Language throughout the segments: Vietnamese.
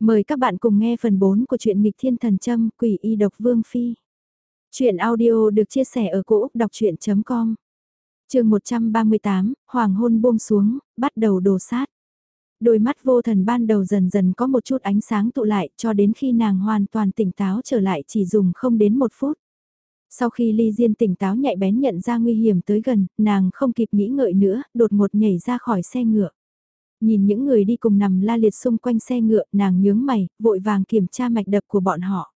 Mời các bạn cùng nghe phần 4 của truyện nghịch thiên thần châm quỷ y độc vương phi. Chuyện audio được chia sẻ ở cỗ đọc chuyện.com Trường 138, Hoàng hôn buông xuống, bắt đầu đổ sát. Đôi mắt vô thần ban đầu dần dần có một chút ánh sáng tụ lại cho đến khi nàng hoàn toàn tỉnh táo trở lại chỉ dùng không đến một phút. Sau khi Ly Diên tỉnh táo nhạy bén nhận ra nguy hiểm tới gần, nàng không kịp nghĩ ngợi nữa, đột ngột nhảy ra khỏi xe ngựa. Nhìn những người đi cùng nằm la liệt xung quanh xe ngựa, nàng nhướng mày, vội vàng kiểm tra mạch đập của bọn họ.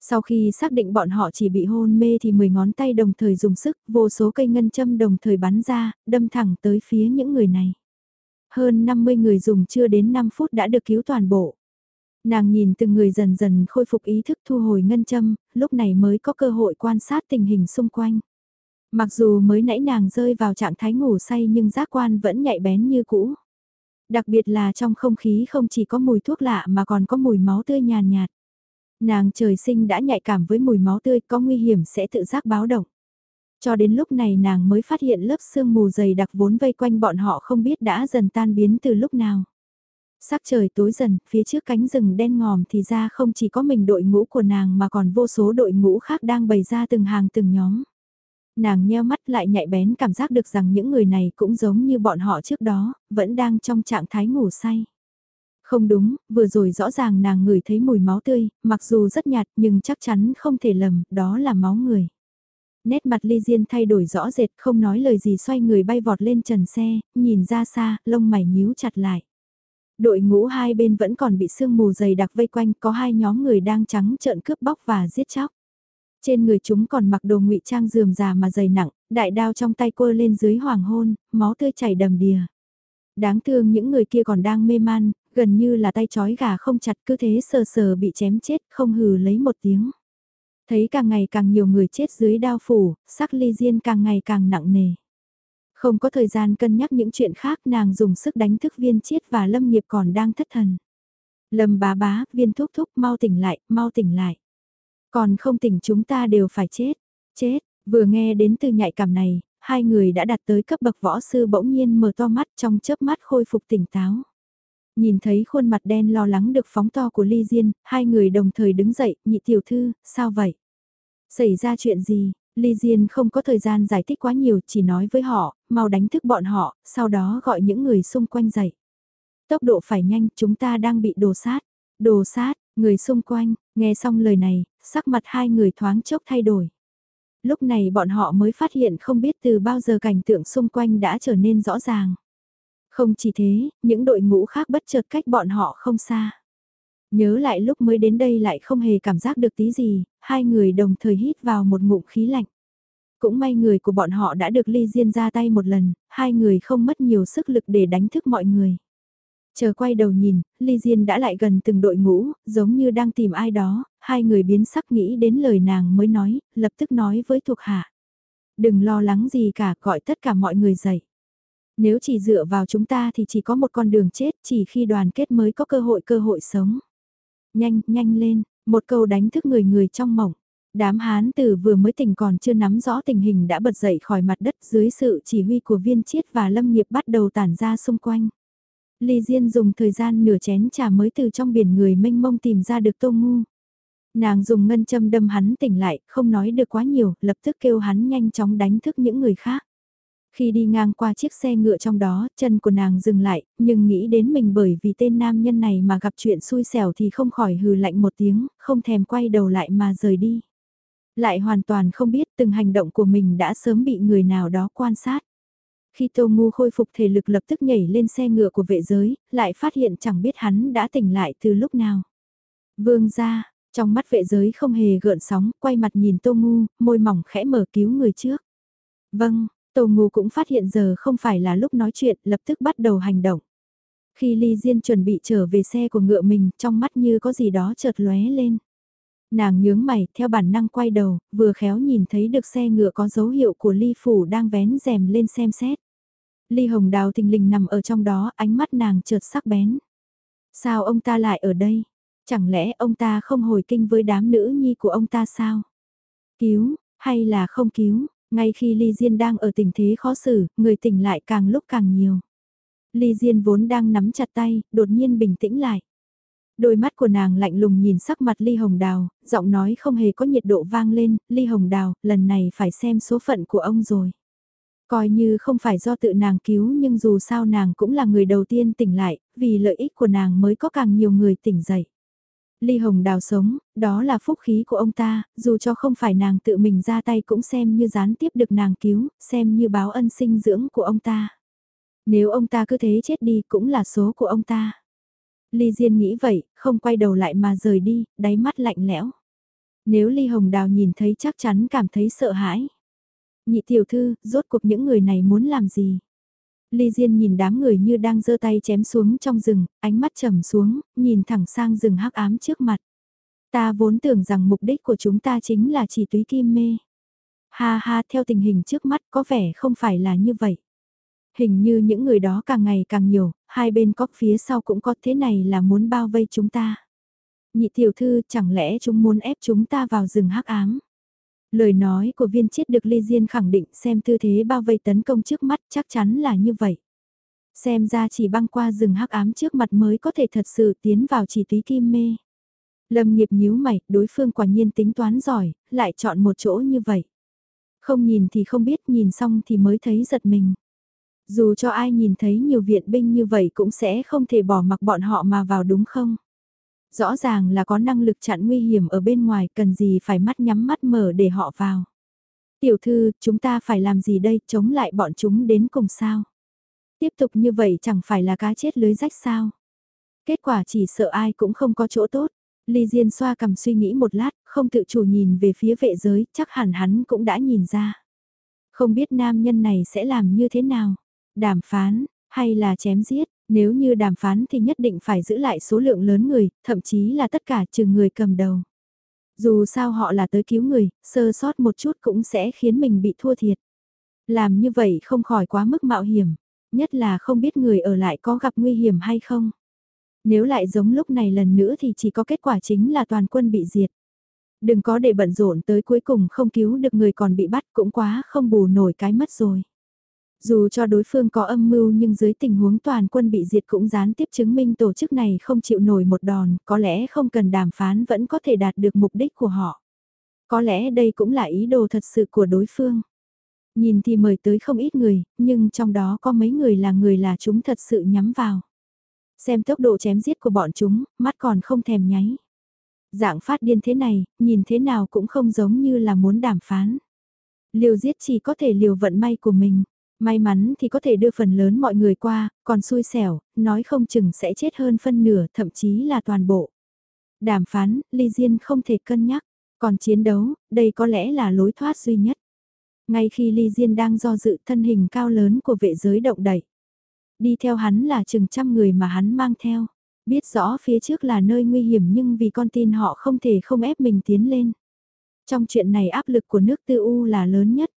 Sau khi xác định bọn họ chỉ bị hôn mê thì 10 ngón tay đồng thời dùng sức, vô số cây ngân châm đồng thời bắn ra, đâm thẳng tới phía những người này. Hơn 50 người dùng chưa đến 5 phút đã được cứu toàn bộ. Nàng nhìn từng người dần dần khôi phục ý thức thu hồi ngân châm, lúc này mới có cơ hội quan sát tình hình xung quanh. Mặc dù mới nãy nàng rơi vào trạng thái ngủ say nhưng giác quan vẫn nhạy bén như cũ. Đặc biệt là trong không khí không chỉ có mùi thuốc lạ mà còn có mùi máu tươi nhàn nhạt. Nàng trời sinh đã nhạy cảm với mùi máu tươi có nguy hiểm sẽ tự giác báo động. Cho đến lúc này nàng mới phát hiện lớp sương mù dày đặc vốn vây quanh bọn họ không biết đã dần tan biến từ lúc nào. Sắc trời tối dần, phía trước cánh rừng đen ngòm thì ra không chỉ có mình đội ngũ của nàng mà còn vô số đội ngũ khác đang bày ra từng hàng từng nhóm nàng nheo mắt lại nhạy bén cảm giác được rằng những người này cũng giống như bọn họ trước đó, vẫn đang trong trạng thái ngủ say. Không đúng, vừa rồi rõ ràng nàng ngửi thấy mùi máu tươi, mặc dù rất nhạt nhưng chắc chắn không thể lầm, đó là máu người. Nét mặt ly diên thay đổi rõ rệt không nói lời gì xoay người bay vọt lên trần xe, nhìn ra xa, lông mày nhíu chặt lại. Đội ngũ hai bên vẫn còn bị sương mù dày đặc vây quanh, có hai nhóm người đang trắng trợn cướp bóc và giết chóc. Trên người chúng còn mặc đồ ngụy trang dườm già mà dày nặng, đại đao trong tay quơ lên dưới hoàng hôn, máu tươi chảy đầm đìa. Đáng thương những người kia còn đang mê man, gần như là tay chói gà không chặt cứ thế sờ sờ bị chém chết không hừ lấy một tiếng. Thấy càng ngày càng nhiều người chết dưới đao phủ, sắc ly diên càng ngày càng nặng nề. Không có thời gian cân nhắc những chuyện khác nàng dùng sức đánh thức viên chiết và lâm nghiệp còn đang thất thần. Lâm bá bá, viên thúc thúc mau tỉnh lại, mau tỉnh lại. Còn không tỉnh chúng ta đều phải chết. Chết, vừa nghe đến từ nhạy cảm này, hai người đã đạt tới cấp bậc võ sư bỗng nhiên mở to mắt trong chớp mắt khôi phục tỉnh táo. Nhìn thấy khuôn mặt đen lo lắng được phóng to của Ly Diên, hai người đồng thời đứng dậy, nhị tiểu thư, sao vậy? Xảy ra chuyện gì? Ly Diên không có thời gian giải thích quá nhiều, chỉ nói với họ, mau đánh thức bọn họ, sau đó gọi những người xung quanh dậy. Tốc độ phải nhanh, chúng ta đang bị đồ sát. Đồ sát, người xung quanh, nghe xong lời này, sắc mặt hai người thoáng chốc thay đổi. Lúc này bọn họ mới phát hiện không biết từ bao giờ cảnh tượng xung quanh đã trở nên rõ ràng. Không chỉ thế, những đội ngũ khác bất chợt cách bọn họ không xa. Nhớ lại lúc mới đến đây lại không hề cảm giác được tí gì, hai người đồng thời hít vào một ngụm khí lạnh. Cũng may người của bọn họ đã được ly diên ra tay một lần, hai người không mất nhiều sức lực để đánh thức mọi người. Chờ quay đầu nhìn, Ly Diên đã lại gần từng đội ngũ, giống như đang tìm ai đó, hai người biến sắc nghĩ đến lời nàng mới nói, lập tức nói với thuộc hạ. Đừng lo lắng gì cả, gọi tất cả mọi người dậy. Nếu chỉ dựa vào chúng ta thì chỉ có một con đường chết, chỉ khi đoàn kết mới có cơ hội cơ hội sống. Nhanh, nhanh lên, một câu đánh thức người người trong mộng. Đám hán tử vừa mới tỉnh còn chưa nắm rõ tình hình đã bật dậy khỏi mặt đất dưới sự chỉ huy của viên chiết và lâm nghiệp bắt đầu tản ra xung quanh. Ly Diên dùng thời gian nửa chén trà mới từ trong biển người mênh mông tìm ra được tô ngu. Nàng dùng ngân châm đâm hắn tỉnh lại, không nói được quá nhiều, lập tức kêu hắn nhanh chóng đánh thức những người khác. Khi đi ngang qua chiếc xe ngựa trong đó, chân của nàng dừng lại, nhưng nghĩ đến mình bởi vì tên nam nhân này mà gặp chuyện xui xẻo thì không khỏi hừ lạnh một tiếng, không thèm quay đầu lại mà rời đi. Lại hoàn toàn không biết từng hành động của mình đã sớm bị người nào đó quan sát. Khi Tô Ngu khôi phục thể lực lập tức nhảy lên xe ngựa của vệ giới, lại phát hiện chẳng biết hắn đã tỉnh lại từ lúc nào. Vương ra, trong mắt vệ giới không hề gợn sóng, quay mặt nhìn Tô Ngu, môi mỏng khẽ mở cứu người trước. Vâng, Tô Ngu cũng phát hiện giờ không phải là lúc nói chuyện, lập tức bắt đầu hành động. Khi Ly Diên chuẩn bị trở về xe của ngựa mình, trong mắt như có gì đó chợt lóe lên. Nàng nhướng mày, theo bản năng quay đầu, vừa khéo nhìn thấy được xe ngựa có dấu hiệu của Ly Phủ đang vén rèm lên xem xét. Ly Hồng Đào thình lình nằm ở trong đó, ánh mắt nàng chợt sắc bén. Sao ông ta lại ở đây? Chẳng lẽ ông ta không hồi kinh với đám nữ nhi của ông ta sao? Cứu, hay là không cứu? Ngay khi Ly Diên đang ở tình thế khó xử, người tỉnh lại càng lúc càng nhiều. Ly Diên vốn đang nắm chặt tay, đột nhiên bình tĩnh lại. Đôi mắt của nàng lạnh lùng nhìn sắc mặt Ly Hồng Đào, giọng nói không hề có nhiệt độ vang lên, Ly Hồng Đào, lần này phải xem số phận của ông rồi. Coi như không phải do tự nàng cứu nhưng dù sao nàng cũng là người đầu tiên tỉnh lại, vì lợi ích của nàng mới có càng nhiều người tỉnh dậy. Ly Hồng Đào sống, đó là phúc khí của ông ta, dù cho không phải nàng tự mình ra tay cũng xem như gián tiếp được nàng cứu, xem như báo ân sinh dưỡng của ông ta. Nếu ông ta cứ thế chết đi cũng là số của ông ta. Ly Diên nghĩ vậy, không quay đầu lại mà rời đi, đáy mắt lạnh lẽo. Nếu Ly Hồng Đào nhìn thấy chắc chắn cảm thấy sợ hãi. Nhị tiểu thư, rốt cuộc những người này muốn làm gì? Ly Diên nhìn đám người như đang giơ tay chém xuống trong rừng, ánh mắt trầm xuống, nhìn thẳng sang rừng hắc ám trước mặt. Ta vốn tưởng rằng mục đích của chúng ta chính là chỉ túy kim mê. Ha ha, theo tình hình trước mắt có vẻ không phải là như vậy. Hình như những người đó càng ngày càng nhiều, hai bên có phía sau cũng có thế này là muốn bao vây chúng ta. Nhị tiểu thư chẳng lẽ chúng muốn ép chúng ta vào rừng hắc ám. Lời nói của viên chiết được Ly Diên khẳng định xem tư thế bao vây tấn công trước mắt chắc chắn là như vậy. Xem ra chỉ băng qua rừng hắc ám trước mặt mới có thể thật sự tiến vào chỉ túy kim mê. Lâm nghiệp nhíu mày, đối phương quả nhiên tính toán giỏi, lại chọn một chỗ như vậy. Không nhìn thì không biết, nhìn xong thì mới thấy giật mình. Dù cho ai nhìn thấy nhiều viện binh như vậy cũng sẽ không thể bỏ mặc bọn họ mà vào đúng không? Rõ ràng là có năng lực chặn nguy hiểm ở bên ngoài cần gì phải mắt nhắm mắt mở để họ vào. Tiểu thư, chúng ta phải làm gì đây, chống lại bọn chúng đến cùng sao? Tiếp tục như vậy chẳng phải là cá chết lưới rách sao? Kết quả chỉ sợ ai cũng không có chỗ tốt. Ly Diên xoa cầm suy nghĩ một lát, không tự chủ nhìn về phía vệ giới, chắc hẳn hắn cũng đã nhìn ra. Không biết nam nhân này sẽ làm như thế nào? Đàm phán, hay là chém giết? Nếu như đàm phán thì nhất định phải giữ lại số lượng lớn người, thậm chí là tất cả trừ người cầm đầu. Dù sao họ là tới cứu người, sơ sót một chút cũng sẽ khiến mình bị thua thiệt. Làm như vậy không khỏi quá mức mạo hiểm, nhất là không biết người ở lại có gặp nguy hiểm hay không. Nếu lại giống lúc này lần nữa thì chỉ có kết quả chính là toàn quân bị diệt. Đừng có để bận rộn tới cuối cùng không cứu được người còn bị bắt cũng quá không bù nổi cái mất rồi. Dù cho đối phương có âm mưu nhưng dưới tình huống toàn quân bị diệt cũng gián tiếp chứng minh tổ chức này không chịu nổi một đòn, có lẽ không cần đàm phán vẫn có thể đạt được mục đích của họ. Có lẽ đây cũng là ý đồ thật sự của đối phương. Nhìn thì mời tới không ít người, nhưng trong đó có mấy người là người là chúng thật sự nhắm vào. Xem tốc độ chém giết của bọn chúng, mắt còn không thèm nháy. Dạng phát điên thế này, nhìn thế nào cũng không giống như là muốn đàm phán. Liều giết chỉ có thể liều vận may của mình. May mắn thì có thể đưa phần lớn mọi người qua, còn xui xẻo, nói không chừng sẽ chết hơn phân nửa, thậm chí là toàn bộ. Đàm phán, Ly Diên không thể cân nhắc, còn chiến đấu, đây có lẽ là lối thoát duy nhất. Ngay khi Ly Diên đang do dự thân hình cao lớn của vệ giới động đẩy. Đi theo hắn là chừng trăm người mà hắn mang theo. Biết rõ phía trước là nơi nguy hiểm nhưng vì con tin họ không thể không ép mình tiến lên. Trong chuyện này áp lực của nước tư u là lớn nhất.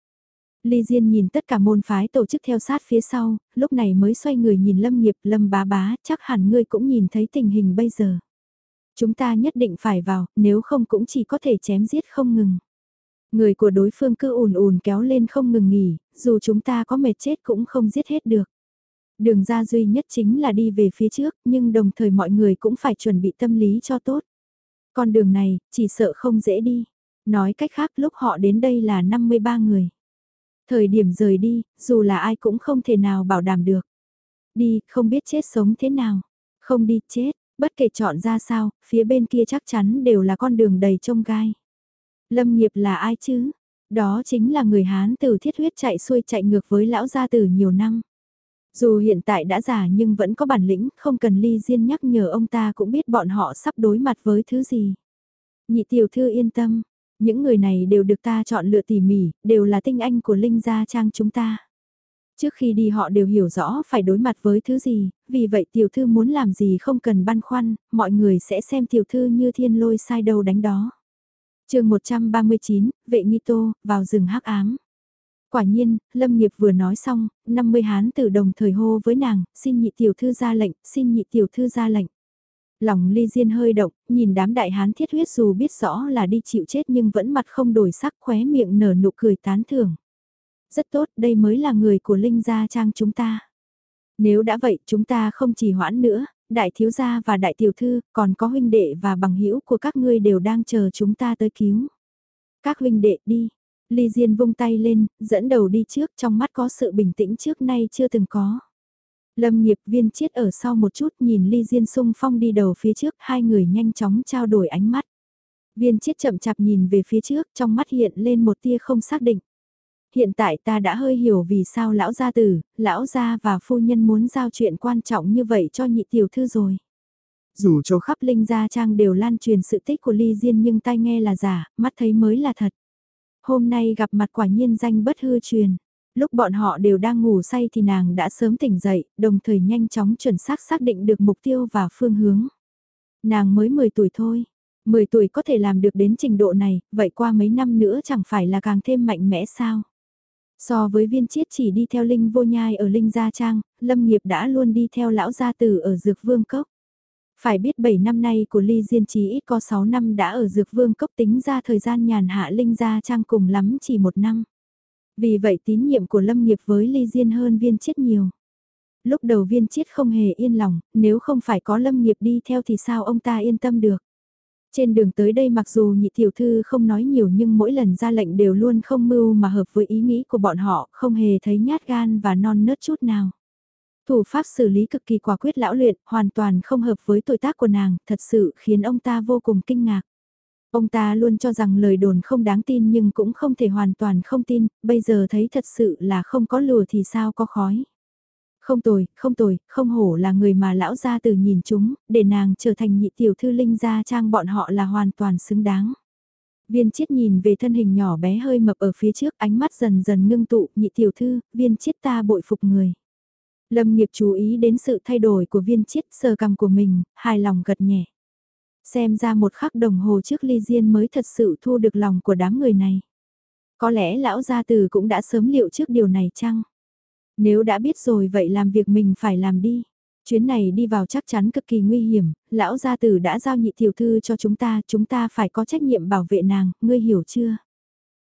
Ly Diên nhìn tất cả môn phái tổ chức theo sát phía sau, lúc này mới xoay người nhìn Lâm Nghiệp, Lâm bá bá, chắc hẳn ngươi cũng nhìn thấy tình hình bây giờ. Chúng ta nhất định phải vào, nếu không cũng chỉ có thể chém giết không ngừng. Người của đối phương cứ ùn ùn kéo lên không ngừng nghỉ, dù chúng ta có mệt chết cũng không giết hết được. Đường ra duy nhất chính là đi về phía trước, nhưng đồng thời mọi người cũng phải chuẩn bị tâm lý cho tốt. Con đường này, chỉ sợ không dễ đi. Nói cách khác lúc họ đến đây là 53 người. Thời điểm rời đi, dù là ai cũng không thể nào bảo đảm được. Đi, không biết chết sống thế nào. Không đi chết, bất kể chọn ra sao, phía bên kia chắc chắn đều là con đường đầy trông gai. Lâm nghiệp là ai chứ? Đó chính là người Hán từ thiết huyết chạy xuôi chạy ngược với lão gia từ nhiều năm. Dù hiện tại đã già nhưng vẫn có bản lĩnh, không cần ly diên nhắc nhở ông ta cũng biết bọn họ sắp đối mặt với thứ gì. Nhị tiểu thư yên tâm, những người này đều được ta chọn lựa tỉ mỉ, đều là tinh anh của Linh Gia Trang chúng ta. Trước khi đi họ đều hiểu rõ phải đối mặt với thứ gì, vì vậy tiểu thư muốn làm gì không cần băn khoăn, mọi người sẽ xem tiểu thư như thiên lôi sai đâu đánh đó. chương 139, vệ nghi tô, vào rừng hắc ám. Quả nhiên, Lâm Nghiệp vừa nói xong, 50 hán tử đồng thời hô với nàng, xin nhị tiểu thư ra lệnh, xin nhị tiểu thư ra lệnh. Lòng ly diên hơi động, nhìn đám đại hán thiết huyết dù biết rõ là đi chịu chết nhưng vẫn mặt không đổi sắc khóe miệng nở nụ cười tán thưởng. Rất tốt, đây mới là người của Linh Gia Trang chúng ta. Nếu đã vậy chúng ta không chỉ hoãn nữa, đại thiếu gia và đại tiểu thư, còn có huynh đệ và bằng hữu của các ngươi đều đang chờ chúng ta tới cứu. Các huynh đệ đi. Ly Diên vung tay lên, dẫn đầu đi trước trong mắt có sự bình tĩnh trước nay chưa từng có. Lâm nghiệp viên chiết ở sau một chút nhìn Ly Diên sung phong đi đầu phía trước hai người nhanh chóng trao đổi ánh mắt. Viên chiết chậm chạp nhìn về phía trước trong mắt hiện lên một tia không xác định. Hiện tại ta đã hơi hiểu vì sao lão gia tử, lão gia và phu nhân muốn giao chuyện quan trọng như vậy cho nhị tiểu thư rồi. Dù cho khắp linh gia trang đều lan truyền sự tích của Ly Diên nhưng tai nghe là giả, mắt thấy mới là thật. Hôm nay gặp mặt quả nhiên danh bất hư truyền. Lúc bọn họ đều đang ngủ say thì nàng đã sớm tỉnh dậy, đồng thời nhanh chóng chuẩn xác xác định được mục tiêu và phương hướng. Nàng mới 10 tuổi thôi, 10 tuổi có thể làm được đến trình độ này, vậy qua mấy năm nữa chẳng phải là càng thêm mạnh mẽ sao? So với viên chiết chỉ đi theo Linh vô nhai ở Linh Gia Trang, Lâm nghiệp đã luôn đi theo lão gia tử ở Dược Vương Cốc. Phải biết 7 năm nay của Ly Diên Chí ít có 6 năm đã ở Dược Vương Cốc tính ra thời gian nhàn hạ Linh Gia Trang cùng lắm chỉ một năm. Vì vậy tín nhiệm của Lâm nghiệp với Ly Diên hơn viên chiết nhiều. Lúc đầu viên chiết không hề yên lòng, nếu không phải có Lâm nghiệp đi theo thì sao ông ta yên tâm được. Trên đường tới đây mặc dù nhị tiểu thư không nói nhiều nhưng mỗi lần ra lệnh đều luôn không mưu mà hợp với ý nghĩ của bọn họ, không hề thấy nhát gan và non nớt chút nào. Thủ pháp xử lý cực kỳ quả quyết lão luyện, hoàn toàn không hợp với tuổi tác của nàng, thật sự khiến ông ta vô cùng kinh ngạc. Ông ta luôn cho rằng lời đồn không đáng tin nhưng cũng không thể hoàn toàn không tin, bây giờ thấy thật sự là không có lùa thì sao có khói. Không tồi, không tồi, không hổ là người mà lão gia từ nhìn chúng, để nàng trở thành nhị tiểu thư linh gia trang bọn họ là hoàn toàn xứng đáng. Viên chiết nhìn về thân hình nhỏ bé hơi mập ở phía trước ánh mắt dần dần ngưng tụ nhị tiểu thư, viên chiết ta bội phục người. Lâm nghiệp chú ý đến sự thay đổi của viên chiết sờ cằm của mình, hài lòng gật nhẹ. Xem ra một khắc đồng hồ trước ly diên mới thật sự thu được lòng của đám người này. Có lẽ lão gia từ cũng đã sớm liệu trước điều này chăng? Nếu đã biết rồi vậy làm việc mình phải làm đi. Chuyến này đi vào chắc chắn cực kỳ nguy hiểm, lão gia tử đã giao nhị tiểu thư cho chúng ta, chúng ta phải có trách nhiệm bảo vệ nàng, ngươi hiểu chưa?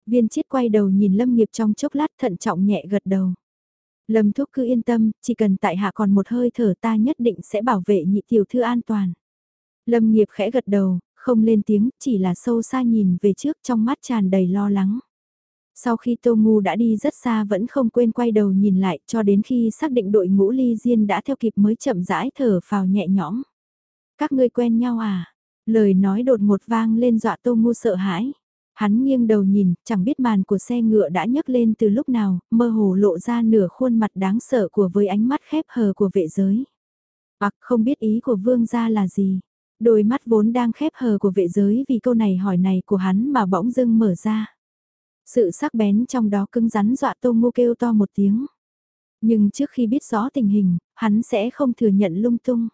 Viên chiết quay đầu nhìn Lâm Nghiệp trong chốc lát thận trọng nhẹ gật đầu. Lâm Thúc cứ yên tâm, chỉ cần tại hạ còn một hơi thở ta nhất định sẽ bảo vệ nhị tiểu thư an toàn. Lâm Nghiệp khẽ gật đầu, không lên tiếng, chỉ là sâu xa nhìn về trước trong mắt tràn đầy lo lắng. Sau khi Tô Ngu đã đi rất xa vẫn không quên quay đầu nhìn lại cho đến khi xác định đội ngũ ly diên đã theo kịp mới chậm rãi thở phào nhẹ nhõm. Các ngươi quen nhau à? Lời nói đột một vang lên dọa Tô Ngu sợ hãi. Hắn nghiêng đầu nhìn, chẳng biết màn của xe ngựa đã nhấc lên từ lúc nào, mơ hồ lộ ra nửa khuôn mặt đáng sợ của với ánh mắt khép hờ của vệ giới. Hoặc không biết ý của vương gia là gì. Đôi mắt vốn đang khép hờ của vệ giới vì câu này hỏi này của hắn mà bỗng dưng mở ra. Sự sắc bén trong đó cứng rắn dọa Tô Ngô kêu to một tiếng. Nhưng trước khi biết rõ tình hình, hắn sẽ không thừa nhận lung tung.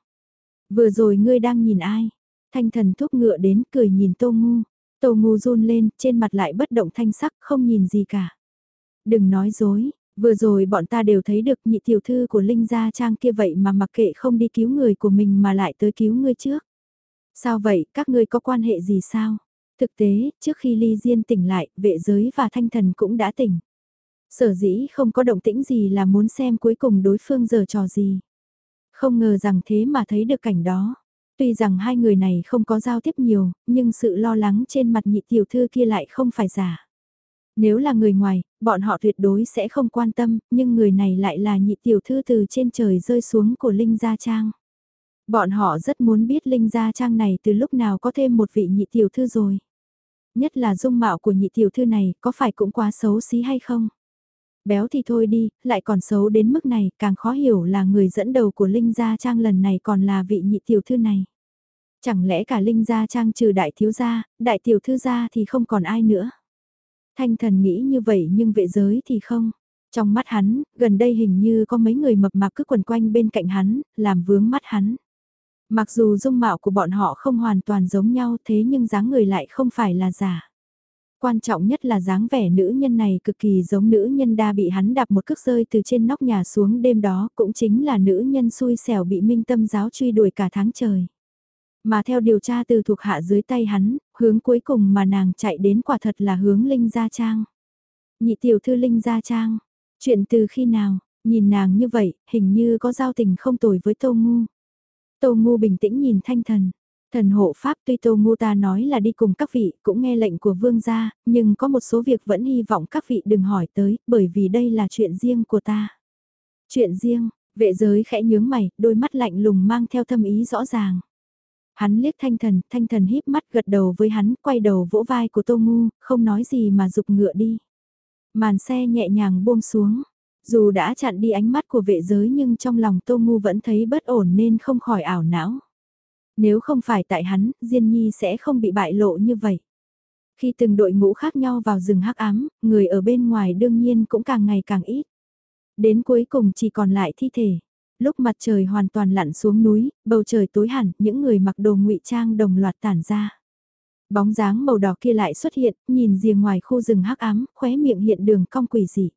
Vừa rồi ngươi đang nhìn ai? Thanh thần thúc ngựa đến cười nhìn Tô Ngu. Tô Ngu run lên, trên mặt lại bất động thanh sắc, không nhìn gì cả. Đừng nói dối, vừa rồi bọn ta đều thấy được nhị tiểu thư của Linh Gia Trang kia vậy mà mặc kệ không đi cứu người của mình mà lại tới cứu ngươi trước. Sao vậy, các ngươi có quan hệ gì sao? Thực tế, trước khi Ly Diên tỉnh lại, vệ giới và thanh thần cũng đã tỉnh. Sở dĩ không có động tĩnh gì là muốn xem cuối cùng đối phương giờ trò gì. Không ngờ rằng thế mà thấy được cảnh đó. Tuy rằng hai người này không có giao tiếp nhiều, nhưng sự lo lắng trên mặt nhị tiểu thư kia lại không phải giả. Nếu là người ngoài, bọn họ tuyệt đối sẽ không quan tâm, nhưng người này lại là nhị tiểu thư từ trên trời rơi xuống của Linh Gia Trang. Bọn họ rất muốn biết Linh Gia Trang này từ lúc nào có thêm một vị nhị tiểu thư rồi. Nhất là dung mạo của nhị tiểu thư này có phải cũng quá xấu xí hay không? Béo thì thôi đi, lại còn xấu đến mức này, càng khó hiểu là người dẫn đầu của Linh Gia Trang lần này còn là vị nhị tiểu thư này. Chẳng lẽ cả Linh Gia Trang trừ đại thiếu gia, đại tiểu thư gia thì không còn ai nữa? Thanh thần nghĩ như vậy nhưng vệ giới thì không. Trong mắt hắn, gần đây hình như có mấy người mập mạp cứ quần quanh bên cạnh hắn, làm vướng mắt hắn. Mặc dù dung mạo của bọn họ không hoàn toàn giống nhau thế nhưng dáng người lại không phải là giả. Quan trọng nhất là dáng vẻ nữ nhân này cực kỳ giống nữ nhân đa bị hắn đạp một cước rơi từ trên nóc nhà xuống đêm đó cũng chính là nữ nhân xui xẻo bị minh tâm giáo truy đuổi cả tháng trời. Mà theo điều tra từ thuộc hạ dưới tay hắn, hướng cuối cùng mà nàng chạy đến quả thật là hướng Linh Gia Trang. Nhị tiểu thư Linh Gia Trang, chuyện từ khi nào, nhìn nàng như vậy, hình như có giao tình không tồi với Tô Ngu. Tô Ngu bình tĩnh nhìn thanh thần. Thần hộ pháp tuy Tô Ngu ta nói là đi cùng các vị cũng nghe lệnh của vương gia, nhưng có một số việc vẫn hy vọng các vị đừng hỏi tới, bởi vì đây là chuyện riêng của ta. Chuyện riêng, vệ giới khẽ nhướng mày, đôi mắt lạnh lùng mang theo thâm ý rõ ràng. Hắn liếc thanh thần, thanh thần híp mắt gật đầu với hắn, quay đầu vỗ vai của Tô Ngu, không nói gì mà dục ngựa đi. Màn xe nhẹ nhàng buông xuống, dù đã chặn đi ánh mắt của vệ giới nhưng trong lòng Tô Ngu vẫn thấy bất ổn nên không khỏi ảo não. Nếu không phải tại hắn, Diên Nhi sẽ không bị bại lộ như vậy. Khi từng đội ngũ khác nhau vào rừng hắc ám, người ở bên ngoài đương nhiên cũng càng ngày càng ít. Đến cuối cùng chỉ còn lại thi thể. Lúc mặt trời hoàn toàn lặn xuống núi, bầu trời tối hẳn, những người mặc đồ ngụy trang đồng loạt tản ra. Bóng dáng màu đỏ kia lại xuất hiện, nhìn rìa ngoài khu rừng hắc ám, khóe miệng hiện đường cong quỷ dị.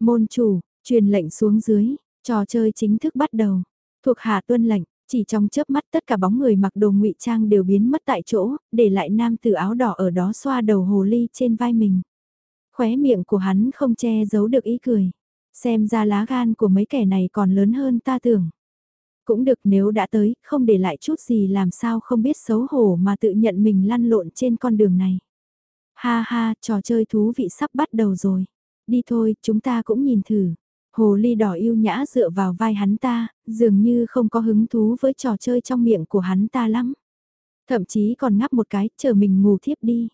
Môn chủ, truyền lệnh xuống dưới, trò chơi chính thức bắt đầu. Thuộc hạ tuân lệnh, chỉ trong chớp mắt tất cả bóng người mặc đồ ngụy trang đều biến mất tại chỗ, để lại nam tử áo đỏ ở đó xoa đầu hồ ly trên vai mình. Khóe miệng của hắn không che giấu được ý cười. Xem ra lá gan của mấy kẻ này còn lớn hơn ta tưởng. Cũng được nếu đã tới, không để lại chút gì làm sao không biết xấu hổ mà tự nhận mình lăn lộn trên con đường này. Ha ha, trò chơi thú vị sắp bắt đầu rồi. Đi thôi, chúng ta cũng nhìn thử. Hồ ly đỏ yêu nhã dựa vào vai hắn ta, dường như không có hứng thú với trò chơi trong miệng của hắn ta lắm. Thậm chí còn ngắp một cái, chờ mình ngủ thiếp đi.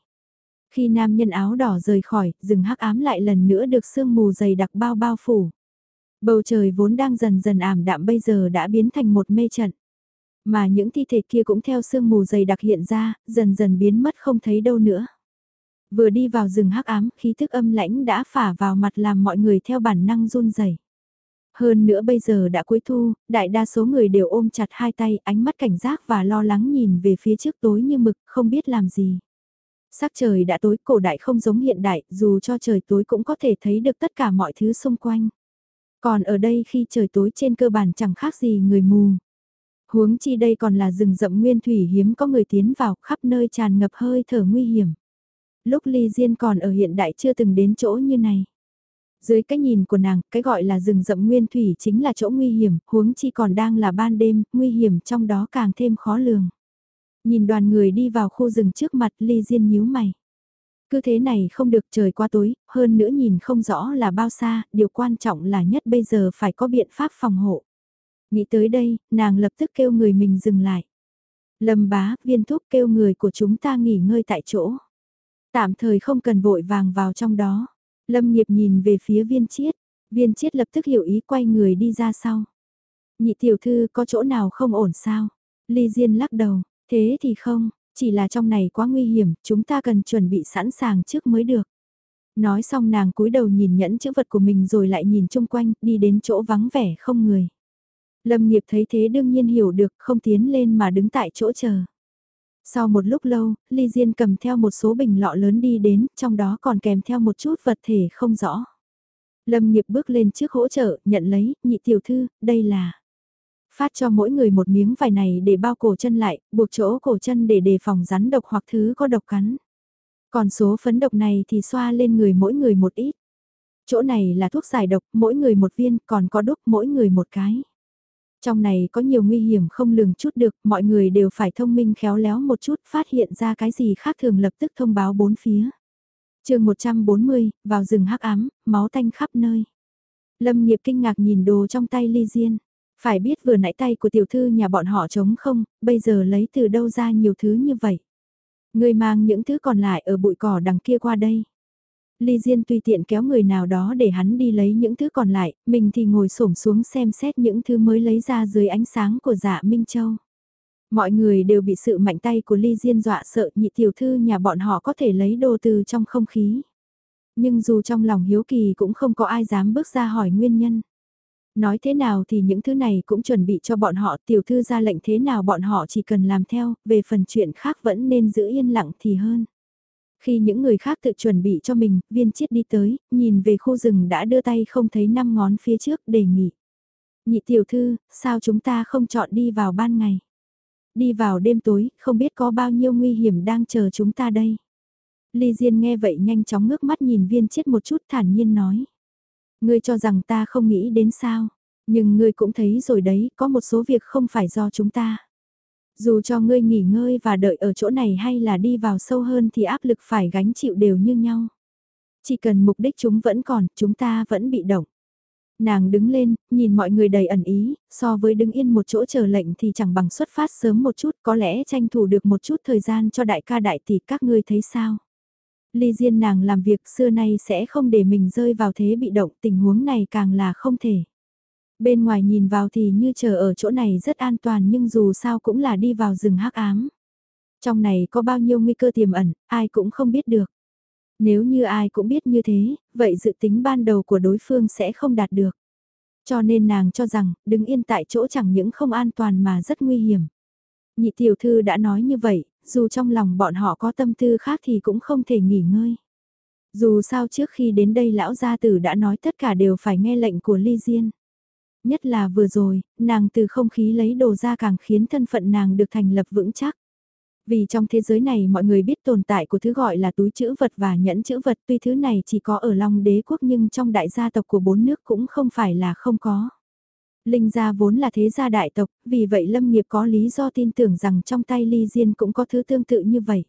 Khi nam nhân áo đỏ rời khỏi, rừng hắc ám lại lần nữa được sương mù dày đặc bao bao phủ. Bầu trời vốn đang dần dần ảm đạm bây giờ đã biến thành một mê trận. Mà những thi thể kia cũng theo sương mù dày đặc hiện ra, dần dần biến mất không thấy đâu nữa. Vừa đi vào rừng hắc ám, khí thức âm lãnh đã phả vào mặt làm mọi người theo bản năng run rẩy. Hơn nữa bây giờ đã cuối thu, đại đa số người đều ôm chặt hai tay, ánh mắt cảnh giác và lo lắng nhìn về phía trước tối như mực, không biết làm gì. Sắc trời đã tối, cổ đại không giống hiện đại, dù cho trời tối cũng có thể thấy được tất cả mọi thứ xung quanh. Còn ở đây khi trời tối trên cơ bản chẳng khác gì người mù. Huống chi đây còn là rừng rậm nguyên thủy hiếm có người tiến vào khắp nơi tràn ngập hơi thở nguy hiểm. Lúc Ly Diên còn ở hiện đại chưa từng đến chỗ như này. Dưới cái nhìn của nàng, cái gọi là rừng rậm nguyên thủy chính là chỗ nguy hiểm, huống chi còn đang là ban đêm, nguy hiểm trong đó càng thêm khó lường. Nhìn đoàn người đi vào khu rừng trước mặt Ly Diên nhíu mày. Cứ thế này không được trời qua tối, hơn nữa nhìn không rõ là bao xa, điều quan trọng là nhất bây giờ phải có biện pháp phòng hộ. Nghĩ tới đây, nàng lập tức kêu người mình dừng lại. Lâm bá, viên thuốc kêu người của chúng ta nghỉ ngơi tại chỗ. Tạm thời không cần vội vàng vào trong đó. Lâm nghiệp nhìn về phía viên chiết, viên chiết lập tức hiểu ý quay người đi ra sau. Nhị tiểu thư có chỗ nào không ổn sao? Ly Diên lắc đầu, thế thì không, chỉ là trong này quá nguy hiểm, chúng ta cần chuẩn bị sẵn sàng trước mới được. Nói xong nàng cúi đầu nhìn nhẫn chữ vật của mình rồi lại nhìn chung quanh, đi đến chỗ vắng vẻ không người. Lâm nghiệp thấy thế đương nhiên hiểu được, không tiến lên mà đứng tại chỗ chờ. Sau một lúc lâu, Ly Diên cầm theo một số bình lọ lớn đi đến, trong đó còn kèm theo một chút vật thể không rõ. Lâm nghiệp bước lên trước hỗ trợ, nhận lấy, nhị tiểu thư, đây là... Phát cho mỗi người một miếng vải này để bao cổ chân lại, buộc chỗ cổ chân để đề phòng rắn độc hoặc thứ có độc cắn. Còn số phấn độc này thì xoa lên người mỗi người một ít. Chỗ này là thuốc giải độc, mỗi người một viên, còn có đúc mỗi người một cái. Trong này có nhiều nguy hiểm không lường chút được, mọi người đều phải thông minh khéo léo một chút, phát hiện ra cái gì khác thường lập tức thông báo bốn phía. chương 140, vào rừng hắc ám, máu tanh khắp nơi. Lâm nghiệp kinh ngạc nhìn đồ trong tay ly diên. Phải biết vừa nãy tay của tiểu thư nhà bọn họ trống không, bây giờ lấy từ đâu ra nhiều thứ như vậy. Người mang những thứ còn lại ở bụi cỏ đằng kia qua đây. Ly Diên tùy tiện kéo người nào đó để hắn đi lấy những thứ còn lại, mình thì ngồi xổm xuống xem xét những thứ mới lấy ra dưới ánh sáng của dạ Minh Châu. Mọi người đều bị sự mạnh tay của Ly Diên dọa sợ nhị tiểu thư nhà bọn họ có thể lấy đồ từ trong không khí. Nhưng dù trong lòng hiếu kỳ cũng không có ai dám bước ra hỏi nguyên nhân. Nói thế nào thì những thứ này cũng chuẩn bị cho bọn họ tiểu thư ra lệnh thế nào bọn họ chỉ cần làm theo, về phần chuyện khác vẫn nên giữ yên lặng thì hơn. Khi những người khác tự chuẩn bị cho mình, viên chiết đi tới, nhìn về khu rừng đã đưa tay không thấy năm ngón phía trước đề nghị. Nhị tiểu thư, sao chúng ta không chọn đi vào ban ngày? Đi vào đêm tối, không biết có bao nhiêu nguy hiểm đang chờ chúng ta đây. Ly Diên nghe vậy nhanh chóng ngước mắt nhìn viên chiết một chút thản nhiên nói. Ngươi cho rằng ta không nghĩ đến sao? Nhưng ngươi cũng thấy rồi đấy, có một số việc không phải do chúng ta. Dù cho ngươi nghỉ ngơi và đợi ở chỗ này hay là đi vào sâu hơn thì áp lực phải gánh chịu đều như nhau. Chỉ cần mục đích chúng vẫn còn, chúng ta vẫn bị động. Nàng đứng lên, nhìn mọi người đầy ẩn ý, so với đứng yên một chỗ chờ lệnh thì chẳng bằng xuất phát sớm một chút, có lẽ tranh thủ được một chút thời gian cho đại ca đại tỷ các ngươi thấy sao. Ly Diên nàng làm việc xưa nay sẽ không để mình rơi vào thế bị động, tình huống này càng là không thể. Bên ngoài nhìn vào thì như chờ ở chỗ này rất an toàn nhưng dù sao cũng là đi vào rừng hắc ám. Trong này có bao nhiêu nguy cơ tiềm ẩn, ai cũng không biết được. Nếu như ai cũng biết như thế, vậy dự tính ban đầu của đối phương sẽ không đạt được. Cho nên nàng cho rằng, đứng yên tại chỗ chẳng những không an toàn mà rất nguy hiểm. Nhị tiểu thư đã nói như vậy, dù trong lòng bọn họ có tâm tư khác thì cũng không thể nghỉ ngơi. Dù sao trước khi đến đây lão gia tử đã nói tất cả đều phải nghe lệnh của Ly Diên. Nhất là vừa rồi, nàng từ không khí lấy đồ ra càng khiến thân phận nàng được thành lập vững chắc. Vì trong thế giới này mọi người biết tồn tại của thứ gọi là túi chữ vật và nhẫn chữ vật tuy thứ này chỉ có ở Long đế quốc nhưng trong đại gia tộc của bốn nước cũng không phải là không có. Linh gia vốn là thế gia đại tộc, vì vậy Lâm nghiệp có lý do tin tưởng rằng trong tay Ly Diên cũng có thứ tương tự như vậy.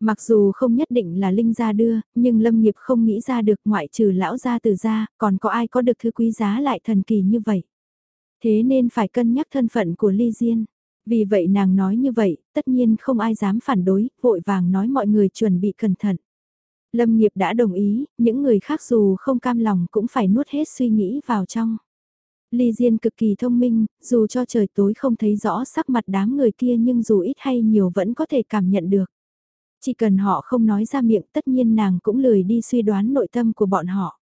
Mặc dù không nhất định là Linh gia đưa, nhưng Lâm nghiệp không nghĩ ra được ngoại trừ lão gia từ gia, còn có ai có được thứ quý giá lại thần kỳ như vậy. Thế nên phải cân nhắc thân phận của Ly Diên. Vì vậy nàng nói như vậy, tất nhiên không ai dám phản đối, vội vàng nói mọi người chuẩn bị cẩn thận. Lâm nghiệp đã đồng ý, những người khác dù không cam lòng cũng phải nuốt hết suy nghĩ vào trong. Ly Diên cực kỳ thông minh, dù cho trời tối không thấy rõ sắc mặt đám người kia nhưng dù ít hay nhiều vẫn có thể cảm nhận được. Chỉ cần họ không nói ra miệng tất nhiên nàng cũng lười đi suy đoán nội tâm của bọn họ.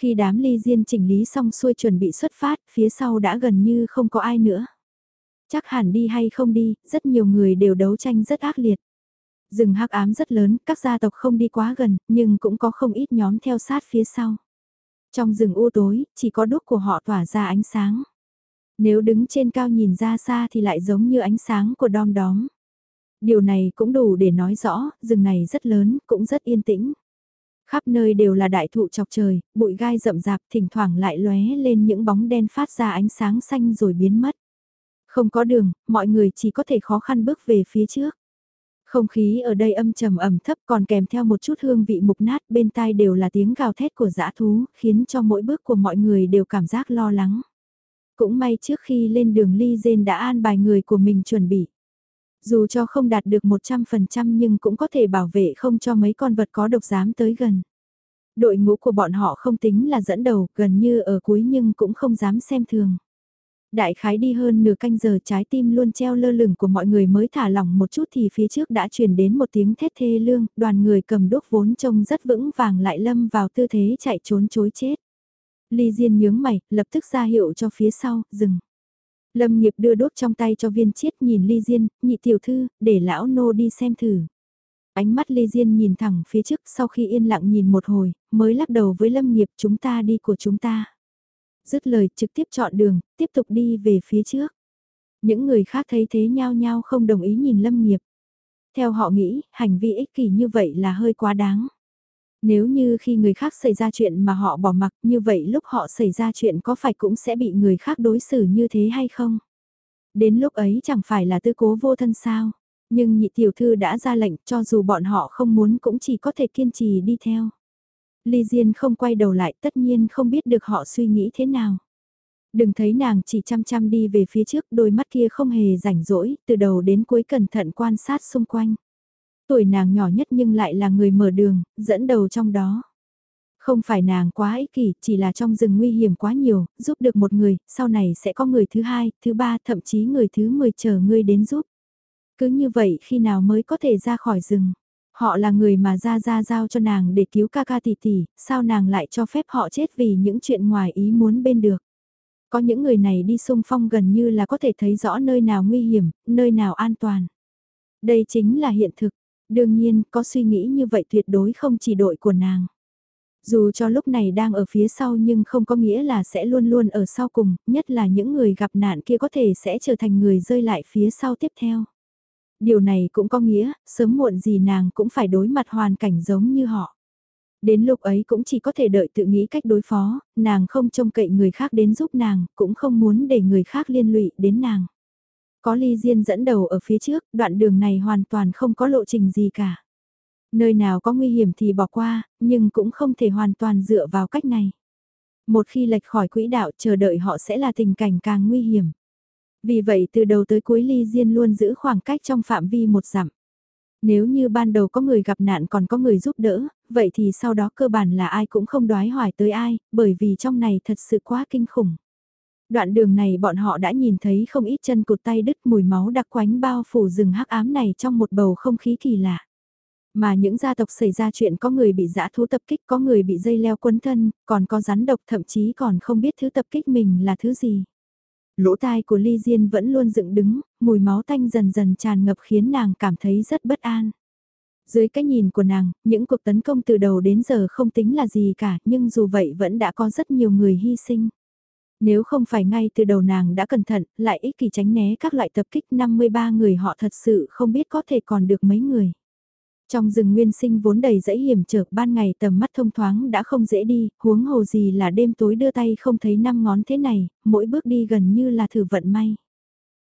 Khi đám Ly Diên chỉnh lý xong xuôi chuẩn bị xuất phát, phía sau đã gần như không có ai nữa. Chắc hẳn đi hay không đi, rất nhiều người đều đấu tranh rất ác liệt. Rừng hắc ám rất lớn, các gia tộc không đi quá gần, nhưng cũng có không ít nhóm theo sát phía sau. Trong rừng u tối, chỉ có đúc của họ tỏa ra ánh sáng. Nếu đứng trên cao nhìn ra xa thì lại giống như ánh sáng của đom đóm. Điều này cũng đủ để nói rõ, rừng này rất lớn, cũng rất yên tĩnh. Khắp nơi đều là đại thụ chọc trời, bụi gai rậm rạp thỉnh thoảng lại lóe lên những bóng đen phát ra ánh sáng xanh rồi biến mất. Không có đường, mọi người chỉ có thể khó khăn bước về phía trước. Không khí ở đây âm trầm ẩm thấp còn kèm theo một chút hương vị mục nát bên tai đều là tiếng gào thét của dã thú, khiến cho mỗi bước của mọi người đều cảm giác lo lắng. Cũng may trước khi lên đường ly dên đã an bài người của mình chuẩn bị. Dù cho không đạt được 100% nhưng cũng có thể bảo vệ không cho mấy con vật có độc dám tới gần. Đội ngũ của bọn họ không tính là dẫn đầu, gần như ở cuối nhưng cũng không dám xem thường. Đại khái đi hơn nửa canh giờ trái tim luôn treo lơ lửng của mọi người mới thả lỏng một chút thì phía trước đã truyền đến một tiếng thét thê lương, đoàn người cầm đúc vốn trông rất vững vàng lại lâm vào tư thế chạy trốn chối chết. Ly Diên nhướng mày, lập tức ra hiệu cho phía sau, dừng. Lâm nghiệp đưa đốt trong tay cho viên chiết nhìn Ly Diên, nhị tiểu thư, để lão nô đi xem thử. Ánh mắt Ly Diên nhìn thẳng phía trước sau khi yên lặng nhìn một hồi, mới lắc đầu với Lâm nghiệp chúng ta đi của chúng ta dứt lời trực tiếp chọn đường, tiếp tục đi về phía trước. Những người khác thấy thế nhau nhau không đồng ý nhìn Lâm Nghiệp. Theo họ nghĩ, hành vi ích kỷ như vậy là hơi quá đáng. Nếu như khi người khác xảy ra chuyện mà họ bỏ mặc như vậy lúc họ xảy ra chuyện có phải cũng sẽ bị người khác đối xử như thế hay không? Đến lúc ấy chẳng phải là tư cố vô thân sao? Nhưng nhị tiểu thư đã ra lệnh cho dù bọn họ không muốn cũng chỉ có thể kiên trì đi theo. Ly Diên không quay đầu lại tất nhiên không biết được họ suy nghĩ thế nào. Đừng thấy nàng chỉ chăm chăm đi về phía trước đôi mắt kia không hề rảnh rỗi, từ đầu đến cuối cẩn thận quan sát xung quanh. Tuổi nàng nhỏ nhất nhưng lại là người mở đường, dẫn đầu trong đó. Không phải nàng quá ích kỷ, chỉ là trong rừng nguy hiểm quá nhiều, giúp được một người, sau này sẽ có người thứ hai, thứ ba, thậm chí người thứ mười chờ ngươi đến giúp. Cứ như vậy khi nào mới có thể ra khỏi rừng. Họ là người mà ra ra giao cho nàng để cứu ca ca tỷ tỷ, sao nàng lại cho phép họ chết vì những chuyện ngoài ý muốn bên được. Có những người này đi xung phong gần như là có thể thấy rõ nơi nào nguy hiểm, nơi nào an toàn. Đây chính là hiện thực. Đương nhiên, có suy nghĩ như vậy tuyệt đối không chỉ đội của nàng. Dù cho lúc này đang ở phía sau nhưng không có nghĩa là sẽ luôn luôn ở sau cùng, nhất là những người gặp nạn kia có thể sẽ trở thành người rơi lại phía sau tiếp theo. Điều này cũng có nghĩa, sớm muộn gì nàng cũng phải đối mặt hoàn cảnh giống như họ. Đến lúc ấy cũng chỉ có thể đợi tự nghĩ cách đối phó, nàng không trông cậy người khác đến giúp nàng, cũng không muốn để người khác liên lụy đến nàng. Có ly diên dẫn đầu ở phía trước, đoạn đường này hoàn toàn không có lộ trình gì cả. Nơi nào có nguy hiểm thì bỏ qua, nhưng cũng không thể hoàn toàn dựa vào cách này. Một khi lệch khỏi quỹ đạo chờ đợi họ sẽ là tình cảnh càng nguy hiểm. Vì vậy từ đầu tới cuối ly diên luôn giữ khoảng cách trong phạm vi một dặm. Nếu như ban đầu có người gặp nạn còn có người giúp đỡ, vậy thì sau đó cơ bản là ai cũng không đoái hỏi tới ai, bởi vì trong này thật sự quá kinh khủng. Đoạn đường này bọn họ đã nhìn thấy không ít chân cụt tay đứt mùi máu đặc quánh bao phủ rừng hắc ám này trong một bầu không khí kỳ lạ. Mà những gia tộc xảy ra chuyện có người bị dã thú tập kích, có người bị dây leo quấn thân, còn có rắn độc thậm chí còn không biết thứ tập kích mình là thứ gì. Lỗ tai của Ly Diên vẫn luôn dựng đứng, mùi máu tanh dần dần tràn ngập khiến nàng cảm thấy rất bất an. Dưới cái nhìn của nàng, những cuộc tấn công từ đầu đến giờ không tính là gì cả, nhưng dù vậy vẫn đã có rất nhiều người hy sinh. Nếu không phải ngay từ đầu nàng đã cẩn thận, lại ích kỷ tránh né các loại tập kích 53 người họ thật sự không biết có thể còn được mấy người. Trong rừng nguyên sinh vốn đầy dãy hiểm trở, ban ngày tầm mắt thông thoáng đã không dễ đi, huống hồ gì là đêm tối đưa tay không thấy năm ngón thế này, mỗi bước đi gần như là thử vận may.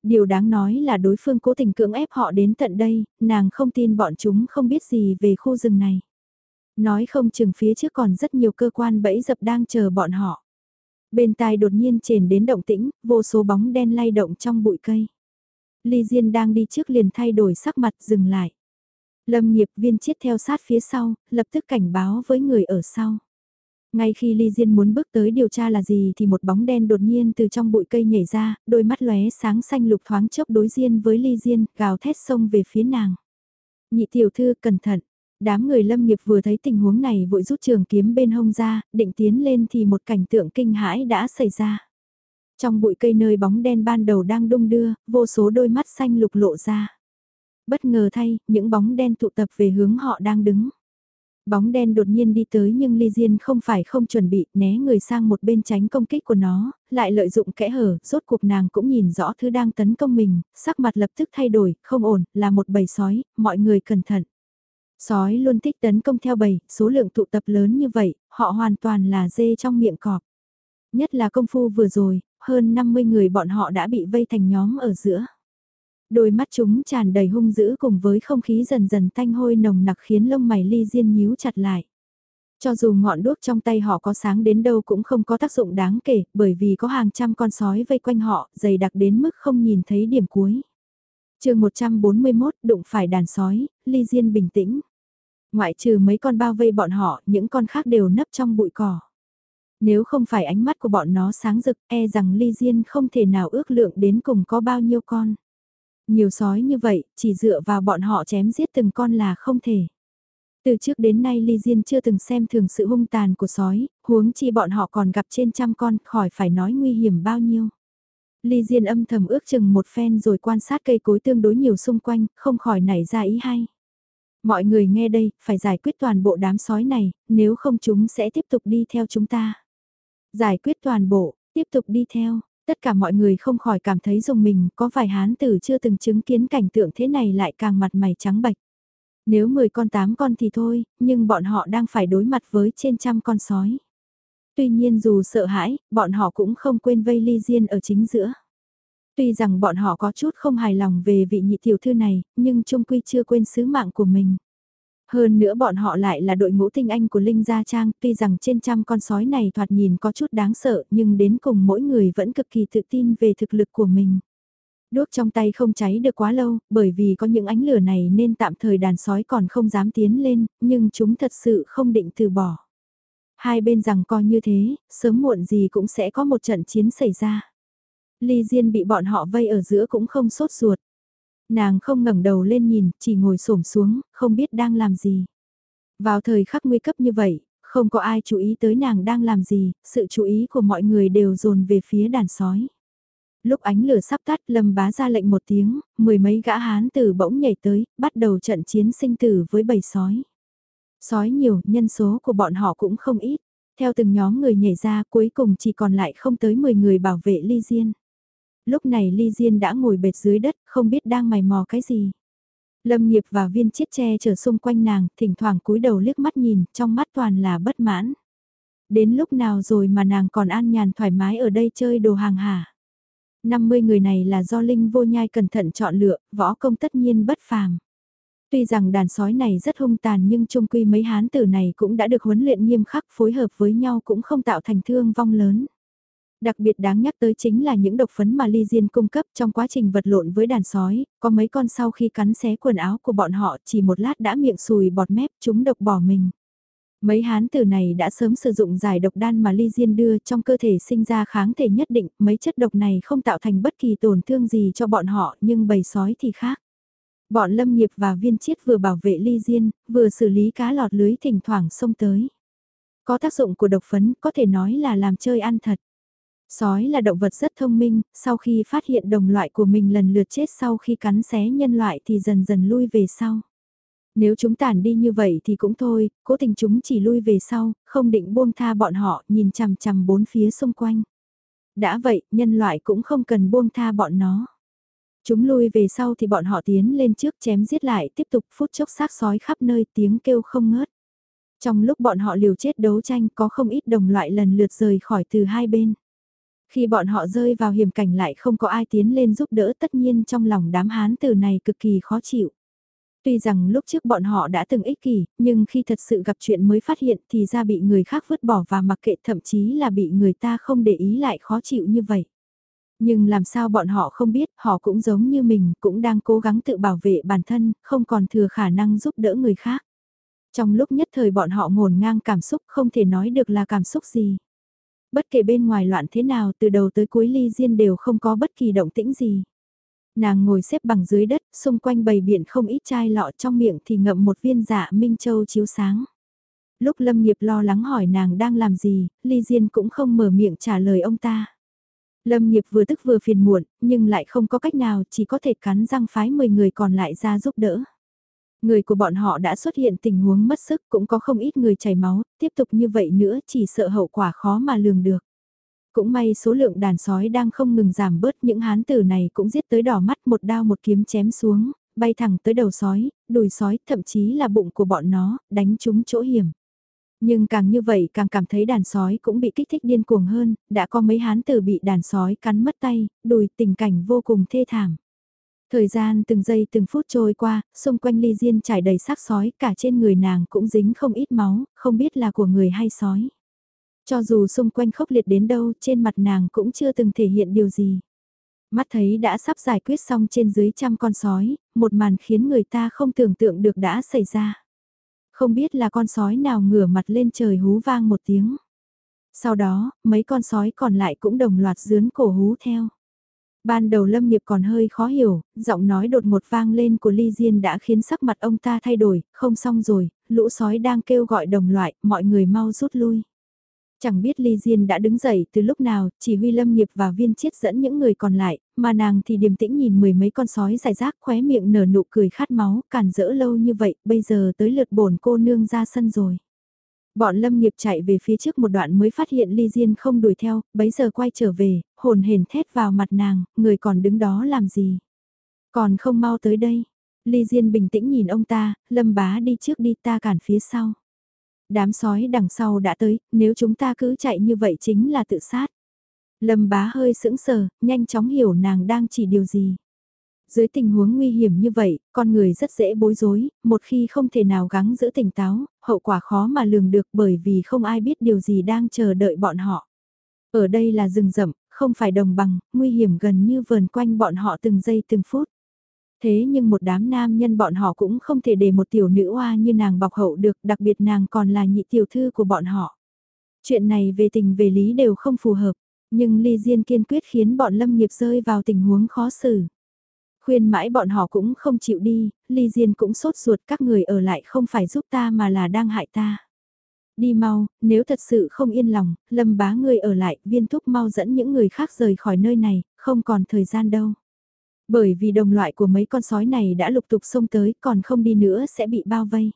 Điều đáng nói là đối phương cố tình cưỡng ép họ đến tận đây, nàng không tin bọn chúng không biết gì về khu rừng này. Nói không chừng phía trước còn rất nhiều cơ quan bẫy dập đang chờ bọn họ. Bên tai đột nhiên trền đến động tĩnh, vô số bóng đen lay động trong bụi cây. Ly Diên đang đi trước liền thay đổi sắc mặt dừng lại. Lâm nghiệp viên chiết theo sát phía sau, lập tức cảnh báo với người ở sau. Ngay khi Ly Diên muốn bước tới điều tra là gì thì một bóng đen đột nhiên từ trong bụi cây nhảy ra, đôi mắt lóe sáng xanh lục thoáng chốc đối diên với Ly Diên, gào thét xông về phía nàng. Nhị tiểu thư cẩn thận, đám người lâm nghiệp vừa thấy tình huống này vội rút trường kiếm bên hông ra, định tiến lên thì một cảnh tượng kinh hãi đã xảy ra. Trong bụi cây nơi bóng đen ban đầu đang đung đưa, vô số đôi mắt xanh lục lộ ra. Bất ngờ thay, những bóng đen tụ tập về hướng họ đang đứng. Bóng đen đột nhiên đi tới nhưng Ly Diên không phải không chuẩn bị né người sang một bên tránh công kích của nó, lại lợi dụng kẽ hở, rốt cuộc nàng cũng nhìn rõ thứ đang tấn công mình, sắc mặt lập tức thay đổi, không ổn, là một bầy sói, mọi người cẩn thận. Sói luôn thích tấn công theo bầy, số lượng tụ tập lớn như vậy, họ hoàn toàn là dê trong miệng cọp. Nhất là công phu vừa rồi, hơn 50 người bọn họ đã bị vây thành nhóm ở giữa. Đôi mắt chúng tràn đầy hung dữ cùng với không khí dần dần thanh hôi nồng nặc khiến lông mày ly diên nhíu chặt lại. Cho dù ngọn đuốc trong tay họ có sáng đến đâu cũng không có tác dụng đáng kể, bởi vì có hàng trăm con sói vây quanh họ, dày đặc đến mức không nhìn thấy điểm cuối chương 141 đụng phải đàn sói, ly diên bình tĩnh. Ngoại trừ mấy con bao vây bọn họ, những con khác đều nấp trong bụi cỏ. Nếu không phải ánh mắt của bọn nó sáng rực, e rằng ly diên không thể nào ước lượng đến cùng có bao nhiêu con. Nhiều sói như vậy, chỉ dựa vào bọn họ chém giết từng con là không thể. Từ trước đến nay Ly Diên chưa từng xem thường sự hung tàn của sói, huống chi bọn họ còn gặp trên trăm con, khỏi phải nói nguy hiểm bao nhiêu. Ly Diên âm thầm ước chừng một phen rồi quan sát cây cối tương đối nhiều xung quanh, không khỏi nảy ra ý hay. Mọi người nghe đây, phải giải quyết toàn bộ đám sói này, nếu không chúng sẽ tiếp tục đi theo chúng ta. Giải quyết toàn bộ, tiếp tục đi theo, Tất cả mọi người không khỏi cảm thấy dùng mình, có vài hán tử chưa từng chứng kiến cảnh tượng thế này lại càng mặt mày trắng bạch. Nếu 10 con 8 con thì thôi, nhưng bọn họ đang phải đối mặt với trên trăm con sói. Tuy nhiên dù sợ hãi, bọn họ cũng không quên vây ly diên ở chính giữa. Tuy rằng bọn họ có chút không hài lòng về vị nhị tiểu thư này, nhưng trung quy chưa quên sứ mạng của mình. Hơn nữa bọn họ lại là đội ngũ tinh anh của Linh Gia Trang, tuy rằng trên trăm con sói này thoạt nhìn có chút đáng sợ nhưng đến cùng mỗi người vẫn cực kỳ tự tin về thực lực của mình. Đốt trong tay không cháy được quá lâu, bởi vì có những ánh lửa này nên tạm thời đàn sói còn không dám tiến lên, nhưng chúng thật sự không định từ bỏ. Hai bên rằng coi như thế, sớm muộn gì cũng sẽ có một trận chiến xảy ra. Ly Diên bị bọn họ vây ở giữa cũng không sốt ruột. Nàng không ngẩng đầu lên nhìn, chỉ ngồi xổm xuống, không biết đang làm gì. Vào thời khắc nguy cấp như vậy, không có ai chú ý tới nàng đang làm gì, sự chú ý của mọi người đều dồn về phía đàn sói. Lúc ánh lửa sắp tắt lâm bá ra lệnh một tiếng, mười mấy gã hán tử bỗng nhảy tới, bắt đầu trận chiến sinh tử với bầy sói. Sói nhiều, nhân số của bọn họ cũng không ít. Theo từng nhóm người nhảy ra cuối cùng chỉ còn lại không tới 10 người bảo vệ ly diên lúc này Ly Diên đã ngồi bệt dưới đất, không biết đang mày mò cái gì. Lâm nghiệp và viên chiết Tre trở xung quanh nàng, thỉnh thoảng cúi đầu liếc mắt nhìn, trong mắt toàn là bất mãn. Đến lúc nào rồi mà nàng còn an nhàn thoải mái ở đây chơi đồ hàng hả? 50 người này là do Linh vô nhai cẩn thận chọn lựa, võ công tất nhiên bất phàm. Tuy rằng đàn sói này rất hung tàn nhưng trung quy mấy hán tử này cũng đã được huấn luyện nghiêm khắc phối hợp với nhau cũng không tạo thành thương vong lớn. Đặc biệt đáng nhắc tới chính là những độc phấn mà Ly Diên cung cấp trong quá trình vật lộn với đàn sói, có mấy con sau khi cắn xé quần áo của bọn họ chỉ một lát đã miệng sùi bọt mép chúng độc bỏ mình. Mấy hán tử này đã sớm sử dụng giải độc đan mà Ly Diên đưa trong cơ thể sinh ra kháng thể nhất định, mấy chất độc này không tạo thành bất kỳ tổn thương gì cho bọn họ nhưng bầy sói thì khác. Bọn lâm nghiệp và viên chiết vừa bảo vệ Ly Diên, vừa xử lý cá lọt lưới thỉnh thoảng xông tới. Có tác dụng của độc phấn có thể nói là làm chơi ăn thật. Sói là động vật rất thông minh, sau khi phát hiện đồng loại của mình lần lượt chết sau khi cắn xé nhân loại thì dần dần lui về sau. Nếu chúng tản đi như vậy thì cũng thôi, cố tình chúng chỉ lui về sau, không định buông tha bọn họ, nhìn chằm chằm bốn phía xung quanh. Đã vậy, nhân loại cũng không cần buông tha bọn nó. Chúng lui về sau thì bọn họ tiến lên trước chém giết lại tiếp tục phút chốc xác sói khắp nơi tiếng kêu không ngớt. Trong lúc bọn họ liều chết đấu tranh có không ít đồng loại lần lượt rời khỏi từ hai bên. Khi bọn họ rơi vào hiểm cảnh lại không có ai tiến lên giúp đỡ tất nhiên trong lòng đám hán từ này cực kỳ khó chịu. Tuy rằng lúc trước bọn họ đã từng ích kỷ, nhưng khi thật sự gặp chuyện mới phát hiện thì ra bị người khác vứt bỏ và mặc kệ thậm chí là bị người ta không để ý lại khó chịu như vậy. Nhưng làm sao bọn họ không biết, họ cũng giống như mình, cũng đang cố gắng tự bảo vệ bản thân, không còn thừa khả năng giúp đỡ người khác. Trong lúc nhất thời bọn họ ngổn ngang cảm xúc không thể nói được là cảm xúc gì. Bất kể bên ngoài loạn thế nào từ đầu tới cuối ly diên đều không có bất kỳ động tĩnh gì. Nàng ngồi xếp bằng dưới đất, xung quanh bầy biển không ít chai lọ trong miệng thì ngậm một viên dạ Minh Châu chiếu sáng. Lúc Lâm Nghiệp lo lắng hỏi nàng đang làm gì, Ly Diên cũng không mở miệng trả lời ông ta. Lâm nghiệp vừa tức vừa phiền muộn, nhưng lại không có cách nào, chỉ có thể cắn răng phái 10 người còn lại ra giúp đỡ. Người của bọn họ đã xuất hiện tình huống mất sức, cũng có không ít người chảy máu, tiếp tục như vậy nữa chỉ sợ hậu quả khó mà lường được. Cũng may số lượng đàn sói đang không ngừng giảm bớt những hán tử này cũng giết tới đỏ mắt một đao một kiếm chém xuống, bay thẳng tới đầu sói, đùi sói, thậm chí là bụng của bọn nó, đánh chúng chỗ hiểm. Nhưng càng như vậy càng cảm thấy đàn sói cũng bị kích thích điên cuồng hơn, đã có mấy hán tử bị đàn sói cắn mất tay, đùi tình cảnh vô cùng thê thảm. Thời gian từng giây từng phút trôi qua, xung quanh ly diên trải đầy xác sói, cả trên người nàng cũng dính không ít máu, không biết là của người hay sói. Cho dù xung quanh khốc liệt đến đâu, trên mặt nàng cũng chưa từng thể hiện điều gì. Mắt thấy đã sắp giải quyết xong trên dưới trăm con sói, một màn khiến người ta không tưởng tượng được đã xảy ra. Không biết là con sói nào ngửa mặt lên trời hú vang một tiếng. Sau đó, mấy con sói còn lại cũng đồng loạt dướn cổ hú theo. Ban đầu lâm nghiệp còn hơi khó hiểu, giọng nói đột một vang lên của Ly Diên đã khiến sắc mặt ông ta thay đổi, không xong rồi, lũ sói đang kêu gọi đồng loại, mọi người mau rút lui. Chẳng biết Ly Diên đã đứng dậy từ lúc nào, chỉ huy lâm nghiệp và viên chiết dẫn những người còn lại, mà nàng thì điềm tĩnh nhìn mười mấy con sói dài rác khóe miệng nở nụ cười khát máu, cản rỡ lâu như vậy, bây giờ tới lượt bổn cô nương ra sân rồi. Bọn lâm nghiệp chạy về phía trước một đoạn mới phát hiện Ly Diên không đuổi theo, bấy giờ quay trở về, hồn hển thét vào mặt nàng, người còn đứng đó làm gì? Còn không mau tới đây. Ly Diên bình tĩnh nhìn ông ta, lâm bá đi trước đi ta cản phía sau. Đám sói đằng sau đã tới, nếu chúng ta cứ chạy như vậy chính là tự sát. Lâm bá hơi sững sờ, nhanh chóng hiểu nàng đang chỉ điều gì. Dưới tình huống nguy hiểm như vậy, con người rất dễ bối rối, một khi không thể nào gắng giữ tỉnh táo, hậu quả khó mà lường được bởi vì không ai biết điều gì đang chờ đợi bọn họ. Ở đây là rừng rậm, không phải đồng bằng, nguy hiểm gần như vờn quanh bọn họ từng giây từng phút. Thế nhưng một đám nam nhân bọn họ cũng không thể để một tiểu nữ oa như nàng bọc hậu được, đặc biệt nàng còn là nhị tiểu thư của bọn họ. Chuyện này về tình về lý đều không phù hợp, nhưng ly diên kiên quyết khiến bọn lâm nghiệp rơi vào tình huống khó xử. Khuyên mãi bọn họ cũng không chịu đi, ly diên cũng sốt ruột các người ở lại không phải giúp ta mà là đang hại ta. Đi mau, nếu thật sự không yên lòng, lâm bá người ở lại, viên thúc mau dẫn những người khác rời khỏi nơi này, không còn thời gian đâu. Bởi vì đồng loại của mấy con sói này đã lục tục xông tới, còn không đi nữa sẽ bị bao vây.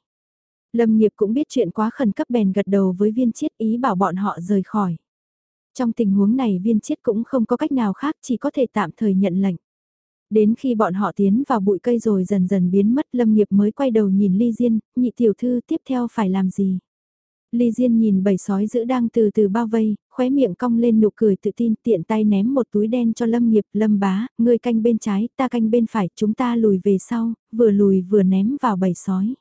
Lâm nghiệp cũng biết chuyện quá khẩn cấp bèn gật đầu với viên chiết ý bảo bọn họ rời khỏi. Trong tình huống này viên chiết cũng không có cách nào khác chỉ có thể tạm thời nhận lệnh. Đến khi bọn họ tiến vào bụi cây rồi dần dần biến mất Lâm nghiệp mới quay đầu nhìn Ly Diên, nhị tiểu thư tiếp theo phải làm gì. Ly Diên nhìn bầy sói giữ đang từ từ bao vây, khóe miệng cong lên nụ cười tự tin tiện tay ném một túi đen cho Lâm nghiệp Lâm bá, ngươi canh bên trái, ta canh bên phải, chúng ta lùi về sau, vừa lùi vừa ném vào bầy sói.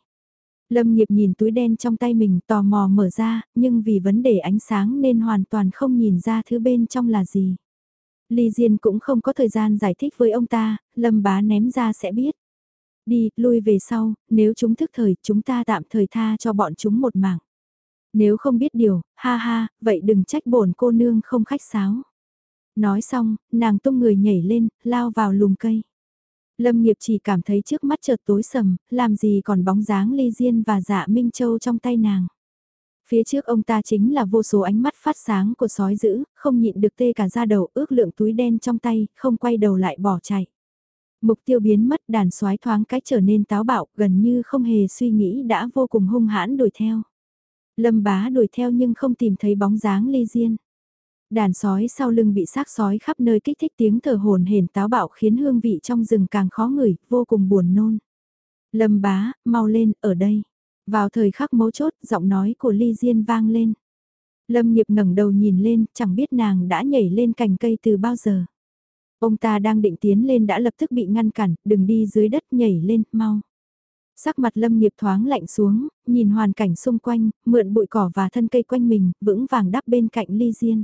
Lâm nghiệp nhìn túi đen trong tay mình tò mò mở ra, nhưng vì vấn đề ánh sáng nên hoàn toàn không nhìn ra thứ bên trong là gì. Ly Diên cũng không có thời gian giải thích với ông ta, Lâm bá ném ra sẽ biết. Đi, lui về sau, nếu chúng thức thời, chúng ta tạm thời tha cho bọn chúng một mạng. Nếu không biết điều, ha ha, vậy đừng trách bổn cô nương không khách sáo. Nói xong, nàng tung người nhảy lên, lao vào lùm cây. Lâm nghiệp chỉ cảm thấy trước mắt chợt tối sầm, làm gì còn bóng dáng ly diên và dạ Minh Châu trong tay nàng. Phía trước ông ta chính là vô số ánh mắt phát sáng của sói dữ, không nhịn được tê cả da đầu ước lượng túi đen trong tay, không quay đầu lại bỏ chạy. Mục tiêu biến mất đàn soái thoáng cái trở nên táo bạo, gần như không hề suy nghĩ đã vô cùng hung hãn đuổi theo. Lâm bá đuổi theo nhưng không tìm thấy bóng dáng ly diên. Đàn sói sau lưng bị xác sói khắp nơi kích thích tiếng thở hồn hển táo bạo khiến hương vị trong rừng càng khó ngửi, vô cùng buồn nôn. Lâm bá, mau lên, ở đây. Vào thời khắc mấu chốt, giọng nói của Ly Diên vang lên. Lâm nghiệp ngẩng đầu nhìn lên, chẳng biết nàng đã nhảy lên cành cây từ bao giờ. Ông ta đang định tiến lên đã lập tức bị ngăn cản, đừng đi dưới đất nhảy lên, mau. Sắc mặt lâm nghiệp thoáng lạnh xuống, nhìn hoàn cảnh xung quanh, mượn bụi cỏ và thân cây quanh mình, vững vàng đắp bên cạnh ly diên.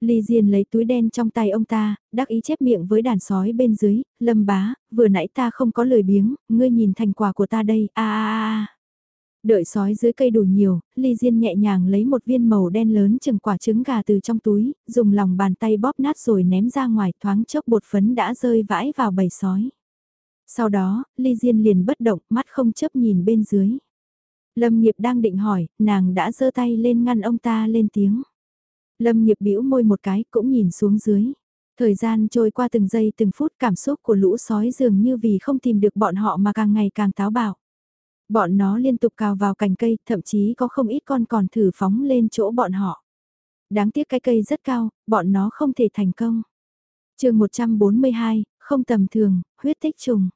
Ly Diên lấy túi đen trong tay ông ta, đắc ý chép miệng với đàn sói bên dưới, lâm bá, vừa nãy ta không có lời biếng, ngươi nhìn thành quả của ta đây, a a a. Đợi sói dưới cây đủ nhiều, Ly Diên nhẹ nhàng lấy một viên màu đen lớn chừng quả trứng gà từ trong túi, dùng lòng bàn tay bóp nát rồi ném ra ngoài thoáng chốc bột phấn đã rơi vãi vào bầy sói. Sau đó, Ly Diên liền bất động, mắt không chấp nhìn bên dưới. Lâm nghiệp đang định hỏi, nàng đã giơ tay lên ngăn ông ta lên tiếng. Lâm nghiệp bĩu môi một cái cũng nhìn xuống dưới. Thời gian trôi qua từng giây từng phút cảm xúc của lũ sói dường như vì không tìm được bọn họ mà càng ngày càng táo bạo. Bọn nó liên tục cào vào cành cây, thậm chí có không ít con còn thử phóng lên chỗ bọn họ. Đáng tiếc cái cây rất cao, bọn nó không thể thành công. chương 142, không tầm thường, huyết tích trùng.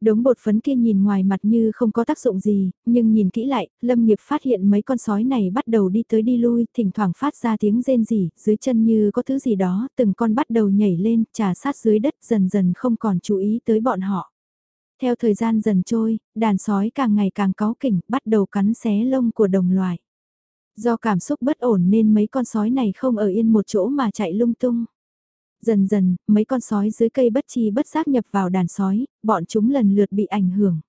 Đống bột phấn kia nhìn ngoài mặt như không có tác dụng gì, nhưng nhìn kỹ lại, Lâm Nghiệp phát hiện mấy con sói này bắt đầu đi tới đi lui, thỉnh thoảng phát ra tiếng rên rỉ, dưới chân như có thứ gì đó, từng con bắt đầu nhảy lên, trà sát dưới đất dần dần không còn chú ý tới bọn họ. Theo thời gian dần trôi, đàn sói càng ngày càng cáu kỉnh, bắt đầu cắn xé lông của đồng loài. Do cảm xúc bất ổn nên mấy con sói này không ở yên một chỗ mà chạy lung tung. Dần dần, mấy con sói dưới cây bất chi bất giác nhập vào đàn sói, bọn chúng lần lượt bị ảnh hưởng.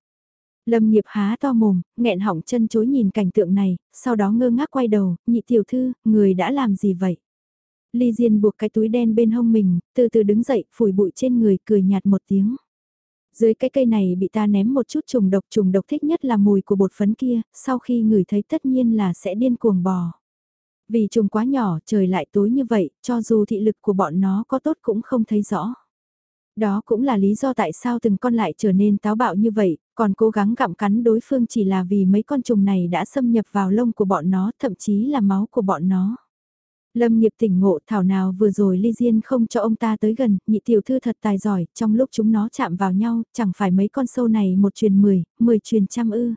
Lâm nghiệp há to mồm, nghẹn họng chân chối nhìn cảnh tượng này, sau đó ngơ ngác quay đầu, nhị tiểu thư, người đã làm gì vậy? Ly Diên buộc cái túi đen bên hông mình, từ từ đứng dậy, phủi bụi trên người, cười nhạt một tiếng. Dưới cái cây này bị ta ném một chút trùng độc, trùng độc thích nhất là mùi của bột phấn kia, sau khi ngửi thấy tất nhiên là sẽ điên cuồng bò. Vì trùng quá nhỏ, trời lại tối như vậy, cho dù thị lực của bọn nó có tốt cũng không thấy rõ. Đó cũng là lý do tại sao từng con lại trở nên táo bạo như vậy, còn cố gắng gặm cắn đối phương chỉ là vì mấy con trùng này đã xâm nhập vào lông của bọn nó, thậm chí là máu của bọn nó. Lâm nghiệp tỉnh ngộ thảo nào vừa rồi Ly Diên không cho ông ta tới gần, nhị tiểu thư thật tài giỏi, trong lúc chúng nó chạm vào nhau, chẳng phải mấy con sâu này một truyền mười, mười truyền trăm ư.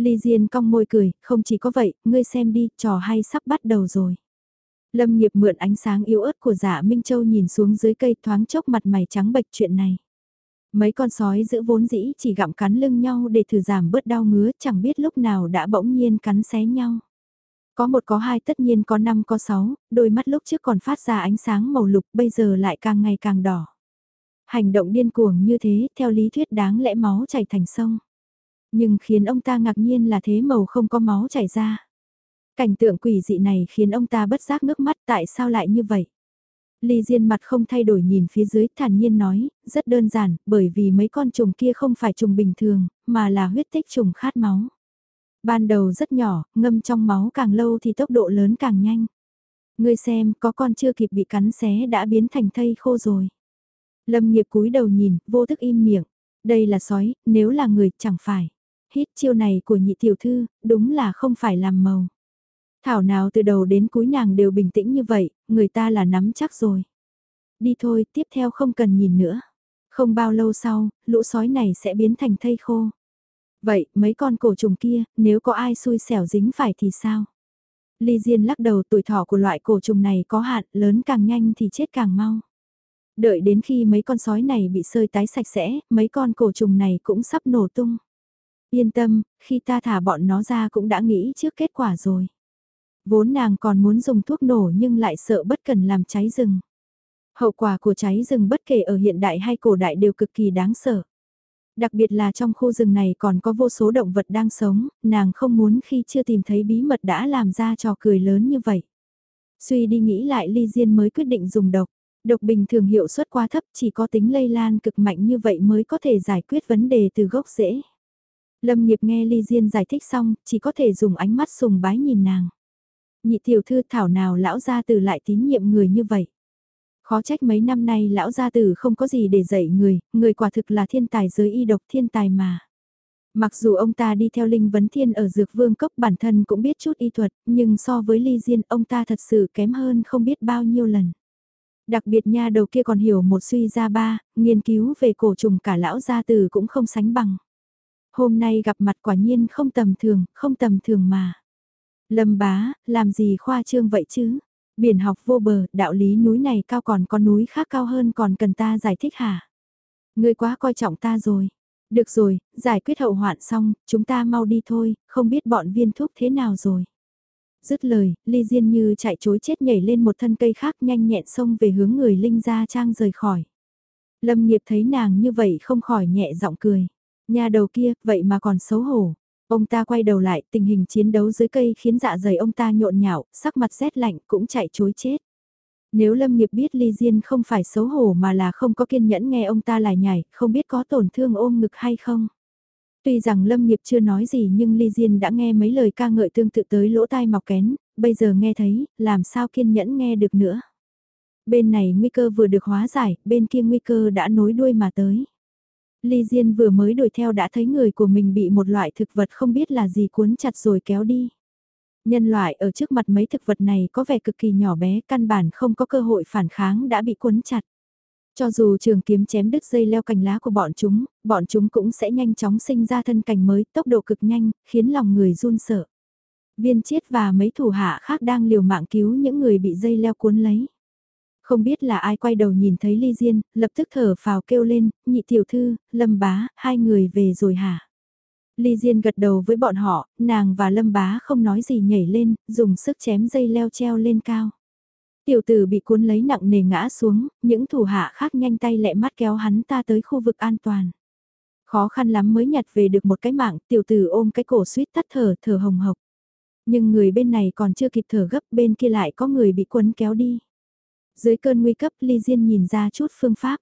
Ly Diên cong môi cười, không chỉ có vậy, ngươi xem đi, trò hay sắp bắt đầu rồi. Lâm nghiệp mượn ánh sáng yếu ớt của giả Minh Châu nhìn xuống dưới cây thoáng chốc mặt mày trắng bệch chuyện này. Mấy con sói giữ vốn dĩ chỉ gặm cắn lưng nhau để thử giảm bớt đau ngứa chẳng biết lúc nào đã bỗng nhiên cắn xé nhau. Có một có hai tất nhiên có năm có sáu, đôi mắt lúc trước còn phát ra ánh sáng màu lục bây giờ lại càng ngày càng đỏ. Hành động điên cuồng như thế theo lý thuyết đáng lẽ máu chảy thành sông. Nhưng khiến ông ta ngạc nhiên là thế màu không có máu chảy ra. Cảnh tượng quỷ dị này khiến ông ta bất giác nước mắt tại sao lại như vậy. Ly Diên mặt không thay đổi nhìn phía dưới thản nhiên nói, rất đơn giản, bởi vì mấy con trùng kia không phải trùng bình thường, mà là huyết tích trùng khát máu. Ban đầu rất nhỏ, ngâm trong máu càng lâu thì tốc độ lớn càng nhanh. Ngươi xem, có con chưa kịp bị cắn xé đã biến thành thây khô rồi. Lâm nghiệp cúi đầu nhìn, vô thức im miệng. Đây là sói, nếu là người, chẳng phải. Hít chiêu này của nhị tiểu thư, đúng là không phải làm màu. Thảo nào từ đầu đến cuối nàng đều bình tĩnh như vậy, người ta là nắm chắc rồi. Đi thôi, tiếp theo không cần nhìn nữa. Không bao lâu sau, lũ sói này sẽ biến thành thây khô. Vậy, mấy con cổ trùng kia, nếu có ai xui xẻo dính phải thì sao? Ly Diên lắc đầu tuổi thọ của loại cổ trùng này có hạn, lớn càng nhanh thì chết càng mau. Đợi đến khi mấy con sói này bị sơi tái sạch sẽ, mấy con cổ trùng này cũng sắp nổ tung. Yên tâm, khi ta thả bọn nó ra cũng đã nghĩ trước kết quả rồi. Vốn nàng còn muốn dùng thuốc nổ nhưng lại sợ bất cần làm cháy rừng. Hậu quả của cháy rừng bất kể ở hiện đại hay cổ đại đều cực kỳ đáng sợ. Đặc biệt là trong khu rừng này còn có vô số động vật đang sống, nàng không muốn khi chưa tìm thấy bí mật đã làm ra trò cười lớn như vậy. Suy đi nghĩ lại Ly Diên mới quyết định dùng độc. Độc bình thường hiệu suất quá thấp chỉ có tính lây lan cực mạnh như vậy mới có thể giải quyết vấn đề từ gốc rễ. Lâm nghiệp nghe Ly Diên giải thích xong, chỉ có thể dùng ánh mắt sùng bái nhìn nàng. Nhị tiểu thư thảo nào lão gia tử lại tín nhiệm người như vậy. Khó trách mấy năm nay lão gia tử không có gì để dạy người, người quả thực là thiên tài giới y độc thiên tài mà. Mặc dù ông ta đi theo Linh Vấn Thiên ở Dược Vương Cốc bản thân cũng biết chút y thuật, nhưng so với Ly Diên ông ta thật sự kém hơn không biết bao nhiêu lần. Đặc biệt nha đầu kia còn hiểu một suy ra ba, nghiên cứu về cổ trùng cả lão gia tử cũng không sánh bằng. Hôm nay gặp mặt quả nhiên không tầm thường, không tầm thường mà. Lâm bá, làm gì khoa trương vậy chứ? Biển học vô bờ, đạo lý núi này cao còn có núi khác cao hơn còn cần ta giải thích hả? Ngươi quá coi trọng ta rồi. Được rồi, giải quyết hậu hoạn xong, chúng ta mau đi thôi, không biết bọn viên thuốc thế nào rồi. Dứt lời, Ly Diên như chạy chối chết nhảy lên một thân cây khác nhanh nhẹn xông về hướng người Linh Gia Trang rời khỏi. Lâm nghiệp thấy nàng như vậy không khỏi nhẹ giọng cười. Nhà đầu kia, vậy mà còn xấu hổ. Ông ta quay đầu lại, tình hình chiến đấu dưới cây khiến dạ dày ông ta nhộn nhạo, sắc mặt rét lạnh cũng chạy chối chết. Nếu Lâm nghiệp biết Ly Diên không phải xấu hổ mà là không có kiên nhẫn nghe ông ta lại nhảy, không biết có tổn thương ôm ngực hay không. Tuy rằng Lâm nghiệp chưa nói gì nhưng Ly Diên đã nghe mấy lời ca ngợi tương tự tới lỗ tai mọc kén, bây giờ nghe thấy, làm sao kiên nhẫn nghe được nữa. Bên này nguy cơ vừa được hóa giải, bên kia nguy cơ đã nối đuôi mà tới. Ly Diên vừa mới đuổi theo đã thấy người của mình bị một loại thực vật không biết là gì cuốn chặt rồi kéo đi. Nhân loại ở trước mặt mấy thực vật này có vẻ cực kỳ nhỏ bé, căn bản không có cơ hội phản kháng đã bị cuốn chặt. Cho dù trường kiếm chém đứt dây leo cành lá của bọn chúng, bọn chúng cũng sẽ nhanh chóng sinh ra thân cành mới, tốc độ cực nhanh, khiến lòng người run sợ. Viên chiết và mấy thủ hạ khác đang liều mạng cứu những người bị dây leo cuốn lấy. Không biết là ai quay đầu nhìn thấy Ly Diên, lập tức thở phào kêu lên, nhị tiểu thư, lâm bá, hai người về rồi hả? Ly Diên gật đầu với bọn họ, nàng và lâm bá không nói gì nhảy lên, dùng sức chém dây leo treo lên cao. Tiểu tử bị cuốn lấy nặng nề ngã xuống, những thủ hạ khác nhanh tay lẹ mắt kéo hắn ta tới khu vực an toàn. Khó khăn lắm mới nhặt về được một cái mạng, tiểu tử ôm cái cổ suýt tắt thở, thở hồng hộc. Nhưng người bên này còn chưa kịp thở gấp bên kia lại có người bị cuốn kéo đi. Dưới cơn nguy cấp Ly Diên nhìn ra chút phương pháp.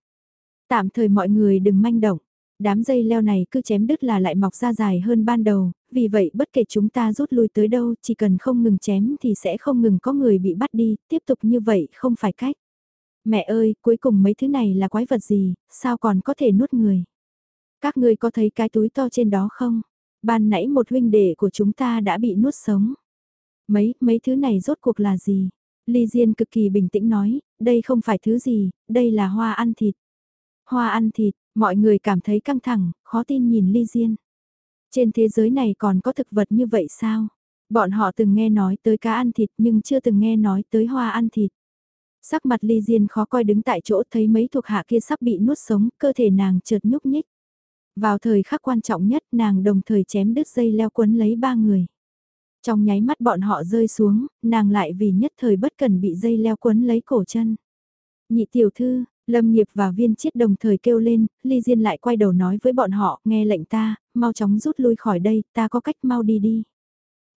Tạm thời mọi người đừng manh động. Đám dây leo này cứ chém đứt là lại mọc ra dài hơn ban đầu, vì vậy bất kể chúng ta rút lui tới đâu, chỉ cần không ngừng chém thì sẽ không ngừng có người bị bắt đi, tiếp tục như vậy không phải cách. Mẹ ơi, cuối cùng mấy thứ này là quái vật gì, sao còn có thể nuốt người? Các ngươi có thấy cái túi to trên đó không? Ban nãy một huynh đệ của chúng ta đã bị nuốt sống. Mấy, mấy thứ này rốt cuộc là gì? Ly Diên cực kỳ bình tĩnh nói, đây không phải thứ gì, đây là hoa ăn thịt. Hoa ăn thịt, mọi người cảm thấy căng thẳng, khó tin nhìn Ly Diên. Trên thế giới này còn có thực vật như vậy sao? Bọn họ từng nghe nói tới cá ăn thịt nhưng chưa từng nghe nói tới hoa ăn thịt. Sắc mặt Ly Diên khó coi đứng tại chỗ thấy mấy thuộc hạ kia sắp bị nuốt sống, cơ thể nàng chợt nhúc nhích. Vào thời khắc quan trọng nhất nàng đồng thời chém đứt dây leo quấn lấy ba người. Trong nháy mắt bọn họ rơi xuống, nàng lại vì nhất thời bất cần bị dây leo quấn lấy cổ chân. Nhị tiểu thư, Lâm nghiệp và viên chiết đồng thời kêu lên, Ly Diên lại quay đầu nói với bọn họ, nghe lệnh ta, mau chóng rút lui khỏi đây, ta có cách mau đi đi.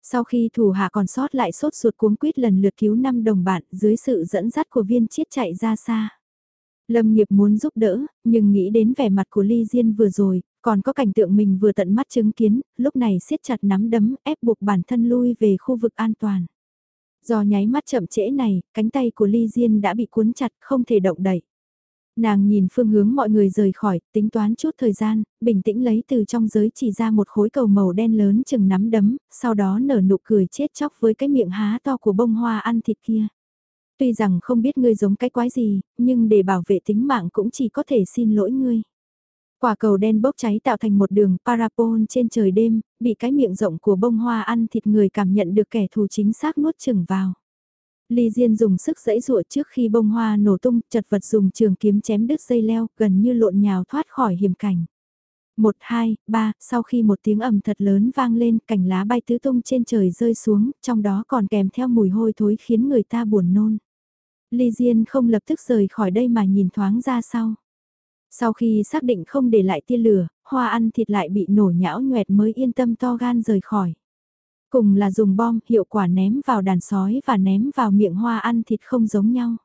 Sau khi thủ hạ còn sót lại sốt ruột cuống quýt lần lượt cứu năm đồng bạn dưới sự dẫn dắt của viên chiết chạy ra xa. Lâm nghiệp muốn giúp đỡ, nhưng nghĩ đến vẻ mặt của Ly Diên vừa rồi, còn có cảnh tượng mình vừa tận mắt chứng kiến, lúc này siết chặt nắm đấm ép buộc bản thân lui về khu vực an toàn. Do nháy mắt chậm trễ này, cánh tay của Ly Diên đã bị cuốn chặt không thể động đậy. Nàng nhìn phương hướng mọi người rời khỏi, tính toán chút thời gian, bình tĩnh lấy từ trong giới chỉ ra một khối cầu màu đen lớn chừng nắm đấm, sau đó nở nụ cười chết chóc với cái miệng há to của bông hoa ăn thịt kia. Tuy rằng không biết ngươi giống cái quái gì, nhưng để bảo vệ tính mạng cũng chỉ có thể xin lỗi ngươi. Quả cầu đen bốc cháy tạo thành một đường parapol trên trời đêm, bị cái miệng rộng của bông hoa ăn thịt người cảm nhận được kẻ thù chính xác nuốt chừng vào. Ly Diên dùng sức dẫy dụa trước khi bông hoa nổ tung, chật vật dùng trường kiếm chém đứt dây leo, gần như lộn nhào thoát khỏi hiểm cảnh. Một, hai, ba, sau khi một tiếng ầm thật lớn vang lên, cành lá bay tứ tung trên trời rơi xuống, trong đó còn kèm theo mùi hôi thối khiến người ta buồn nôn. Ly Diên không lập tức rời khỏi đây mà nhìn thoáng ra sau. Sau khi xác định không để lại tia lửa, hoa ăn thịt lại bị nổ nhão nhoẹt mới yên tâm to gan rời khỏi. Cùng là dùng bom, hiệu quả ném vào đàn sói và ném vào miệng hoa ăn thịt không giống nhau.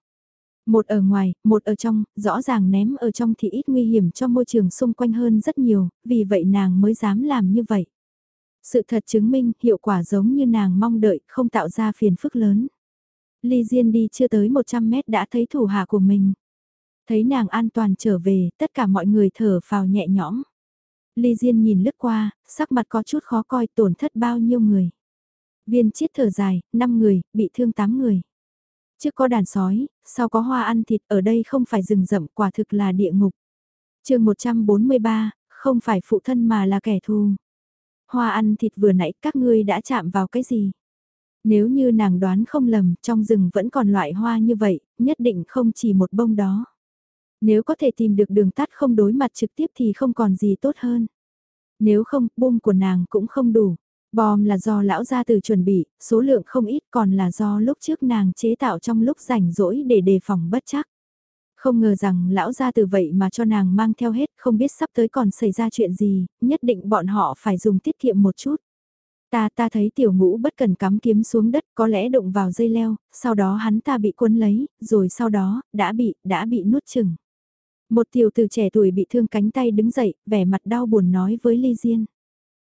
Một ở ngoài, một ở trong, rõ ràng ném ở trong thì ít nguy hiểm cho môi trường xung quanh hơn rất nhiều, vì vậy nàng mới dám làm như vậy. Sự thật chứng minh hiệu quả giống như nàng mong đợi, không tạo ra phiền phức lớn. Ly Diên đi chưa tới 100 mét đã thấy thủ hạ của mình. Thấy nàng an toàn trở về, tất cả mọi người thở phào nhẹ nhõm. Ly Diên nhìn lướt qua, sắc mặt có chút khó coi tổn thất bao nhiêu người. Viên chiết thở dài, 5 người, bị thương 8 người. Trước có đàn sói, sau có hoa ăn thịt, ở đây không phải rừng rậm, quả thực là địa ngục. chương 143, không phải phụ thân mà là kẻ thù. Hoa ăn thịt vừa nãy các ngươi đã chạm vào cái gì? Nếu như nàng đoán không lầm, trong rừng vẫn còn loại hoa như vậy, nhất định không chỉ một bông đó. Nếu có thể tìm được đường tắt không đối mặt trực tiếp thì không còn gì tốt hơn. Nếu không, bom của nàng cũng không đủ. Bom là do lão gia từ chuẩn bị, số lượng không ít còn là do lúc trước nàng chế tạo trong lúc rảnh rỗi để đề phòng bất chắc. Không ngờ rằng lão gia từ vậy mà cho nàng mang theo hết, không biết sắp tới còn xảy ra chuyện gì, nhất định bọn họ phải dùng tiết kiệm một chút. Ta ta thấy tiểu ngũ bất cần cắm kiếm xuống đất có lẽ đụng vào dây leo, sau đó hắn ta bị cuốn lấy, rồi sau đó, đã bị, đã bị nuốt chừng. Một tiểu tử trẻ tuổi bị thương cánh tay đứng dậy, vẻ mặt đau buồn nói với Ly Diên.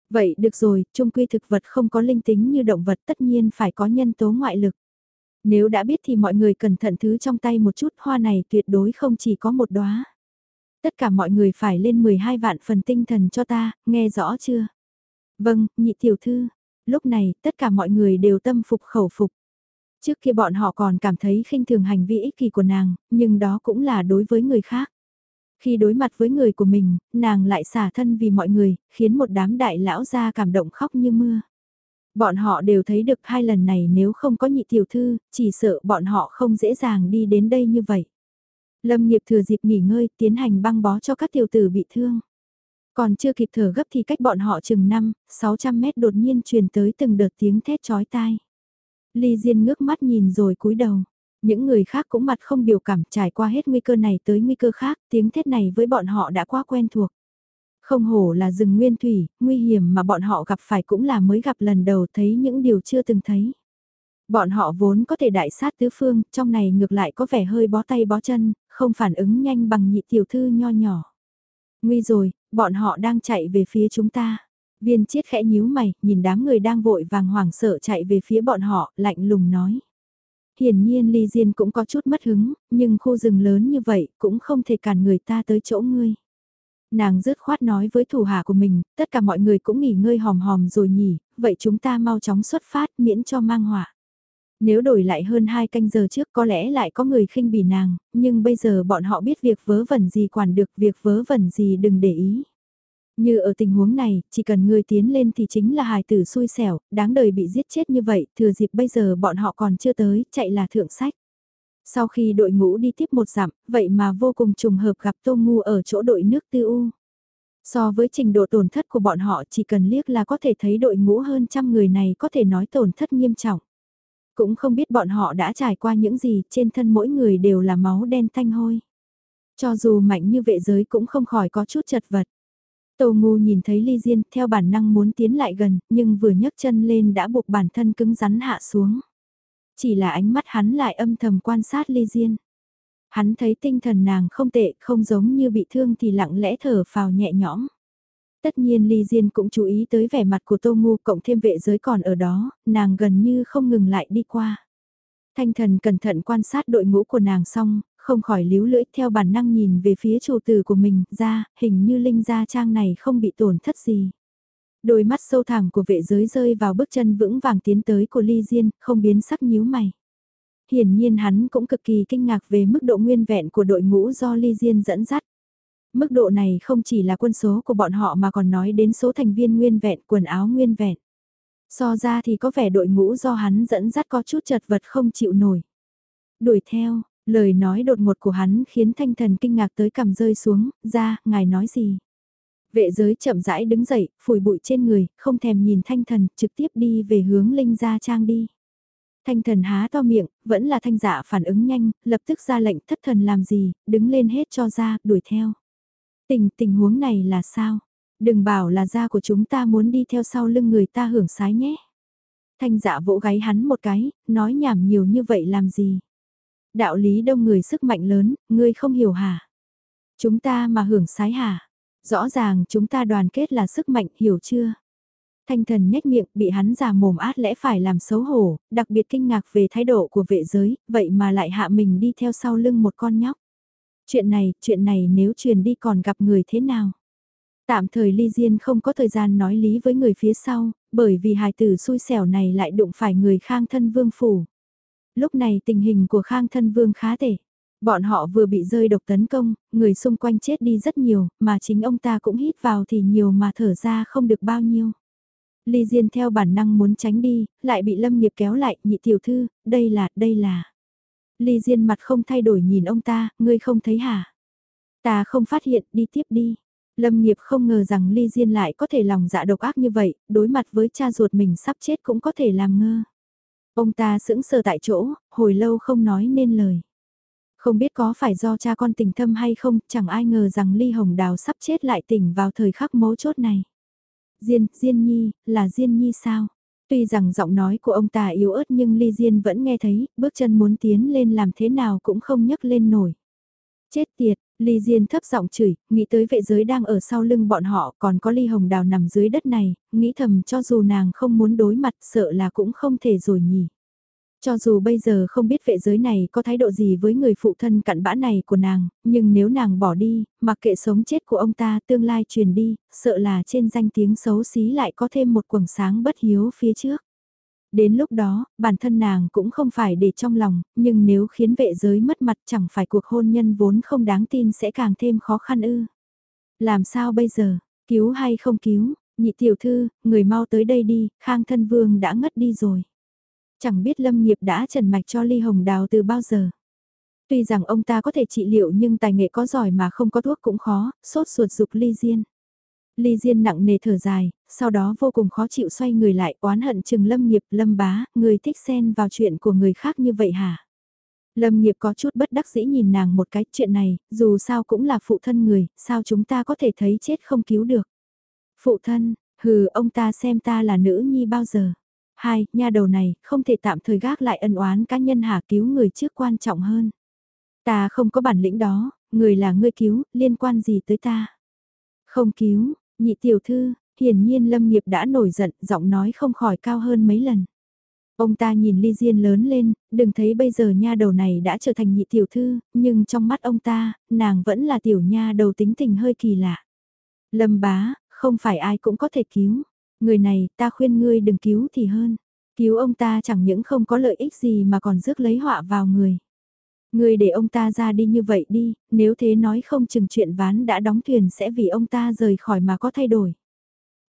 Vậy được rồi, trung quy thực vật không có linh tính như động vật tất nhiên phải có nhân tố ngoại lực. Nếu đã biết thì mọi người cẩn thận thứ trong tay một chút hoa này tuyệt đối không chỉ có một đóa. Tất cả mọi người phải lên 12 vạn phần tinh thần cho ta, nghe rõ chưa? Vâng, nhị tiểu thư. Lúc này, tất cả mọi người đều tâm phục khẩu phục. Trước kia bọn họ còn cảm thấy khinh thường hành vi ích kỷ của nàng, nhưng đó cũng là đối với người khác. Khi đối mặt với người của mình, nàng lại xả thân vì mọi người, khiến một đám đại lão ra cảm động khóc như mưa. Bọn họ đều thấy được hai lần này nếu không có nhị tiểu thư, chỉ sợ bọn họ không dễ dàng đi đến đây như vậy. Lâm nghiệp thừa dịp nghỉ ngơi tiến hành băng bó cho các tiểu tử bị thương. Còn chưa kịp thở gấp thì cách bọn họ chừng 5, 600 mét đột nhiên truyền tới từng đợt tiếng thét chói tai. Ly Diên ngước mắt nhìn rồi cúi đầu. Những người khác cũng mặt không biểu cảm trải qua hết nguy cơ này tới nguy cơ khác, tiếng thét này với bọn họ đã quá quen thuộc. Không hổ là rừng nguyên thủy, nguy hiểm mà bọn họ gặp phải cũng là mới gặp lần đầu thấy những điều chưa từng thấy. Bọn họ vốn có thể đại sát tứ phương, trong này ngược lại có vẻ hơi bó tay bó chân, không phản ứng nhanh bằng nhị tiểu thư nho nhỏ. Nguy rồi, bọn họ đang chạy về phía chúng ta. Viên chiết khẽ nhíu mày, nhìn đám người đang vội vàng hoảng sợ chạy về phía bọn họ, lạnh lùng nói. Hiển nhiên Ly Diên cũng có chút mất hứng, nhưng khu rừng lớn như vậy cũng không thể cản người ta tới chỗ ngươi. Nàng dứt khoát nói với thủ hạ của mình, tất cả mọi người cũng nghỉ ngơi hòm hòm rồi nhỉ, vậy chúng ta mau chóng xuất phát miễn cho mang họa. Nếu đổi lại hơn hai canh giờ trước có lẽ lại có người khinh bỉ nàng, nhưng bây giờ bọn họ biết việc vớ vẩn gì quản được việc vớ vẩn gì đừng để ý. Như ở tình huống này, chỉ cần người tiến lên thì chính là hài tử xui xẻo, đáng đời bị giết chết như vậy, thừa dịp bây giờ bọn họ còn chưa tới, chạy là thượng sách. Sau khi đội ngũ đi tiếp một dặm, vậy mà vô cùng trùng hợp gặp Tô Ngu ở chỗ đội nước tư u. So với trình độ tổn thất của bọn họ chỉ cần liếc là có thể thấy đội ngũ hơn trăm người này có thể nói tổn thất nghiêm trọng. Cũng không biết bọn họ đã trải qua những gì, trên thân mỗi người đều là máu đen thanh hôi. Cho dù mạnh như vệ giới cũng không khỏi có chút chật vật. Tô ngu nhìn thấy Ly Diên theo bản năng muốn tiến lại gần, nhưng vừa nhấc chân lên đã buộc bản thân cứng rắn hạ xuống. Chỉ là ánh mắt hắn lại âm thầm quan sát Ly Diên. Hắn thấy tinh thần nàng không tệ, không giống như bị thương thì lặng lẽ thở phào nhẹ nhõm. Tất nhiên Ly Diên cũng chú ý tới vẻ mặt của Tô Ngu cộng thêm vệ giới còn ở đó, nàng gần như không ngừng lại đi qua. Thanh thần cẩn thận quan sát đội ngũ của nàng xong, không khỏi líu lưỡi theo bản năng nhìn về phía chủ tử của mình, ra, hình như linh gia trang này không bị tổn thất gì. Đôi mắt sâu thẳm của vệ giới rơi vào bước chân vững vàng tiến tới của Ly Diên, không biến sắc nhíu mày. hiển nhiên hắn cũng cực kỳ kinh ngạc về mức độ nguyên vẹn của đội ngũ do Ly Diên dẫn dắt. Mức độ này không chỉ là quân số của bọn họ mà còn nói đến số thành viên nguyên vẹn, quần áo nguyên vẹn. So ra thì có vẻ đội ngũ do hắn dẫn dắt có chút chật vật không chịu nổi. Đuổi theo, lời nói đột ngột của hắn khiến thanh thần kinh ngạc tới cầm rơi xuống, ra, ngài nói gì? Vệ giới chậm rãi đứng dậy, phủi bụi trên người, không thèm nhìn thanh thần, trực tiếp đi về hướng linh gia trang đi. Thanh thần há to miệng, vẫn là thanh dạ phản ứng nhanh, lập tức ra lệnh thất thần làm gì, đứng lên hết cho ra, đuổi theo. Tình tình huống này là sao? Đừng bảo là da của chúng ta muốn đi theo sau lưng người ta hưởng sái nhé. Thanh dạ vỗ gáy hắn một cái, nói nhảm nhiều như vậy làm gì? Đạo lý đông người sức mạnh lớn, ngươi không hiểu hả? Chúng ta mà hưởng sái hả? Rõ ràng chúng ta đoàn kết là sức mạnh, hiểu chưa? Thanh thần nhếch miệng bị hắn già mồm át lẽ phải làm xấu hổ, đặc biệt kinh ngạc về thái độ của vệ giới, vậy mà lại hạ mình đi theo sau lưng một con nhóc. Chuyện này, chuyện này nếu truyền đi còn gặp người thế nào? Tạm thời Ly Diên không có thời gian nói lý với người phía sau, bởi vì hài tử xui xẻo này lại đụng phải người khang thân vương phủ. Lúc này tình hình của khang thân vương khá tệ. Bọn họ vừa bị rơi độc tấn công, người xung quanh chết đi rất nhiều, mà chính ông ta cũng hít vào thì nhiều mà thở ra không được bao nhiêu. Ly Diên theo bản năng muốn tránh đi, lại bị Lâm Nghiệp kéo lại, nhị tiểu thư, đây là, đây là. Ly Diên mặt không thay đổi nhìn ông ta, ngươi không thấy hả? Ta không phát hiện, đi tiếp đi. Lâm nghiệp không ngờ rằng Ly Diên lại có thể lòng dạ độc ác như vậy, đối mặt với cha ruột mình sắp chết cũng có thể làm ngơ. Ông ta sững sờ tại chỗ, hồi lâu không nói nên lời. Không biết có phải do cha con tình thâm hay không, chẳng ai ngờ rằng Ly Hồng Đào sắp chết lại tỉnh vào thời khắc mấu chốt này. Diên, Diên Nhi, là Diên Nhi sao? Tuy rằng giọng nói của ông ta yếu ớt nhưng Ly Diên vẫn nghe thấy, bước chân muốn tiến lên làm thế nào cũng không nhấc lên nổi. Chết tiệt, Ly Diên thấp giọng chửi, nghĩ tới vệ giới đang ở sau lưng bọn họ còn có Ly Hồng Đào nằm dưới đất này, nghĩ thầm cho dù nàng không muốn đối mặt sợ là cũng không thể rồi nhỉ. Cho dù bây giờ không biết vệ giới này có thái độ gì với người phụ thân cặn bã này của nàng, nhưng nếu nàng bỏ đi, mặc kệ sống chết của ông ta tương lai truyền đi, sợ là trên danh tiếng xấu xí lại có thêm một quầng sáng bất hiếu phía trước. Đến lúc đó, bản thân nàng cũng không phải để trong lòng, nhưng nếu khiến vệ giới mất mặt chẳng phải cuộc hôn nhân vốn không đáng tin sẽ càng thêm khó khăn ư. Làm sao bây giờ, cứu hay không cứu, nhị tiểu thư, người mau tới đây đi, khang thân vương đã ngất đi rồi. Chẳng biết lâm nghiệp đã trần mạch cho ly hồng đào từ bao giờ. Tuy rằng ông ta có thể trị liệu nhưng tài nghệ có giỏi mà không có thuốc cũng khó, sốt ruột dục ly diên. Ly Diên nặng nề thở dài, sau đó vô cùng khó chịu xoay người lại oán hận chừng Lâm Nghiệp, Lâm Bá, người thích xen vào chuyện của người khác như vậy hả? Lâm Nghiệp có chút bất đắc dĩ nhìn nàng một cái chuyện này, dù sao cũng là phụ thân người, sao chúng ta có thể thấy chết không cứu được? Phụ thân, hừ ông ta xem ta là nữ nhi bao giờ? Hai, nha đầu này, không thể tạm thời gác lại ân oán cá nhân hả cứu người trước quan trọng hơn. Ta không có bản lĩnh đó, người là ngươi cứu, liên quan gì tới ta? Không cứu, Nhị tiểu thư, hiển nhiên Lâm Nghiệp đã nổi giận, giọng nói không khỏi cao hơn mấy lần. Ông ta nhìn Ly Diên lớn lên, đừng thấy bây giờ nha đầu này đã trở thành nhị tiểu thư, nhưng trong mắt ông ta, nàng vẫn là tiểu nha đầu tính tình hơi kỳ lạ. Lâm bá, không phải ai cũng có thể cứu. Người này, ta khuyên ngươi đừng cứu thì hơn. Cứu ông ta chẳng những không có lợi ích gì mà còn rước lấy họa vào người. Người để ông ta ra đi như vậy đi, nếu thế nói không chừng chuyện ván đã đóng thuyền sẽ vì ông ta rời khỏi mà có thay đổi.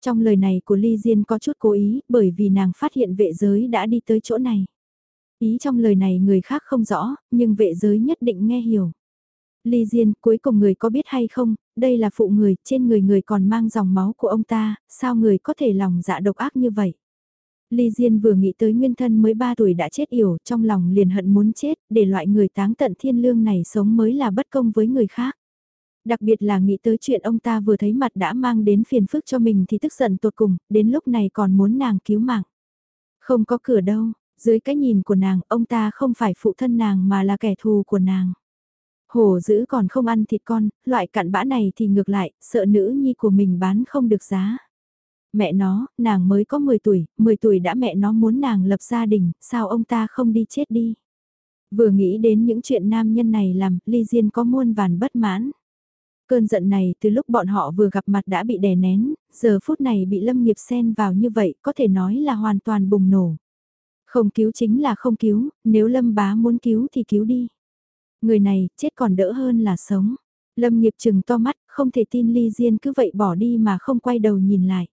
Trong lời này của Ly Diên có chút cố ý, bởi vì nàng phát hiện vệ giới đã đi tới chỗ này. Ý trong lời này người khác không rõ, nhưng vệ giới nhất định nghe hiểu. Ly Diên, cuối cùng người có biết hay không, đây là phụ người, trên người người còn mang dòng máu của ông ta, sao người có thể lòng dạ độc ác như vậy? Ly Diên vừa nghĩ tới nguyên thân mới 3 tuổi đã chết yểu, trong lòng liền hận muốn chết, để loại người táng tận thiên lương này sống mới là bất công với người khác. Đặc biệt là nghĩ tới chuyện ông ta vừa thấy mặt đã mang đến phiền phức cho mình thì tức giận tột cùng, đến lúc này còn muốn nàng cứu mạng. Không có cửa đâu, dưới cái nhìn của nàng, ông ta không phải phụ thân nàng mà là kẻ thù của nàng. Hổ dữ còn không ăn thịt con, loại cặn bã này thì ngược lại, sợ nữ nhi của mình bán không được giá. Mẹ nó, nàng mới có 10 tuổi, 10 tuổi đã mẹ nó muốn nàng lập gia đình, sao ông ta không đi chết đi. Vừa nghĩ đến những chuyện nam nhân này làm, Ly Diên có muôn vàn bất mãn. Cơn giận này từ lúc bọn họ vừa gặp mặt đã bị đè nén, giờ phút này bị lâm nghiệp xen vào như vậy có thể nói là hoàn toàn bùng nổ. Không cứu chính là không cứu, nếu Lâm bá muốn cứu thì cứu đi. Người này, chết còn đỡ hơn là sống. Lâm nghiệp chừng to mắt, không thể tin Ly Diên cứ vậy bỏ đi mà không quay đầu nhìn lại.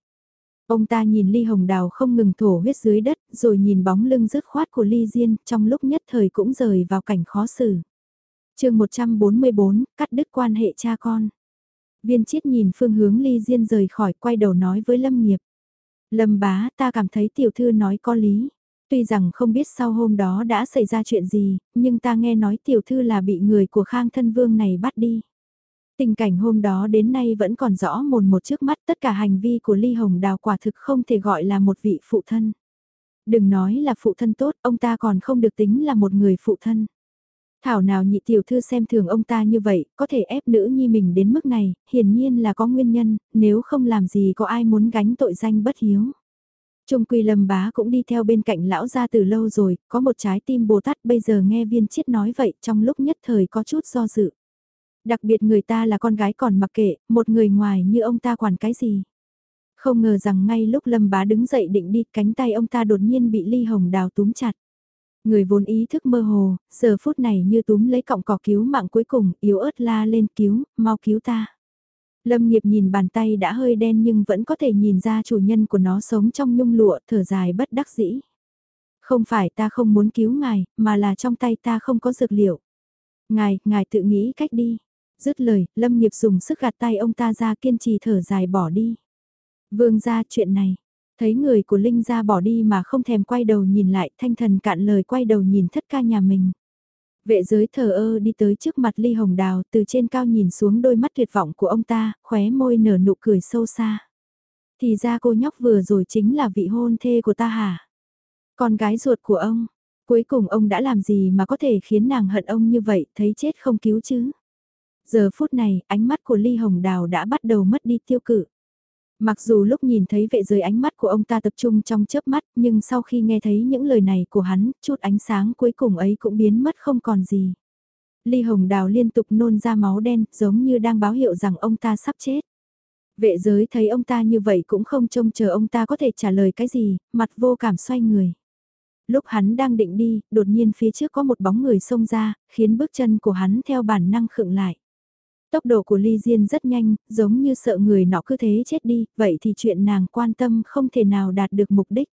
Ông ta nhìn ly hồng đào không ngừng thổ huyết dưới đất, rồi nhìn bóng lưng rứt khoát của ly diên, trong lúc nhất thời cũng rời vào cảnh khó xử. chương 144, cắt đứt quan hệ cha con. Viên chiết nhìn phương hướng ly diên rời khỏi quay đầu nói với Lâm nghiệp. Lâm bá ta cảm thấy tiểu thư nói có lý. Tuy rằng không biết sau hôm đó đã xảy ra chuyện gì, nhưng ta nghe nói tiểu thư là bị người của khang thân vương này bắt đi. Tình cảnh hôm đó đến nay vẫn còn rõ mồn một trước mắt tất cả hành vi của Ly Hồng Đào quả thực không thể gọi là một vị phụ thân. Đừng nói là phụ thân tốt, ông ta còn không được tính là một người phụ thân. Thảo nào nhị tiểu thư xem thường ông ta như vậy, có thể ép nữ nhi mình đến mức này, hiển nhiên là có nguyên nhân, nếu không làm gì có ai muốn gánh tội danh bất hiếu. Trung Quy Lâm Bá cũng đi theo bên cạnh lão gia từ lâu rồi, có một trái tim Bồ Tát bây giờ nghe viên chiết nói vậy trong lúc nhất thời có chút do dự. Đặc biệt người ta là con gái còn mặc kệ, một người ngoài như ông ta quản cái gì. Không ngờ rằng ngay lúc Lâm Bá đứng dậy định đi, cánh tay ông ta đột nhiên bị Ly Hồng Đào túm chặt. Người vốn ý thức mơ hồ, giờ phút này như túm lấy cọng cỏ cứu mạng cuối cùng, yếu ớt la lên cứu, mau cứu ta. Lâm nghiệp nhìn bàn tay đã hơi đen nhưng vẫn có thể nhìn ra chủ nhân của nó sống trong nhung lụa, thở dài bất đắc dĩ. Không phải ta không muốn cứu ngài, mà là trong tay ta không có dược liệu. Ngài, ngài tự nghĩ cách đi. Dứt lời, Lâm nghiệp dùng sức gạt tay ông ta ra kiên trì thở dài bỏ đi. Vương ra chuyện này, thấy người của Linh ra bỏ đi mà không thèm quay đầu nhìn lại thanh thần cạn lời quay đầu nhìn thất ca nhà mình. Vệ giới thờ ơ đi tới trước mặt ly hồng đào từ trên cao nhìn xuống đôi mắt tuyệt vọng của ông ta, khóe môi nở nụ cười sâu xa. Thì ra cô nhóc vừa rồi chính là vị hôn thê của ta hả? Con gái ruột của ông, cuối cùng ông đã làm gì mà có thể khiến nàng hận ông như vậy, thấy chết không cứu chứ? Giờ phút này, ánh mắt của Ly Hồng Đào đã bắt đầu mất đi tiêu cự. Mặc dù lúc nhìn thấy vệ giới ánh mắt của ông ta tập trung trong chớp mắt, nhưng sau khi nghe thấy những lời này của hắn, chút ánh sáng cuối cùng ấy cũng biến mất không còn gì. Ly Hồng Đào liên tục nôn ra máu đen, giống như đang báo hiệu rằng ông ta sắp chết. Vệ giới thấy ông ta như vậy cũng không trông chờ ông ta có thể trả lời cái gì, mặt vô cảm xoay người. Lúc hắn đang định đi, đột nhiên phía trước có một bóng người xông ra, khiến bước chân của hắn theo bản năng khựng lại. Tốc độ của Ly Diên rất nhanh, giống như sợ người nọ cứ thế chết đi, vậy thì chuyện nàng quan tâm không thể nào đạt được mục đích.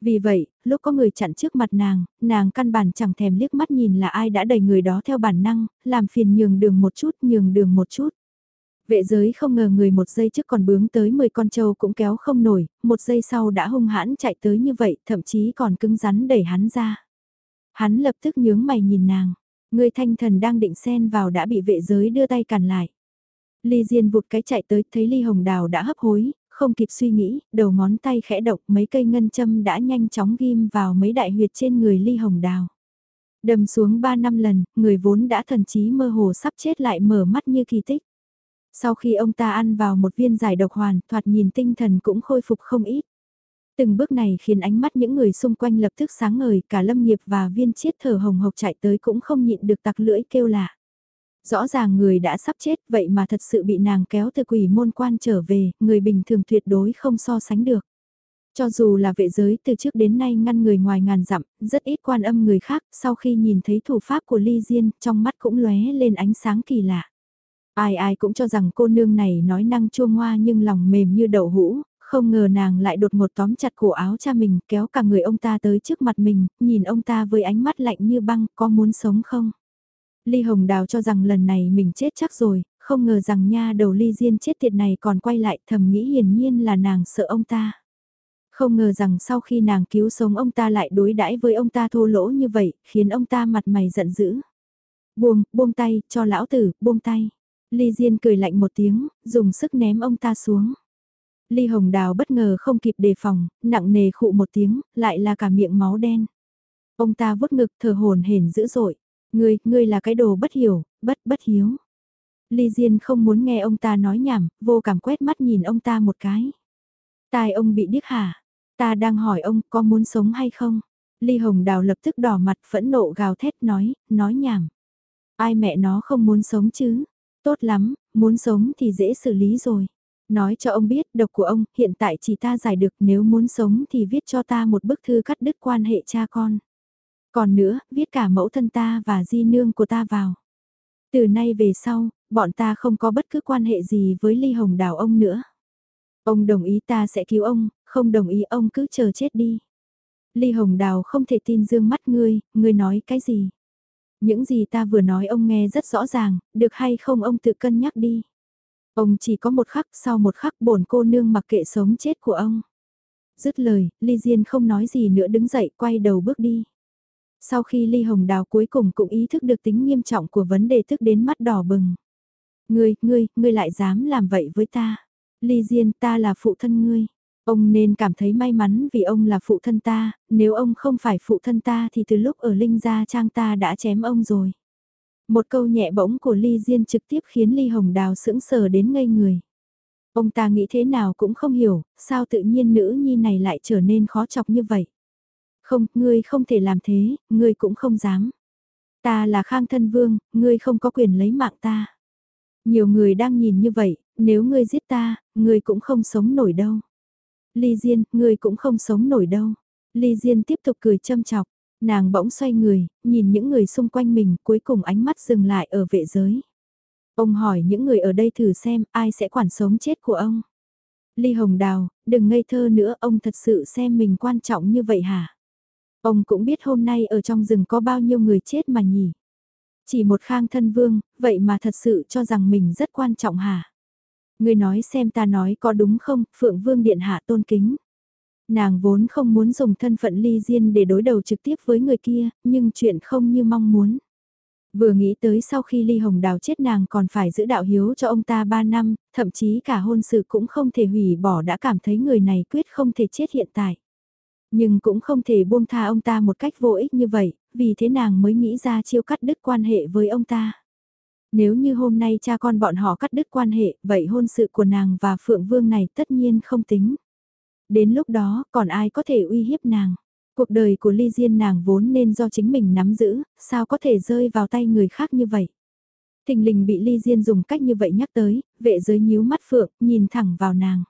Vì vậy, lúc có người chặn trước mặt nàng, nàng căn bản chẳng thèm liếc mắt nhìn là ai đã đẩy người đó theo bản năng, làm phiền nhường đường một chút, nhường đường một chút. Vệ giới không ngờ người một giây trước còn bướng tới 10 con trâu cũng kéo không nổi, một giây sau đã hung hãn chạy tới như vậy, thậm chí còn cứng rắn đẩy hắn ra. Hắn lập tức nhướng mày nhìn nàng, Người thanh thần đang định xen vào đã bị vệ giới đưa tay cản lại. Ly Diên vụt cái chạy tới, thấy Ly Hồng Đào đã hấp hối, không kịp suy nghĩ, đầu ngón tay khẽ độc mấy cây ngân châm đã nhanh chóng ghim vào mấy đại huyệt trên người Ly Hồng Đào. Đâm xuống 3 năm lần, người vốn đã thần trí mơ hồ sắp chết lại mở mắt như kỳ tích. Sau khi ông ta ăn vào một viên giải độc hoàn, thoạt nhìn tinh thần cũng khôi phục không ít. Từng bước này khiến ánh mắt những người xung quanh lập tức sáng ngời, cả lâm nghiệp và viên chiết thở hồng hộc chạy tới cũng không nhịn được tặc lưỡi kêu lạ. Rõ ràng người đã sắp chết vậy mà thật sự bị nàng kéo từ quỷ môn quan trở về, người bình thường tuyệt đối không so sánh được. Cho dù là vệ giới từ trước đến nay ngăn người ngoài ngàn dặm, rất ít quan âm người khác, sau khi nhìn thấy thủ pháp của Ly Diên, trong mắt cũng lóe lên ánh sáng kỳ lạ. Ai ai cũng cho rằng cô nương này nói năng chua ngoa nhưng lòng mềm như đậu hũ, không ngờ nàng lại đột ngột tóm chặt cổ áo cha mình, kéo cả người ông ta tới trước mặt mình, nhìn ông ta với ánh mắt lạnh như băng, có muốn sống không? Ly Hồng Đào cho rằng lần này mình chết chắc rồi, không ngờ rằng nha đầu Ly Diên chết tiệt này còn quay lại thầm nghĩ hiển nhiên là nàng sợ ông ta. Không ngờ rằng sau khi nàng cứu sống ông ta lại đối đãi với ông ta thô lỗ như vậy, khiến ông ta mặt mày giận dữ. Buông, buông tay, cho lão tử, buông tay. Ly Diên cười lạnh một tiếng, dùng sức ném ông ta xuống. Ly Hồng Đào bất ngờ không kịp đề phòng, nặng nề khụ một tiếng, lại là cả miệng máu đen. Ông ta vuốt ngực thở hồn hển dữ dội. Ngươi, ngươi là cái đồ bất hiểu, bất bất hiếu. Ly Diên không muốn nghe ông ta nói nhảm, vô cảm quét mắt nhìn ông ta một cái. Tai ông bị điếc hả? Ta đang hỏi ông có muốn sống hay không? Ly Hồng Đào lập tức đỏ mặt phẫn nộ gào thét nói, nói nhảm. Ai mẹ nó không muốn sống chứ? Tốt lắm, muốn sống thì dễ xử lý rồi. Nói cho ông biết độc của ông hiện tại chỉ ta giải được nếu muốn sống thì viết cho ta một bức thư cắt đứt quan hệ cha con. Còn nữa, viết cả mẫu thân ta và di nương của ta vào. Từ nay về sau, bọn ta không có bất cứ quan hệ gì với ly hồng đào ông nữa. Ông đồng ý ta sẽ cứu ông, không đồng ý ông cứ chờ chết đi. Ly Hồng Đào không thể tin dương mắt ngươi, ngươi nói cái gì? Những gì ta vừa nói ông nghe rất rõ ràng, được hay không ông tự cân nhắc đi. Ông chỉ có một khắc sau một khắc bổn cô nương mặc kệ sống chết của ông. Dứt lời, Ly Diên không nói gì nữa đứng dậy quay đầu bước đi. Sau khi Ly Hồng Đào cuối cùng cũng ý thức được tính nghiêm trọng của vấn đề tức đến mắt đỏ bừng. Ngươi, ngươi, ngươi lại dám làm vậy với ta. Ly Diên ta là phụ thân ngươi. Ông nên cảm thấy may mắn vì ông là phụ thân ta, nếu ông không phải phụ thân ta thì từ lúc ở Linh Gia Trang ta đã chém ông rồi. Một câu nhẹ bỗng của Ly Diên trực tiếp khiến Ly Hồng Đào sững sờ đến ngây người. Ông ta nghĩ thế nào cũng không hiểu, sao tự nhiên nữ nhi này lại trở nên khó chọc như vậy. Không, ngươi không thể làm thế, ngươi cũng không dám. Ta là khang thân vương, ngươi không có quyền lấy mạng ta. Nhiều người đang nhìn như vậy, nếu ngươi giết ta, ngươi cũng không sống nổi đâu. Ly Diên, ngươi cũng không sống nổi đâu. Ly Diên tiếp tục cười châm chọc, nàng bỗng xoay người, nhìn những người xung quanh mình cuối cùng ánh mắt dừng lại ở vệ giới. Ông hỏi những người ở đây thử xem ai sẽ quản sống chết của ông. Ly Hồng Đào, đừng ngây thơ nữa ông thật sự xem mình quan trọng như vậy hả? Ông cũng biết hôm nay ở trong rừng có bao nhiêu người chết mà nhỉ? Chỉ một khang thân vương, vậy mà thật sự cho rằng mình rất quan trọng hả? người nói xem ta nói có đúng không, Phượng Vương Điện Hạ tôn kính. Nàng vốn không muốn dùng thân phận ly diên để đối đầu trực tiếp với người kia, nhưng chuyện không như mong muốn. Vừa nghĩ tới sau khi ly hồng đào chết nàng còn phải giữ đạo hiếu cho ông ta 3 năm, thậm chí cả hôn sự cũng không thể hủy bỏ đã cảm thấy người này quyết không thể chết hiện tại. Nhưng cũng không thể buông tha ông ta một cách vô ích như vậy, vì thế nàng mới nghĩ ra chiêu cắt đứt quan hệ với ông ta. Nếu như hôm nay cha con bọn họ cắt đứt quan hệ, vậy hôn sự của nàng và Phượng Vương này tất nhiên không tính. Đến lúc đó, còn ai có thể uy hiếp nàng? Cuộc đời của Ly Diên nàng vốn nên do chính mình nắm giữ, sao có thể rơi vào tay người khác như vậy? Thình lình bị Ly Diên dùng cách như vậy nhắc tới, vệ giới nhíu mắt Phượng, nhìn thẳng vào nàng.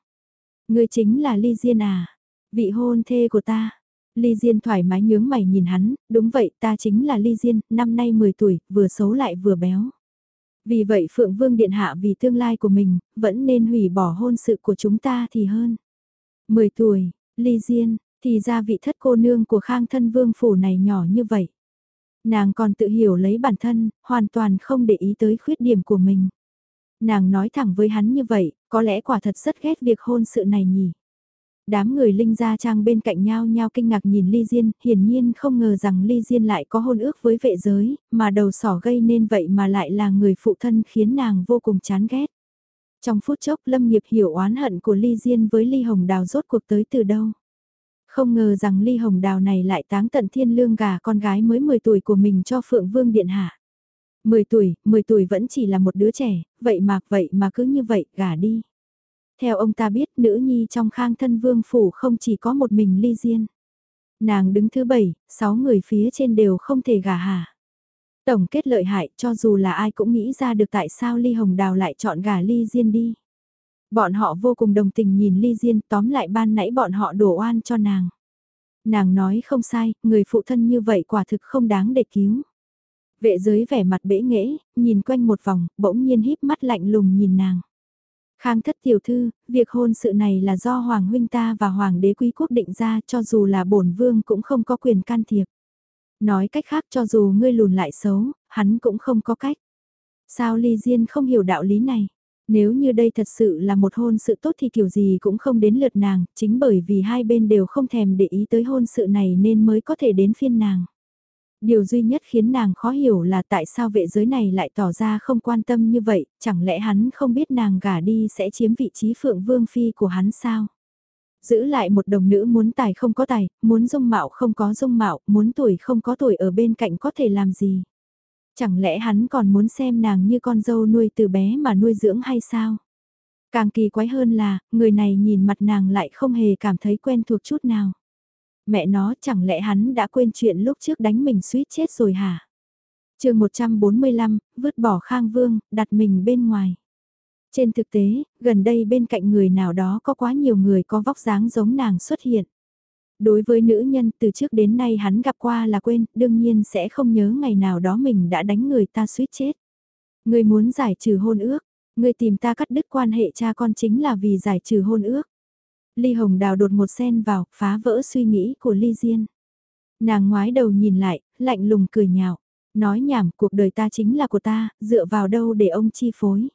Người chính là Ly Diên à? Vị hôn thê của ta. Ly Diên thoải mái nhướng mày nhìn hắn, đúng vậy ta chính là Ly Diên, năm nay 10 tuổi, vừa xấu lại vừa béo. Vì vậy Phượng Vương Điện Hạ vì tương lai của mình, vẫn nên hủy bỏ hôn sự của chúng ta thì hơn. 10 tuổi, ly diên, thì ra vị thất cô nương của khang thân vương phủ này nhỏ như vậy. Nàng còn tự hiểu lấy bản thân, hoàn toàn không để ý tới khuyết điểm của mình. Nàng nói thẳng với hắn như vậy, có lẽ quả thật rất ghét việc hôn sự này nhỉ. Đám người Linh Gia Trang bên cạnh nhau nhau kinh ngạc nhìn Ly Diên, hiển nhiên không ngờ rằng Ly Diên lại có hôn ước với vệ giới, mà đầu sỏ gây nên vậy mà lại là người phụ thân khiến nàng vô cùng chán ghét. Trong phút chốc Lâm Nghiệp hiểu oán hận của Ly Diên với Ly Hồng Đào rốt cuộc tới từ đâu. Không ngờ rằng Ly Hồng Đào này lại táng tận thiên lương gà con gái mới 10 tuổi của mình cho Phượng Vương Điện Hạ. 10 tuổi, 10 tuổi vẫn chỉ là một đứa trẻ, vậy mà, vậy mà cứ như vậy, gả đi. Theo ông ta biết nữ nhi trong khang thân vương phủ không chỉ có một mình ly diên. Nàng đứng thứ bảy, sáu người phía trên đều không thể gả hà. Tổng kết lợi hại cho dù là ai cũng nghĩ ra được tại sao ly hồng đào lại chọn gả ly diên đi. Bọn họ vô cùng đồng tình nhìn ly diên tóm lại ban nãy bọn họ đổ oan cho nàng. Nàng nói không sai, người phụ thân như vậy quả thực không đáng để cứu. Vệ giới vẻ mặt bể nghễ, nhìn quanh một vòng, bỗng nhiên híp mắt lạnh lùng nhìn nàng. Khang thất tiểu thư, việc hôn sự này là do Hoàng huynh ta và Hoàng đế quý quốc định ra cho dù là bổn vương cũng không có quyền can thiệp. Nói cách khác cho dù ngươi lùn lại xấu, hắn cũng không có cách. Sao Ly Diên không hiểu đạo lý này? Nếu như đây thật sự là một hôn sự tốt thì kiểu gì cũng không đến lượt nàng, chính bởi vì hai bên đều không thèm để ý tới hôn sự này nên mới có thể đến phiên nàng. Điều duy nhất khiến nàng khó hiểu là tại sao vệ giới này lại tỏ ra không quan tâm như vậy, chẳng lẽ hắn không biết nàng gả đi sẽ chiếm vị trí phượng vương phi của hắn sao? Giữ lại một đồng nữ muốn tài không có tài, muốn dung mạo không có dung mạo, muốn tuổi không có tuổi ở bên cạnh có thể làm gì? Chẳng lẽ hắn còn muốn xem nàng như con dâu nuôi từ bé mà nuôi dưỡng hay sao? Càng kỳ quái hơn là, người này nhìn mặt nàng lại không hề cảm thấy quen thuộc chút nào. Mẹ nó chẳng lẽ hắn đã quên chuyện lúc trước đánh mình suýt chết rồi hả? chương 145, vứt bỏ Khang Vương, đặt mình bên ngoài. Trên thực tế, gần đây bên cạnh người nào đó có quá nhiều người có vóc dáng giống nàng xuất hiện. Đối với nữ nhân từ trước đến nay hắn gặp qua là quên, đương nhiên sẽ không nhớ ngày nào đó mình đã đánh người ta suýt chết. Người muốn giải trừ hôn ước, người tìm ta cắt đứt quan hệ cha con chính là vì giải trừ hôn ước. Ly Hồng Đào đột một sen vào, phá vỡ suy nghĩ của Ly Diên. Nàng ngoái đầu nhìn lại, lạnh lùng cười nhạo, nói nhảm cuộc đời ta chính là của ta, dựa vào đâu để ông chi phối.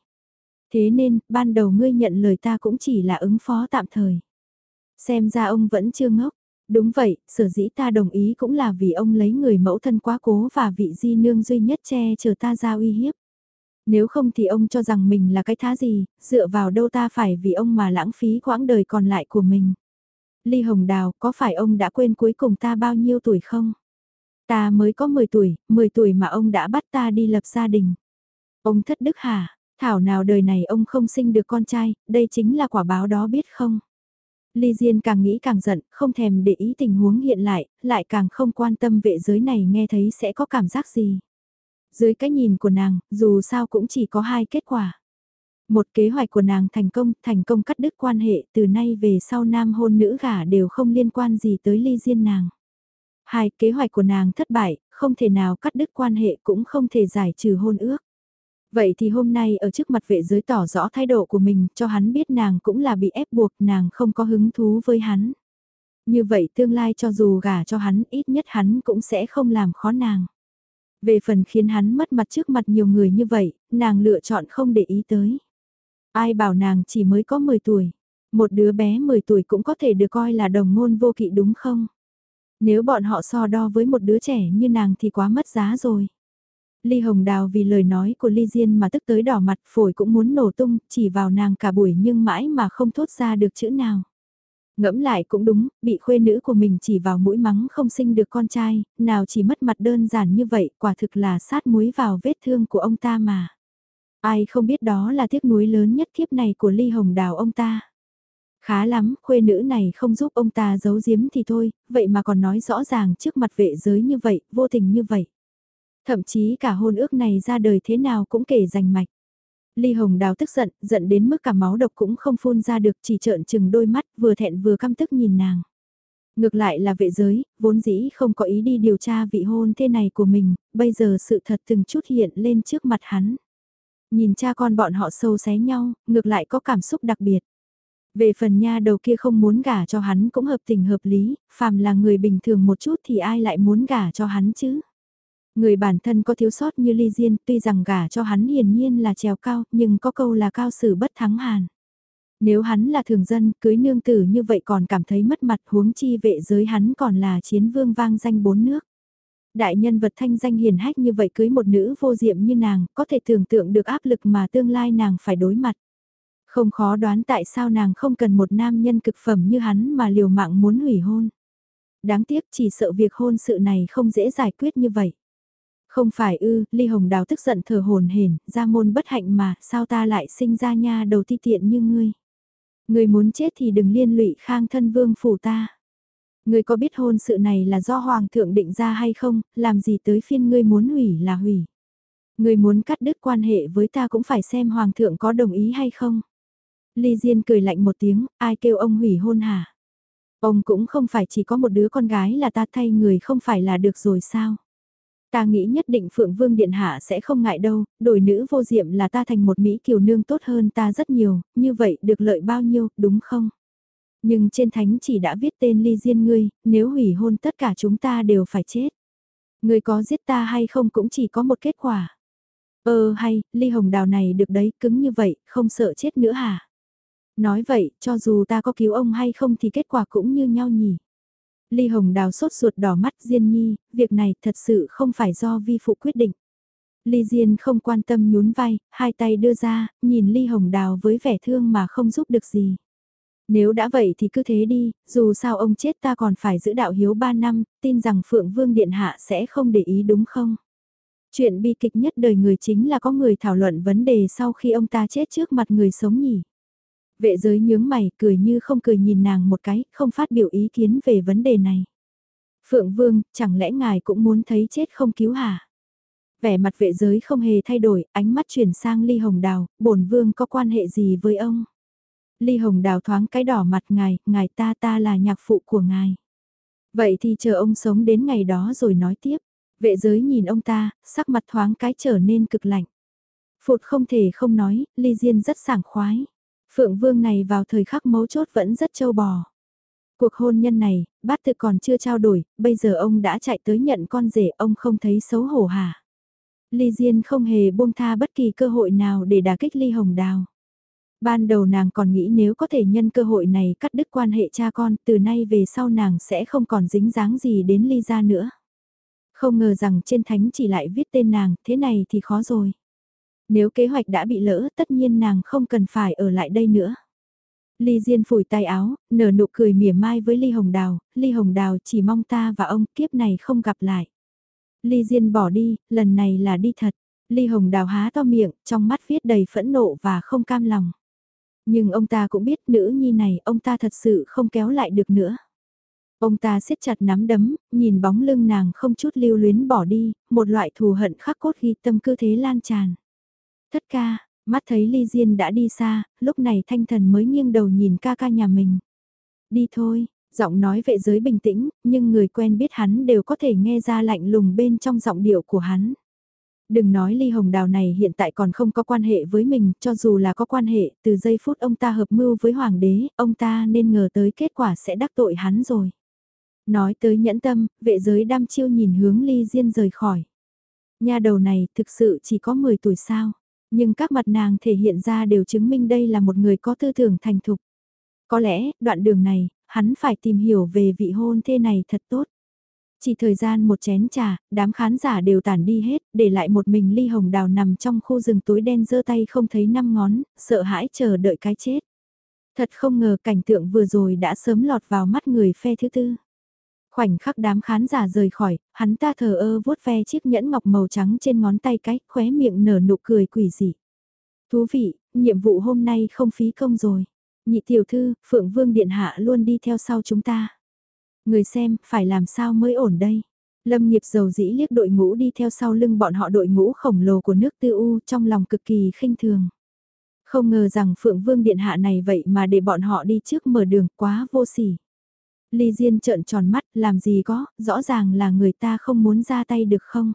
Thế nên, ban đầu ngươi nhận lời ta cũng chỉ là ứng phó tạm thời. Xem ra ông vẫn chưa ngốc. Đúng vậy, sở dĩ ta đồng ý cũng là vì ông lấy người mẫu thân quá cố và vị di nương duy nhất che chờ ta ra uy hiếp. Nếu không thì ông cho rằng mình là cái thá gì, dựa vào đâu ta phải vì ông mà lãng phí quãng đời còn lại của mình. Ly Hồng Đào, có phải ông đã quên cuối cùng ta bao nhiêu tuổi không? Ta mới có 10 tuổi, 10 tuổi mà ông đã bắt ta đi lập gia đình. Ông thất đức hả? Thảo nào đời này ông không sinh được con trai, đây chính là quả báo đó biết không? Ly Diên càng nghĩ càng giận, không thèm để ý tình huống hiện lại, lại càng không quan tâm vệ giới này nghe thấy sẽ có cảm giác gì. Dưới cái nhìn của nàng, dù sao cũng chỉ có hai kết quả. Một kế hoạch của nàng thành công, thành công cắt đứt quan hệ, từ nay về sau nam hôn nữ gả đều không liên quan gì tới ly diên nàng. Hai, kế hoạch của nàng thất bại, không thể nào cắt đứt quan hệ cũng không thể giải trừ hôn ước. Vậy thì hôm nay ở trước mặt vệ giới tỏ rõ thái độ của mình cho hắn biết nàng cũng là bị ép buộc nàng không có hứng thú với hắn. Như vậy tương lai cho dù gả cho hắn ít nhất hắn cũng sẽ không làm khó nàng. Về phần khiến hắn mất mặt trước mặt nhiều người như vậy, nàng lựa chọn không để ý tới. Ai bảo nàng chỉ mới có 10 tuổi, một đứa bé 10 tuổi cũng có thể được coi là đồng ngôn vô kỵ đúng không? Nếu bọn họ so đo với một đứa trẻ như nàng thì quá mất giá rồi. Ly Hồng Đào vì lời nói của Ly Diên mà tức tới đỏ mặt phổi cũng muốn nổ tung, chỉ vào nàng cả buổi nhưng mãi mà không thốt ra được chữ nào. Ngẫm lại cũng đúng, bị khuê nữ của mình chỉ vào mũi mắng không sinh được con trai, nào chỉ mất mặt đơn giản như vậy, quả thực là sát muối vào vết thương của ông ta mà. Ai không biết đó là tiếc nuối lớn nhất kiếp này của Ly Hồng Đào ông ta. Khá lắm, khuê nữ này không giúp ông ta giấu giếm thì thôi, vậy mà còn nói rõ ràng trước mặt vệ giới như vậy, vô tình như vậy. Thậm chí cả hôn ước này ra đời thế nào cũng kể rành mạch. Ly Hồng Đào tức giận, giận đến mức cả máu độc cũng không phun ra được chỉ trợn chừng đôi mắt vừa thẹn vừa căm tức nhìn nàng. Ngược lại là vệ giới, vốn dĩ không có ý đi điều tra vị hôn thế này của mình, bây giờ sự thật từng chút hiện lên trước mặt hắn. Nhìn cha con bọn họ sâu xé nhau, ngược lại có cảm xúc đặc biệt. Về phần nha đầu kia không muốn gả cho hắn cũng hợp tình hợp lý, phàm là người bình thường một chút thì ai lại muốn gả cho hắn chứ. Người bản thân có thiếu sót như ly diên, tuy rằng gả cho hắn hiển nhiên là trèo cao, nhưng có câu là cao sử bất thắng hàn. Nếu hắn là thường dân, cưới nương tử như vậy còn cảm thấy mất mặt, huống chi vệ giới hắn còn là chiến vương vang danh bốn nước. Đại nhân vật thanh danh hiền hách như vậy cưới một nữ vô diệm như nàng, có thể tưởng tượng được áp lực mà tương lai nàng phải đối mặt. Không khó đoán tại sao nàng không cần một nam nhân cực phẩm như hắn mà liều mạng muốn hủy hôn. Đáng tiếc chỉ sợ việc hôn sự này không dễ giải quyết như vậy. Không phải ư, Ly Hồng Đào tức giận thở hồn hển, ra môn bất hạnh mà, sao ta lại sinh ra nha đầu ti tiện như ngươi. Ngươi muốn chết thì đừng liên lụy khang thân vương phủ ta. Ngươi có biết hôn sự này là do hoàng thượng định ra hay không, làm gì tới phiên ngươi muốn hủy là hủy. Ngươi muốn cắt đứt quan hệ với ta cũng phải xem hoàng thượng có đồng ý hay không. Ly Diên cười lạnh một tiếng, ai kêu ông hủy hôn hả? Ông cũng không phải chỉ có một đứa con gái là ta thay người không phải là được rồi sao? Ta nghĩ nhất định Phượng Vương Điện Hạ sẽ không ngại đâu, đổi nữ vô diệm là ta thành một Mỹ kiều nương tốt hơn ta rất nhiều, như vậy được lợi bao nhiêu, đúng không? Nhưng trên thánh chỉ đã viết tên ly diên ngươi, nếu hủy hôn tất cả chúng ta đều phải chết. Ngươi có giết ta hay không cũng chỉ có một kết quả. Ơ hay, ly hồng đào này được đấy, cứng như vậy, không sợ chết nữa hả? Nói vậy, cho dù ta có cứu ông hay không thì kết quả cũng như nhau nhỉ. Ly Hồng Đào sốt ruột đỏ mắt Diên Nhi, việc này thật sự không phải do vi phụ quyết định. Ly Diên không quan tâm nhún vai, hai tay đưa ra, nhìn Ly Hồng Đào với vẻ thương mà không giúp được gì. Nếu đã vậy thì cứ thế đi, dù sao ông chết ta còn phải giữ đạo hiếu ba năm, tin rằng Phượng Vương Điện Hạ sẽ không để ý đúng không? Chuyện bi kịch nhất đời người chính là có người thảo luận vấn đề sau khi ông ta chết trước mặt người sống nhỉ. Vệ giới nhướng mày cười như không cười nhìn nàng một cái, không phát biểu ý kiến về vấn đề này. Phượng Vương, chẳng lẽ ngài cũng muốn thấy chết không cứu hả? Vẻ mặt vệ giới không hề thay đổi, ánh mắt chuyển sang Ly Hồng Đào, bổn vương có quan hệ gì với ông? Ly Hồng Đào thoáng cái đỏ mặt ngài, ngài ta ta là nhạc phụ của ngài. Vậy thì chờ ông sống đến ngày đó rồi nói tiếp. Vệ giới nhìn ông ta, sắc mặt thoáng cái trở nên cực lạnh. Phụt không thể không nói, Ly Diên rất sảng khoái. Phượng Vương này vào thời khắc mấu chốt vẫn rất châu bò. Cuộc hôn nhân này, bát tự còn chưa trao đổi, bây giờ ông đã chạy tới nhận con rể, ông không thấy xấu hổ hả? Ly Diên không hề buông tha bất kỳ cơ hội nào để đả kích Ly Hồng Đào. Ban đầu nàng còn nghĩ nếu có thể nhân cơ hội này cắt đứt quan hệ cha con, từ nay về sau nàng sẽ không còn dính dáng gì đến Ly gia nữa. Không ngờ rằng trên thánh chỉ lại viết tên nàng, thế này thì khó rồi. Nếu kế hoạch đã bị lỡ, tất nhiên nàng không cần phải ở lại đây nữa. Ly Diên phủi tay áo, nở nụ cười mỉa mai với Ly Hồng Đào, Ly Hồng Đào chỉ mong ta và ông kiếp này không gặp lại. Ly Diên bỏ đi, lần này là đi thật. Ly Hồng Đào há to miệng, trong mắt viết đầy phẫn nộ và không cam lòng. Nhưng ông ta cũng biết nữ nhi này, ông ta thật sự không kéo lại được nữa. Ông ta siết chặt nắm đấm, nhìn bóng lưng nàng không chút lưu luyến bỏ đi, một loại thù hận khắc cốt ghi tâm cơ thế lan tràn. Thất ca, mắt thấy Ly Diên đã đi xa, lúc này thanh thần mới nghiêng đầu nhìn ca ca nhà mình. Đi thôi, giọng nói vệ giới bình tĩnh, nhưng người quen biết hắn đều có thể nghe ra lạnh lùng bên trong giọng điệu của hắn. Đừng nói ly hồng đào này hiện tại còn không có quan hệ với mình, cho dù là có quan hệ, từ giây phút ông ta hợp mưu với hoàng đế, ông ta nên ngờ tới kết quả sẽ đắc tội hắn rồi. Nói tới nhẫn tâm, vệ giới đam chiêu nhìn hướng ly diên rời khỏi. Nhà đầu này thực sự chỉ có 10 tuổi sao, nhưng các mặt nàng thể hiện ra đều chứng minh đây là một người có tư tưởng thành thục. Có lẽ, đoạn đường này, hắn phải tìm hiểu về vị hôn thê này thật tốt. Chỉ thời gian một chén trà, đám khán giả đều tản đi hết, để lại một mình ly hồng đào nằm trong khu rừng tối đen giơ tay không thấy năm ngón, sợ hãi chờ đợi cái chết. Thật không ngờ cảnh tượng vừa rồi đã sớm lọt vào mắt người phe thứ tư. Khoảnh khắc đám khán giả rời khỏi, hắn ta thờ ơ vuốt ve chiếc nhẫn ngọc màu trắng trên ngón tay cái, khóe miệng nở nụ cười quỷ dị. Thú vị, nhiệm vụ hôm nay không phí công rồi. Nhị tiểu thư, Phượng Vương Điện Hạ luôn đi theo sau chúng ta. Người xem, phải làm sao mới ổn đây? Lâm nghiệp dầu dĩ liếc đội ngũ đi theo sau lưng bọn họ đội ngũ khổng lồ của nước tư u trong lòng cực kỳ khinh thường. Không ngờ rằng Phượng Vương Điện Hạ này vậy mà để bọn họ đi trước mở đường quá vô sỉ. Ly Diên trợn tròn mắt, làm gì có, rõ ràng là người ta không muốn ra tay được không?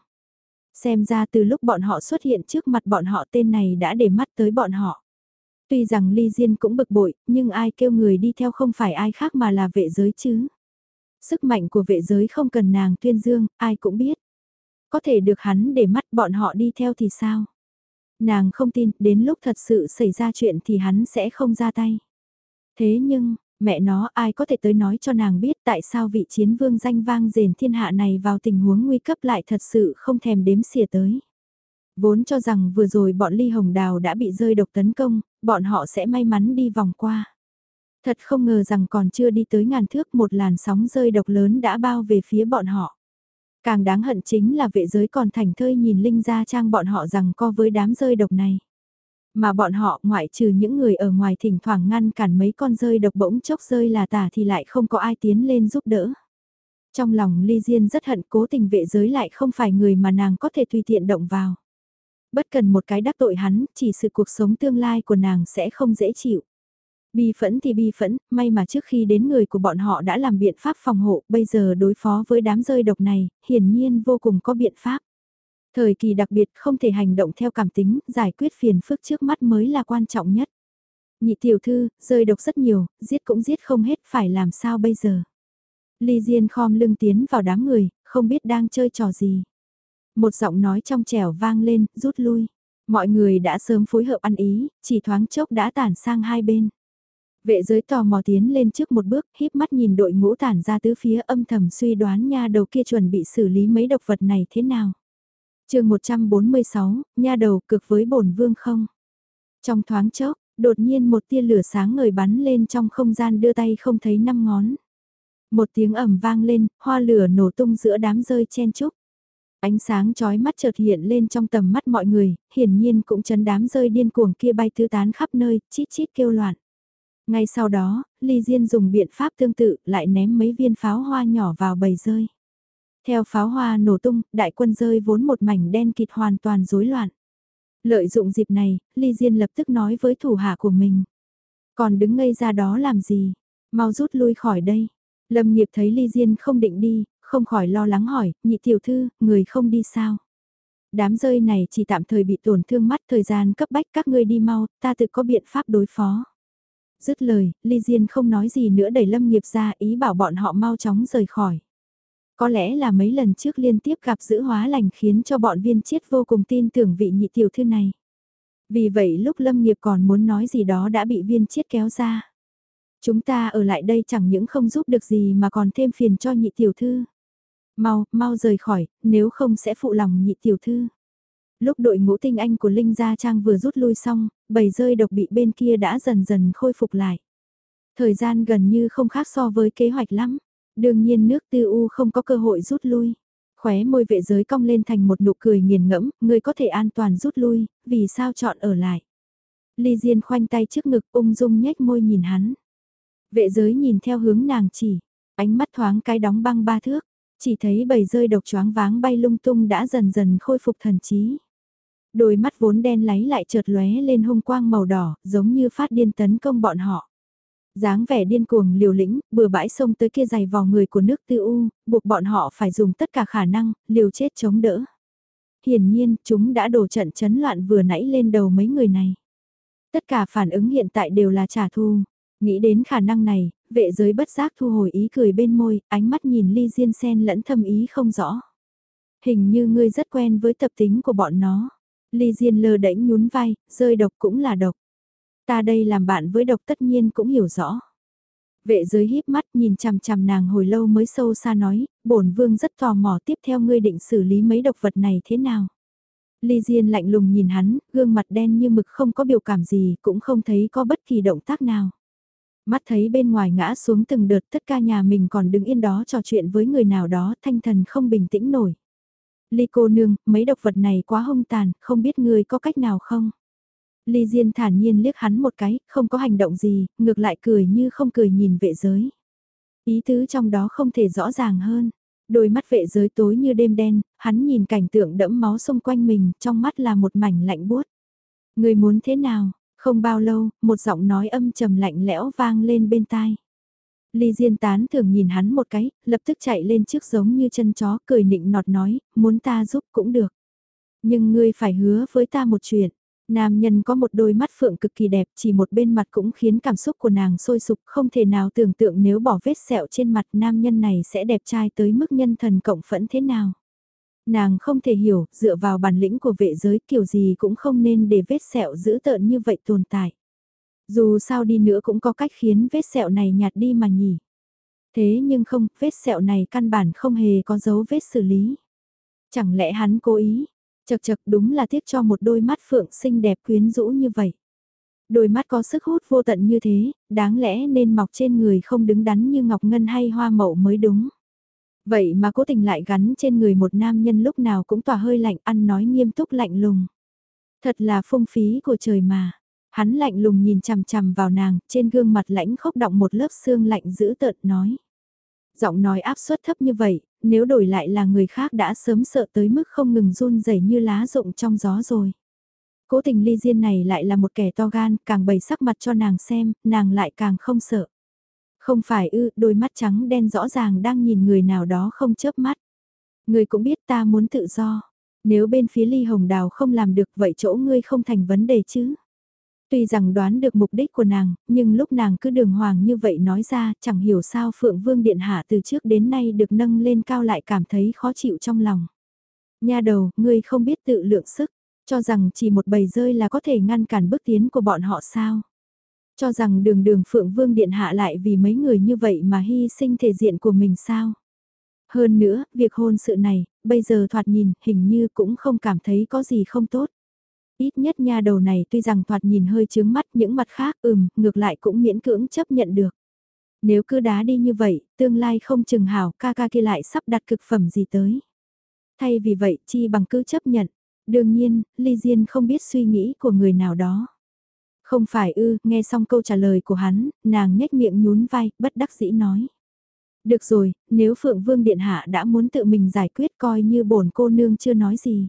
Xem ra từ lúc bọn họ xuất hiện trước mặt bọn họ tên này đã để mắt tới bọn họ. Tuy rằng Ly Diên cũng bực bội, nhưng ai kêu người đi theo không phải ai khác mà là vệ giới chứ. Sức mạnh của vệ giới không cần nàng tuyên dương, ai cũng biết. Có thể được hắn để mắt bọn họ đi theo thì sao? Nàng không tin, đến lúc thật sự xảy ra chuyện thì hắn sẽ không ra tay. Thế nhưng, mẹ nó ai có thể tới nói cho nàng biết tại sao vị chiến vương danh vang rền thiên hạ này vào tình huống nguy cấp lại thật sự không thèm đếm xỉa tới. Vốn cho rằng vừa rồi bọn ly hồng đào đã bị rơi độc tấn công, bọn họ sẽ may mắn đi vòng qua. Thật không ngờ rằng còn chưa đi tới ngàn thước một làn sóng rơi độc lớn đã bao về phía bọn họ. Càng đáng hận chính là vệ giới còn thành thơi nhìn Linh Gia Trang bọn họ rằng co với đám rơi độc này. Mà bọn họ ngoại trừ những người ở ngoài thỉnh thoảng ngăn cản mấy con rơi độc bỗng chốc rơi là tả thì lại không có ai tiến lên giúp đỡ. Trong lòng Ly Diên rất hận cố tình vệ giới lại không phải người mà nàng có thể tùy tiện động vào. Bất cần một cái đắc tội hắn, chỉ sự cuộc sống tương lai của nàng sẽ không dễ chịu. Bi phẫn thì bi phẫn, may mà trước khi đến người của bọn họ đã làm biện pháp phòng hộ, bây giờ đối phó với đám rơi độc này, hiển nhiên vô cùng có biện pháp. Thời kỳ đặc biệt không thể hành động theo cảm tính, giải quyết phiền phức trước mắt mới là quan trọng nhất. Nhị tiểu thư, rơi độc rất nhiều, giết cũng giết không hết, phải làm sao bây giờ? Ly Diên khom lưng tiến vào đám người, không biết đang chơi trò gì. Một giọng nói trong trẻo vang lên, rút lui. Mọi người đã sớm phối hợp ăn ý, chỉ thoáng chốc đã tản sang hai bên. Vệ giới tò mò tiến lên trước một bước, híp mắt nhìn đội ngũ tản ra tứ phía âm thầm suy đoán nha đầu kia chuẩn bị xử lý mấy độc vật này thế nào chương 146, nha đầu cực với bổn vương không? Trong thoáng chốc, đột nhiên một tia lửa sáng ngời bắn lên trong không gian đưa tay không thấy năm ngón. Một tiếng ầm vang lên, hoa lửa nổ tung giữa đám rơi chen chúc. Ánh sáng chói mắt chợt hiện lên trong tầm mắt mọi người, hiển nhiên cũng chấn đám rơi điên cuồng kia bay tứ tán khắp nơi, chít chít kêu loạn. Ngay sau đó, Ly Diên dùng biện pháp tương tự lại ném mấy viên pháo hoa nhỏ vào bầy rơi. Theo pháo hoa nổ tung, đại quân rơi vốn một mảnh đen kịt hoàn toàn rối loạn. Lợi dụng dịp này, Ly Diên lập tức nói với thủ hạ của mình. Còn đứng ngây ra đó làm gì? Mau rút lui khỏi đây. Lâm nghiệp thấy Ly Diên không định đi, không khỏi lo lắng hỏi, nhị tiểu thư, người không đi sao? Đám rơi này chỉ tạm thời bị tổn thương mắt thời gian cấp bách các ngươi đi mau, ta tự có biện pháp đối phó. Dứt lời, Ly Diên không nói gì nữa đẩy Lâm nghiệp ra ý bảo bọn họ mau chóng rời khỏi. Có lẽ là mấy lần trước liên tiếp gặp giữ hóa lành khiến cho bọn viên chiết vô cùng tin tưởng vị nhị tiểu thư này. Vì vậy lúc Lâm nghiệp còn muốn nói gì đó đã bị viên chiết kéo ra. Chúng ta ở lại đây chẳng những không giúp được gì mà còn thêm phiền cho nhị tiểu thư. Mau, mau rời khỏi, nếu không sẽ phụ lòng nhị tiểu thư. Lúc đội ngũ tinh anh của Linh Gia Trang vừa rút lui xong, bầy rơi độc bị bên kia đã dần dần khôi phục lại. Thời gian gần như không khác so với kế hoạch lắm. Đương nhiên nước tư u không có cơ hội rút lui. Khóe môi vệ giới cong lên thành một nụ cười nghiền ngẫm, người có thể an toàn rút lui, vì sao chọn ở lại. Ly Diên khoanh tay trước ngực ung dung nhếch môi nhìn hắn. Vệ giới nhìn theo hướng nàng chỉ, ánh mắt thoáng cái đóng băng ba thước, chỉ thấy bầy rơi độc choáng váng bay lung tung đã dần dần khôi phục thần trí. Đôi mắt vốn đen láy lại chợt lóe lên hung quang màu đỏ, giống như phát điên tấn công bọn họ dáng vẻ điên cuồng liều lĩnh, bừa bãi sông tới kia giày vò người của nước tư u, buộc bọn họ phải dùng tất cả khả năng, liều chết chống đỡ. Hiển nhiên, chúng đã đổ trận chấn loạn vừa nãy lên đầu mấy người này. Tất cả phản ứng hiện tại đều là trả thù. Nghĩ đến khả năng này, vệ giới bất giác thu hồi ý cười bên môi, ánh mắt nhìn ly diên sen lẫn thâm ý không rõ. Hình như ngươi rất quen với tập tính của bọn nó. Ly diên lơ đễnh nhún vai, rơi độc cũng là độc. Ta đây làm bạn với độc tất nhiên cũng hiểu rõ. Vệ giới híp mắt nhìn chằm chằm nàng hồi lâu mới sâu xa nói, bổn vương rất tò mò tiếp theo ngươi định xử lý mấy độc vật này thế nào. Ly Diên lạnh lùng nhìn hắn, gương mặt đen như mực không có biểu cảm gì, cũng không thấy có bất kỳ động tác nào. Mắt thấy bên ngoài ngã xuống từng đợt tất cả nhà mình còn đứng yên đó trò chuyện với người nào đó thanh thần không bình tĩnh nổi. Ly cô nương, mấy độc vật này quá hung tàn, không biết ngươi có cách nào không? Ly Diên thản nhiên liếc hắn một cái, không có hành động gì, ngược lại cười như không cười nhìn vệ giới. Ý tứ trong đó không thể rõ ràng hơn. Đôi mắt vệ giới tối như đêm đen, hắn nhìn cảnh tượng đẫm máu xung quanh mình, trong mắt là một mảnh lạnh buốt. Người muốn thế nào? Không bao lâu, một giọng nói âm trầm lạnh lẽo vang lên bên tai. Ly Diên tán thường nhìn hắn một cái, lập tức chạy lên trước giống như chân chó cười nịnh nọt nói, muốn ta giúp cũng được. Nhưng ngươi phải hứa với ta một chuyện. Nam nhân có một đôi mắt phượng cực kỳ đẹp, chỉ một bên mặt cũng khiến cảm xúc của nàng sôi sục, không thể nào tưởng tượng nếu bỏ vết sẹo trên mặt nam nhân này sẽ đẹp trai tới mức nhân thần cộng phẫn thế nào. Nàng không thể hiểu, dựa vào bản lĩnh của vệ giới kiểu gì cũng không nên để vết sẹo dữ tợn như vậy tồn tại. Dù sao đi nữa cũng có cách khiến vết sẹo này nhạt đi mà nhỉ. Thế nhưng không, vết sẹo này căn bản không hề có dấu vết xử lý. Chẳng lẽ hắn cố ý, Chật chật đúng là tiếc cho một đôi mắt phượng xinh đẹp quyến rũ như vậy. Đôi mắt có sức hút vô tận như thế, đáng lẽ nên mọc trên người không đứng đắn như ngọc ngân hay hoa mậu mới đúng. Vậy mà cố tình lại gắn trên người một nam nhân lúc nào cũng tỏa hơi lạnh ăn nói nghiêm túc lạnh lùng. Thật là phung phí của trời mà. Hắn lạnh lùng nhìn chằm chằm vào nàng, trên gương mặt lãnh khốc động một lớp xương lạnh dữ tợn nói. Giọng nói áp suất thấp như vậy, nếu đổi lại là người khác đã sớm sợ tới mức không ngừng run rẩy như lá rụng trong gió rồi. Cố tình ly diên này lại là một kẻ to gan, càng bày sắc mặt cho nàng xem, nàng lại càng không sợ. Không phải ư, đôi mắt trắng đen rõ ràng đang nhìn người nào đó không chớp mắt. Người cũng biết ta muốn tự do. Nếu bên phía ly hồng đào không làm được vậy chỗ ngươi không thành vấn đề chứ. Tuy rằng đoán được mục đích của nàng, nhưng lúc nàng cứ đường hoàng như vậy nói ra, chẳng hiểu sao Phượng Vương Điện Hạ từ trước đến nay được nâng lên cao lại cảm thấy khó chịu trong lòng. Nha đầu, ngươi không biết tự lượng sức, cho rằng chỉ một bầy rơi là có thể ngăn cản bước tiến của bọn họ sao. Cho rằng đường đường Phượng Vương Điện Hạ lại vì mấy người như vậy mà hy sinh thể diện của mình sao. Hơn nữa, việc hôn sự này, bây giờ thoạt nhìn, hình như cũng không cảm thấy có gì không tốt. Ít nhất nha đầu này tuy rằng thoạt nhìn hơi chướng mắt những mặt khác ừm, ngược lại cũng miễn cưỡng chấp nhận được. Nếu cứ đá đi như vậy, tương lai không chừng hảo ca ca kia lại sắp đặt cực phẩm gì tới. Thay vì vậy, chi bằng cứ chấp nhận. Đương nhiên, Ly Diên không biết suy nghĩ của người nào đó. Không phải ư, nghe xong câu trả lời của hắn, nàng nhếch miệng nhún vai, bất đắc dĩ nói. Được rồi, nếu Phượng Vương Điện Hạ đã muốn tự mình giải quyết coi như bổn cô nương chưa nói gì.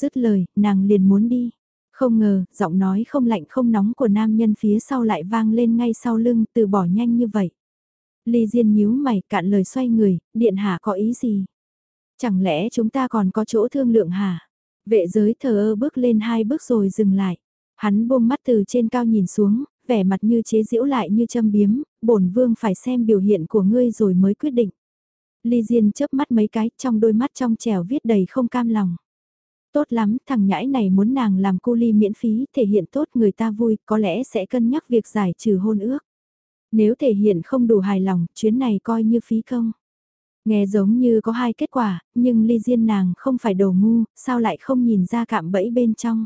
Dứt lời, nàng liền muốn đi. Không ngờ, giọng nói không lạnh không nóng của nam nhân phía sau lại vang lên ngay sau lưng từ bỏ nhanh như vậy. Ly Diên nhíu mày cạn lời xoay người, Điện Hạ có ý gì? Chẳng lẽ chúng ta còn có chỗ thương lượng hả? Vệ giới thờ ơ bước lên hai bước rồi dừng lại. Hắn buông mắt từ trên cao nhìn xuống, vẻ mặt như chế giễu lại như châm biếm, bổn vương phải xem biểu hiện của ngươi rồi mới quyết định. Ly Diên chớp mắt mấy cái, trong đôi mắt trong trẻo viết đầy không cam lòng. Tốt lắm, thằng nhãi này muốn nàng làm cu ly miễn phí, thể hiện tốt người ta vui, có lẽ sẽ cân nhắc việc giải trừ hôn ước. Nếu thể hiện không đủ hài lòng, chuyến này coi như phí công. Nghe giống như có hai kết quả, nhưng ly diên nàng không phải đồ ngu, sao lại không nhìn ra cạm bẫy bên trong.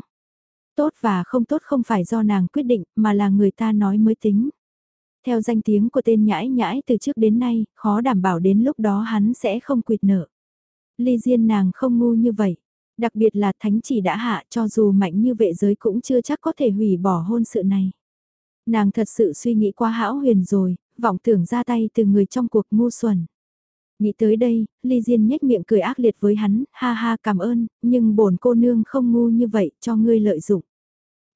Tốt và không tốt không phải do nàng quyết định, mà là người ta nói mới tính. Theo danh tiếng của tên nhãi nhãi từ trước đến nay, khó đảm bảo đến lúc đó hắn sẽ không quyệt nợ. Ly Diên nàng không ngu như vậy. Đặc biệt là thánh chỉ đã hạ cho dù mạnh như vệ giới cũng chưa chắc có thể hủy bỏ hôn sự này. Nàng thật sự suy nghĩ quá hão huyền rồi, vọng tưởng ra tay từ người trong cuộc ngu xuẩn. Nghĩ tới đây, Ly Diên nhếch miệng cười ác liệt với hắn, ha ha cảm ơn, nhưng bổn cô nương không ngu như vậy, cho ngươi lợi dụng.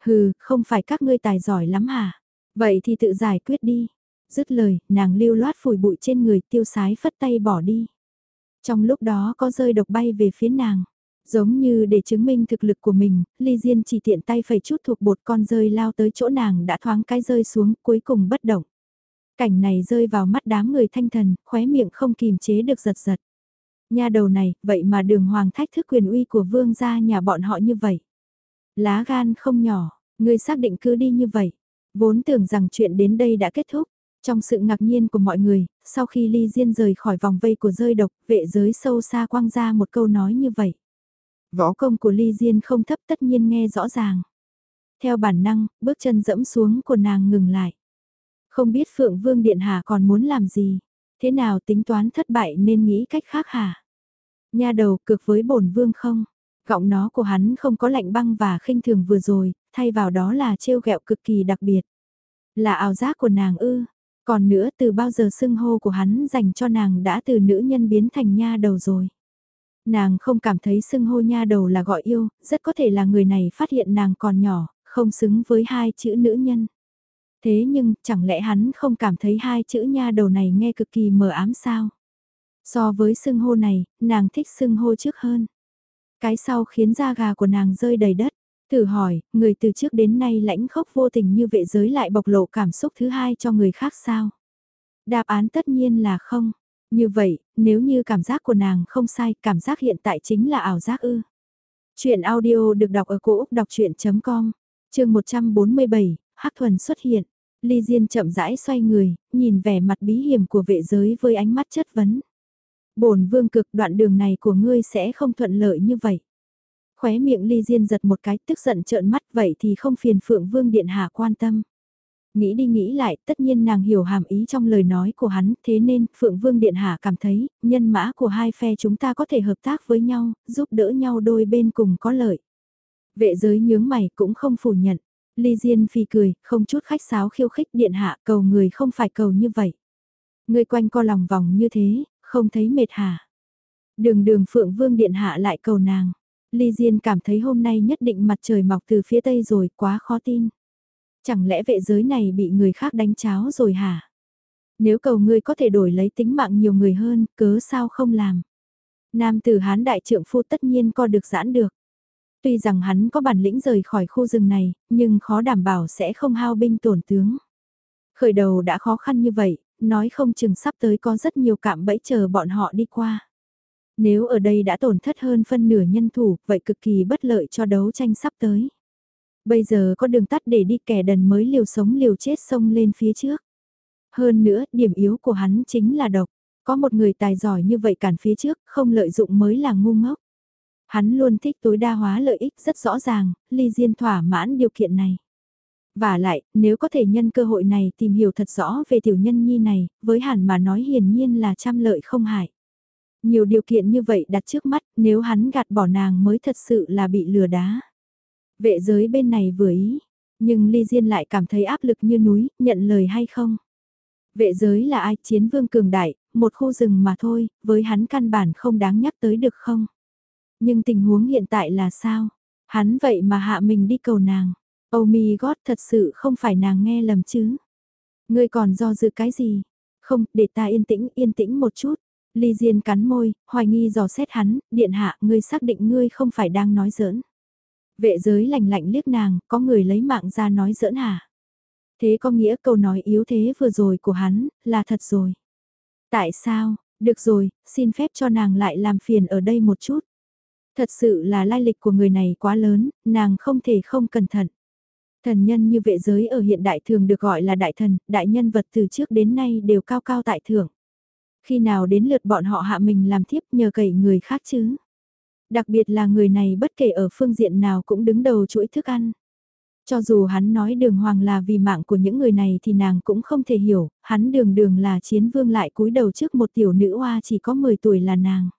Hừ, không phải các ngươi tài giỏi lắm hả? Vậy thì tự giải quyết đi. Dứt lời, nàng lưu loát phủi bụi trên người tiêu sái phất tay bỏ đi. Trong lúc đó có rơi độc bay về phía nàng. Giống như để chứng minh thực lực của mình, Ly Diên chỉ tiện tay phẩy chút thuộc bột con rơi lao tới chỗ nàng đã thoáng cái rơi xuống cuối cùng bất động. Cảnh này rơi vào mắt đám người thanh thần, khóe miệng không kìm chế được giật giật. Nhà đầu này, vậy mà đường hoàng thách thức quyền uy của vương gia nhà bọn họ như vậy. Lá gan không nhỏ, người xác định cứ đi như vậy. Vốn tưởng rằng chuyện đến đây đã kết thúc. Trong sự ngạc nhiên của mọi người, sau khi Ly Diên rời khỏi vòng vây của rơi độc, vệ giới sâu xa quăng ra một câu nói như vậy. Võ công của Ly Diên không thấp tất nhiên nghe rõ ràng. Theo bản năng, bước chân dẫm xuống của nàng ngừng lại. Không biết Phượng Vương Điện Hạ còn muốn làm gì? Thế nào tính toán thất bại nên nghĩ cách khác hả? Nha đầu cực với bổn vương không? Gọng nó của hắn không có lạnh băng và khinh thường vừa rồi, thay vào đó là trêu ghẹo cực kỳ đặc biệt. Là ảo giác của nàng ư? Còn nữa từ bao giờ xưng hô của hắn dành cho nàng đã từ nữ nhân biến thành nha đầu rồi. Nàng không cảm thấy xưng hô nha đầu là gọi yêu, rất có thể là người này phát hiện nàng còn nhỏ, không xứng với hai chữ nữ nhân. Thế nhưng, chẳng lẽ hắn không cảm thấy hai chữ nha đầu này nghe cực kỳ mờ ám sao? So với xưng hô này, nàng thích xưng hô trước hơn. Cái sau khiến da gà của nàng rơi đầy đất. Thử hỏi, người từ trước đến nay lãnh khốc vô tình như vệ giới lại bộc lộ cảm xúc thứ hai cho người khác sao? Đáp án tất nhiên là không. Như vậy, nếu như cảm giác của nàng không sai, cảm giác hiện tại chính là ảo giác ư. Chuyện audio được đọc ở cổ Úc đọc chuyện.com, chương 147, Hắc Thuần xuất hiện. Ly Diên chậm rãi xoay người, nhìn vẻ mặt bí hiểm của vệ giới với ánh mắt chất vấn. Bổn vương cực đoạn đường này của ngươi sẽ không thuận lợi như vậy. Khóe miệng Ly Diên giật một cái tức giận trợn mắt vậy thì không phiền Phượng Vương Điện Hạ quan tâm. Nghĩ đi nghĩ lại, tất nhiên nàng hiểu hàm ý trong lời nói của hắn, thế nên Phượng Vương Điện Hạ cảm thấy, nhân mã của hai phe chúng ta có thể hợp tác với nhau, giúp đỡ nhau đôi bên cùng có lợi. Vệ giới nhướng mày cũng không phủ nhận. Ly Diên phi cười, không chút khách sáo khiêu khích điện hạ cầu người không phải cầu như vậy. Người quanh co lòng vòng như thế, không thấy mệt hả? Đường đường Phượng Vương điện hạ lại cầu nàng. Ly Diên cảm thấy hôm nay nhất định mặt trời mọc từ phía tây rồi, quá khó tin. Chẳng lẽ vệ giới này bị người khác đánh cháo rồi hả? Nếu cầu ngươi có thể đổi lấy tính mạng nhiều người hơn, cớ sao không làm? Nam tử hán đại trượng phu tất nhiên co được giãn được. Tuy rằng hắn có bản lĩnh rời khỏi khu rừng này, nhưng khó đảm bảo sẽ không hao binh tổn tướng. Khởi đầu đã khó khăn như vậy, nói không chừng sắp tới có rất nhiều cạm bẫy chờ bọn họ đi qua. Nếu ở đây đã tổn thất hơn phân nửa nhân thủ, vậy cực kỳ bất lợi cho đấu tranh sắp tới. Bây giờ có đường tắt để đi kẻ đần mới liều sống liều chết sông lên phía trước. Hơn nữa, điểm yếu của hắn chính là độc. Có một người tài giỏi như vậy cản phía trước, không lợi dụng mới là ngu ngốc. Hắn luôn thích tối đa hóa lợi ích rất rõ ràng, Ly Diên thỏa mãn điều kiện này. Và lại, nếu có thể nhân cơ hội này tìm hiểu thật rõ về tiểu nhân nhi này, với hẳn mà nói hiển nhiên là trăm lợi không hại. Nhiều điều kiện như vậy đặt trước mắt, nếu hắn gạt bỏ nàng mới thật sự là bị lừa đá. Vệ giới bên này vừa ý, nhưng Ly Diên lại cảm thấy áp lực như núi, nhận lời hay không? Vệ giới là ai chiến vương cường đại, một khu rừng mà thôi, với hắn căn bản không đáng nhắc tới được không? Nhưng tình huống hiện tại là sao? Hắn vậy mà hạ mình đi cầu nàng. Âu Mi Gót thật sự không phải nàng nghe lầm chứ. Ngươi còn do dự cái gì? Không, để ta yên tĩnh, yên tĩnh một chút. Ly Diên cắn môi, hoài nghi dò xét hắn, điện hạ, ngươi xác định ngươi không phải đang nói giỡn. Vệ giới lạnh lạnh liếc nàng, có người lấy mạng ra nói giỡn hả? Thế có nghĩa câu nói yếu thế vừa rồi của hắn, là thật rồi. Tại sao, được rồi, xin phép cho nàng lại làm phiền ở đây một chút. Thật sự là lai lịch của người này quá lớn, nàng không thể không cẩn thận. Thần nhân như vệ giới ở hiện đại thường được gọi là đại thần, đại nhân vật từ trước đến nay đều cao cao tại thượng. Khi nào đến lượt bọn họ hạ mình làm thiếp nhờ cậy người khác chứ? Đặc biệt là người này bất kể ở phương diện nào cũng đứng đầu chuỗi thức ăn. Cho dù hắn nói đường hoàng là vì mạng của những người này thì nàng cũng không thể hiểu, hắn đường đường là chiến vương lại cúi đầu trước một tiểu nữ hoa chỉ có 10 tuổi là nàng.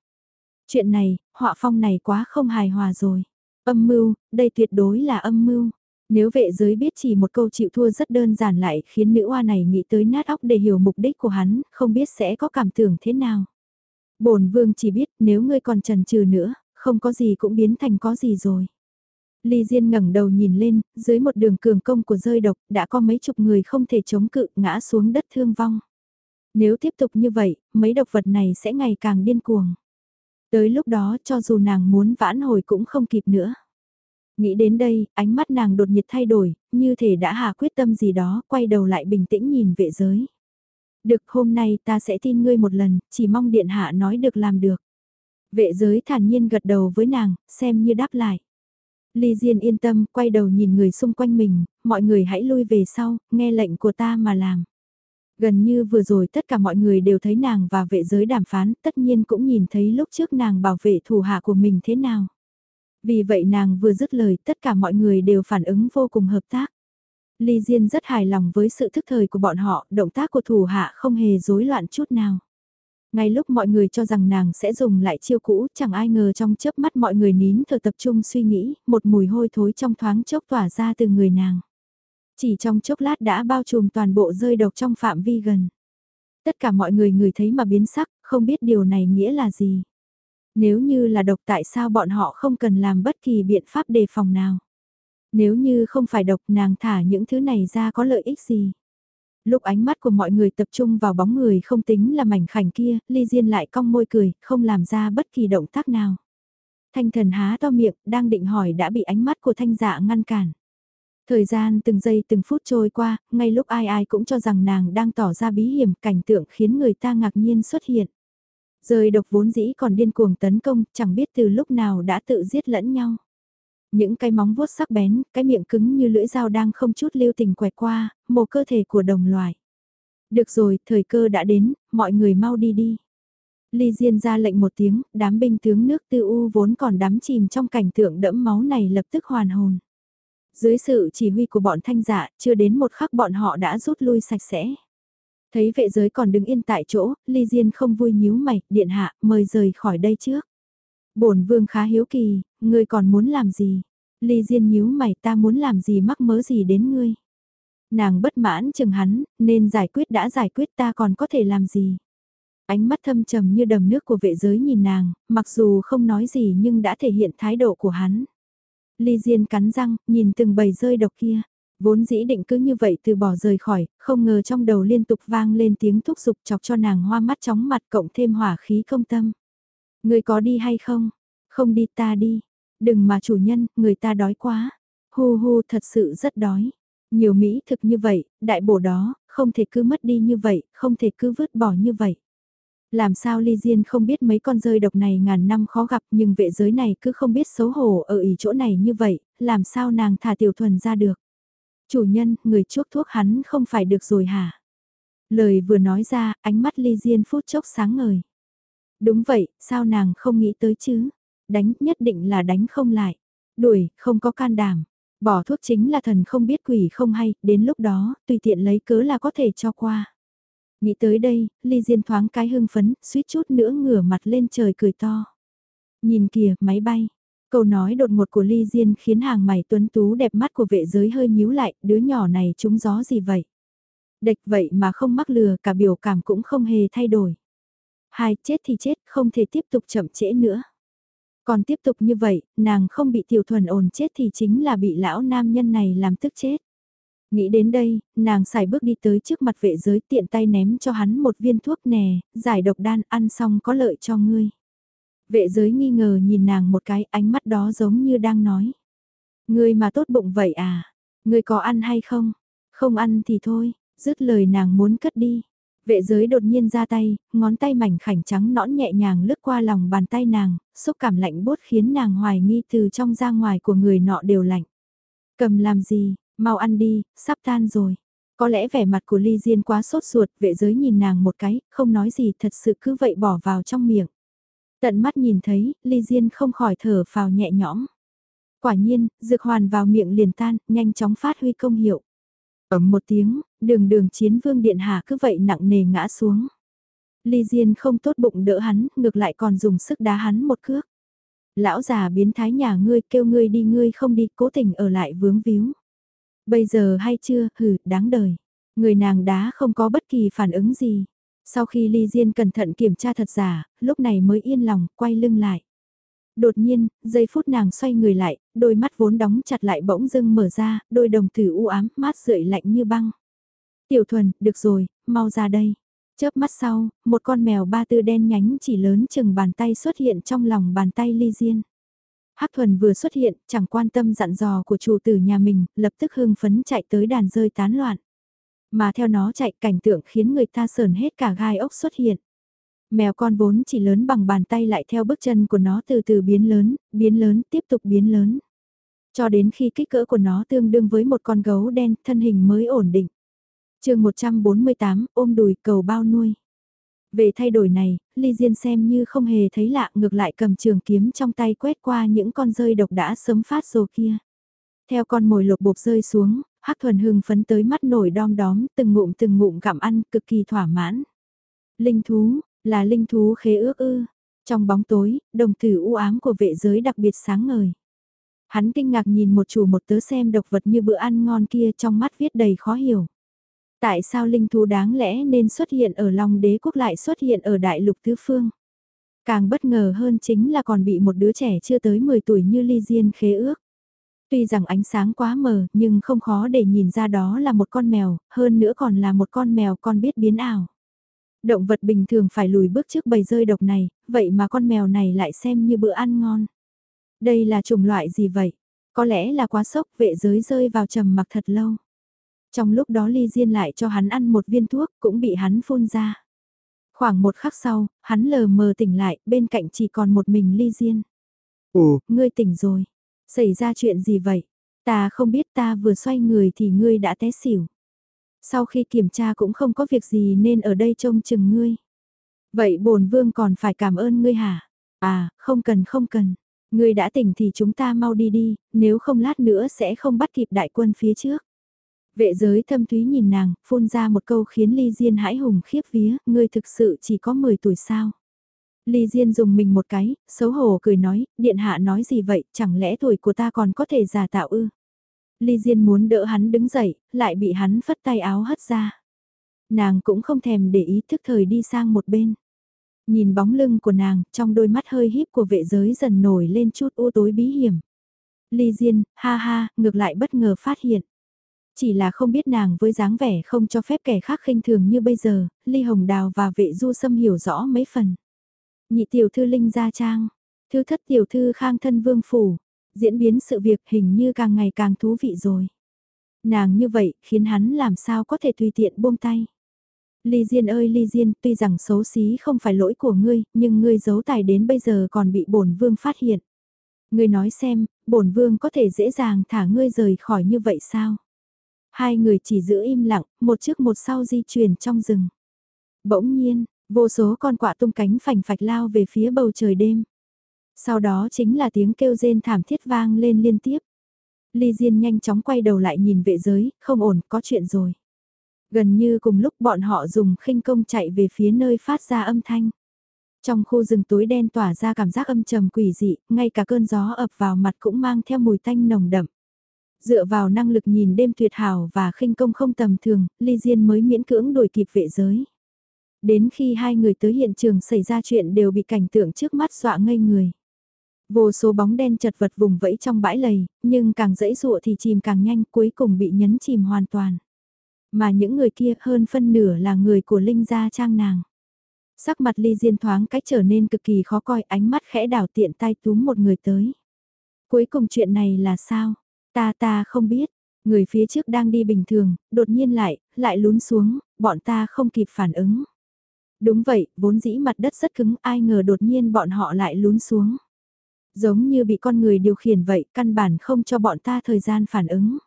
Chuyện này, họa phong này quá không hài hòa rồi. Âm mưu, đây tuyệt đối là âm mưu. Nếu vệ giới biết chỉ một câu chịu thua rất đơn giản lại khiến nữ hoa này nghĩ tới nát óc để hiểu mục đích của hắn, không biết sẽ có cảm tưởng thế nào. bổn vương chỉ biết nếu ngươi còn trần trừ nữa, không có gì cũng biến thành có gì rồi. Ly Diên ngẩng đầu nhìn lên, dưới một đường cường công của rơi độc, đã có mấy chục người không thể chống cự, ngã xuống đất thương vong. Nếu tiếp tục như vậy, mấy độc vật này sẽ ngày càng điên cuồng. Tới lúc đó cho dù nàng muốn vãn hồi cũng không kịp nữa. Nghĩ đến đây, ánh mắt nàng đột nhiệt thay đổi, như thể đã hạ quyết tâm gì đó, quay đầu lại bình tĩnh nhìn vệ giới. Được hôm nay ta sẽ tin ngươi một lần, chỉ mong điện hạ nói được làm được. Vệ giới thản nhiên gật đầu với nàng, xem như đáp lại. Ly Diên yên tâm, quay đầu nhìn người xung quanh mình, mọi người hãy lui về sau, nghe lệnh của ta mà làm. Gần như vừa rồi tất cả mọi người đều thấy nàng và vệ giới đàm phán, tất nhiên cũng nhìn thấy lúc trước nàng bảo vệ thủ hạ của mình thế nào. Vì vậy nàng vừa dứt lời tất cả mọi người đều phản ứng vô cùng hợp tác. Ly Diên rất hài lòng với sự thức thời của bọn họ, động tác của thủ hạ không hề rối loạn chút nào. Ngay lúc mọi người cho rằng nàng sẽ dùng lại chiêu cũ, chẳng ai ngờ trong chớp mắt mọi người nín thở tập trung suy nghĩ, một mùi hôi thối trong thoáng chốc tỏa ra từ người nàng. Chỉ trong chốc lát đã bao trùm toàn bộ rơi độc trong phạm vi gần. Tất cả mọi người người thấy mà biến sắc, không biết điều này nghĩa là gì. Nếu như là độc tại sao bọn họ không cần làm bất kỳ biện pháp đề phòng nào. Nếu như không phải độc nàng thả những thứ này ra có lợi ích gì. Lúc ánh mắt của mọi người tập trung vào bóng người không tính là mảnh khảnh kia, Ly Diên lại cong môi cười, không làm ra bất kỳ động tác nào. Thanh thần há to miệng, đang định hỏi đã bị ánh mắt của thanh dạ ngăn cản. Thời gian từng giây từng phút trôi qua, ngay lúc ai ai cũng cho rằng nàng đang tỏ ra bí hiểm, cảnh tượng khiến người ta ngạc nhiên xuất hiện. Rời độc vốn dĩ còn điên cuồng tấn công, chẳng biết từ lúc nào đã tự giết lẫn nhau. Những cái móng vuốt sắc bén, cái miệng cứng như lưỡi dao đang không chút lưu tình quẹt qua, một cơ thể của đồng loài. Được rồi, thời cơ đã đến, mọi người mau đi đi. Ly Diên ra lệnh một tiếng, đám binh tướng nước tư u vốn còn đắm chìm trong cảnh tượng đẫm máu này lập tức hoàn hồn. Dưới sự chỉ huy của bọn thanh giả, chưa đến một khắc bọn họ đã rút lui sạch sẽ. Thấy vệ giới còn đứng yên tại chỗ, Ly Diên không vui nhíu mày, điện hạ, mời rời khỏi đây trước bổn vương khá hiếu kỳ, ngươi còn muốn làm gì? Ly Diên nhíu mày ta muốn làm gì mắc mớ gì đến ngươi? Nàng bất mãn chừng hắn, nên giải quyết đã giải quyết ta còn có thể làm gì? Ánh mắt thâm trầm như đầm nước của vệ giới nhìn nàng, mặc dù không nói gì nhưng đã thể hiện thái độ của hắn. Ly Diên cắn răng, nhìn từng bầy rơi độc kia. Vốn dĩ định cứ như vậy từ bỏ rời khỏi, không ngờ trong đầu liên tục vang lên tiếng thúc giục chọc cho nàng hoa mắt chóng mặt cộng thêm hỏa khí công tâm. Người có đi hay không? Không đi ta đi. Đừng mà chủ nhân, người ta đói quá. Hu hu thật sự rất đói. Nhiều mỹ thực như vậy, đại bổ đó, không thể cứ mất đi như vậy, không thể cứ vứt bỏ như vậy. Làm sao Ly Diên không biết mấy con rơi độc này ngàn năm khó gặp nhưng vệ giới này cứ không biết xấu hổ ở ý chỗ này như vậy, làm sao nàng thả tiểu thuần ra được. Chủ nhân, người chuốc thuốc hắn không phải được rồi hả? Lời vừa nói ra, ánh mắt ly diên phút chốc sáng ngời. Đúng vậy, sao nàng không nghĩ tới chứ? Đánh nhất định là đánh không lại. Đuổi, không có can đảm. Bỏ thuốc chính là thần không biết quỷ không hay, đến lúc đó, tùy tiện lấy cớ là có thể cho qua. Nghĩ tới đây, ly diên thoáng cái hưng phấn, suýt chút nữa ngửa mặt lên trời cười to. Nhìn kìa, máy bay. Câu nói đột ngột của Ly Diên khiến hàng mày tuấn tú đẹp mắt của vệ giới hơi nhíu lại, đứa nhỏ này trúng gió gì vậy? Địch vậy mà không mắc lừa, cả biểu cảm cũng không hề thay đổi. Hai, chết thì chết, không thể tiếp tục chậm trễ nữa. Còn tiếp tục như vậy, nàng không bị tiểu thuần ồn chết thì chính là bị lão nam nhân này làm tức chết. Nghĩ đến đây, nàng xài bước đi tới trước mặt vệ giới tiện tay ném cho hắn một viên thuốc nè, giải độc đan ăn xong có lợi cho ngươi. Vệ giới nghi ngờ nhìn nàng một cái ánh mắt đó giống như đang nói. Ngươi mà tốt bụng vậy à? Ngươi có ăn hay không? Không ăn thì thôi, dứt lời nàng muốn cất đi. Vệ giới đột nhiên ra tay, ngón tay mảnh khảnh trắng nõn nhẹ nhàng lướt qua lòng bàn tay nàng, xúc cảm lạnh bốt khiến nàng hoài nghi từ trong ra ngoài của người nọ đều lạnh. Cầm làm gì, mau ăn đi, sắp tan rồi. Có lẽ vẻ mặt của Ly Diên quá sốt ruột, vệ giới nhìn nàng một cái, không nói gì thật sự cứ vậy bỏ vào trong miệng. Tận mắt nhìn thấy, Ly Diên không khỏi thở phào nhẹ nhõm. Quả nhiên, dược hoàn vào miệng liền tan, nhanh chóng phát huy công hiệu. Ẩm một tiếng, đường đường chiến vương điện hạ cứ vậy nặng nề ngã xuống. Ly Diên không tốt bụng đỡ hắn, ngược lại còn dùng sức đá hắn một cước. Lão già biến thái nhà ngươi kêu ngươi đi ngươi không đi, cố tình ở lại vướng víu. Bây giờ hay chưa, hừ, đáng đời. Người nàng đá không có bất kỳ phản ứng gì. Sau khi Ly Diên cẩn thận kiểm tra thật giả, lúc này mới yên lòng, quay lưng lại. Đột nhiên, giây phút nàng xoay người lại, đôi mắt vốn đóng chặt lại bỗng dưng mở ra, đôi đồng tử u ám, mát rượi lạnh như băng. Tiểu thuần, được rồi, mau ra đây. Chớp mắt sau, một con mèo ba tư đen nhánh chỉ lớn chừng bàn tay xuất hiện trong lòng bàn tay ly diên. Hắc thuần vừa xuất hiện, chẳng quan tâm dặn dò của chủ tử nhà mình, lập tức hưng phấn chạy tới đàn rơi tán loạn. Mà theo nó chạy cảnh tượng khiến người ta sờn hết cả gai ốc xuất hiện. Mèo con vốn chỉ lớn bằng bàn tay lại theo bước chân của nó từ từ biến lớn, biến lớn, tiếp tục biến lớn. Cho đến khi kích cỡ của nó tương đương với một con gấu đen, thân hình mới ổn định chương 148, ôm đùi cầu bao nuôi. Về thay đổi này, Ly Diên xem như không hề thấy lạ ngược lại cầm trường kiếm trong tay quét qua những con rơi độc đã sớm phát rồi kia. Theo con mồi lột bột rơi xuống, Hắc thuần hưng phấn tới mắt nổi đom đóm, từng ngụm từng ngụm gặm ăn, cực kỳ thỏa mãn. Linh thú, là linh thú khế ước ư. Trong bóng tối, đồng tử u ám của vệ giới đặc biệt sáng ngời. Hắn kinh ngạc nhìn một chủ một tớ xem độc vật như bữa ăn ngon kia trong mắt viết đầy khó hiểu. Tại sao linh thú đáng lẽ nên xuất hiện ở Long đế quốc lại xuất hiện ở đại lục tứ phương? Càng bất ngờ hơn chính là còn bị một đứa trẻ chưa tới 10 tuổi như Ly Diên khế ước. Tuy rằng ánh sáng quá mờ nhưng không khó để nhìn ra đó là một con mèo, hơn nữa còn là một con mèo con biết biến ảo. Động vật bình thường phải lùi bước trước bầy rơi độc này, vậy mà con mèo này lại xem như bữa ăn ngon. Đây là chủng loại gì vậy? Có lẽ là quá sốc vệ giới rơi vào trầm mặc thật lâu. Trong lúc đó Ly Diên lại cho hắn ăn một viên thuốc cũng bị hắn phun ra. Khoảng một khắc sau, hắn lờ mờ tỉnh lại, bên cạnh chỉ còn một mình Ly Diên. Ồ, ngươi tỉnh rồi. Xảy ra chuyện gì vậy? Ta không biết ta vừa xoay người thì ngươi đã té xỉu. Sau khi kiểm tra cũng không có việc gì nên ở đây trông chừng ngươi. Vậy bổn vương còn phải cảm ơn ngươi hả? À, không cần không cần. Ngươi đã tỉnh thì chúng ta mau đi đi, nếu không lát nữa sẽ không bắt kịp đại quân phía trước. Vệ giới thâm thúy nhìn nàng, phun ra một câu khiến Ly Diên hãi hùng khiếp vía, ngươi thực sự chỉ có 10 tuổi sao. Ly Diên dùng mình một cái, xấu hổ cười nói, điện hạ nói gì vậy, chẳng lẽ tuổi của ta còn có thể giả tạo ư? Ly Diên muốn đỡ hắn đứng dậy, lại bị hắn phất tay áo hất ra. Nàng cũng không thèm để ý thức thời đi sang một bên. Nhìn bóng lưng của nàng, trong đôi mắt hơi híp của vệ giới dần nổi lên chút u tối bí hiểm. Ly Diên, ha ha, ngược lại bất ngờ phát hiện. Chỉ là không biết nàng với dáng vẻ không cho phép kẻ khác khinh thường như bây giờ, Ly Hồng Đào và vệ du xâm hiểu rõ mấy phần. Nhị tiểu thư Linh Gia Trang, thiếu thất tiểu thư Khang Thân Vương Phủ, diễn biến sự việc hình như càng ngày càng thú vị rồi. Nàng như vậy khiến hắn làm sao có thể tùy tiện buông tay. Ly Diên ơi Ly Diên, tuy rằng xấu xí không phải lỗi của ngươi, nhưng ngươi giấu tài đến bây giờ còn bị bổn vương phát hiện. Ngươi nói xem, bổn vương có thể dễ dàng thả ngươi rời khỏi như vậy sao? Hai người chỉ giữ im lặng, một trước một sau di chuyển trong rừng. Bỗng nhiên, vô số con quạ tung cánh phành phạch lao về phía bầu trời đêm. Sau đó chính là tiếng kêu rên thảm thiết vang lên liên tiếp. Ly Diên nhanh chóng quay đầu lại nhìn vệ giới, không ổn, có chuyện rồi. Gần như cùng lúc bọn họ dùng khinh công chạy về phía nơi phát ra âm thanh. Trong khu rừng tối đen tỏa ra cảm giác âm trầm quỷ dị, ngay cả cơn gió ập vào mặt cũng mang theo mùi tanh nồng đậm. Dựa vào năng lực nhìn đêm tuyệt hảo và khinh công không tầm thường, Ly Diên mới miễn cưỡng đuổi kịp vệ giới. Đến khi hai người tới hiện trường xảy ra chuyện đều bị cảnh tượng trước mắt dọa ngây người. Vô số bóng đen chật vật vùng vẫy trong bãi lầy, nhưng càng dẫy dụa thì chìm càng nhanh cuối cùng bị nhấn chìm hoàn toàn. Mà những người kia hơn phân nửa là người của Linh Gia Trang nàng. Sắc mặt ly diên thoáng cách trở nên cực kỳ khó coi ánh mắt khẽ đảo tiện tay túm một người tới. Cuối cùng chuyện này là sao? Ta ta không biết. Người phía trước đang đi bình thường, đột nhiên lại, lại lún xuống, bọn ta không kịp phản ứng. Đúng vậy, vốn dĩ mặt đất rất cứng, ai ngờ đột nhiên bọn họ lại lún xuống. Giống như bị con người điều khiển vậy, căn bản không cho bọn ta thời gian phản ứng.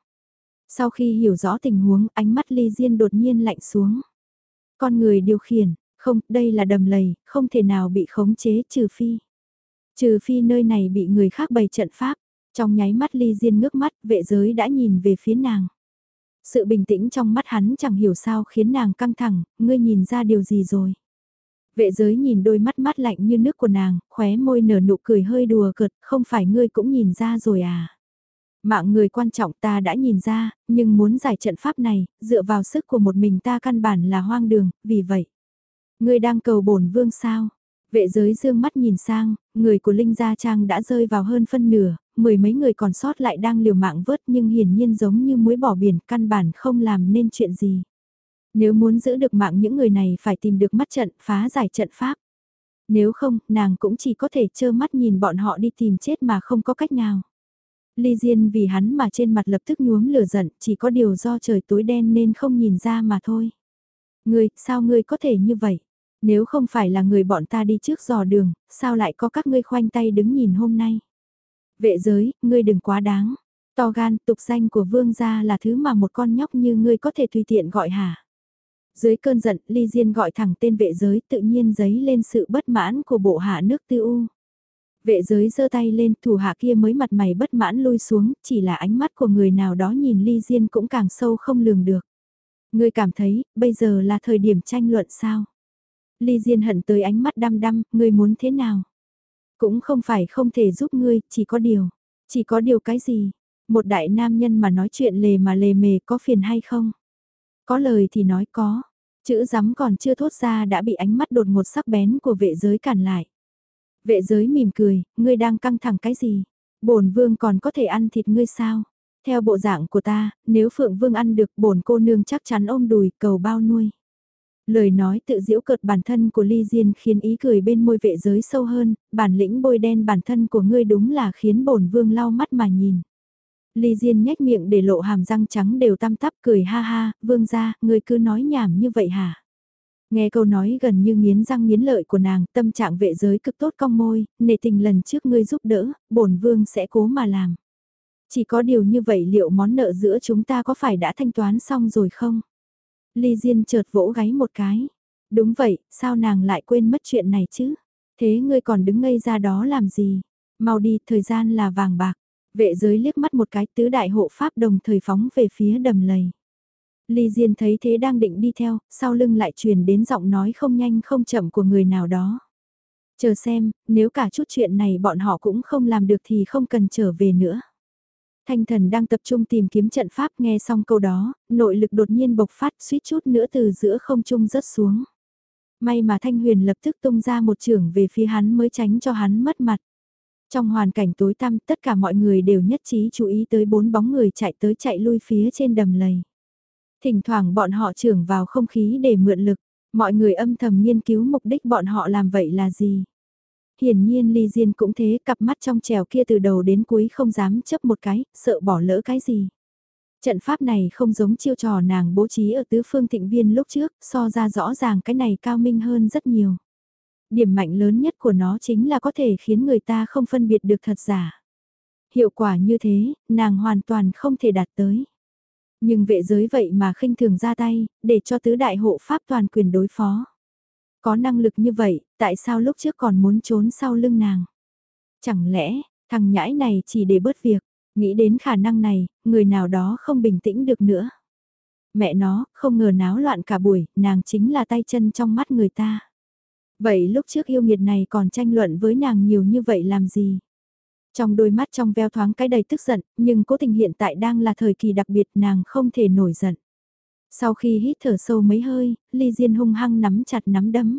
Sau khi hiểu rõ tình huống, ánh mắt Ly Diên đột nhiên lạnh xuống. Con người điều khiển, không, đây là đầm lầy, không thể nào bị khống chế trừ phi. Trừ phi nơi này bị người khác bày trận pháp, trong nháy mắt Ly Diên ngước mắt, vệ giới đã nhìn về phía nàng. Sự bình tĩnh trong mắt hắn chẳng hiểu sao khiến nàng căng thẳng, ngươi nhìn ra điều gì rồi. Vệ giới nhìn đôi mắt mắt lạnh như nước của nàng, khóe môi nở nụ cười hơi đùa cợt, không phải ngươi cũng nhìn ra rồi à. Mạng người quan trọng ta đã nhìn ra, nhưng muốn giải trận pháp này, dựa vào sức của một mình ta căn bản là hoang đường, vì vậy. Ngươi đang cầu bổn vương sao? Vệ giới dương mắt nhìn sang, người của Linh Gia Trang đã rơi vào hơn phân nửa, mười mấy người còn sót lại đang liều mạng vớt nhưng hiển nhiên giống như muối bỏ biển căn bản không làm nên chuyện gì. Nếu muốn giữ được mạng những người này phải tìm được mắt trận phá giải trận pháp. Nếu không, nàng cũng chỉ có thể trơ mắt nhìn bọn họ đi tìm chết mà không có cách nào. Ly Diên vì hắn mà trên mặt lập tức nhuốm lửa giận, chỉ có điều do trời tối đen nên không nhìn ra mà thôi. Ngươi, sao ngươi có thể như vậy? Nếu không phải là người bọn ta đi trước dò đường, sao lại có các ngươi khoanh tay đứng nhìn hôm nay? Vệ giới, ngươi đừng quá đáng. To gan, tục danh của vương gia là thứ mà một con nhóc như ngươi có thể tùy tiện gọi hả? Dưới cơn giận, Ly Diên gọi thẳng tên vệ giới tự nhiên giấy lên sự bất mãn của bộ hạ nước tư u. Vệ giới giơ tay lên, thủ hạ kia mới mặt mày bất mãn lui xuống, chỉ là ánh mắt của người nào đó nhìn Ly Diên cũng càng sâu không lường được. Ngươi cảm thấy, bây giờ là thời điểm tranh luận sao? Ly Diên hận tới ánh mắt đăm đăm, ngươi muốn thế nào? Cũng không phải không thể giúp ngươi, chỉ có điều. Chỉ có điều cái gì? Một đại nam nhân mà nói chuyện lề mà lề mề có phiền hay không? Có lời thì nói có. Chữ rắm còn chưa thốt ra đã bị ánh mắt đột ngột sắc bén của vệ giới cản lại. Vệ giới mỉm cười, ngươi đang căng thẳng cái gì? Bổn vương còn có thể ăn thịt ngươi sao? Theo bộ dạng của ta, nếu Phượng Vương ăn được bổn cô nương chắc chắn ôm đùi cầu bao nuôi. Lời nói tự diễu cợt bản thân của Ly Diên khiến ý cười bên môi vệ giới sâu hơn, bản lĩnh bôi đen bản thân của ngươi đúng là khiến bổn vương lau mắt mà nhìn. Ly Diên nhếch miệng để lộ hàm răng trắng đều tăm tắp cười ha ha, vương ra, ngươi cứ nói nhảm như vậy hả? Nghe câu nói gần như nghiến răng nghiến lợi của nàng, tâm trạng vệ giới cực tốt cong môi, nể tình lần trước ngươi giúp đỡ, bổn vương sẽ cố mà làm. Chỉ có điều như vậy liệu món nợ giữa chúng ta có phải đã thanh toán xong rồi không? Ly Diên chợt vỗ gáy một cái. Đúng vậy, sao nàng lại quên mất chuyện này chứ? Thế ngươi còn đứng ngây ra đó làm gì? Mau đi, thời gian là vàng bạc. Vệ giới liếc mắt một cái tứ đại hộ pháp đồng thời phóng về phía đầm lầy. Ly Diên thấy thế đang định đi theo, sau lưng lại truyền đến giọng nói không nhanh không chậm của người nào đó. Chờ xem, nếu cả chút chuyện này bọn họ cũng không làm được thì không cần trở về nữa. Thanh thần đang tập trung tìm kiếm trận pháp nghe xong câu đó, nội lực đột nhiên bộc phát suýt chút nữa từ giữa không trung rớt xuống. May mà Thanh Huyền lập tức tung ra một trường về phía hắn mới tránh cho hắn mất mặt. Trong hoàn cảnh tối tăm tất cả mọi người đều nhất trí chú ý tới bốn bóng người chạy tới chạy lui phía trên đầm lầy. Thỉnh thoảng bọn họ trưởng vào không khí để mượn lực, mọi người âm thầm nghiên cứu mục đích bọn họ làm vậy là gì. Hiển nhiên Ly Diên cũng thế, cặp mắt trong trèo kia từ đầu đến cuối không dám chấp một cái, sợ bỏ lỡ cái gì. Trận pháp này không giống chiêu trò nàng bố trí ở tứ phương thịnh viên lúc trước, so ra rõ ràng cái này cao minh hơn rất nhiều. Điểm mạnh lớn nhất của nó chính là có thể khiến người ta không phân biệt được thật giả. Hiệu quả như thế, nàng hoàn toàn không thể đạt tới. Nhưng vệ giới vậy mà khinh thường ra tay, để cho tứ đại hộ pháp toàn quyền đối phó. Có năng lực như vậy, tại sao lúc trước còn muốn trốn sau lưng nàng? Chẳng lẽ, thằng nhãi này chỉ để bớt việc, nghĩ đến khả năng này, người nào đó không bình tĩnh được nữa. Mẹ nó, không ngờ náo loạn cả buổi, nàng chính là tay chân trong mắt người ta. Vậy lúc trước yêu nghiệt này còn tranh luận với nàng nhiều như vậy làm gì? Trong đôi mắt trong veo thoáng cái đầy tức giận, nhưng cố tình hiện tại đang là thời kỳ đặc biệt nàng không thể nổi giận. Sau khi hít thở sâu mấy hơi, Ly Diên hung hăng nắm chặt nắm đấm.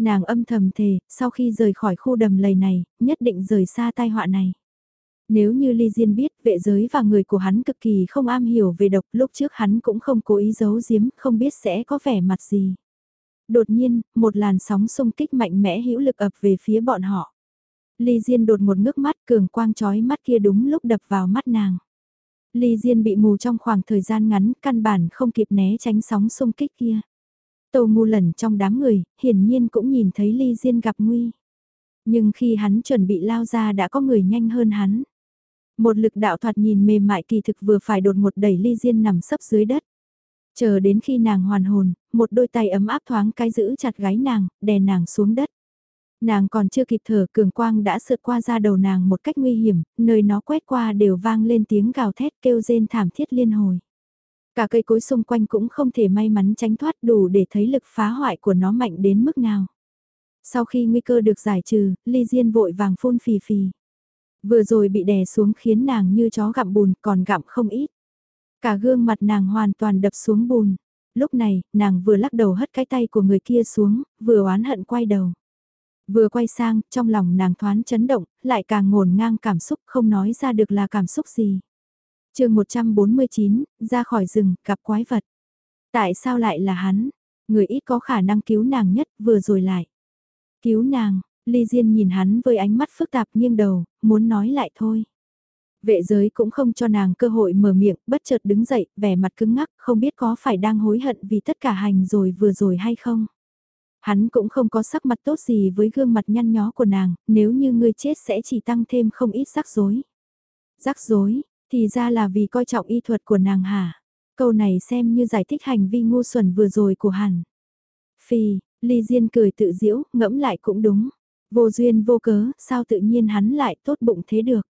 Nàng âm thầm thề, sau khi rời khỏi khu đầm lầy này, nhất định rời xa tai họa này. Nếu như Ly Diên biết vệ giới và người của hắn cực kỳ không am hiểu về độc lúc trước hắn cũng không cố ý giấu giếm, không biết sẽ có vẻ mặt gì. Đột nhiên, một làn sóng xung kích mạnh mẽ hữu lực ập về phía bọn họ. Ly Diên đột một ngước mắt cường quang chói mắt kia đúng lúc đập vào mắt nàng. Ly Diên bị mù trong khoảng thời gian ngắn, căn bản không kịp né tránh sóng xung kích kia. Tô ngu lẩn trong đám người, hiển nhiên cũng nhìn thấy Ly Diên gặp nguy. Nhưng khi hắn chuẩn bị lao ra đã có người nhanh hơn hắn. Một lực đạo thoạt nhìn mềm mại kỳ thực vừa phải đột một đẩy Ly Diên nằm sấp dưới đất. Chờ đến khi nàng hoàn hồn, một đôi tay ấm áp thoáng cái giữ chặt gáy nàng, đè nàng xuống đất. Nàng còn chưa kịp thở cường quang đã sượt qua ra đầu nàng một cách nguy hiểm, nơi nó quét qua đều vang lên tiếng gào thét kêu rên thảm thiết liên hồi. Cả cây cối xung quanh cũng không thể may mắn tránh thoát đủ để thấy lực phá hoại của nó mạnh đến mức nào. Sau khi nguy cơ được giải trừ, Ly Diên vội vàng phun phì phì. Vừa rồi bị đè xuống khiến nàng như chó gặm bùn còn gặm không ít. Cả gương mặt nàng hoàn toàn đập xuống bùn. Lúc này, nàng vừa lắc đầu hất cái tay của người kia xuống, vừa oán hận quay đầu. Vừa quay sang, trong lòng nàng thoáng chấn động, lại càng ngổn ngang cảm xúc không nói ra được là cảm xúc gì chương 149, ra khỏi rừng, gặp quái vật. Tại sao lại là hắn? Người ít có khả năng cứu nàng nhất vừa rồi lại. Cứu nàng, Ly Diên nhìn hắn với ánh mắt phức tạp nghiêng đầu, muốn nói lại thôi. Vệ giới cũng không cho nàng cơ hội mở miệng, bất chợt đứng dậy, vẻ mặt cứng ngắc, không biết có phải đang hối hận vì tất cả hành rồi vừa rồi hay không. Hắn cũng không có sắc mặt tốt gì với gương mặt nhăn nhó của nàng, nếu như ngươi chết sẽ chỉ tăng thêm không ít rắc rối. Rắc rối, thì ra là vì coi trọng y thuật của nàng hả? Câu này xem như giải thích hành vi ngu xuẩn vừa rồi của hẳn. Phi, Ly Diên cười tự diễu, ngẫm lại cũng đúng. Vô duyên vô cớ, sao tự nhiên hắn lại tốt bụng thế được.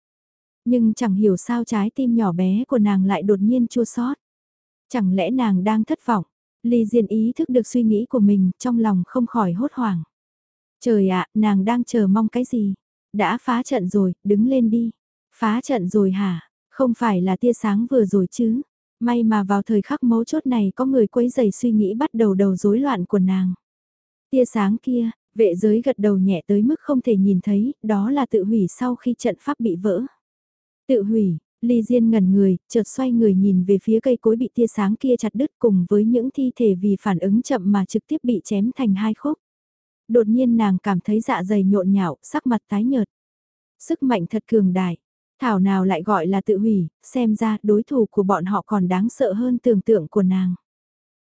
Nhưng chẳng hiểu sao trái tim nhỏ bé của nàng lại đột nhiên chua xót. Chẳng lẽ nàng đang thất vọng? Ly Diên ý thức được suy nghĩ của mình, trong lòng không khỏi hốt hoảng. Trời ạ, nàng đang chờ mong cái gì? Đã phá trận rồi, đứng lên đi. Phá trận rồi hả? Không phải là tia sáng vừa rồi chứ? May mà vào thời khắc mấu chốt này có người quấy dày suy nghĩ bắt đầu đầu rối loạn của nàng. Tia sáng kia, vệ giới gật đầu nhẹ tới mức không thể nhìn thấy, đó là tự hủy sau khi trận pháp bị vỡ. Tự hủy, Ly Diên ngẩn người, chợt xoay người nhìn về phía cây cối bị tia sáng kia chặt đứt cùng với những thi thể vì phản ứng chậm mà trực tiếp bị chém thành hai khúc. Đột nhiên nàng cảm thấy dạ dày nhộn nhạo, sắc mặt tái nhợt. Sức mạnh thật cường đại. Thảo nào lại gọi là tự hủy, xem ra đối thủ của bọn họ còn đáng sợ hơn tưởng tượng của nàng.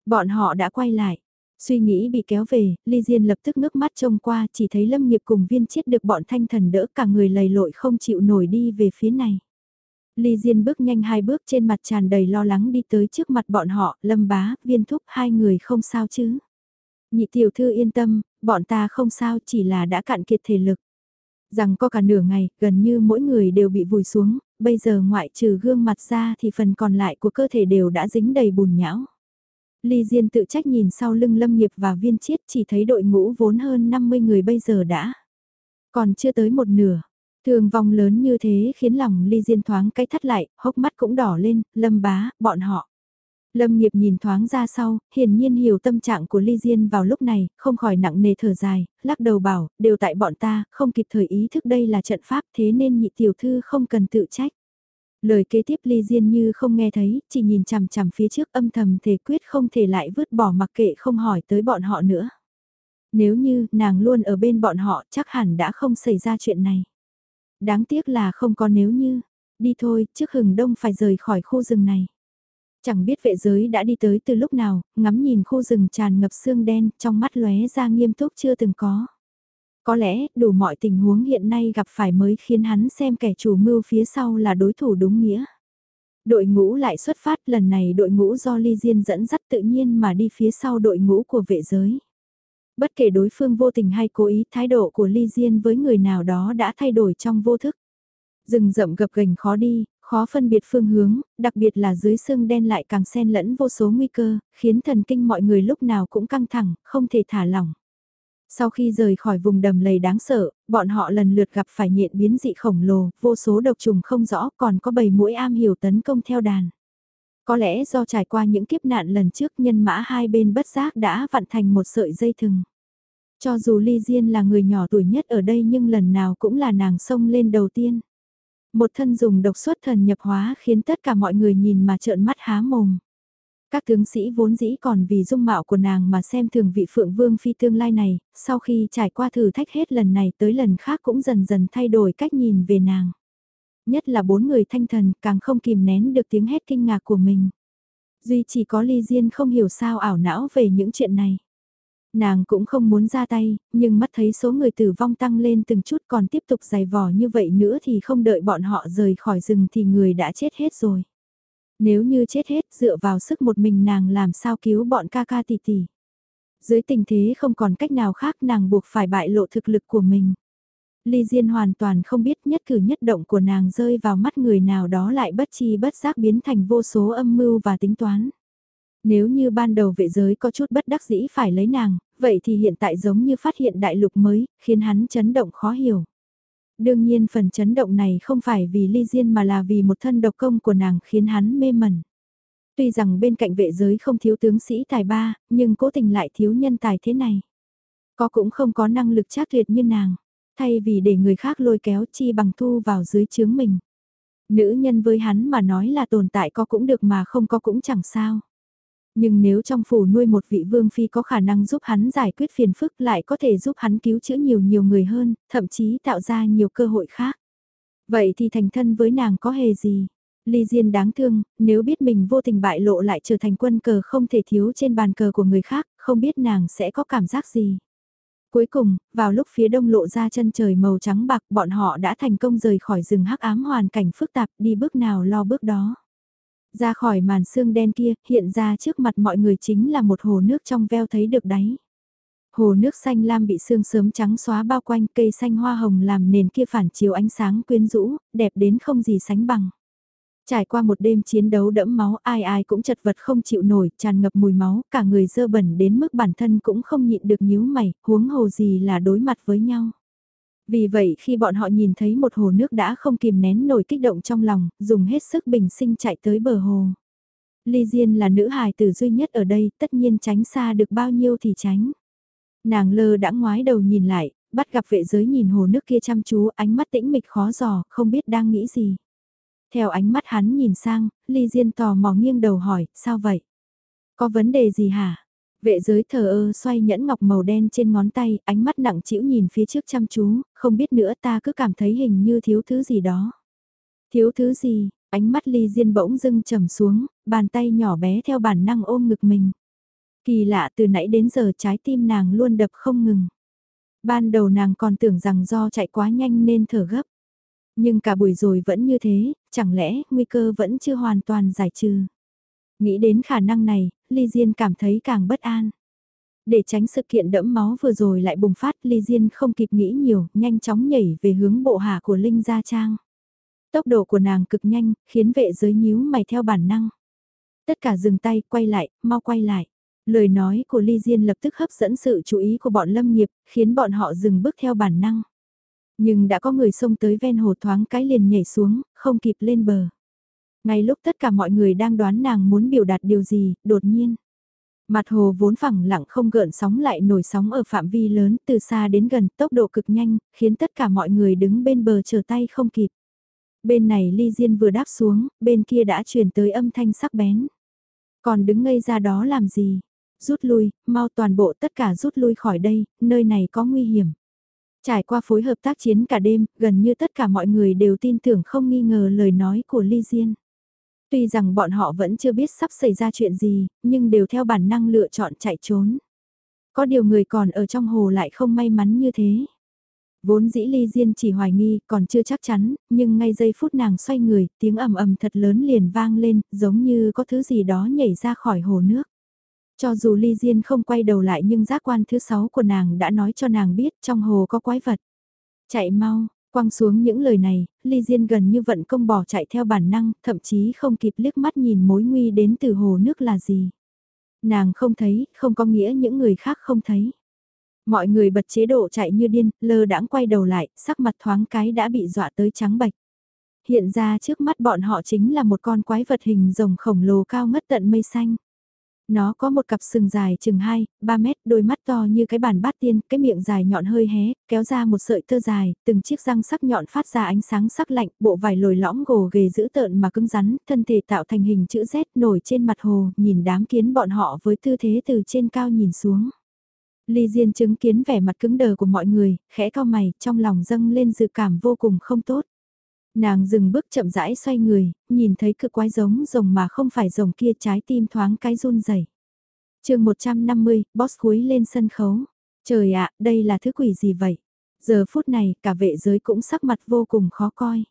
Bọn họ đã quay lại. Suy nghĩ bị kéo về, Ly Diên lập tức ngước mắt trông qua chỉ thấy Lâm Nghiệp cùng viên chiết được bọn thanh thần đỡ cả người lầy lội không chịu nổi đi về phía này. Ly Diên bước nhanh hai bước trên mặt tràn đầy lo lắng đi tới trước mặt bọn họ, lâm bá, viên thúc, hai người không sao chứ. Nhị tiểu thư yên tâm, bọn ta không sao chỉ là đã cạn kiệt thể lực. Rằng có cả nửa ngày, gần như mỗi người đều bị vùi xuống, bây giờ ngoại trừ gương mặt ra thì phần còn lại của cơ thể đều đã dính đầy bùn nhão. Ly Diên tự trách nhìn sau lưng lâm nghiệp và viên chiết chỉ thấy đội ngũ vốn hơn 50 người bây giờ đã. Còn chưa tới một nửa, Thương vong lớn như thế khiến lòng ly diên thoáng cái thắt lại, hốc mắt cũng đỏ lên, lâm bá, bọn họ. Lâm nghiệp nhìn thoáng ra sau, hiển nhiên hiểu tâm trạng của Ly Diên vào lúc này, không khỏi nặng nề thở dài, lắc đầu bảo, đều tại bọn ta, không kịp thời ý thức đây là trận pháp thế nên nhị tiểu thư không cần tự trách. Lời kế tiếp Ly Diên như không nghe thấy, chỉ nhìn chằm chằm phía trước âm thầm thể quyết không thể lại vứt bỏ mặc kệ không hỏi tới bọn họ nữa. Nếu như nàng luôn ở bên bọn họ chắc hẳn đã không xảy ra chuyện này. Đáng tiếc là không có nếu như, đi thôi, trước hừng đông phải rời khỏi khu rừng này. Chẳng biết vệ giới đã đi tới từ lúc nào, ngắm nhìn khu rừng tràn ngập xương đen, trong mắt lóe ra nghiêm túc chưa từng có. Có lẽ, đủ mọi tình huống hiện nay gặp phải mới khiến hắn xem kẻ chủ mưu phía sau là đối thủ đúng nghĩa. Đội ngũ lại xuất phát lần này đội ngũ do Ly Diên dẫn dắt tự nhiên mà đi phía sau đội ngũ của vệ giới. Bất kể đối phương vô tình hay cố ý thái độ của Ly Diên với người nào đó đã thay đổi trong vô thức. Rừng rậm gập ghềnh khó đi, khó phân biệt phương hướng, đặc biệt là dưới sương đen lại càng xen lẫn vô số nguy cơ, khiến thần kinh mọi người lúc nào cũng căng thẳng, không thể thả lỏng. Sau khi rời khỏi vùng đầm lầy đáng sợ, bọn họ lần lượt gặp phải nhện biến dị khổng lồ, vô số độc trùng không rõ còn có bầy mũi am hiểu tấn công theo đàn. Có lẽ do trải qua những kiếp nạn lần trước nhân mã hai bên bất giác đã vặn thành một sợi dây thừng. Cho dù Ly Diên là người nhỏ tuổi nhất ở đây nhưng lần nào cũng là nàng xông lên đầu tiên. Một thân dùng độc xuất thần nhập hóa khiến tất cả mọi người nhìn mà trợn mắt há mồm. Các tướng sĩ vốn dĩ còn vì dung mạo của nàng mà xem thường vị phượng vương phi tương lai này, sau khi trải qua thử thách hết lần này tới lần khác cũng dần dần thay đổi cách nhìn về nàng. Nhất là bốn người thanh thần càng không kìm nén được tiếng hét kinh ngạc của mình. Duy chỉ có ly diên không hiểu sao ảo não về những chuyện này. Nàng cũng không muốn ra tay, nhưng mắt thấy số người tử vong tăng lên từng chút còn tiếp tục dày vò như vậy nữa thì không đợi bọn họ rời khỏi rừng thì người đã chết hết rồi. Nếu như chết hết dựa vào sức một mình nàng làm sao cứu bọn ca ca tỷ tỷ. Dưới tình thế không còn cách nào khác nàng buộc phải bại lộ thực lực của mình. Ly Diên hoàn toàn không biết nhất cử nhất động của nàng rơi vào mắt người nào đó lại bất chi bất giác biến thành vô số âm mưu và tính toán. Nếu như ban đầu vệ giới có chút bất đắc dĩ phải lấy nàng, vậy thì hiện tại giống như phát hiện đại lục mới, khiến hắn chấn động khó hiểu. Đương nhiên phần chấn động này không phải vì ly diên mà là vì một thân độc công của nàng khiến hắn mê mẩn. Tuy rằng bên cạnh vệ giới không thiếu tướng sĩ tài ba, nhưng cố tình lại thiếu nhân tài thế này. Có cũng không có năng lực chắc tuyệt như nàng, thay vì để người khác lôi kéo chi bằng thu vào dưới chướng mình. Nữ nhân với hắn mà nói là tồn tại có cũng được mà không có cũng chẳng sao. Nhưng nếu trong phủ nuôi một vị vương phi có khả năng giúp hắn giải quyết phiền phức lại có thể giúp hắn cứu chữa nhiều nhiều người hơn, thậm chí tạo ra nhiều cơ hội khác. Vậy thì thành thân với nàng có hề gì? Ly Diên đáng thương, nếu biết mình vô tình bại lộ lại trở thành quân cờ không thể thiếu trên bàn cờ của người khác, không biết nàng sẽ có cảm giác gì. Cuối cùng, vào lúc phía đông lộ ra chân trời màu trắng bạc bọn họ đã thành công rời khỏi rừng hắc ám hoàn cảnh phức tạp đi bước nào lo bước đó. Ra khỏi màn xương đen kia, hiện ra trước mặt mọi người chính là một hồ nước trong veo thấy được đáy. Hồ nước xanh lam bị sương sớm trắng xóa bao quanh cây xanh hoa hồng làm nền kia phản chiếu ánh sáng quyến rũ, đẹp đến không gì sánh bằng. Trải qua một đêm chiến đấu đẫm máu ai ai cũng chật vật không chịu nổi, tràn ngập mùi máu, cả người dơ bẩn đến mức bản thân cũng không nhịn được nhíu mày, huống hồ gì là đối mặt với nhau. Vì vậy khi bọn họ nhìn thấy một hồ nước đã không kìm nén nổi kích động trong lòng, dùng hết sức bình sinh chạy tới bờ hồ. Ly Diên là nữ hài tử duy nhất ở đây, tất nhiên tránh xa được bao nhiêu thì tránh. Nàng lơ đã ngoái đầu nhìn lại, bắt gặp vệ giới nhìn hồ nước kia chăm chú, ánh mắt tĩnh mịch khó giò, không biết đang nghĩ gì. Theo ánh mắt hắn nhìn sang, Ly Diên tò mò nghiêng đầu hỏi, sao vậy? Có vấn đề gì hả? Vệ giới thờ ơ xoay nhẫn ngọc màu đen trên ngón tay, ánh mắt nặng chịu nhìn phía trước chăm chú, không biết nữa ta cứ cảm thấy hình như thiếu thứ gì đó. Thiếu thứ gì, ánh mắt ly diên bỗng dưng trầm xuống, bàn tay nhỏ bé theo bản năng ôm ngực mình. Kỳ lạ từ nãy đến giờ trái tim nàng luôn đập không ngừng. Ban đầu nàng còn tưởng rằng do chạy quá nhanh nên thở gấp. Nhưng cả buổi rồi vẫn như thế, chẳng lẽ nguy cơ vẫn chưa hoàn toàn giải trừ. Nghĩ đến khả năng này, Ly Diên cảm thấy càng bất an. Để tránh sự kiện đẫm máu vừa rồi lại bùng phát, Ly Diên không kịp nghĩ nhiều, nhanh chóng nhảy về hướng bộ hạ của Linh Gia Trang. Tốc độ của nàng cực nhanh, khiến vệ giới nhíu mày theo bản năng. Tất cả dừng tay, quay lại, mau quay lại. Lời nói của Ly Diên lập tức hấp dẫn sự chú ý của bọn lâm nghiệp, khiến bọn họ dừng bước theo bản năng. Nhưng đã có người xông tới ven hồ thoáng cái liền nhảy xuống, không kịp lên bờ. Ngay lúc tất cả mọi người đang đoán nàng muốn biểu đạt điều gì, đột nhiên. Mặt hồ vốn phẳng lặng không gợn sóng lại nổi sóng ở phạm vi lớn từ xa đến gần tốc độ cực nhanh, khiến tất cả mọi người đứng bên bờ chờ tay không kịp. Bên này ly diên vừa đáp xuống, bên kia đã truyền tới âm thanh sắc bén. Còn đứng ngây ra đó làm gì? Rút lui, mau toàn bộ tất cả rút lui khỏi đây, nơi này có nguy hiểm. Trải qua phối hợp tác chiến cả đêm, gần như tất cả mọi người đều tin tưởng không nghi ngờ lời nói của Ly Diên. Tuy rằng bọn họ vẫn chưa biết sắp xảy ra chuyện gì, nhưng đều theo bản năng lựa chọn chạy trốn. Có điều người còn ở trong hồ lại không may mắn như thế. Vốn dĩ ly diên chỉ hoài nghi, còn chưa chắc chắn, nhưng ngay giây phút nàng xoay người, tiếng ầm ầm thật lớn liền vang lên, giống như có thứ gì đó nhảy ra khỏi hồ nước. Cho dù ly diên không quay đầu lại nhưng giác quan thứ sáu của nàng đã nói cho nàng biết trong hồ có quái vật. Chạy mau, Quăng xuống những lời này, Ly Diên gần như vận công bỏ chạy theo bản năng, thậm chí không kịp liếc mắt nhìn mối nguy đến từ hồ nước là gì. Nàng không thấy, không có nghĩa những người khác không thấy. Mọi người bật chế độ chạy như điên, lơ đãng quay đầu lại, sắc mặt thoáng cái đã bị dọa tới trắng bạch. Hiện ra trước mắt bọn họ chính là một con quái vật hình rồng khổng lồ cao ngất tận mây xanh. Nó có một cặp sừng dài chừng 2, 3 mét, đôi mắt to như cái bàn bát tiên, cái miệng dài nhọn hơi hé, kéo ra một sợi tơ dài, từng chiếc răng sắc nhọn phát ra ánh sáng sắc lạnh, bộ vải lồi lõm gồ ghề giữ tợn mà cứng rắn, thân thể tạo thành hình chữ Z nổi trên mặt hồ, nhìn đám kiến bọn họ với tư thế từ trên cao nhìn xuống. Ly Diên chứng kiến vẻ mặt cứng đờ của mọi người, khẽ cao mày, trong lòng dâng lên dự cảm vô cùng không tốt. Nàng dừng bước chậm rãi xoay người, nhìn thấy cực quái giống rồng mà không phải rồng kia trái tim thoáng cái run rẩy. chương 150, boss cuối lên sân khấu. Trời ạ, đây là thứ quỷ gì vậy? Giờ phút này, cả vệ giới cũng sắc mặt vô cùng khó coi.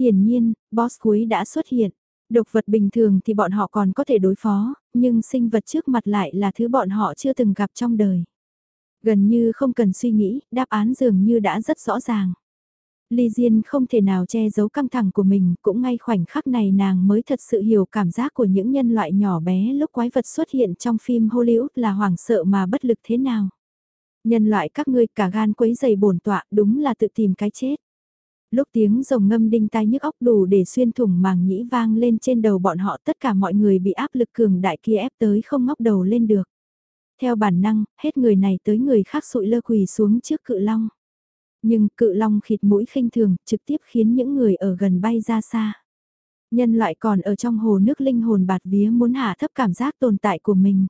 Hiển nhiên, boss cuối đã xuất hiện. Độc vật bình thường thì bọn họ còn có thể đối phó, nhưng sinh vật trước mặt lại là thứ bọn họ chưa từng gặp trong đời. Gần như không cần suy nghĩ, đáp án dường như đã rất rõ ràng. Ly Diên không thể nào che giấu căng thẳng của mình, cũng ngay khoảnh khắc này nàng mới thật sự hiểu cảm giác của những nhân loại nhỏ bé lúc quái vật xuất hiện trong phim Hollywood là hoảng sợ mà bất lực thế nào. Nhân loại các ngươi cả gan quấy giày bổn tọa đúng là tự tìm cái chết. Lúc tiếng rồng ngâm đinh tai nhức óc đủ để xuyên thủng màng nhĩ vang lên trên đầu bọn họ tất cả mọi người bị áp lực cường đại kia ép tới không ngóc đầu lên được. Theo bản năng, hết người này tới người khác sụi lơ quỳ xuống trước cự long. Nhưng cự long khịt mũi khinh thường trực tiếp khiến những người ở gần bay ra xa. Nhân loại còn ở trong hồ nước linh hồn bạt vía muốn hạ thấp cảm giác tồn tại của mình.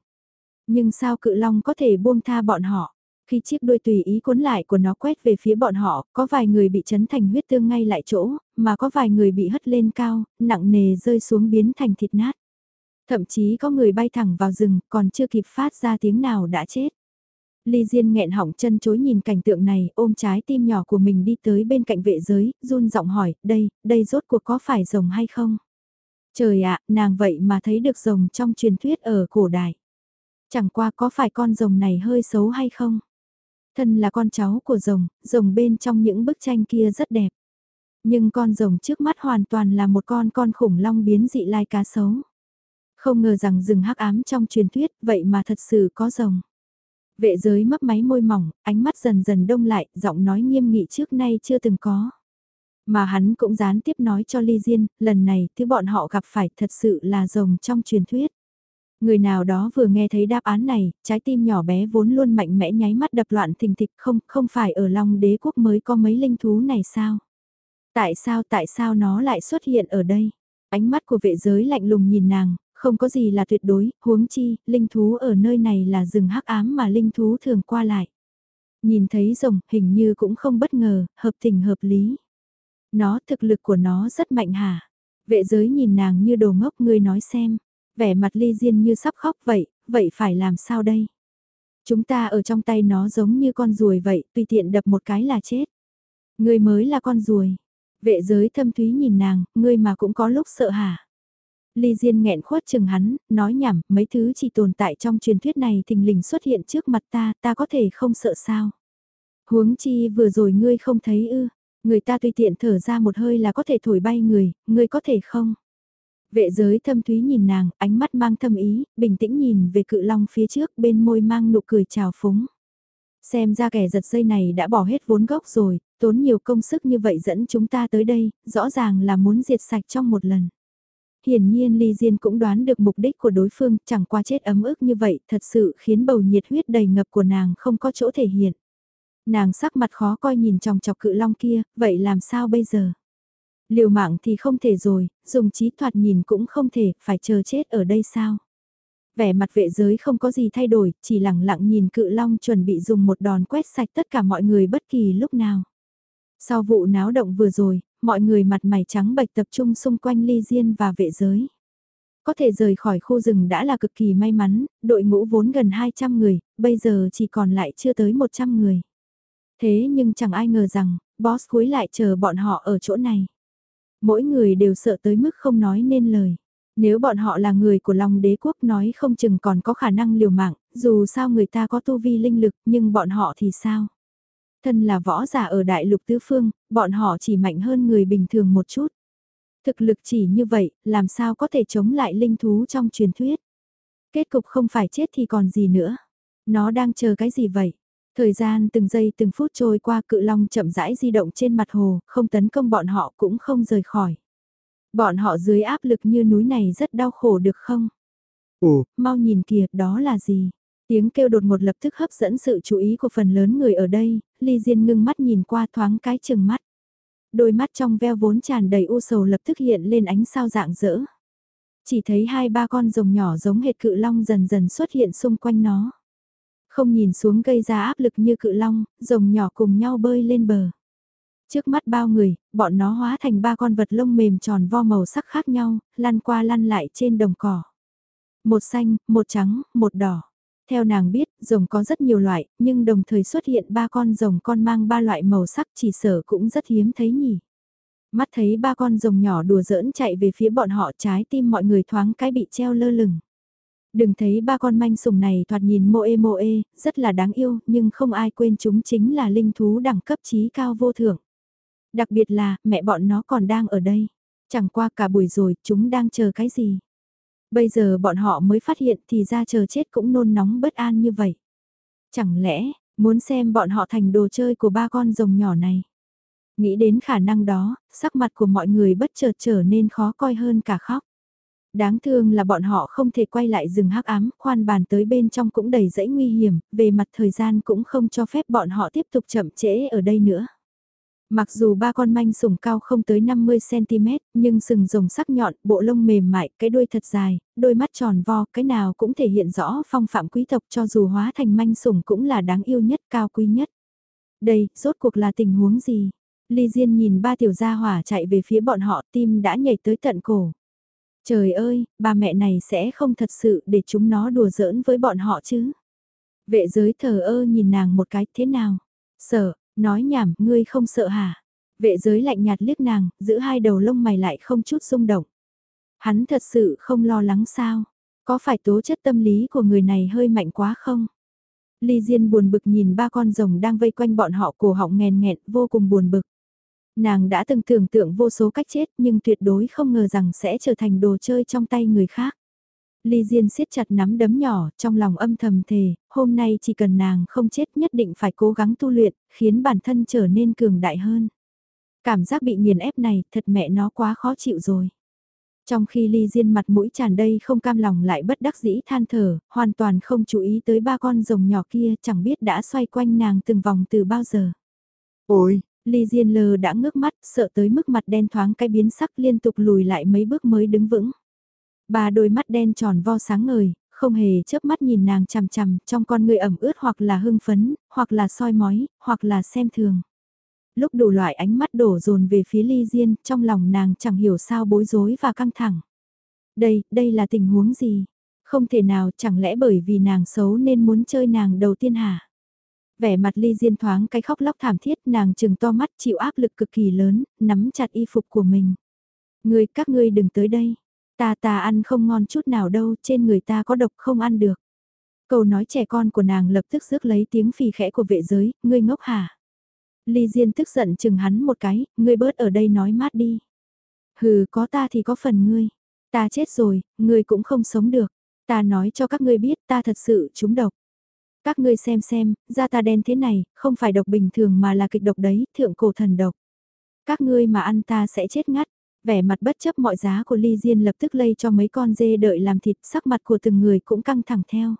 Nhưng sao cự long có thể buông tha bọn họ? Khi chiếc đuôi tùy ý cuốn lại của nó quét về phía bọn họ, có vài người bị chấn thành huyết tương ngay lại chỗ, mà có vài người bị hất lên cao, nặng nề rơi xuống biến thành thịt nát. Thậm chí có người bay thẳng vào rừng, còn chưa kịp phát ra tiếng nào đã chết. Ly Diên nghẹn họng chân chối nhìn cảnh tượng này, ôm trái tim nhỏ của mình đi tới bên cạnh vệ giới, run giọng hỏi, đây, đây rốt cuộc có phải rồng hay không? Trời ạ, nàng vậy mà thấy được rồng trong truyền thuyết ở cổ đại. Chẳng qua có phải con rồng này hơi xấu hay không? Thân là con cháu của rồng, rồng bên trong những bức tranh kia rất đẹp. Nhưng con rồng trước mắt hoàn toàn là một con con khủng long biến dị lai cá sấu. Không ngờ rằng rừng hắc ám trong truyền thuyết vậy mà thật sự có rồng. Vệ giới mấp máy môi mỏng, ánh mắt dần dần đông lại, giọng nói nghiêm nghị trước nay chưa từng có. Mà hắn cũng gián tiếp nói cho Ly Diên, lần này thứ bọn họ gặp phải thật sự là rồng trong truyền thuyết. Người nào đó vừa nghe thấy đáp án này, trái tim nhỏ bé vốn luôn mạnh mẽ nháy mắt đập loạn thình thịch không, không phải ở Long đế quốc mới có mấy linh thú này sao? Tại sao tại sao nó lại xuất hiện ở đây? Ánh mắt của vệ giới lạnh lùng nhìn nàng, không có gì là tuyệt đối, huống chi, linh thú ở nơi này là rừng hắc ám mà linh thú thường qua lại. Nhìn thấy rồng, hình như cũng không bất ngờ, hợp tình hợp lý. Nó, thực lực của nó rất mạnh hả? Vệ giới nhìn nàng như đồ ngốc ngươi nói xem. Vẻ mặt ly diên như sắp khóc vậy, vậy phải làm sao đây? Chúng ta ở trong tay nó giống như con ruồi vậy, tùy tiện đập một cái là chết. Ngươi mới là con ruồi. Vệ giới thâm thúy nhìn nàng, ngươi mà cũng có lúc sợ hả? Ly Diên nghẹn khuất chừng hắn, nói nhảm, mấy thứ chỉ tồn tại trong truyền thuyết này thình lình xuất hiện trước mặt ta, ta có thể không sợ sao. Huống chi vừa rồi ngươi không thấy ư, người ta tùy tiện thở ra một hơi là có thể thổi bay người, ngươi có thể không? Vệ giới thâm thúy nhìn nàng, ánh mắt mang thâm ý, bình tĩnh nhìn về cự long phía trước bên môi mang nụ cười trào phúng. Xem ra kẻ giật dây này đã bỏ hết vốn gốc rồi, tốn nhiều công sức như vậy dẫn chúng ta tới đây, rõ ràng là muốn diệt sạch trong một lần. Hiển nhiên Ly Diên cũng đoán được mục đích của đối phương, chẳng qua chết ấm ức như vậy, thật sự khiến bầu nhiệt huyết đầy ngập của nàng không có chỗ thể hiện. Nàng sắc mặt khó coi nhìn trong chọc cự long kia, vậy làm sao bây giờ? Liều mạng thì không thể rồi, dùng trí thoạt nhìn cũng không thể, phải chờ chết ở đây sao? Vẻ mặt vệ giới không có gì thay đổi, chỉ lặng lặng nhìn cự long chuẩn bị dùng một đòn quét sạch tất cả mọi người bất kỳ lúc nào. Sau vụ náo động vừa rồi, mọi người mặt mày trắng bệch tập trung xung quanh ly diên và vệ giới. Có thể rời khỏi khu rừng đã là cực kỳ may mắn, đội ngũ vốn gần 200 người, bây giờ chỉ còn lại chưa tới 100 người. Thế nhưng chẳng ai ngờ rằng, boss cuối lại chờ bọn họ ở chỗ này. Mỗi người đều sợ tới mức không nói nên lời. Nếu bọn họ là người của Long đế quốc nói không chừng còn có khả năng liều mạng, dù sao người ta có tu vi linh lực nhưng bọn họ thì sao? Thân là võ giả ở đại lục tứ phương, bọn họ chỉ mạnh hơn người bình thường một chút. Thực lực chỉ như vậy, làm sao có thể chống lại linh thú trong truyền thuyết. Kết cục không phải chết thì còn gì nữa. Nó đang chờ cái gì vậy? Thời gian từng giây từng phút trôi qua cự long chậm rãi di động trên mặt hồ, không tấn công bọn họ cũng không rời khỏi. Bọn họ dưới áp lực như núi này rất đau khổ được không? Ồ, mau nhìn kìa, đó là gì? Tiếng kêu đột ngột lập tức hấp dẫn sự chú ý của phần lớn người ở đây, Ly Diên ngưng mắt nhìn qua thoáng cái chừng mắt. Đôi mắt trong veo vốn tràn đầy u sầu lập tức hiện lên ánh sao dạng dỡ. Chỉ thấy hai ba con rồng nhỏ giống hệt cự long dần dần xuất hiện xung quanh nó. Không nhìn xuống gây ra áp lực như cự long, rồng nhỏ cùng nhau bơi lên bờ. Trước mắt bao người, bọn nó hóa thành ba con vật lông mềm tròn vo màu sắc khác nhau, lăn qua lăn lại trên đồng cỏ. Một xanh, một trắng, một đỏ. Theo nàng biết, rồng có rất nhiều loại, nhưng đồng thời xuất hiện ba con rồng con mang ba loại màu sắc chỉ sở cũng rất hiếm thấy nhỉ. Mắt thấy ba con rồng nhỏ đùa giỡn chạy về phía bọn họ trái tim mọi người thoáng cái bị treo lơ lửng. Đừng thấy ba con manh sùng này thoạt nhìn mô ê mô ê, rất là đáng yêu, nhưng không ai quên chúng chính là linh thú đẳng cấp trí cao vô thưởng. Đặc biệt là, mẹ bọn nó còn đang ở đây. Chẳng qua cả buổi rồi, chúng đang chờ cái gì? Bây giờ bọn họ mới phát hiện thì ra chờ chết cũng nôn nóng bất an như vậy. Chẳng lẽ, muốn xem bọn họ thành đồ chơi của ba con rồng nhỏ này? Nghĩ đến khả năng đó, sắc mặt của mọi người bất chợt trở nên khó coi hơn cả khóc. Đáng thương là bọn họ không thể quay lại rừng hắc ám, khoan bàn tới bên trong cũng đầy rẫy nguy hiểm, về mặt thời gian cũng không cho phép bọn họ tiếp tục chậm trễ ở đây nữa. Mặc dù ba con manh sủng cao không tới 50cm, nhưng sừng rồng sắc nhọn, bộ lông mềm mại, cái đuôi thật dài, đôi mắt tròn vo, cái nào cũng thể hiện rõ phong phạm quý tộc cho dù hóa thành manh sủng cũng là đáng yêu nhất, cao quý nhất. Đây, rốt cuộc là tình huống gì? Ly Diên nhìn ba tiểu gia hỏa chạy về phía bọn họ tim đã nhảy tới tận cổ. Trời ơi, ba mẹ này sẽ không thật sự để chúng nó đùa giỡn với bọn họ chứ. Vệ giới thờ ơ nhìn nàng một cái thế nào? Sợ, nói nhảm, ngươi không sợ hả? Vệ giới lạnh nhạt liếc nàng, giữ hai đầu lông mày lại không chút rung động. Hắn thật sự không lo lắng sao? Có phải tố chất tâm lý của người này hơi mạnh quá không? Ly Diên buồn bực nhìn ba con rồng đang vây quanh bọn họ cổ họng nghèn nghẹn vô cùng buồn bực. Nàng đã từng tưởng tượng vô số cách chết nhưng tuyệt đối không ngờ rằng sẽ trở thành đồ chơi trong tay người khác. Ly Diên siết chặt nắm đấm nhỏ, trong lòng âm thầm thề, hôm nay chỉ cần nàng không chết nhất định phải cố gắng tu luyện, khiến bản thân trở nên cường đại hơn. Cảm giác bị nghiền ép này, thật mẹ nó quá khó chịu rồi. Trong khi Ly Diên mặt mũi tràn đầy không cam lòng lại bất đắc dĩ than thở, hoàn toàn không chú ý tới ba con rồng nhỏ kia chẳng biết đã xoay quanh nàng từng vòng từ bao giờ. Ôi, Ly Diên lờ đã ngước mắt, sợ tới mức mặt đen thoáng cái biến sắc liên tục lùi lại mấy bước mới đứng vững. Ba đôi mắt đen tròn vo sáng ngời, không hề chớp mắt nhìn nàng chằm chằm, trong con người ẩm ướt hoặc là hưng phấn, hoặc là soi mói, hoặc là xem thường. Lúc đủ loại ánh mắt đổ dồn về phía Ly Diên, trong lòng nàng chẳng hiểu sao bối rối và căng thẳng. Đây, đây là tình huống gì? Không thể nào, chẳng lẽ bởi vì nàng xấu nên muốn chơi nàng đầu tiên hả? Vẻ mặt ly diên thoáng cái khóc lóc thảm thiết nàng chừng to mắt chịu áp lực cực kỳ lớn, nắm chặt y phục của mình. Người các ngươi đừng tới đây. Ta ta ăn không ngon chút nào đâu, trên người ta có độc không ăn được. Câu nói trẻ con của nàng lập tức rước lấy tiếng phì khẽ của vệ giới, ngươi ngốc hả? Ly Diên tức giận chừng hắn một cái, ngươi bớt ở đây nói mát đi. Hừ, có ta thì có phần ngươi. Ta chết rồi, ngươi cũng không sống được. Ta nói cho các ngươi biết ta thật sự trúng độc. Các ngươi xem xem, da ta đen thế này, không phải độc bình thường mà là kịch độc đấy, thượng cổ thần độc. Các ngươi mà ăn ta sẽ chết ngắt. Vẻ mặt bất chấp mọi giá của Ly Diên lập tức lây cho mấy con dê đợi làm thịt, sắc mặt của từng người cũng căng thẳng theo.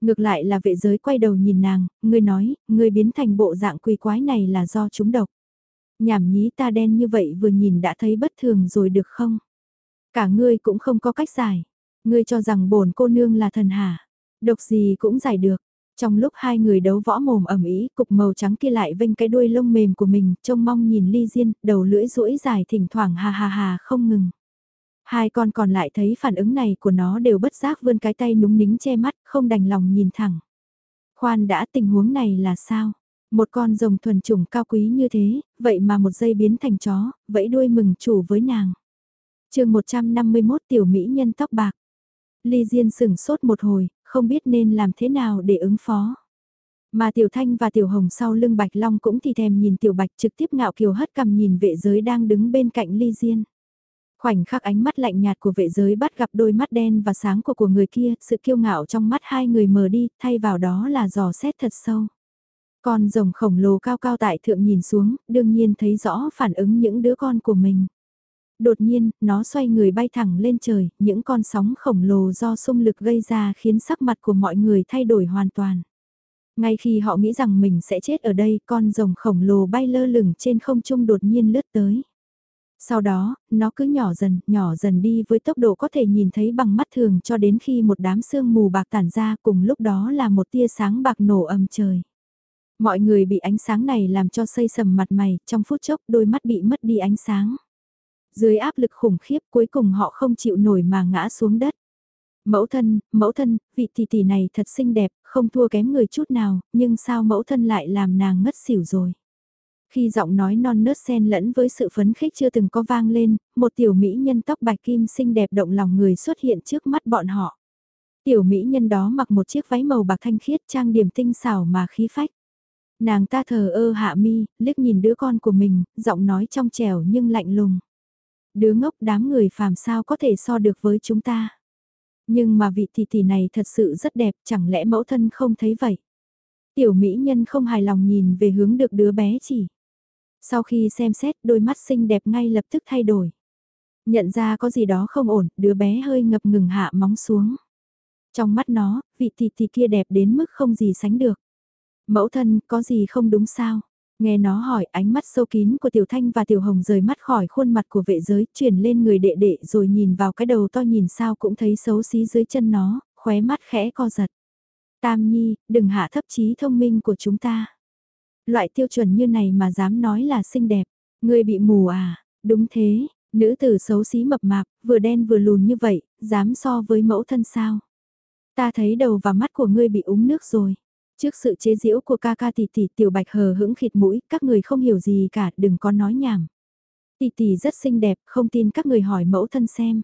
Ngược lại là vệ giới quay đầu nhìn nàng, ngươi nói, ngươi biến thành bộ dạng quỷ quái này là do chúng độc. Nhảm nhí ta đen như vậy vừa nhìn đã thấy bất thường rồi được không? Cả ngươi cũng không có cách giải. Ngươi cho rằng bổn cô nương là thần hả? Độc gì cũng giải được. Trong lúc hai người đấu võ mồm ẩm ý, cục màu trắng kia lại vênh cái đuôi lông mềm của mình, trông mong nhìn ly diên, đầu lưỡi rũi dài thỉnh thoảng hà hà hà không ngừng. Hai con còn lại thấy phản ứng này của nó đều bất giác vươn cái tay núng nính che mắt, không đành lòng nhìn thẳng. Khoan đã tình huống này là sao? Một con rồng thuần chủng cao quý như thế, vậy mà một giây biến thành chó, vẫy đuôi mừng chủ với nàng. chương 151 tiểu mỹ nhân tóc bạc. Ly Diên sừng sốt một hồi, không biết nên làm thế nào để ứng phó. Mà Tiểu Thanh và Tiểu Hồng sau lưng Bạch Long cũng thì thèm nhìn Tiểu Bạch trực tiếp ngạo kiều hất cầm nhìn vệ giới đang đứng bên cạnh Ly Diên. Khoảnh khắc ánh mắt lạnh nhạt của vệ giới bắt gặp đôi mắt đen và sáng của của người kia, sự kiêu ngạo trong mắt hai người mờ đi, thay vào đó là giò xét thật sâu. Con rồng khổng lồ cao cao tại thượng nhìn xuống, đương nhiên thấy rõ phản ứng những đứa con của mình. Đột nhiên, nó xoay người bay thẳng lên trời, những con sóng khổng lồ do xung lực gây ra khiến sắc mặt của mọi người thay đổi hoàn toàn. Ngay khi họ nghĩ rằng mình sẽ chết ở đây, con rồng khổng lồ bay lơ lửng trên không trung đột nhiên lướt tới. Sau đó, nó cứ nhỏ dần, nhỏ dần đi với tốc độ có thể nhìn thấy bằng mắt thường cho đến khi một đám sương mù bạc tản ra cùng lúc đó là một tia sáng bạc nổ ầm trời. Mọi người bị ánh sáng này làm cho xây sầm mặt mày, trong phút chốc đôi mắt bị mất đi ánh sáng. Dưới áp lực khủng khiếp cuối cùng họ không chịu nổi mà ngã xuống đất. Mẫu thân, mẫu thân, vị tỷ tỷ này thật xinh đẹp, không thua kém người chút nào, nhưng sao mẫu thân lại làm nàng ngất xỉu rồi. Khi giọng nói non nớt xen lẫn với sự phấn khích chưa từng có vang lên, một tiểu mỹ nhân tóc bạch kim xinh đẹp động lòng người xuất hiện trước mắt bọn họ. Tiểu mỹ nhân đó mặc một chiếc váy màu bạc thanh khiết trang điểm tinh xảo mà khí phách. Nàng ta thờ ơ hạ mi, liếc nhìn đứa con của mình, giọng nói trong trẻo nhưng lạnh lùng. Đứa ngốc đám người phàm sao có thể so được với chúng ta. Nhưng mà vị tỷ tỷ này thật sự rất đẹp, chẳng lẽ mẫu thân không thấy vậy? Tiểu mỹ nhân không hài lòng nhìn về hướng được đứa bé chỉ. Sau khi xem xét đôi mắt xinh đẹp ngay lập tức thay đổi. Nhận ra có gì đó không ổn, đứa bé hơi ngập ngừng hạ móng xuống. Trong mắt nó, vị tỷ tỷ kia đẹp đến mức không gì sánh được. Mẫu thân, có gì không đúng sao? Nghe nó hỏi ánh mắt sâu kín của Tiểu Thanh và Tiểu Hồng rời mắt khỏi khuôn mặt của vệ giới, chuyển lên người đệ đệ rồi nhìn vào cái đầu to nhìn sao cũng thấy xấu xí dưới chân nó, khóe mắt khẽ co giật. Tam Nhi, đừng hạ thấp trí thông minh của chúng ta. Loại tiêu chuẩn như này mà dám nói là xinh đẹp, ngươi bị mù à, đúng thế, nữ tử xấu xí mập mạp, vừa đen vừa lùn như vậy, dám so với mẫu thân sao. Ta thấy đầu và mắt của ngươi bị úng nước rồi. Trước sự chế giễu của ca ca tỷ tỷ tiểu bạch hờ hững khịt mũi, các người không hiểu gì cả, đừng có nói nhảm. Tỷ tỷ rất xinh đẹp, không tin các người hỏi mẫu thân xem.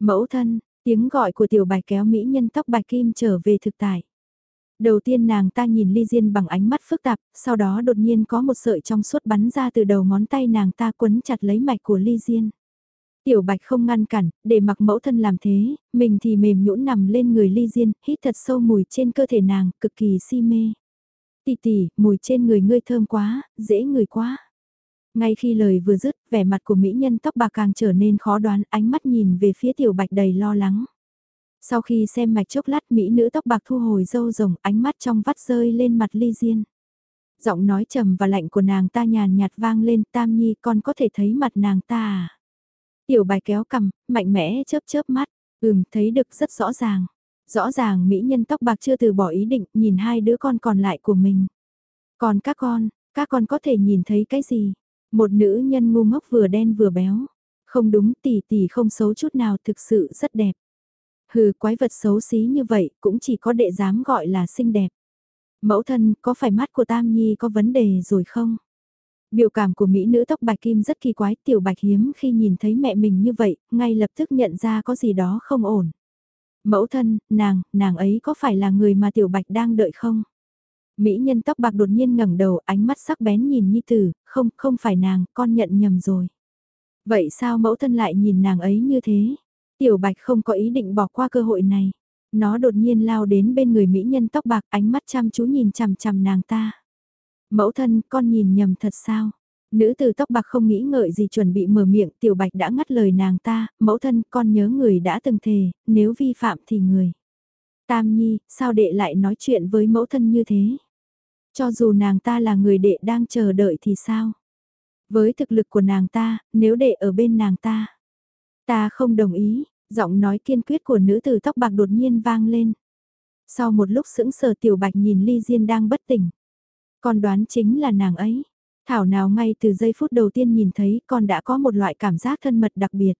Mẫu thân, tiếng gọi của tiểu bạch kéo mỹ nhân tóc bạch kim trở về thực tại. Đầu tiên nàng ta nhìn ly diên bằng ánh mắt phức tạp, sau đó đột nhiên có một sợi trong suốt bắn ra từ đầu ngón tay nàng ta quấn chặt lấy mạch của ly diên. Tiểu bạch không ngăn cản, để mặc mẫu thân làm thế, mình thì mềm nhũn nằm lên người ly diên, hít thật sâu mùi trên cơ thể nàng, cực kỳ si mê. Tì tì, mùi trên người ngươi thơm quá, dễ người quá. Ngay khi lời vừa dứt, vẻ mặt của mỹ nhân tóc bạc càng trở nên khó đoán, ánh mắt nhìn về phía tiểu bạch đầy lo lắng. Sau khi xem mạch chốc lát mỹ nữ tóc bạc thu hồi dâu rồng, ánh mắt trong vắt rơi lên mặt ly diên. Giọng nói trầm và lạnh của nàng ta nhàn nhạt vang lên, tam nhi con có thể thấy mặt nàng ta à? Tiểu bài kéo cầm, mạnh mẽ chớp chớp mắt, ừm thấy được rất rõ ràng. Rõ ràng mỹ nhân tóc bạc chưa từ bỏ ý định nhìn hai đứa con còn lại của mình. Còn các con, các con có thể nhìn thấy cái gì? Một nữ nhân ngu ngốc vừa đen vừa béo. Không đúng tỷ tỷ không xấu chút nào thực sự rất đẹp. Hừ quái vật xấu xí như vậy cũng chỉ có đệ dám gọi là xinh đẹp. Mẫu thân có phải mắt của Tam Nhi có vấn đề rồi không? Biểu cảm của mỹ nữ tóc bạch kim rất kỳ quái, tiểu bạch hiếm khi nhìn thấy mẹ mình như vậy, ngay lập tức nhận ra có gì đó không ổn. Mẫu thân, nàng, nàng ấy có phải là người mà tiểu bạch đang đợi không? Mỹ nhân tóc bạc đột nhiên ngẩng đầu, ánh mắt sắc bén nhìn Nhi Tử, không, không phải nàng, con nhận nhầm rồi. Vậy sao mẫu thân lại nhìn nàng ấy như thế? Tiểu bạch không có ý định bỏ qua cơ hội này. Nó đột nhiên lao đến bên người Mỹ nhân tóc bạc, ánh mắt chăm chú nhìn chằm chằm nàng ta. Mẫu thân, con nhìn nhầm thật sao? Nữ từ tóc bạc không nghĩ ngợi gì chuẩn bị mở miệng, tiểu bạch đã ngắt lời nàng ta, mẫu thân, con nhớ người đã từng thề, nếu vi phạm thì người. Tam Nhi, sao đệ lại nói chuyện với mẫu thân như thế? Cho dù nàng ta là người đệ đang chờ đợi thì sao? Với thực lực của nàng ta, nếu đệ ở bên nàng ta, ta không đồng ý, giọng nói kiên quyết của nữ tử tóc bạc đột nhiên vang lên. Sau một lúc sững sờ tiểu bạch nhìn Ly Diên đang bất tỉnh. Con đoán chính là nàng ấy. Thảo nào ngay từ giây phút đầu tiên nhìn thấy con đã có một loại cảm giác thân mật đặc biệt.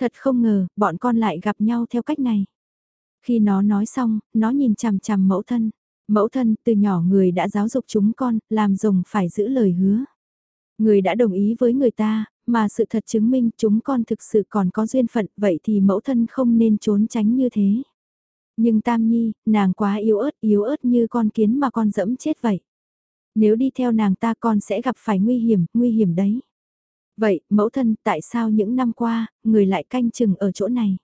Thật không ngờ, bọn con lại gặp nhau theo cách này. Khi nó nói xong, nó nhìn chằm chằm mẫu thân. Mẫu thân, từ nhỏ người đã giáo dục chúng con, làm rồng phải giữ lời hứa. Người đã đồng ý với người ta, mà sự thật chứng minh chúng con thực sự còn có duyên phận, vậy thì mẫu thân không nên trốn tránh như thế. Nhưng Tam Nhi, nàng quá yếu ớt, yếu ớt như con kiến mà con dẫm chết vậy. Nếu đi theo nàng ta con sẽ gặp phải nguy hiểm, nguy hiểm đấy. Vậy, mẫu thân, tại sao những năm qua, người lại canh chừng ở chỗ này?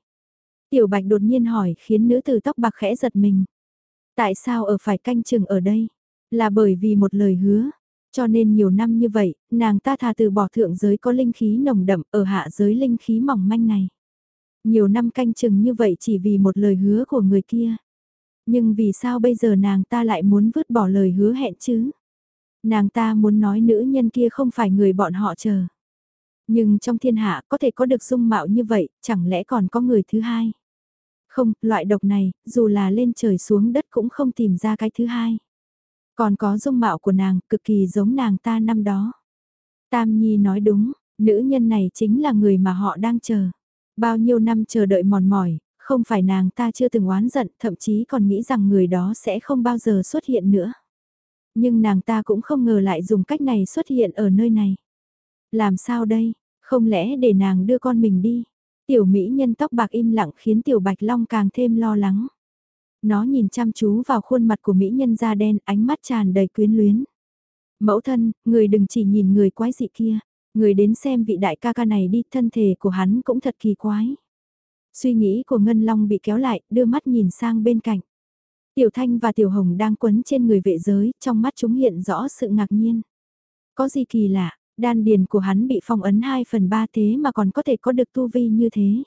Tiểu Bạch đột nhiên hỏi khiến nữ tử tóc bạc khẽ giật mình. Tại sao ở phải canh chừng ở đây? Là bởi vì một lời hứa, cho nên nhiều năm như vậy, nàng ta thà từ bỏ thượng giới có linh khí nồng đậm ở hạ giới linh khí mỏng manh này. Nhiều năm canh chừng như vậy chỉ vì một lời hứa của người kia. Nhưng vì sao bây giờ nàng ta lại muốn vứt bỏ lời hứa hẹn chứ? Nàng ta muốn nói nữ nhân kia không phải người bọn họ chờ. Nhưng trong thiên hạ có thể có được dung mạo như vậy, chẳng lẽ còn có người thứ hai? Không, loại độc này, dù là lên trời xuống đất cũng không tìm ra cái thứ hai. Còn có dung mạo của nàng, cực kỳ giống nàng ta năm đó. Tam Nhi nói đúng, nữ nhân này chính là người mà họ đang chờ. Bao nhiêu năm chờ đợi mòn mỏi, không phải nàng ta chưa từng oán giận, thậm chí còn nghĩ rằng người đó sẽ không bao giờ xuất hiện nữa. Nhưng nàng ta cũng không ngờ lại dùng cách này xuất hiện ở nơi này. Làm sao đây, không lẽ để nàng đưa con mình đi? Tiểu Mỹ nhân tóc bạc im lặng khiến Tiểu Bạch Long càng thêm lo lắng. Nó nhìn chăm chú vào khuôn mặt của Mỹ nhân da đen ánh mắt tràn đầy quyến luyến. Mẫu thân, người đừng chỉ nhìn người quái dị kia. Người đến xem vị đại ca ca này đi, thân thể của hắn cũng thật kỳ quái. Suy nghĩ của Ngân Long bị kéo lại, đưa mắt nhìn sang bên cạnh. Tiểu Thanh và Tiểu Hồng đang quấn trên người vệ giới, trong mắt chúng hiện rõ sự ngạc nhiên. Có gì kỳ lạ, đan điền của hắn bị phong ấn 2 phần 3 thế mà còn có thể có được tu vi như thế.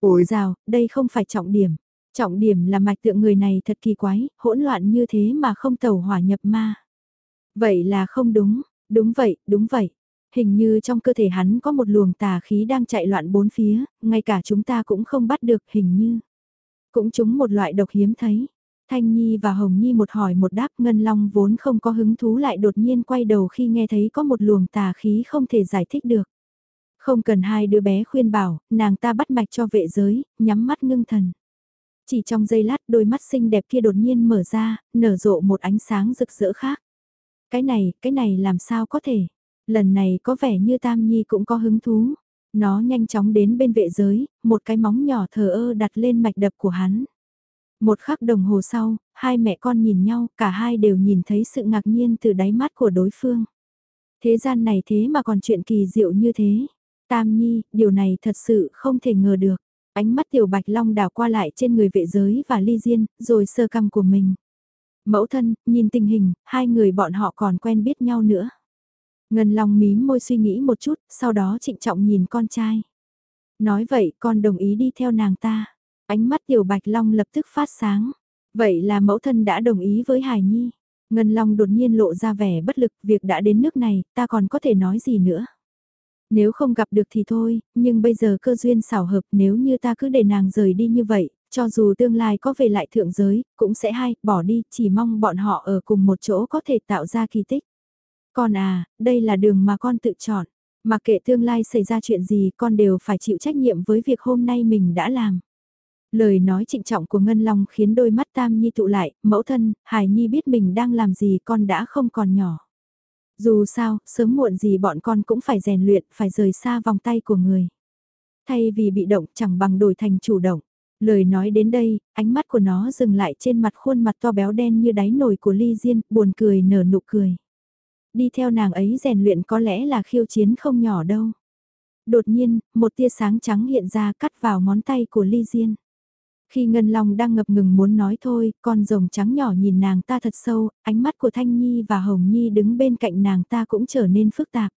Ôi rào, đây không phải trọng điểm. Trọng điểm là mạch tượng người này thật kỳ quái, hỗn loạn như thế mà không tẩu hỏa nhập ma. Vậy là không đúng, đúng vậy, đúng vậy. Hình như trong cơ thể hắn có một luồng tà khí đang chạy loạn bốn phía, ngay cả chúng ta cũng không bắt được hình như. Cũng chúng một loại độc hiếm thấy. Thanh Nhi và Hồng Nhi một hỏi một đáp Ngân Long vốn không có hứng thú lại đột nhiên quay đầu khi nghe thấy có một luồng tà khí không thể giải thích được. Không cần hai đứa bé khuyên bảo, nàng ta bắt mạch cho vệ giới, nhắm mắt ngưng thần. Chỉ trong giây lát đôi mắt xinh đẹp kia đột nhiên mở ra, nở rộ một ánh sáng rực rỡ khác. Cái này, cái này làm sao có thể? Lần này có vẻ như Tam Nhi cũng có hứng thú. Nó nhanh chóng đến bên vệ giới, một cái móng nhỏ thờ ơ đặt lên mạch đập của hắn. Một khắc đồng hồ sau, hai mẹ con nhìn nhau, cả hai đều nhìn thấy sự ngạc nhiên từ đáy mắt của đối phương. Thế gian này thế mà còn chuyện kỳ diệu như thế. Tam Nhi, điều này thật sự không thể ngờ được. Ánh mắt tiểu bạch long đảo qua lại trên người vệ giới và ly diên, rồi sơ căm của mình. Mẫu thân, nhìn tình hình, hai người bọn họ còn quen biết nhau nữa. Ngân Long mím môi suy nghĩ một chút, sau đó trịnh trọng nhìn con trai. Nói vậy con đồng ý đi theo nàng ta. Ánh mắt tiểu bạch long lập tức phát sáng. Vậy là mẫu thân đã đồng ý với Hải Nhi. Ngân Long đột nhiên lộ ra vẻ bất lực, việc đã đến nước này, ta còn có thể nói gì nữa. Nếu không gặp được thì thôi, nhưng bây giờ cơ duyên xảo hợp nếu như ta cứ để nàng rời đi như vậy, cho dù tương lai có về lại thượng giới, cũng sẽ hay, bỏ đi, chỉ mong bọn họ ở cùng một chỗ có thể tạo ra kỳ tích. Con à, đây là đường mà con tự chọn. Mặc kệ tương lai xảy ra chuyện gì con đều phải chịu trách nhiệm với việc hôm nay mình đã làm. Lời nói trịnh trọng của Ngân Long khiến đôi mắt Tam Nhi tụ lại, mẫu thân, Hải Nhi biết mình đang làm gì con đã không còn nhỏ. Dù sao, sớm muộn gì bọn con cũng phải rèn luyện, phải rời xa vòng tay của người. Thay vì bị động chẳng bằng đổi thành chủ động. Lời nói đến đây, ánh mắt của nó dừng lại trên mặt khuôn mặt to béo đen như đáy nồi của Ly Diên, buồn cười nở nụ cười. Đi theo nàng ấy rèn luyện có lẽ là khiêu chiến không nhỏ đâu. Đột nhiên, một tia sáng trắng hiện ra cắt vào ngón tay của Ly Diên. Khi Ngân Long đang ngập ngừng muốn nói thôi, con rồng trắng nhỏ nhìn nàng ta thật sâu, ánh mắt của Thanh Nhi và Hồng Nhi đứng bên cạnh nàng ta cũng trở nên phức tạp.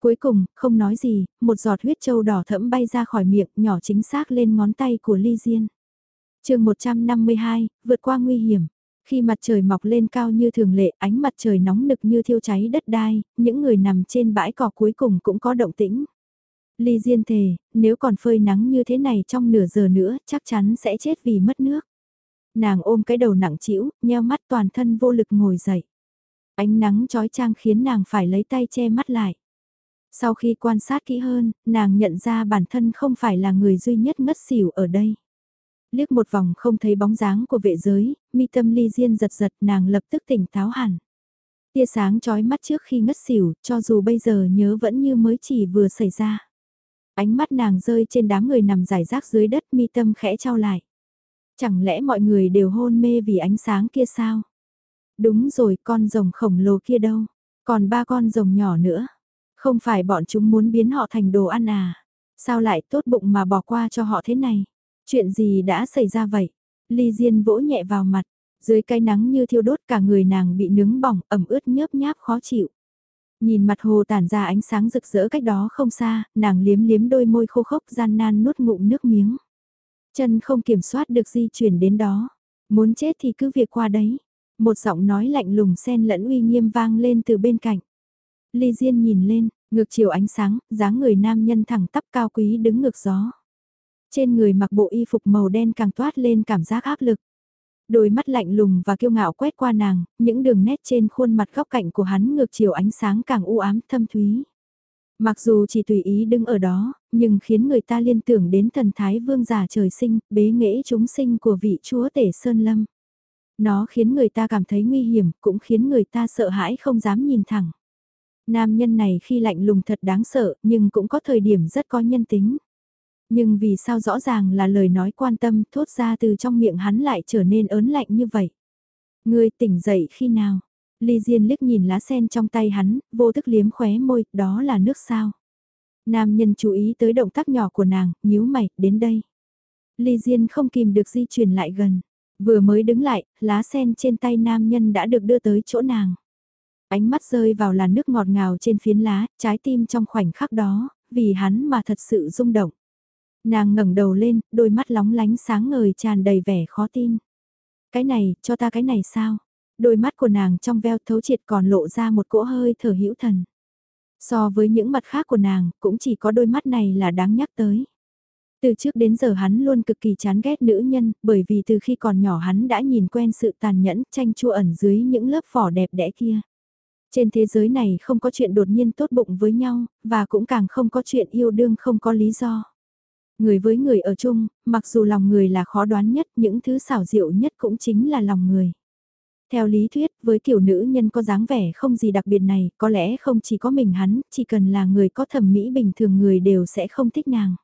Cuối cùng, không nói gì, một giọt huyết châu đỏ thẫm bay ra khỏi miệng nhỏ chính xác lên ngón tay của Ly Diên. chương 152, vượt qua nguy hiểm. Khi mặt trời mọc lên cao như thường lệ, ánh mặt trời nóng nực như thiêu cháy đất đai, những người nằm trên bãi cỏ cuối cùng cũng có động tĩnh. Ly Diên thề, nếu còn phơi nắng như thế này trong nửa giờ nữa, chắc chắn sẽ chết vì mất nước. Nàng ôm cái đầu nặng trĩu, nheo mắt toàn thân vô lực ngồi dậy. Ánh nắng trói trang khiến nàng phải lấy tay che mắt lại. Sau khi quan sát kỹ hơn, nàng nhận ra bản thân không phải là người duy nhất ngất xỉu ở đây. Liếc một vòng không thấy bóng dáng của vệ giới, mi tâm ly diên giật giật nàng lập tức tỉnh táo hẳn. Tia sáng trói mắt trước khi ngất xỉu, cho dù bây giờ nhớ vẫn như mới chỉ vừa xảy ra. Ánh mắt nàng rơi trên đám người nằm giải rác dưới đất mi tâm khẽ trao lại. Chẳng lẽ mọi người đều hôn mê vì ánh sáng kia sao? Đúng rồi con rồng khổng lồ kia đâu? Còn ba con rồng nhỏ nữa. Không phải bọn chúng muốn biến họ thành đồ ăn à? Sao lại tốt bụng mà bỏ qua cho họ thế này? Chuyện gì đã xảy ra vậy? Ly Diên vỗ nhẹ vào mặt. Dưới cái nắng như thiêu đốt cả người nàng bị nướng bỏng, ẩm ướt nhớp nháp khó chịu. Nhìn mặt hồ tản ra ánh sáng rực rỡ cách đó không xa, nàng liếm liếm đôi môi khô khốc gian nan nuốt ngụm nước miếng. Chân không kiểm soát được di chuyển đến đó. Muốn chết thì cứ việc qua đấy. Một giọng nói lạnh lùng xen lẫn uy nghiêm vang lên từ bên cạnh. Ly Diên nhìn lên, ngược chiều ánh sáng, dáng người nam nhân thẳng tắp cao quý đứng ngược gió. Trên người mặc bộ y phục màu đen càng toát lên cảm giác áp lực. Đôi mắt lạnh lùng và kiêu ngạo quét qua nàng, những đường nét trên khuôn mặt góc cạnh của hắn ngược chiều ánh sáng càng u ám thâm thúy. Mặc dù chỉ tùy ý đứng ở đó, nhưng khiến người ta liên tưởng đến thần thái vương giả trời sinh, bế nghệ chúng sinh của vị chúa tể Sơn Lâm. Nó khiến người ta cảm thấy nguy hiểm, cũng khiến người ta sợ hãi không dám nhìn thẳng. Nam nhân này khi lạnh lùng thật đáng sợ, nhưng cũng có thời điểm rất có nhân tính. Nhưng vì sao rõ ràng là lời nói quan tâm thốt ra từ trong miệng hắn lại trở nên ớn lạnh như vậy. Ngươi tỉnh dậy khi nào? Ly Diên liếc nhìn lá sen trong tay hắn, vô thức liếm khóe môi, đó là nước sao. Nam nhân chú ý tới động tác nhỏ của nàng, nhíu mày, đến đây. Ly Diên không kìm được di chuyển lại gần. Vừa mới đứng lại, lá sen trên tay nam nhân đã được đưa tới chỗ nàng. Ánh mắt rơi vào làn nước ngọt ngào trên phiến lá, trái tim trong khoảnh khắc đó, vì hắn mà thật sự rung động. Nàng ngẩng đầu lên, đôi mắt lóng lánh sáng ngời tràn đầy vẻ khó tin. Cái này, cho ta cái này sao? Đôi mắt của nàng trong veo thấu triệt còn lộ ra một cỗ hơi thở hữu thần. So với những mặt khác của nàng, cũng chỉ có đôi mắt này là đáng nhắc tới. Từ trước đến giờ hắn luôn cực kỳ chán ghét nữ nhân, bởi vì từ khi còn nhỏ hắn đã nhìn quen sự tàn nhẫn, tranh chua ẩn dưới những lớp vỏ đẹp đẽ kia. Trên thế giới này không có chuyện đột nhiên tốt bụng với nhau, và cũng càng không có chuyện yêu đương không có lý do. Người với người ở chung, mặc dù lòng người là khó đoán nhất, những thứ xảo diệu nhất cũng chính là lòng người. Theo lý thuyết, với kiểu nữ nhân có dáng vẻ không gì đặc biệt này, có lẽ không chỉ có mình hắn, chỉ cần là người có thẩm mỹ bình thường người đều sẽ không thích nàng.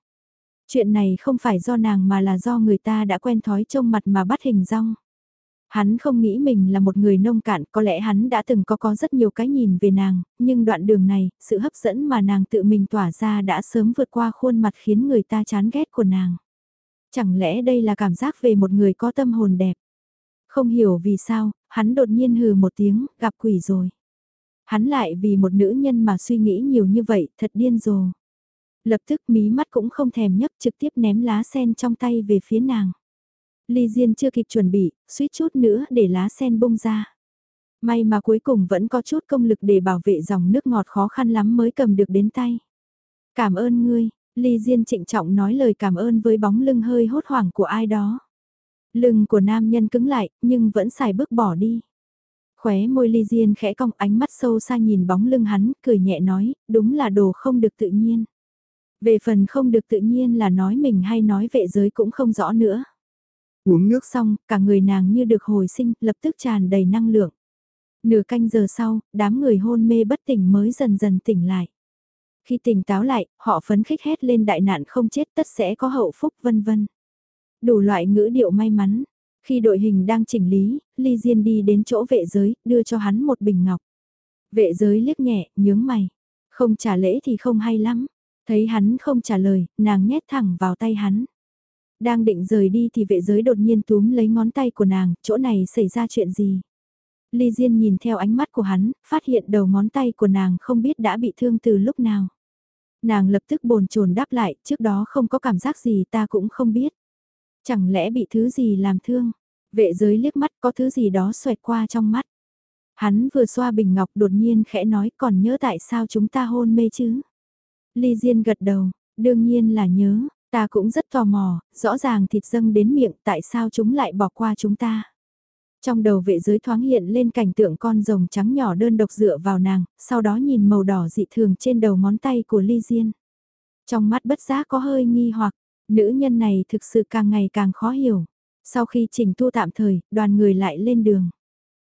Chuyện này không phải do nàng mà là do người ta đã quen thói trông mặt mà bắt hình rong. Hắn không nghĩ mình là một người nông cạn, có lẽ hắn đã từng có có rất nhiều cái nhìn về nàng, nhưng đoạn đường này, sự hấp dẫn mà nàng tự mình tỏa ra đã sớm vượt qua khuôn mặt khiến người ta chán ghét của nàng. Chẳng lẽ đây là cảm giác về một người có tâm hồn đẹp? Không hiểu vì sao, hắn đột nhiên hừ một tiếng, gặp quỷ rồi. Hắn lại vì một nữ nhân mà suy nghĩ nhiều như vậy, thật điên rồ. Lập tức mí mắt cũng không thèm nhấc trực tiếp ném lá sen trong tay về phía nàng. Ly Diên chưa kịp chuẩn bị, suýt chút nữa để lá sen bung ra. May mà cuối cùng vẫn có chút công lực để bảo vệ dòng nước ngọt khó khăn lắm mới cầm được đến tay. Cảm ơn ngươi, Ly Diên trịnh trọng nói lời cảm ơn với bóng lưng hơi hốt hoảng của ai đó. Lưng của nam nhân cứng lại, nhưng vẫn xài bước bỏ đi. Khóe môi Ly Diên khẽ cong ánh mắt sâu xa nhìn bóng lưng hắn, cười nhẹ nói, đúng là đồ không được tự nhiên. Về phần không được tự nhiên là nói mình hay nói vệ giới cũng không rõ nữa. Uống nước xong, cả người nàng như được hồi sinh, lập tức tràn đầy năng lượng. Nửa canh giờ sau, đám người hôn mê bất tỉnh mới dần dần tỉnh lại. Khi tỉnh táo lại, họ phấn khích hét lên đại nạn không chết tất sẽ có hậu phúc vân vân. Đủ loại ngữ điệu may mắn. Khi đội hình đang chỉnh lý, Ly Diên đi đến chỗ vệ giới, đưa cho hắn một bình ngọc. Vệ giới liếc nhẹ, nhướng mày. Không trả lễ thì không hay lắm. Thấy hắn không trả lời, nàng nhét thẳng vào tay hắn. Đang định rời đi thì vệ giới đột nhiên túm lấy ngón tay của nàng, chỗ này xảy ra chuyện gì? Ly Diên nhìn theo ánh mắt của hắn, phát hiện đầu ngón tay của nàng không biết đã bị thương từ lúc nào. Nàng lập tức bồn chồn đáp lại, trước đó không có cảm giác gì ta cũng không biết. Chẳng lẽ bị thứ gì làm thương? Vệ giới liếc mắt có thứ gì đó xoẹt qua trong mắt. Hắn vừa xoa bình ngọc đột nhiên khẽ nói còn nhớ tại sao chúng ta hôn mê chứ? Ly Diên gật đầu, đương nhiên là nhớ, ta cũng rất tò mò, rõ ràng thịt dâng đến miệng tại sao chúng lại bỏ qua chúng ta. Trong đầu vệ giới thoáng hiện lên cảnh tượng con rồng trắng nhỏ đơn độc dựa vào nàng, sau đó nhìn màu đỏ dị thường trên đầu ngón tay của Ly Diên. Trong mắt bất giác có hơi nghi hoặc, nữ nhân này thực sự càng ngày càng khó hiểu. Sau khi chỉnh tu tạm thời, đoàn người lại lên đường.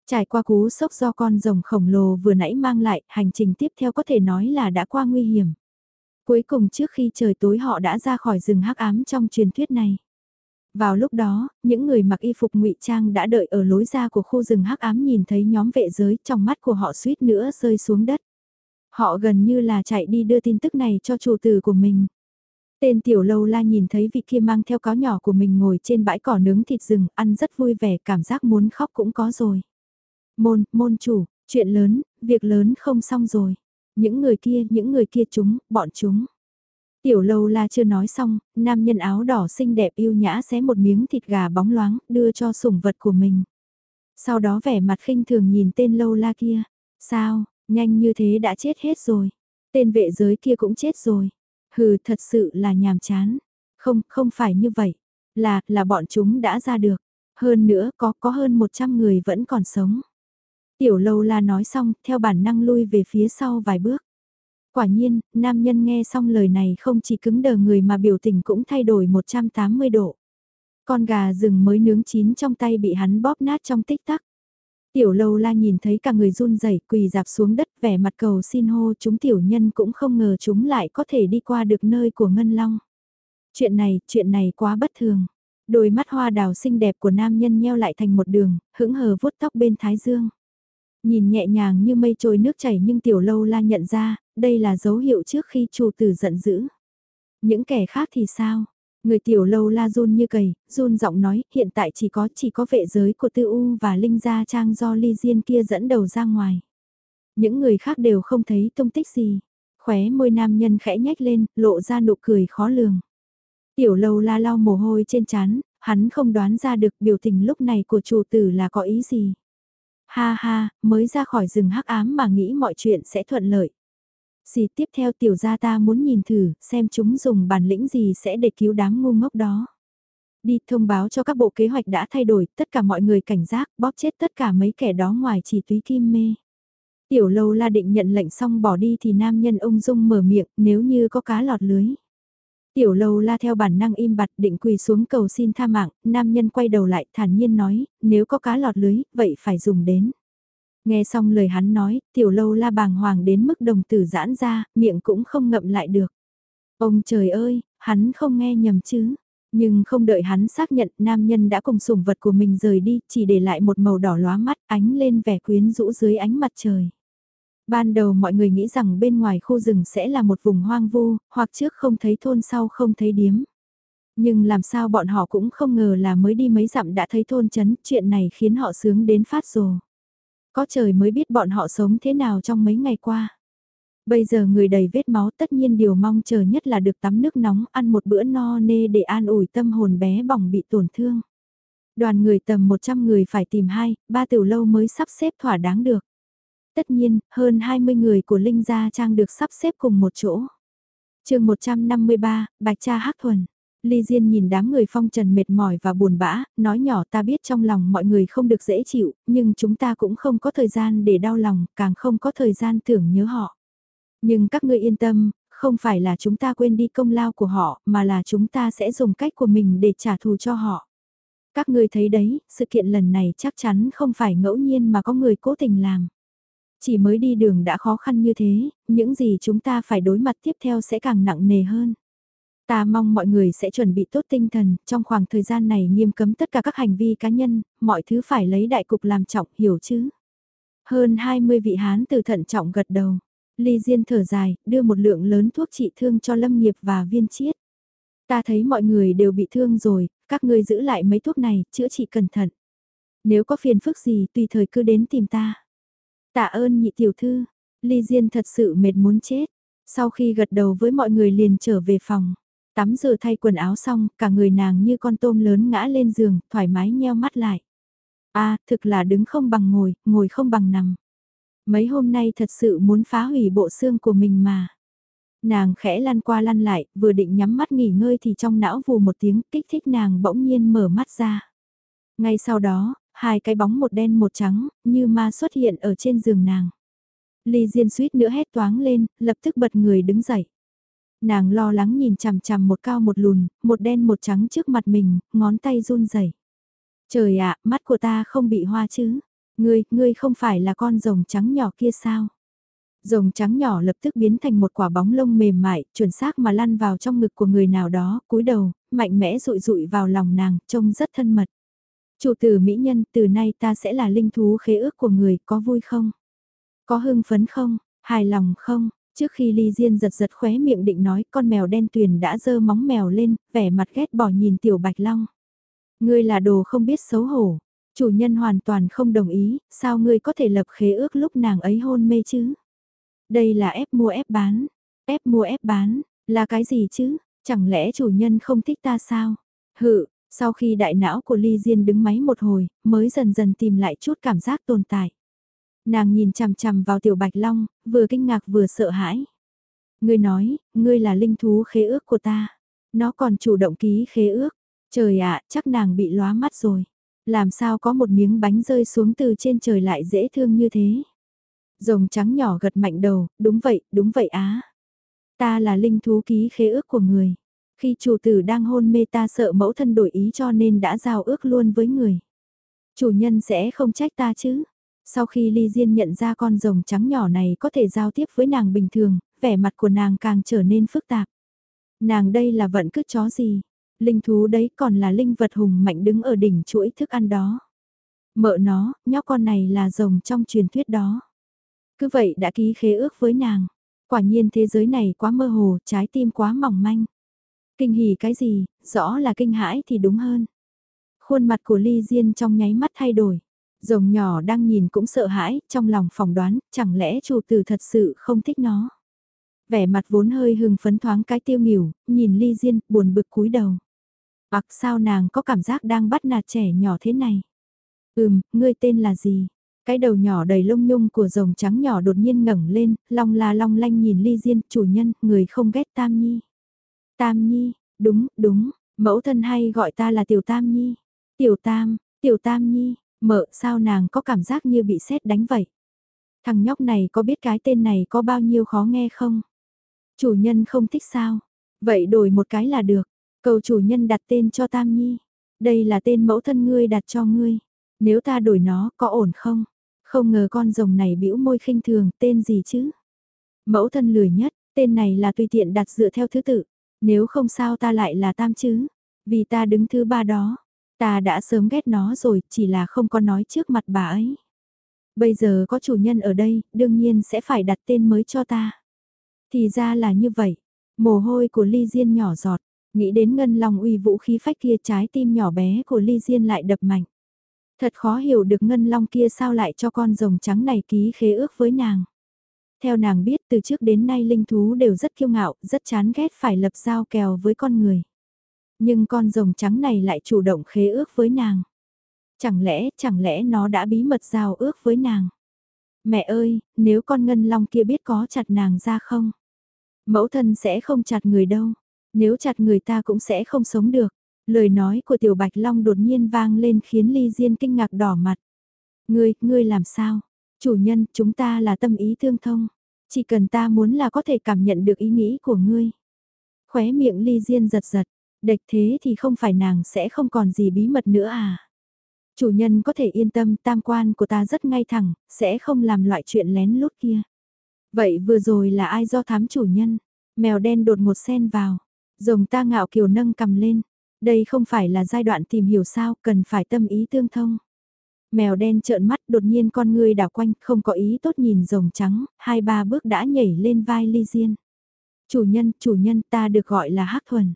Trải qua cú sốc do con rồng khổng lồ vừa nãy mang lại, hành trình tiếp theo có thể nói là đã qua nguy hiểm. Cuối cùng trước khi trời tối họ đã ra khỏi rừng hắc ám trong truyền thuyết này. Vào lúc đó, những người mặc y phục ngụy trang đã đợi ở lối ra của khu rừng hắc ám nhìn thấy nhóm vệ giới trong mắt của họ suýt nữa rơi xuống đất. Họ gần như là chạy đi đưa tin tức này cho chủ tử của mình. Tên tiểu lâu la nhìn thấy vị kia mang theo cáo nhỏ của mình ngồi trên bãi cỏ nướng thịt rừng, ăn rất vui vẻ, cảm giác muốn khóc cũng có rồi. Môn, môn chủ, chuyện lớn, việc lớn không xong rồi. Những người kia, những người kia chúng, bọn chúng. Tiểu lâu la chưa nói xong, nam nhân áo đỏ xinh đẹp yêu nhã xé một miếng thịt gà bóng loáng, đưa cho sủng vật của mình. Sau đó vẻ mặt khinh thường nhìn tên lâu la kia. Sao, nhanh như thế đã chết hết rồi. Tên vệ giới kia cũng chết rồi. Hừ, thật sự là nhàm chán. Không, không phải như vậy. Là, là bọn chúng đã ra được. Hơn nữa, có, có hơn 100 người vẫn còn sống. Tiểu lâu la nói xong, theo bản năng lui về phía sau vài bước. Quả nhiên, nam nhân nghe xong lời này không chỉ cứng đờ người mà biểu tình cũng thay đổi 180 độ. Con gà rừng mới nướng chín trong tay bị hắn bóp nát trong tích tắc. Tiểu lâu la nhìn thấy cả người run rẩy quỳ dạp xuống đất vẻ mặt cầu xin hô chúng tiểu nhân cũng không ngờ chúng lại có thể đi qua được nơi của Ngân Long. Chuyện này, chuyện này quá bất thường. Đôi mắt hoa đào xinh đẹp của nam nhân nheo lại thành một đường, hững hờ vuốt tóc bên thái dương. Nhìn nhẹ nhàng như mây trôi nước chảy nhưng tiểu lâu la nhận ra, đây là dấu hiệu trước khi chủ tử giận dữ. Những kẻ khác thì sao? Người tiểu lâu la run như cầy, run giọng nói, hiện tại chỉ có chỉ có vệ giới của tư u và linh gia trang do ly diên kia dẫn đầu ra ngoài. Những người khác đều không thấy tung tích gì. Khóe môi nam nhân khẽ nhếch lên, lộ ra nụ cười khó lường. Tiểu lâu la lau mồ hôi trên chán hắn không đoán ra được biểu tình lúc này của chủ tử là có ý gì. Ha ha, mới ra khỏi rừng hắc ám mà nghĩ mọi chuyện sẽ thuận lợi. Xì tiếp theo tiểu gia ta muốn nhìn thử, xem chúng dùng bản lĩnh gì sẽ để cứu đám ngu ngốc đó. Đi thông báo cho các bộ kế hoạch đã thay đổi, tất cả mọi người cảnh giác, bóp chết tất cả mấy kẻ đó ngoài chỉ túy kim mê. Tiểu lâu la định nhận lệnh xong bỏ đi thì nam nhân ung dung mở miệng nếu như có cá lọt lưới. Tiểu lâu la theo bản năng im bặt định quỳ xuống cầu xin tha mạng, nam nhân quay đầu lại thản nhiên nói, nếu có cá lọt lưới, vậy phải dùng đến. Nghe xong lời hắn nói, tiểu lâu la bàng hoàng đến mức đồng tử giãn ra, miệng cũng không ngậm lại được. Ông trời ơi, hắn không nghe nhầm chứ. Nhưng không đợi hắn xác nhận nam nhân đã cùng sủng vật của mình rời đi, chỉ để lại một màu đỏ lóa mắt ánh lên vẻ quyến rũ dưới ánh mặt trời. Ban đầu mọi người nghĩ rằng bên ngoài khu rừng sẽ là một vùng hoang vu, hoặc trước không thấy thôn sau không thấy điếm. Nhưng làm sao bọn họ cũng không ngờ là mới đi mấy dặm đã thấy thôn chấn, chuyện này khiến họ sướng đến phát rồ. Có trời mới biết bọn họ sống thế nào trong mấy ngày qua. Bây giờ người đầy vết máu tất nhiên điều mong chờ nhất là được tắm nước nóng ăn một bữa no nê để an ủi tâm hồn bé bỏng bị tổn thương. Đoàn người tầm 100 người phải tìm hai, ba tiểu lâu mới sắp xếp thỏa đáng được. Tất nhiên, hơn 20 người của Linh Gia Trang được sắp xếp cùng một chỗ. chương 153, Bạch Cha Hắc Thuần. Ly Diên nhìn đám người phong trần mệt mỏi và buồn bã, nói nhỏ ta biết trong lòng mọi người không được dễ chịu, nhưng chúng ta cũng không có thời gian để đau lòng, càng không có thời gian tưởng nhớ họ. Nhưng các ngươi yên tâm, không phải là chúng ta quên đi công lao của họ, mà là chúng ta sẽ dùng cách của mình để trả thù cho họ. Các ngươi thấy đấy, sự kiện lần này chắc chắn không phải ngẫu nhiên mà có người cố tình làm. Chỉ mới đi đường đã khó khăn như thế, những gì chúng ta phải đối mặt tiếp theo sẽ càng nặng nề hơn. Ta mong mọi người sẽ chuẩn bị tốt tinh thần, trong khoảng thời gian này nghiêm cấm tất cả các hành vi cá nhân, mọi thứ phải lấy đại cục làm trọng, hiểu chứ? Hơn 20 vị hán từ thận trọng gật đầu. Ly Diên thở dài, đưa một lượng lớn thuốc trị thương cho Lâm Nghiệp và viên chiết. Ta thấy mọi người đều bị thương rồi, các ngươi giữ lại mấy thuốc này, chữa trị cẩn thận. Nếu có phiền phức gì tùy thời cứ đến tìm ta. Tạ ơn nhị tiểu thư, Ly Diên thật sự mệt muốn chết. Sau khi gật đầu với mọi người liền trở về phòng. Tắm rửa thay quần áo xong, cả người nàng như con tôm lớn ngã lên giường, thoải mái nheo mắt lại. a thực là đứng không bằng ngồi, ngồi không bằng nằm. Mấy hôm nay thật sự muốn phá hủy bộ xương của mình mà. Nàng khẽ lăn qua lăn lại, vừa định nhắm mắt nghỉ ngơi thì trong não vù một tiếng kích thích nàng bỗng nhiên mở mắt ra. Ngay sau đó, hai cái bóng một đen một trắng, như ma xuất hiện ở trên giường nàng. Ly Diên suýt nữa hét toáng lên, lập tức bật người đứng dậy. Nàng lo lắng nhìn chằm chằm một cao một lùn, một đen một trắng trước mặt mình, ngón tay run rẩy. Trời ạ, mắt của ta không bị hoa chứ? Ngươi, ngươi không phải là con rồng trắng nhỏ kia sao? Rồng trắng nhỏ lập tức biến thành một quả bóng lông mềm mại, chuẩn xác mà lăn vào trong ngực của người nào đó, cúi đầu, mạnh mẽ rụi rụi vào lòng nàng, trông rất thân mật. Chủ tử mỹ nhân, từ nay ta sẽ là linh thú khế ước của người, có vui không? Có hưng phấn không? Hài lòng không? Trước khi Ly Diên giật giật khóe miệng định nói con mèo đen tuyền đã dơ móng mèo lên, vẻ mặt ghét bỏ nhìn tiểu bạch long. Ngươi là đồ không biết xấu hổ. Chủ nhân hoàn toàn không đồng ý, sao ngươi có thể lập khế ước lúc nàng ấy hôn mê chứ? Đây là ép mua ép bán. Ép mua ép bán, là cái gì chứ? Chẳng lẽ chủ nhân không thích ta sao? Hự, sau khi đại não của Ly Diên đứng máy một hồi, mới dần dần tìm lại chút cảm giác tồn tại. Nàng nhìn chằm chằm vào tiểu bạch long, vừa kinh ngạc vừa sợ hãi. Ngươi nói, ngươi là linh thú khế ước của ta. Nó còn chủ động ký khế ước. Trời ạ, chắc nàng bị lóa mắt rồi. Làm sao có một miếng bánh rơi xuống từ trên trời lại dễ thương như thế. Rồng trắng nhỏ gật mạnh đầu, đúng vậy, đúng vậy á. Ta là linh thú ký khế ước của người. Khi chủ tử đang hôn mê ta sợ mẫu thân đổi ý cho nên đã giao ước luôn với người. Chủ nhân sẽ không trách ta chứ. Sau khi Ly Diên nhận ra con rồng trắng nhỏ này có thể giao tiếp với nàng bình thường, vẻ mặt của nàng càng trở nên phức tạp. Nàng đây là vận cứ chó gì? Linh thú đấy còn là linh vật hùng mạnh đứng ở đỉnh chuỗi thức ăn đó. Mợ nó, nhóc con này là rồng trong truyền thuyết đó. Cứ vậy đã ký khế ước với nàng. Quả nhiên thế giới này quá mơ hồ, trái tim quá mỏng manh. Kinh hỉ cái gì, rõ là kinh hãi thì đúng hơn. Khuôn mặt của Ly Diên trong nháy mắt thay đổi. Rồng nhỏ đang nhìn cũng sợ hãi, trong lòng phỏng đoán, chẳng lẽ chủ tử thật sự không thích nó. Vẻ mặt vốn hơi hưng phấn thoáng cái tiêu nghỉu, nhìn Ly Diên, buồn bực cúi đầu. Ặc sao nàng có cảm giác đang bắt nạt trẻ nhỏ thế này? Ừm, ngươi tên là gì? Cái đầu nhỏ đầy lông nhung của rồng trắng nhỏ đột nhiên ngẩng lên, long la long lanh nhìn ly diên, chủ nhân, người không ghét Tam Nhi. Tam Nhi, đúng, đúng, mẫu thân hay gọi ta là Tiểu Tam Nhi. Tiểu Tam, Tiểu Tam Nhi, mợ sao nàng có cảm giác như bị sét đánh vậy? Thằng nhóc này có biết cái tên này có bao nhiêu khó nghe không? Chủ nhân không thích sao? Vậy đổi một cái là được. Cầu chủ nhân đặt tên cho Tam Nhi. Đây là tên mẫu thân ngươi đặt cho ngươi. Nếu ta đổi nó có ổn không? Không ngờ con rồng này bĩu môi khinh thường, tên gì chứ? Mẫu thân lười nhất, tên này là tùy tiện đặt dựa theo thứ tự. Nếu không sao ta lại là tam chứ? Vì ta đứng thứ ba đó. Ta đã sớm ghét nó rồi, chỉ là không có nói trước mặt bà ấy. Bây giờ có chủ nhân ở đây, đương nhiên sẽ phải đặt tên mới cho ta. Thì ra là như vậy. Mồ hôi của Ly Diên nhỏ giọt, nghĩ đến ngân long uy vũ khí phách kia trái tim nhỏ bé của Ly Diên lại đập mạnh. Thật khó hiểu được ngân long kia sao lại cho con rồng trắng này ký khế ước với nàng. Theo nàng biết từ trước đến nay linh thú đều rất kiêu ngạo, rất chán ghét phải lập giao kèo với con người. Nhưng con rồng trắng này lại chủ động khế ước với nàng. Chẳng lẽ, chẳng lẽ nó đã bí mật giao ước với nàng? Mẹ ơi, nếu con ngân long kia biết có chặt nàng ra không? Mẫu thân sẽ không chặt người đâu. Nếu chặt người ta cũng sẽ không sống được. Lời nói của Tiểu Bạch Long đột nhiên vang lên khiến Ly Diên kinh ngạc đỏ mặt. Ngươi, ngươi làm sao? Chủ nhân, chúng ta là tâm ý tương thông. Chỉ cần ta muốn là có thể cảm nhận được ý nghĩ của ngươi. Khóe miệng Ly Diên giật giật. Địch thế thì không phải nàng sẽ không còn gì bí mật nữa à? Chủ nhân có thể yên tâm tam quan của ta rất ngay thẳng, sẽ không làm loại chuyện lén lút kia. Vậy vừa rồi là ai do thám chủ nhân? Mèo đen đột một sen vào. Rồng ta ngạo kiều nâng cầm lên. Đây không phải là giai đoạn tìm hiểu sao, cần phải tâm ý tương thông. Mèo đen trợn mắt đột nhiên con người đảo quanh, không có ý tốt nhìn rồng trắng, hai ba bước đã nhảy lên vai ly diên. Chủ nhân, chủ nhân ta được gọi là hắc thuần.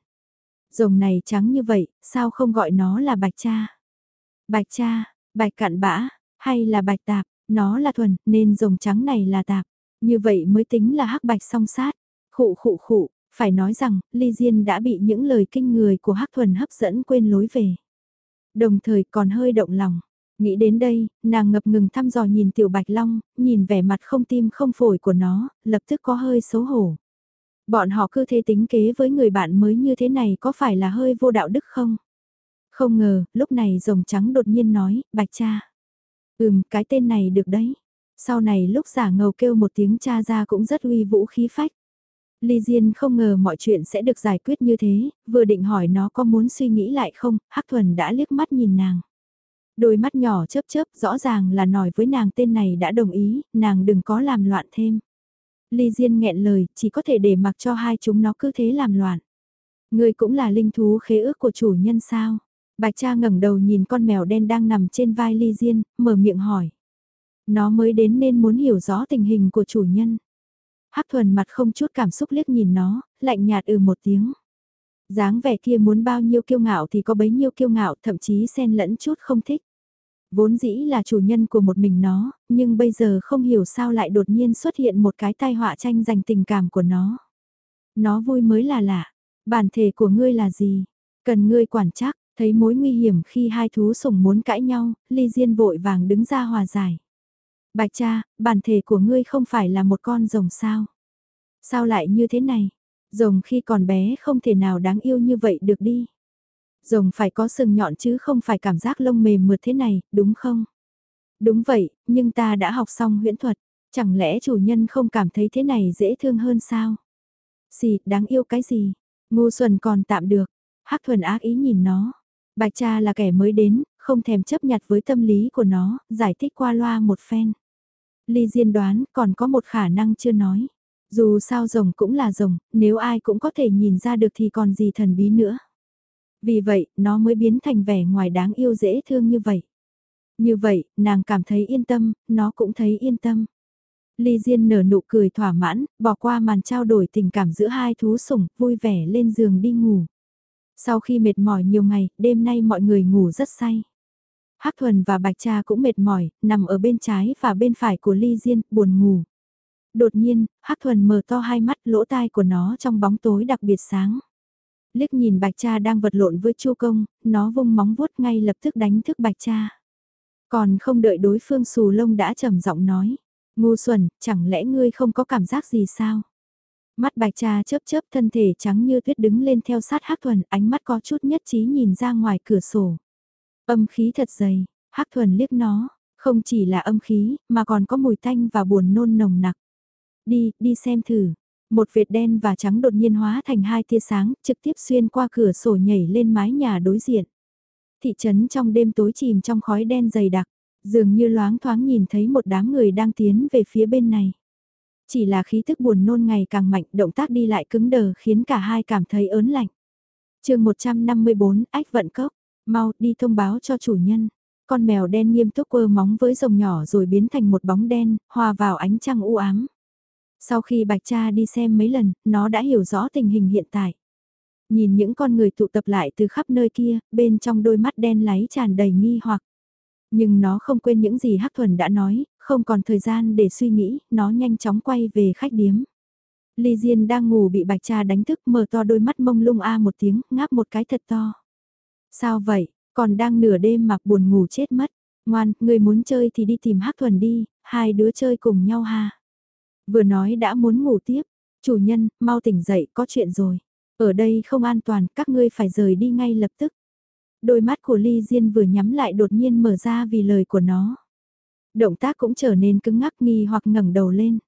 Rồng này trắng như vậy, sao không gọi nó là bạch cha? Bạch cha, bạch cạn bã, hay là bạch tạp, nó là thuần, nên rồng trắng này là tạp. Như vậy mới tính là hắc bạch song sát. Khụ khụ khụ, phải nói rằng, Ly Diên đã bị những lời kinh người của Hắc Thuần hấp dẫn quên lối về. Đồng thời còn hơi động lòng. Nghĩ đến đây, nàng ngập ngừng thăm dò nhìn Tiểu Bạch Long, nhìn vẻ mặt không tim không phổi của nó, lập tức có hơi xấu hổ. Bọn họ cứ thế tính kế với người bạn mới như thế này có phải là hơi vô đạo đức không? Không ngờ, lúc này rồng trắng đột nhiên nói, Bạch cha. Ừm, cái tên này được đấy. Sau này lúc giả ngầu kêu một tiếng cha ra cũng rất uy vũ khí phách. Ly Diên không ngờ mọi chuyện sẽ được giải quyết như thế, vừa định hỏi nó có muốn suy nghĩ lại không, Hắc Thuần đã liếc mắt nhìn nàng. Đôi mắt nhỏ chớp chớp rõ ràng là nói với nàng tên này đã đồng ý, nàng đừng có làm loạn thêm. Ly Diên nghẹn lời, chỉ có thể để mặc cho hai chúng nó cứ thế làm loạn. ngươi cũng là linh thú khế ước của chủ nhân sao? Bạch cha ngẩng đầu nhìn con mèo đen đang nằm trên vai Ly Diên, mở miệng hỏi. Nó mới đến nên muốn hiểu rõ tình hình của chủ nhân. Hắc thuần mặt không chút cảm xúc liếc nhìn nó, lạnh nhạt ừ một tiếng. dáng vẻ kia muốn bao nhiêu kiêu ngạo thì có bấy nhiêu kiêu ngạo, thậm chí xen lẫn chút không thích. Vốn dĩ là chủ nhân của một mình nó, nhưng bây giờ không hiểu sao lại đột nhiên xuất hiện một cái tai họa tranh giành tình cảm của nó. Nó vui mới là lạ. Bản thể của ngươi là gì? Cần ngươi quản chắc, thấy mối nguy hiểm khi hai thú sủng muốn cãi nhau, Ly Diên vội vàng đứng ra hòa giải. Bạch cha, bản thể của ngươi không phải là một con rồng sao? Sao lại như thế này? Rồng khi còn bé không thể nào đáng yêu như vậy được đi. Rồng phải có sừng nhọn chứ không phải cảm giác lông mềm mượt thế này, đúng không? Đúng vậy, nhưng ta đã học xong huyễn thuật, chẳng lẽ chủ nhân không cảm thấy thế này dễ thương hơn sao? Xì, đáng yêu cái gì? Ngu xuẩn còn tạm được. Hắc thuần ác ý nhìn nó. Bạch cha là kẻ mới đến, không thèm chấp nhặt với tâm lý của nó, giải thích qua loa một phen. Ly Diên đoán còn có một khả năng chưa nói. Dù sao rồng cũng là rồng, nếu ai cũng có thể nhìn ra được thì còn gì thần bí nữa. Vì vậy, nó mới biến thành vẻ ngoài đáng yêu dễ thương như vậy. Như vậy, nàng cảm thấy yên tâm, nó cũng thấy yên tâm. Ly Diên nở nụ cười thỏa mãn, bỏ qua màn trao đổi tình cảm giữa hai thú sủng, vui vẻ lên giường đi ngủ. Sau khi mệt mỏi nhiều ngày, đêm nay mọi người ngủ rất say. Hắc Thuần và Bạch Cha cũng mệt mỏi, nằm ở bên trái và bên phải của Ly Diên, buồn ngủ. Đột nhiên, Hắc Thuần mở to hai mắt lỗ tai của nó trong bóng tối đặc biệt sáng. Liếc nhìn Bạch Cha đang vật lộn với Chu Công, nó vung móng vuốt ngay lập tức đánh thức Bạch Cha. Còn không đợi đối phương xù lông đã trầm giọng nói. Ngu xuẩn, chẳng lẽ ngươi không có cảm giác gì sao? Mắt bạch cha chớp chớp thân thể trắng như tuyết đứng lên theo sát hắc thuần, ánh mắt có chút nhất trí nhìn ra ngoài cửa sổ. Âm khí thật dày, hắc thuần liếc nó, không chỉ là âm khí, mà còn có mùi tanh và buồn nôn nồng nặc. Đi, đi xem thử. Một vệt đen và trắng đột nhiên hóa thành hai tia sáng, trực tiếp xuyên qua cửa sổ nhảy lên mái nhà đối diện. Thị trấn trong đêm tối chìm trong khói đen dày đặc, dường như loáng thoáng nhìn thấy một đám người đang tiến về phía bên này. Chỉ là khí thức buồn nôn ngày càng mạnh, động tác đi lại cứng đờ khiến cả hai cảm thấy ớn lạnh. chương 154, ách vận cốc, mau đi thông báo cho chủ nhân. Con mèo đen nghiêm túc quơ móng với rồng nhỏ rồi biến thành một bóng đen, hòa vào ánh trăng u ám. Sau khi bạch cha đi xem mấy lần, nó đã hiểu rõ tình hình hiện tại. Nhìn những con người tụ tập lại từ khắp nơi kia, bên trong đôi mắt đen láy tràn đầy nghi hoặc. Nhưng nó không quên những gì Hắc Thuần đã nói, không còn thời gian để suy nghĩ, nó nhanh chóng quay về khách điếm. Ly Diên đang ngủ bị bạch cha đánh thức mở to đôi mắt mông lung a một tiếng, ngáp một cái thật to. Sao vậy, còn đang nửa đêm mặc buồn ngủ chết mất. Ngoan, người muốn chơi thì đi tìm Hắc Thuần đi, hai đứa chơi cùng nhau ha. Vừa nói đã muốn ngủ tiếp, chủ nhân, mau tỉnh dậy, có chuyện rồi. Ở đây không an toàn, các ngươi phải rời đi ngay lập tức đôi mắt của Ly Diên vừa nhắm lại đột nhiên mở ra vì lời của nó. Động tác cũng trở nên cứng ngắc nghi hoặc ngẩng đầu lên.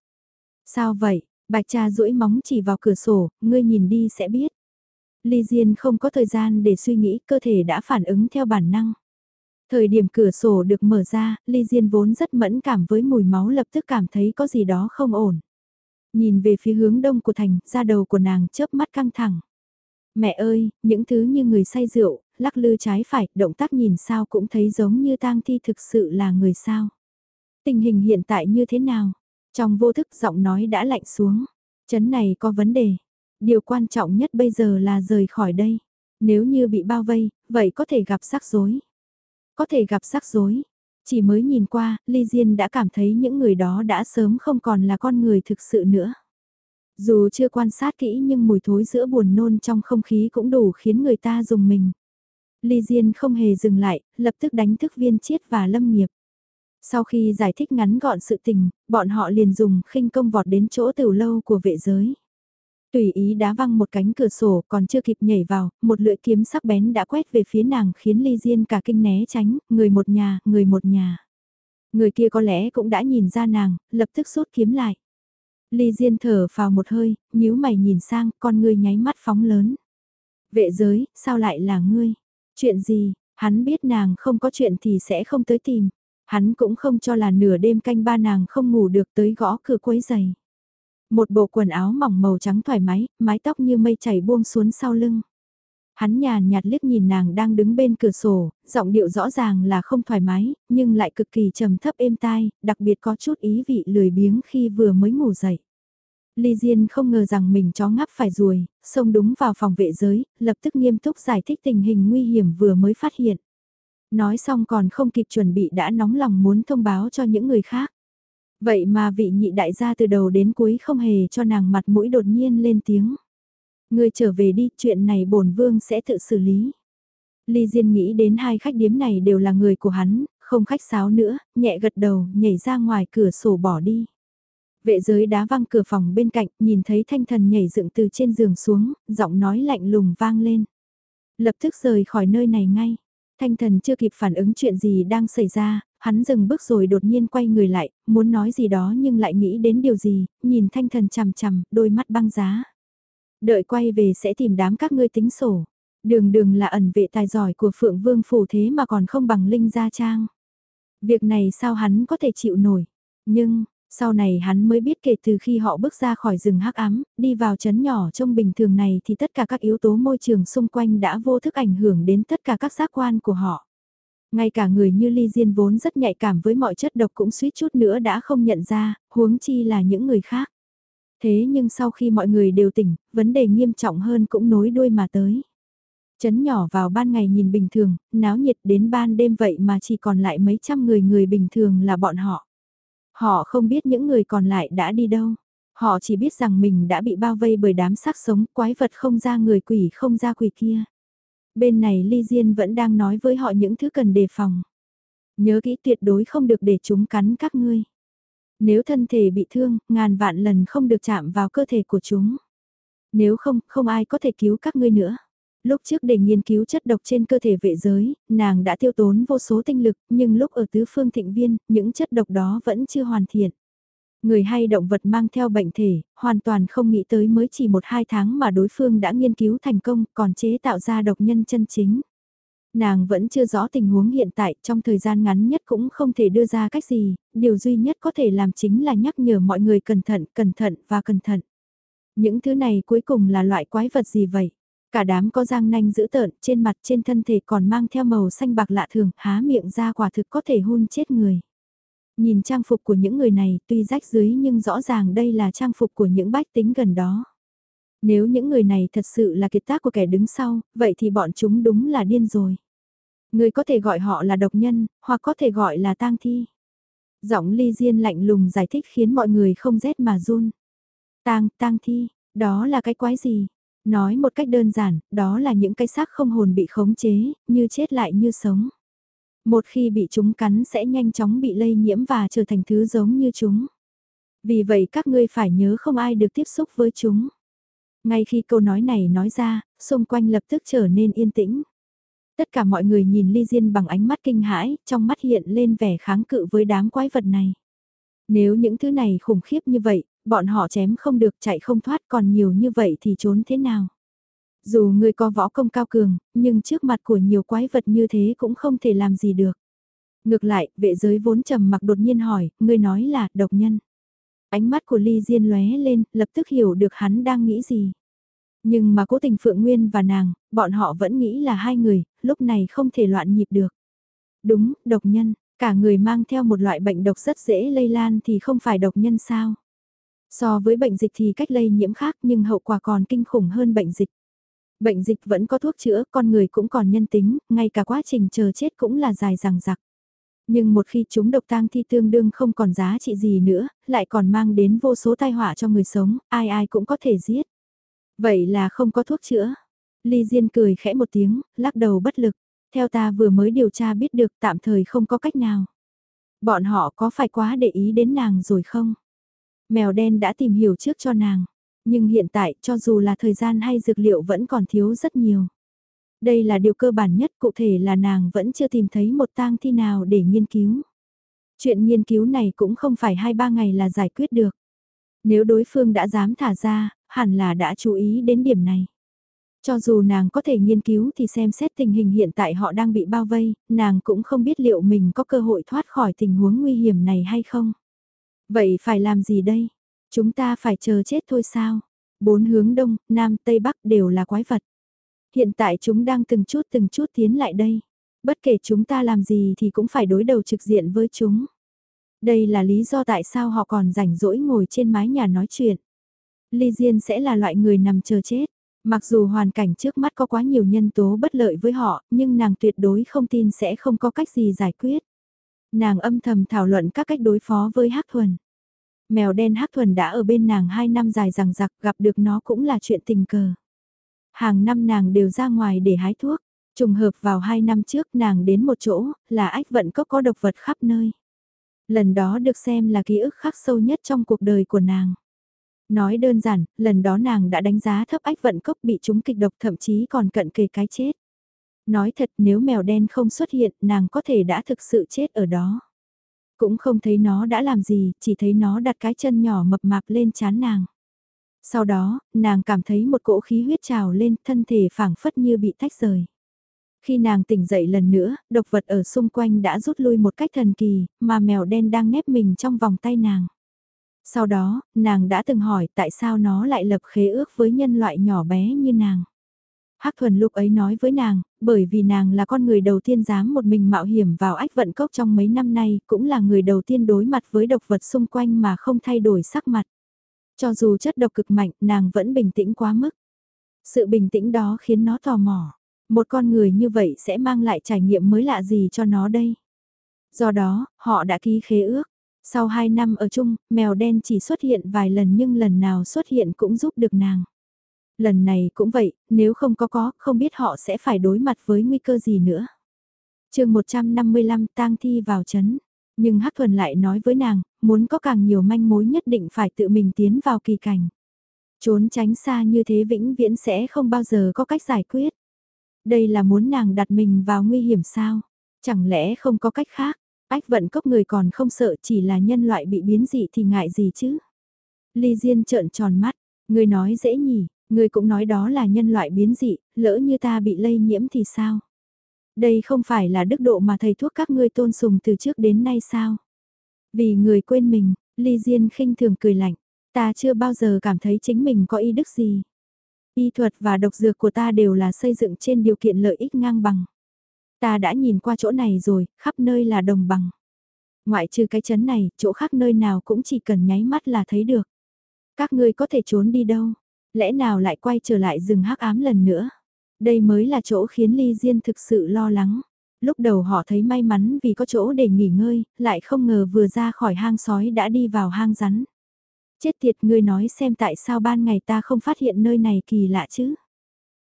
Sao vậy? Bạch cha duỗi móng chỉ vào cửa sổ, ngươi nhìn đi sẽ biết. Ly Diên không có thời gian để suy nghĩ, cơ thể đã phản ứng theo bản năng. Thời điểm cửa sổ được mở ra, Ly Diên vốn rất mẫn cảm với mùi máu lập tức cảm thấy có gì đó không ổn. Nhìn về phía hướng đông của thành, da đầu của nàng chớp mắt căng thẳng. Mẹ ơi, những thứ như người say rượu, lắc lư trái phải, động tác nhìn sao cũng thấy giống như tang thi thực sự là người sao. Tình hình hiện tại như thế nào? Trong vô thức giọng nói đã lạnh xuống. Chấn này có vấn đề. Điều quan trọng nhất bây giờ là rời khỏi đây. Nếu như bị bao vây, vậy có thể gặp rắc rối. Có thể gặp rắc rối. Chỉ mới nhìn qua, Ly Diên đã cảm thấy những người đó đã sớm không còn là con người thực sự nữa. Dù chưa quan sát kỹ nhưng mùi thối giữa buồn nôn trong không khí cũng đủ khiến người ta dùng mình. Ly Diên không hề dừng lại, lập tức đánh thức viên chiết và lâm nghiệp. Sau khi giải thích ngắn gọn sự tình, bọn họ liền dùng khinh công vọt đến chỗ tiểu lâu của vệ giới. Tùy ý đá văng một cánh cửa sổ còn chưa kịp nhảy vào, một lưỡi kiếm sắc bén đã quét về phía nàng khiến Ly Diên cả kinh né tránh, người một nhà, người một nhà. Người kia có lẽ cũng đã nhìn ra nàng, lập tức rút kiếm lại. Ly Diên thở vào một hơi, nhíu mày nhìn sang, con ngươi nháy mắt phóng lớn. Vệ giới, sao lại là ngươi? Chuyện gì, hắn biết nàng không có chuyện thì sẽ không tới tìm. Hắn cũng không cho là nửa đêm canh ba nàng không ngủ được tới gõ cửa quấy giày. Một bộ quần áo mỏng màu trắng thoải mái, mái tóc như mây chảy buông xuống sau lưng. Hắn nhàn nhạt liếc nhìn nàng đang đứng bên cửa sổ, giọng điệu rõ ràng là không thoải mái, nhưng lại cực kỳ trầm thấp êm tai, đặc biệt có chút ý vị lười biếng khi vừa mới ngủ dậy. Ly Diên không ngờ rằng mình chó ngáp phải ruồi, xông đúng vào phòng vệ giới, lập tức nghiêm túc giải thích tình hình nguy hiểm vừa mới phát hiện. Nói xong còn không kịp chuẩn bị đã nóng lòng muốn thông báo cho những người khác. Vậy mà vị nhị đại gia từ đầu đến cuối không hề cho nàng mặt mũi đột nhiên lên tiếng. Người trở về đi, chuyện này bổn vương sẽ tự xử lý. Ly Diên nghĩ đến hai khách điếm này đều là người của hắn, không khách sáo nữa, nhẹ gật đầu, nhảy ra ngoài cửa sổ bỏ đi. Vệ giới đá văng cửa phòng bên cạnh, nhìn thấy thanh thần nhảy dựng từ trên giường xuống, giọng nói lạnh lùng vang lên. Lập tức rời khỏi nơi này ngay. Thanh thần chưa kịp phản ứng chuyện gì đang xảy ra, hắn dừng bước rồi đột nhiên quay người lại, muốn nói gì đó nhưng lại nghĩ đến điều gì, nhìn thanh thần chằm chằm, đôi mắt băng giá. Đợi quay về sẽ tìm đám các ngươi tính sổ. Đường đường là ẩn vệ tài giỏi của Phượng Vương Phủ thế mà còn không bằng Linh Gia Trang. Việc này sao hắn có thể chịu nổi. Nhưng, sau này hắn mới biết kể từ khi họ bước ra khỏi rừng hắc ám, đi vào chấn nhỏ trong bình thường này thì tất cả các yếu tố môi trường xung quanh đã vô thức ảnh hưởng đến tất cả các giác quan của họ. Ngay cả người như Ly Diên vốn rất nhạy cảm với mọi chất độc cũng suýt chút nữa đã không nhận ra, huống chi là những người khác. Thế nhưng sau khi mọi người đều tỉnh, vấn đề nghiêm trọng hơn cũng nối đuôi mà tới. Chấn nhỏ vào ban ngày nhìn bình thường, náo nhiệt đến ban đêm vậy mà chỉ còn lại mấy trăm người người bình thường là bọn họ. Họ không biết những người còn lại đã đi đâu. Họ chỉ biết rằng mình đã bị bao vây bởi đám xác sống quái vật không ra người quỷ không ra quỷ kia. Bên này Ly Diên vẫn đang nói với họ những thứ cần đề phòng. Nhớ kỹ tuyệt đối không được để chúng cắn các ngươi. Nếu thân thể bị thương, ngàn vạn lần không được chạm vào cơ thể của chúng. Nếu không, không ai có thể cứu các ngươi nữa. Lúc trước để nghiên cứu chất độc trên cơ thể vệ giới, nàng đã tiêu tốn vô số tinh lực, nhưng lúc ở tứ phương thịnh viên, những chất độc đó vẫn chưa hoàn thiện. Người hay động vật mang theo bệnh thể, hoàn toàn không nghĩ tới mới chỉ một hai tháng mà đối phương đã nghiên cứu thành công, còn chế tạo ra độc nhân chân chính. Nàng vẫn chưa rõ tình huống hiện tại, trong thời gian ngắn nhất cũng không thể đưa ra cách gì, điều duy nhất có thể làm chính là nhắc nhở mọi người cẩn thận, cẩn thận và cẩn thận. Những thứ này cuối cùng là loại quái vật gì vậy? Cả đám có răng nanh dữ tợn, trên mặt trên thân thể còn mang theo màu xanh bạc lạ thường, há miệng ra quả thực có thể hôn chết người. Nhìn trang phục của những người này tuy rách dưới nhưng rõ ràng đây là trang phục của những bách tính gần đó. Nếu những người này thật sự là kiệt tác của kẻ đứng sau, vậy thì bọn chúng đúng là điên rồi. Người có thể gọi họ là độc nhân, hoặc có thể gọi là tang thi. Giọng ly diên lạnh lùng giải thích khiến mọi người không rét mà run. Tang, tang thi, đó là cái quái gì? Nói một cách đơn giản, đó là những cái xác không hồn bị khống chế, như chết lại như sống. Một khi bị chúng cắn sẽ nhanh chóng bị lây nhiễm và trở thành thứ giống như chúng. Vì vậy các ngươi phải nhớ không ai được tiếp xúc với chúng. Ngay khi câu nói này nói ra, xung quanh lập tức trở nên yên tĩnh. Tất cả mọi người nhìn Ly Diên bằng ánh mắt kinh hãi, trong mắt hiện lên vẻ kháng cự với đám quái vật này. Nếu những thứ này khủng khiếp như vậy, bọn họ chém không được chạy không thoát còn nhiều như vậy thì trốn thế nào? Dù ngươi có võ công cao cường, nhưng trước mặt của nhiều quái vật như thế cũng không thể làm gì được. Ngược lại, vệ giới vốn trầm mặc đột nhiên hỏi, ngươi nói là độc nhân. Ánh mắt của Ly Diên lóe lên, lập tức hiểu được hắn đang nghĩ gì. Nhưng mà cố tình Phượng Nguyên và nàng, bọn họ vẫn nghĩ là hai người, lúc này không thể loạn nhịp được. Đúng, độc nhân, cả người mang theo một loại bệnh độc rất dễ lây lan thì không phải độc nhân sao. So với bệnh dịch thì cách lây nhiễm khác nhưng hậu quả còn kinh khủng hơn bệnh dịch. Bệnh dịch vẫn có thuốc chữa, con người cũng còn nhân tính, ngay cả quá trình chờ chết cũng là dài dằng dặc. Nhưng một khi chúng độc tang thi tương đương không còn giá trị gì nữa, lại còn mang đến vô số tai họa cho người sống, ai ai cũng có thể giết. Vậy là không có thuốc chữa. Ly Diên cười khẽ một tiếng, lắc đầu bất lực. Theo ta vừa mới điều tra biết được tạm thời không có cách nào. Bọn họ có phải quá để ý đến nàng rồi không? Mèo đen đã tìm hiểu trước cho nàng. Nhưng hiện tại cho dù là thời gian hay dược liệu vẫn còn thiếu rất nhiều. Đây là điều cơ bản nhất cụ thể là nàng vẫn chưa tìm thấy một tang thi nào để nghiên cứu. Chuyện nghiên cứu này cũng không phải 2-3 ngày là giải quyết được. Nếu đối phương đã dám thả ra, hẳn là đã chú ý đến điểm này. Cho dù nàng có thể nghiên cứu thì xem xét tình hình hiện tại họ đang bị bao vây, nàng cũng không biết liệu mình có cơ hội thoát khỏi tình huống nguy hiểm này hay không. Vậy phải làm gì đây? Chúng ta phải chờ chết thôi sao? Bốn hướng đông, nam, tây, bắc đều là quái vật. Hiện tại chúng đang từng chút từng chút tiến lại đây. Bất kể chúng ta làm gì thì cũng phải đối đầu trực diện với chúng. Đây là lý do tại sao họ còn rảnh rỗi ngồi trên mái nhà nói chuyện. Ly Diên sẽ là loại người nằm chờ chết. Mặc dù hoàn cảnh trước mắt có quá nhiều nhân tố bất lợi với họ, nhưng nàng tuyệt đối không tin sẽ không có cách gì giải quyết. Nàng âm thầm thảo luận các cách đối phó với Hắc Thuần. Mèo đen Hắc Thuần đã ở bên nàng 2 năm dài rằng giặc gặp được nó cũng là chuyện tình cờ. Hàng năm nàng đều ra ngoài để hái thuốc. Trùng hợp vào 2 năm trước nàng đến một chỗ, là ách vận cốc có độc vật khắp nơi. Lần đó được xem là ký ức khắc sâu nhất trong cuộc đời của nàng. Nói đơn giản, lần đó nàng đã đánh giá thấp ách vận cốc bị chúng kịch độc thậm chí còn cận kề cái chết. Nói thật nếu mèo đen không xuất hiện nàng có thể đã thực sự chết ở đó. Cũng không thấy nó đã làm gì, chỉ thấy nó đặt cái chân nhỏ mập mạp lên chán nàng. Sau đó, nàng cảm thấy một cỗ khí huyết trào lên, thân thể phảng phất như bị tách rời. Khi nàng tỉnh dậy lần nữa, độc vật ở xung quanh đã rút lui một cách thần kỳ, mà mèo đen đang nép mình trong vòng tay nàng. Sau đó, nàng đã từng hỏi tại sao nó lại lập khế ước với nhân loại nhỏ bé như nàng. Hắc thuần lúc ấy nói với nàng, bởi vì nàng là con người đầu tiên dám một mình mạo hiểm vào ách vận cốc trong mấy năm nay, cũng là người đầu tiên đối mặt với độc vật xung quanh mà không thay đổi sắc mặt. Cho dù chất độc cực mạnh, nàng vẫn bình tĩnh quá mức. Sự bình tĩnh đó khiến nó tò mò. Một con người như vậy sẽ mang lại trải nghiệm mới lạ gì cho nó đây? Do đó, họ đã ký khế ước. Sau 2 năm ở chung, mèo đen chỉ xuất hiện vài lần nhưng lần nào xuất hiện cũng giúp được nàng. Lần này cũng vậy, nếu không có có, không biết họ sẽ phải đối mặt với nguy cơ gì nữa. chương 155 tang thi vào chấn. Nhưng Hắc Thuần lại nói với nàng, muốn có càng nhiều manh mối nhất định phải tự mình tiến vào kỳ cảnh. Trốn tránh xa như thế vĩnh viễn sẽ không bao giờ có cách giải quyết. Đây là muốn nàng đặt mình vào nguy hiểm sao? Chẳng lẽ không có cách khác? Ách vận cốc người còn không sợ chỉ là nhân loại bị biến dị thì ngại gì chứ? Ly Diên trợn tròn mắt, người nói dễ nhỉ, người cũng nói đó là nhân loại biến dị, lỡ như ta bị lây nhiễm thì sao? Đây không phải là đức độ mà thầy thuốc các ngươi tôn sùng từ trước đến nay sao? Vì người quên mình, Ly Diên khinh thường cười lạnh, ta chưa bao giờ cảm thấy chính mình có ý đức gì. Y thuật và độc dược của ta đều là xây dựng trên điều kiện lợi ích ngang bằng. Ta đã nhìn qua chỗ này rồi, khắp nơi là đồng bằng. Ngoại trừ cái chấn này, chỗ khác nơi nào cũng chỉ cần nháy mắt là thấy được. Các ngươi có thể trốn đi đâu? Lẽ nào lại quay trở lại rừng hắc ám lần nữa? Đây mới là chỗ khiến Ly Diên thực sự lo lắng. Lúc đầu họ thấy may mắn vì có chỗ để nghỉ ngơi, lại không ngờ vừa ra khỏi hang sói đã đi vào hang rắn. Chết tiệt ngươi nói xem tại sao ban ngày ta không phát hiện nơi này kỳ lạ chứ.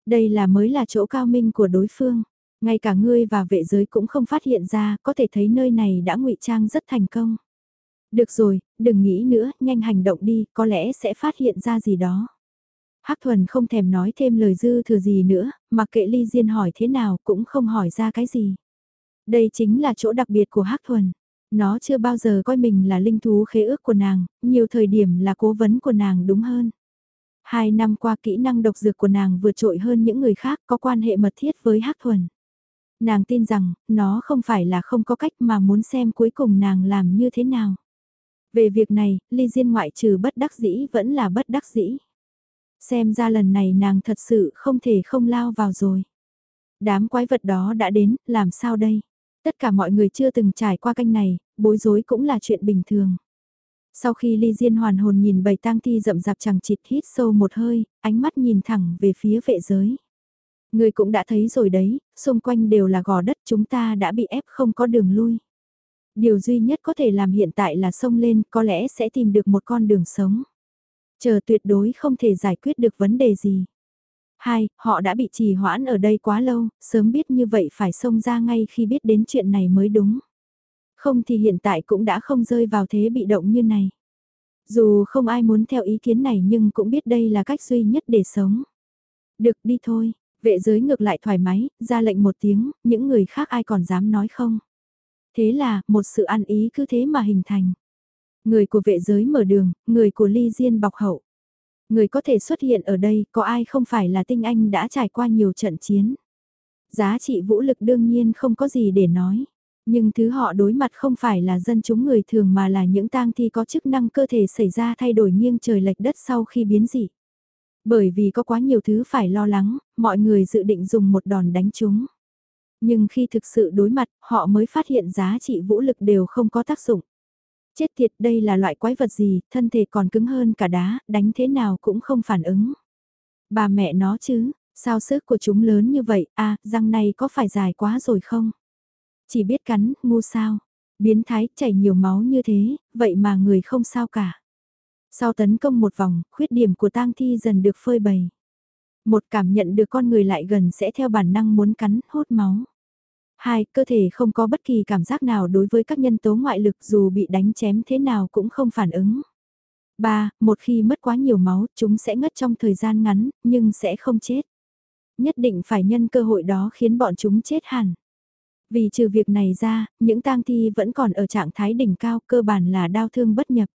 Đây là mới là chỗ cao minh của đối phương. Ngay cả ngươi và vệ giới cũng không phát hiện ra, có thể thấy nơi này đã ngụy trang rất thành công. Được rồi, đừng nghĩ nữa, nhanh hành động đi, có lẽ sẽ phát hiện ra gì đó. Hắc Thuần không thèm nói thêm lời dư thừa gì nữa, mặc kệ Ly Diên hỏi thế nào cũng không hỏi ra cái gì. Đây chính là chỗ đặc biệt của Hắc Thuần. Nó chưa bao giờ coi mình là linh thú khế ước của nàng, nhiều thời điểm là cố vấn của nàng đúng hơn. Hai năm qua kỹ năng độc dược của nàng vượt trội hơn những người khác có quan hệ mật thiết với Hắc Thuần. Nàng tin rằng, nó không phải là không có cách mà muốn xem cuối cùng nàng làm như thế nào. Về việc này, ly diên ngoại trừ bất đắc dĩ vẫn là bất đắc dĩ. Xem ra lần này nàng thật sự không thể không lao vào rồi. Đám quái vật đó đã đến, làm sao đây? Tất cả mọi người chưa từng trải qua canh này, bối rối cũng là chuyện bình thường. Sau khi Ly Diên hoàn hồn nhìn bầy tang thi rậm rạp chẳng chịt hít sâu một hơi, ánh mắt nhìn thẳng về phía vệ giới. Người cũng đã thấy rồi đấy, xung quanh đều là gò đất chúng ta đã bị ép không có đường lui. Điều duy nhất có thể làm hiện tại là sông lên có lẽ sẽ tìm được một con đường sống. Chờ tuyệt đối không thể giải quyết được vấn đề gì. Hai, họ đã bị trì hoãn ở đây quá lâu, sớm biết như vậy phải xông ra ngay khi biết đến chuyện này mới đúng. Không thì hiện tại cũng đã không rơi vào thế bị động như này. Dù không ai muốn theo ý kiến này nhưng cũng biết đây là cách duy nhất để sống. Được đi thôi, vệ giới ngược lại thoải mái, ra lệnh một tiếng, những người khác ai còn dám nói không. Thế là, một sự ăn ý cứ thế mà hình thành. Người của vệ giới mở đường, người của ly diên bọc hậu. Người có thể xuất hiện ở đây, có ai không phải là tinh anh đã trải qua nhiều trận chiến. Giá trị vũ lực đương nhiên không có gì để nói. Nhưng thứ họ đối mặt không phải là dân chúng người thường mà là những tang thi có chức năng cơ thể xảy ra thay đổi nghiêng trời lệch đất sau khi biến dị. Bởi vì có quá nhiều thứ phải lo lắng, mọi người dự định dùng một đòn đánh chúng. Nhưng khi thực sự đối mặt, họ mới phát hiện giá trị vũ lực đều không có tác dụng. Chết tiệt đây là loại quái vật gì, thân thể còn cứng hơn cả đá, đánh thế nào cũng không phản ứng. Bà mẹ nó chứ, sao sức của chúng lớn như vậy, à, răng này có phải dài quá rồi không? Chỉ biết cắn, ngu sao? Biến thái, chảy nhiều máu như thế, vậy mà người không sao cả. Sau tấn công một vòng, khuyết điểm của tang thi dần được phơi bày. Một cảm nhận được con người lại gần sẽ theo bản năng muốn cắn, hút máu. Hai, cơ thể không có bất kỳ cảm giác nào đối với các nhân tố ngoại lực dù bị đánh chém thế nào cũng không phản ứng. Ba, một khi mất quá nhiều máu, chúng sẽ ngất trong thời gian ngắn, nhưng sẽ không chết. Nhất định phải nhân cơ hội đó khiến bọn chúng chết hẳn. Vì trừ việc này ra, những tang thi vẫn còn ở trạng thái đỉnh cao cơ bản là đau thương bất nhập.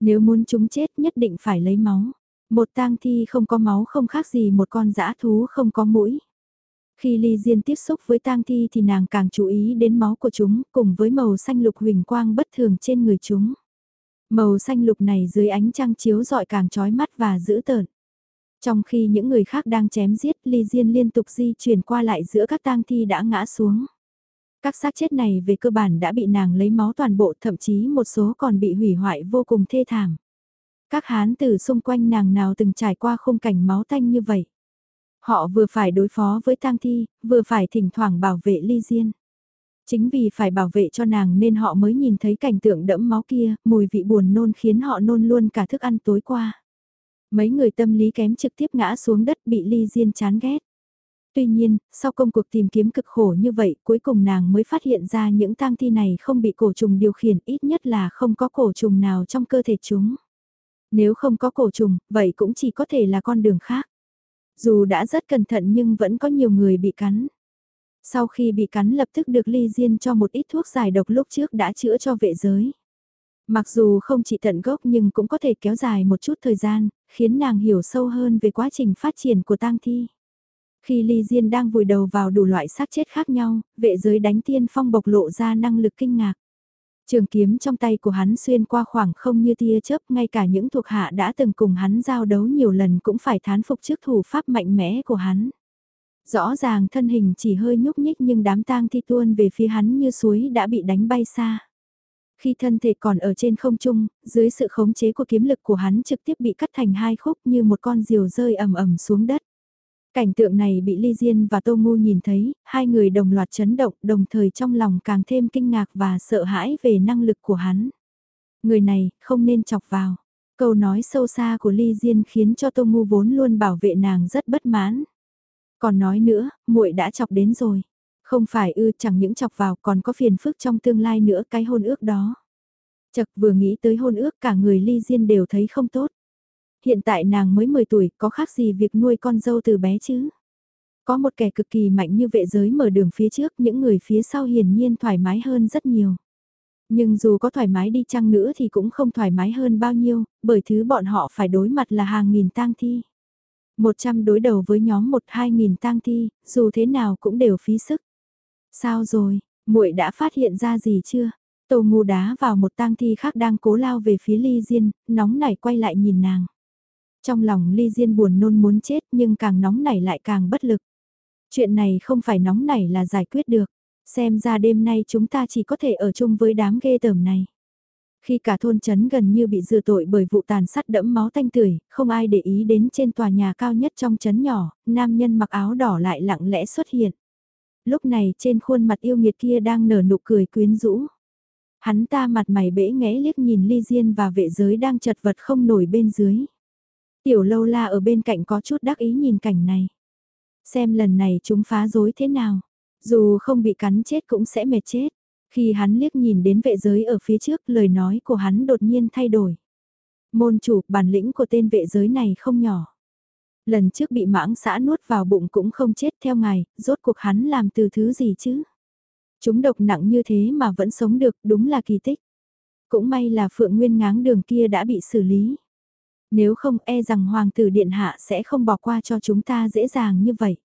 Nếu muốn chúng chết nhất định phải lấy máu. Một tang thi không có máu không khác gì một con dã thú không có mũi. Khi Ly Diên tiếp xúc với tang thi thì nàng càng chú ý đến máu của chúng cùng với màu xanh lục huỳnh quang bất thường trên người chúng. Màu xanh lục này dưới ánh trăng chiếu rọi càng chói mắt và dữ tợn. Trong khi những người khác đang chém giết, Ly Diên liên tục di chuyển qua lại giữa các tang thi đã ngã xuống. Các xác chết này về cơ bản đã bị nàng lấy máu toàn bộ thậm chí một số còn bị hủy hoại vô cùng thê thảm. Các hán tử xung quanh nàng nào từng trải qua khung cảnh máu tanh như vậy. Họ vừa phải đối phó với tang thi, vừa phải thỉnh thoảng bảo vệ ly diên. Chính vì phải bảo vệ cho nàng nên họ mới nhìn thấy cảnh tượng đẫm máu kia, mùi vị buồn nôn khiến họ nôn luôn cả thức ăn tối qua. Mấy người tâm lý kém trực tiếp ngã xuống đất bị ly diên chán ghét. Tuy nhiên, sau công cuộc tìm kiếm cực khổ như vậy, cuối cùng nàng mới phát hiện ra những tang thi này không bị cổ trùng điều khiển, ít nhất là không có cổ trùng nào trong cơ thể chúng. Nếu không có cổ trùng, vậy cũng chỉ có thể là con đường khác. Dù đã rất cẩn thận nhưng vẫn có nhiều người bị cắn. Sau khi bị cắn lập tức được ly diên cho một ít thuốc giải độc lúc trước đã chữa cho vệ giới. Mặc dù không chỉ tận gốc nhưng cũng có thể kéo dài một chút thời gian, khiến nàng hiểu sâu hơn về quá trình phát triển của tang thi. Khi Ly Diên đang vùi đầu vào đủ loại xác chết khác nhau, vệ giới đánh tiên phong bộc lộ ra năng lực kinh ngạc. Trường kiếm trong tay của hắn xuyên qua khoảng không như tia chớp, ngay cả những thuộc hạ đã từng cùng hắn giao đấu nhiều lần cũng phải thán phục trước thủ pháp mạnh mẽ của hắn. Rõ ràng thân hình chỉ hơi nhúc nhích nhưng đám tang thi tuôn về phía hắn như suối đã bị đánh bay xa. Khi thân thể còn ở trên không trung, dưới sự khống chế của kiếm lực của hắn trực tiếp bị cắt thành hai khúc như một con diều rơi ầm ầm xuống đất. Cảnh tượng này bị Ly Diên và Tô Ngu nhìn thấy, hai người đồng loạt chấn động, đồng thời trong lòng càng thêm kinh ngạc và sợ hãi về năng lực của hắn. Người này, không nên chọc vào. Câu nói sâu xa của Ly Diên khiến cho Tô Ngu vốn luôn bảo vệ nàng rất bất mãn. Còn nói nữa, muội đã chọc đến rồi. Không phải ư chẳng những chọc vào còn có phiền phức trong tương lai nữa cái hôn ước đó. Chật vừa nghĩ tới hôn ước cả người Ly Diên đều thấy không tốt. Hiện tại nàng mới 10 tuổi, có khác gì việc nuôi con dâu từ bé chứ? Có một kẻ cực kỳ mạnh như vệ giới mở đường phía trước, những người phía sau hiển nhiên thoải mái hơn rất nhiều. Nhưng dù có thoải mái đi chăng nữa thì cũng không thoải mái hơn bao nhiêu, bởi thứ bọn họ phải đối mặt là hàng nghìn tang thi. 100 đối đầu với nhóm 1-2 nghìn tang thi, dù thế nào cũng đều phí sức. Sao rồi, muội đã phát hiện ra gì chưa? Tô ngu đá vào một tang thi khác đang cố lao về phía ly diên, nóng nảy quay lại nhìn nàng. Trong lòng ly diên buồn nôn muốn chết nhưng càng nóng nảy lại càng bất lực. Chuyện này không phải nóng nảy là giải quyết được. Xem ra đêm nay chúng ta chỉ có thể ở chung với đám ghê tởm này. Khi cả thôn chấn gần như bị dừa tội bởi vụ tàn sát đẫm máu tanh tưởi, không ai để ý đến trên tòa nhà cao nhất trong chấn nhỏ, nam nhân mặc áo đỏ lại lặng lẽ xuất hiện. Lúc này trên khuôn mặt yêu nghiệt kia đang nở nụ cười quyến rũ. Hắn ta mặt mày bẽ nghẽ liếc nhìn ly diên và vệ giới đang chật vật không nổi bên dưới. Tiểu lâu la ở bên cạnh có chút đắc ý nhìn cảnh này. Xem lần này chúng phá dối thế nào. Dù không bị cắn chết cũng sẽ mệt chết. Khi hắn liếc nhìn đến vệ giới ở phía trước lời nói của hắn đột nhiên thay đổi. Môn chủ bản lĩnh của tên vệ giới này không nhỏ. Lần trước bị mãng xã nuốt vào bụng cũng không chết theo ngài, rốt cuộc hắn làm từ thứ gì chứ? Chúng độc nặng như thế mà vẫn sống được đúng là kỳ tích. Cũng may là Phượng Nguyên ngáng đường kia đã bị xử lý. Nếu không e rằng Hoàng tử Điện Hạ sẽ không bỏ qua cho chúng ta dễ dàng như vậy.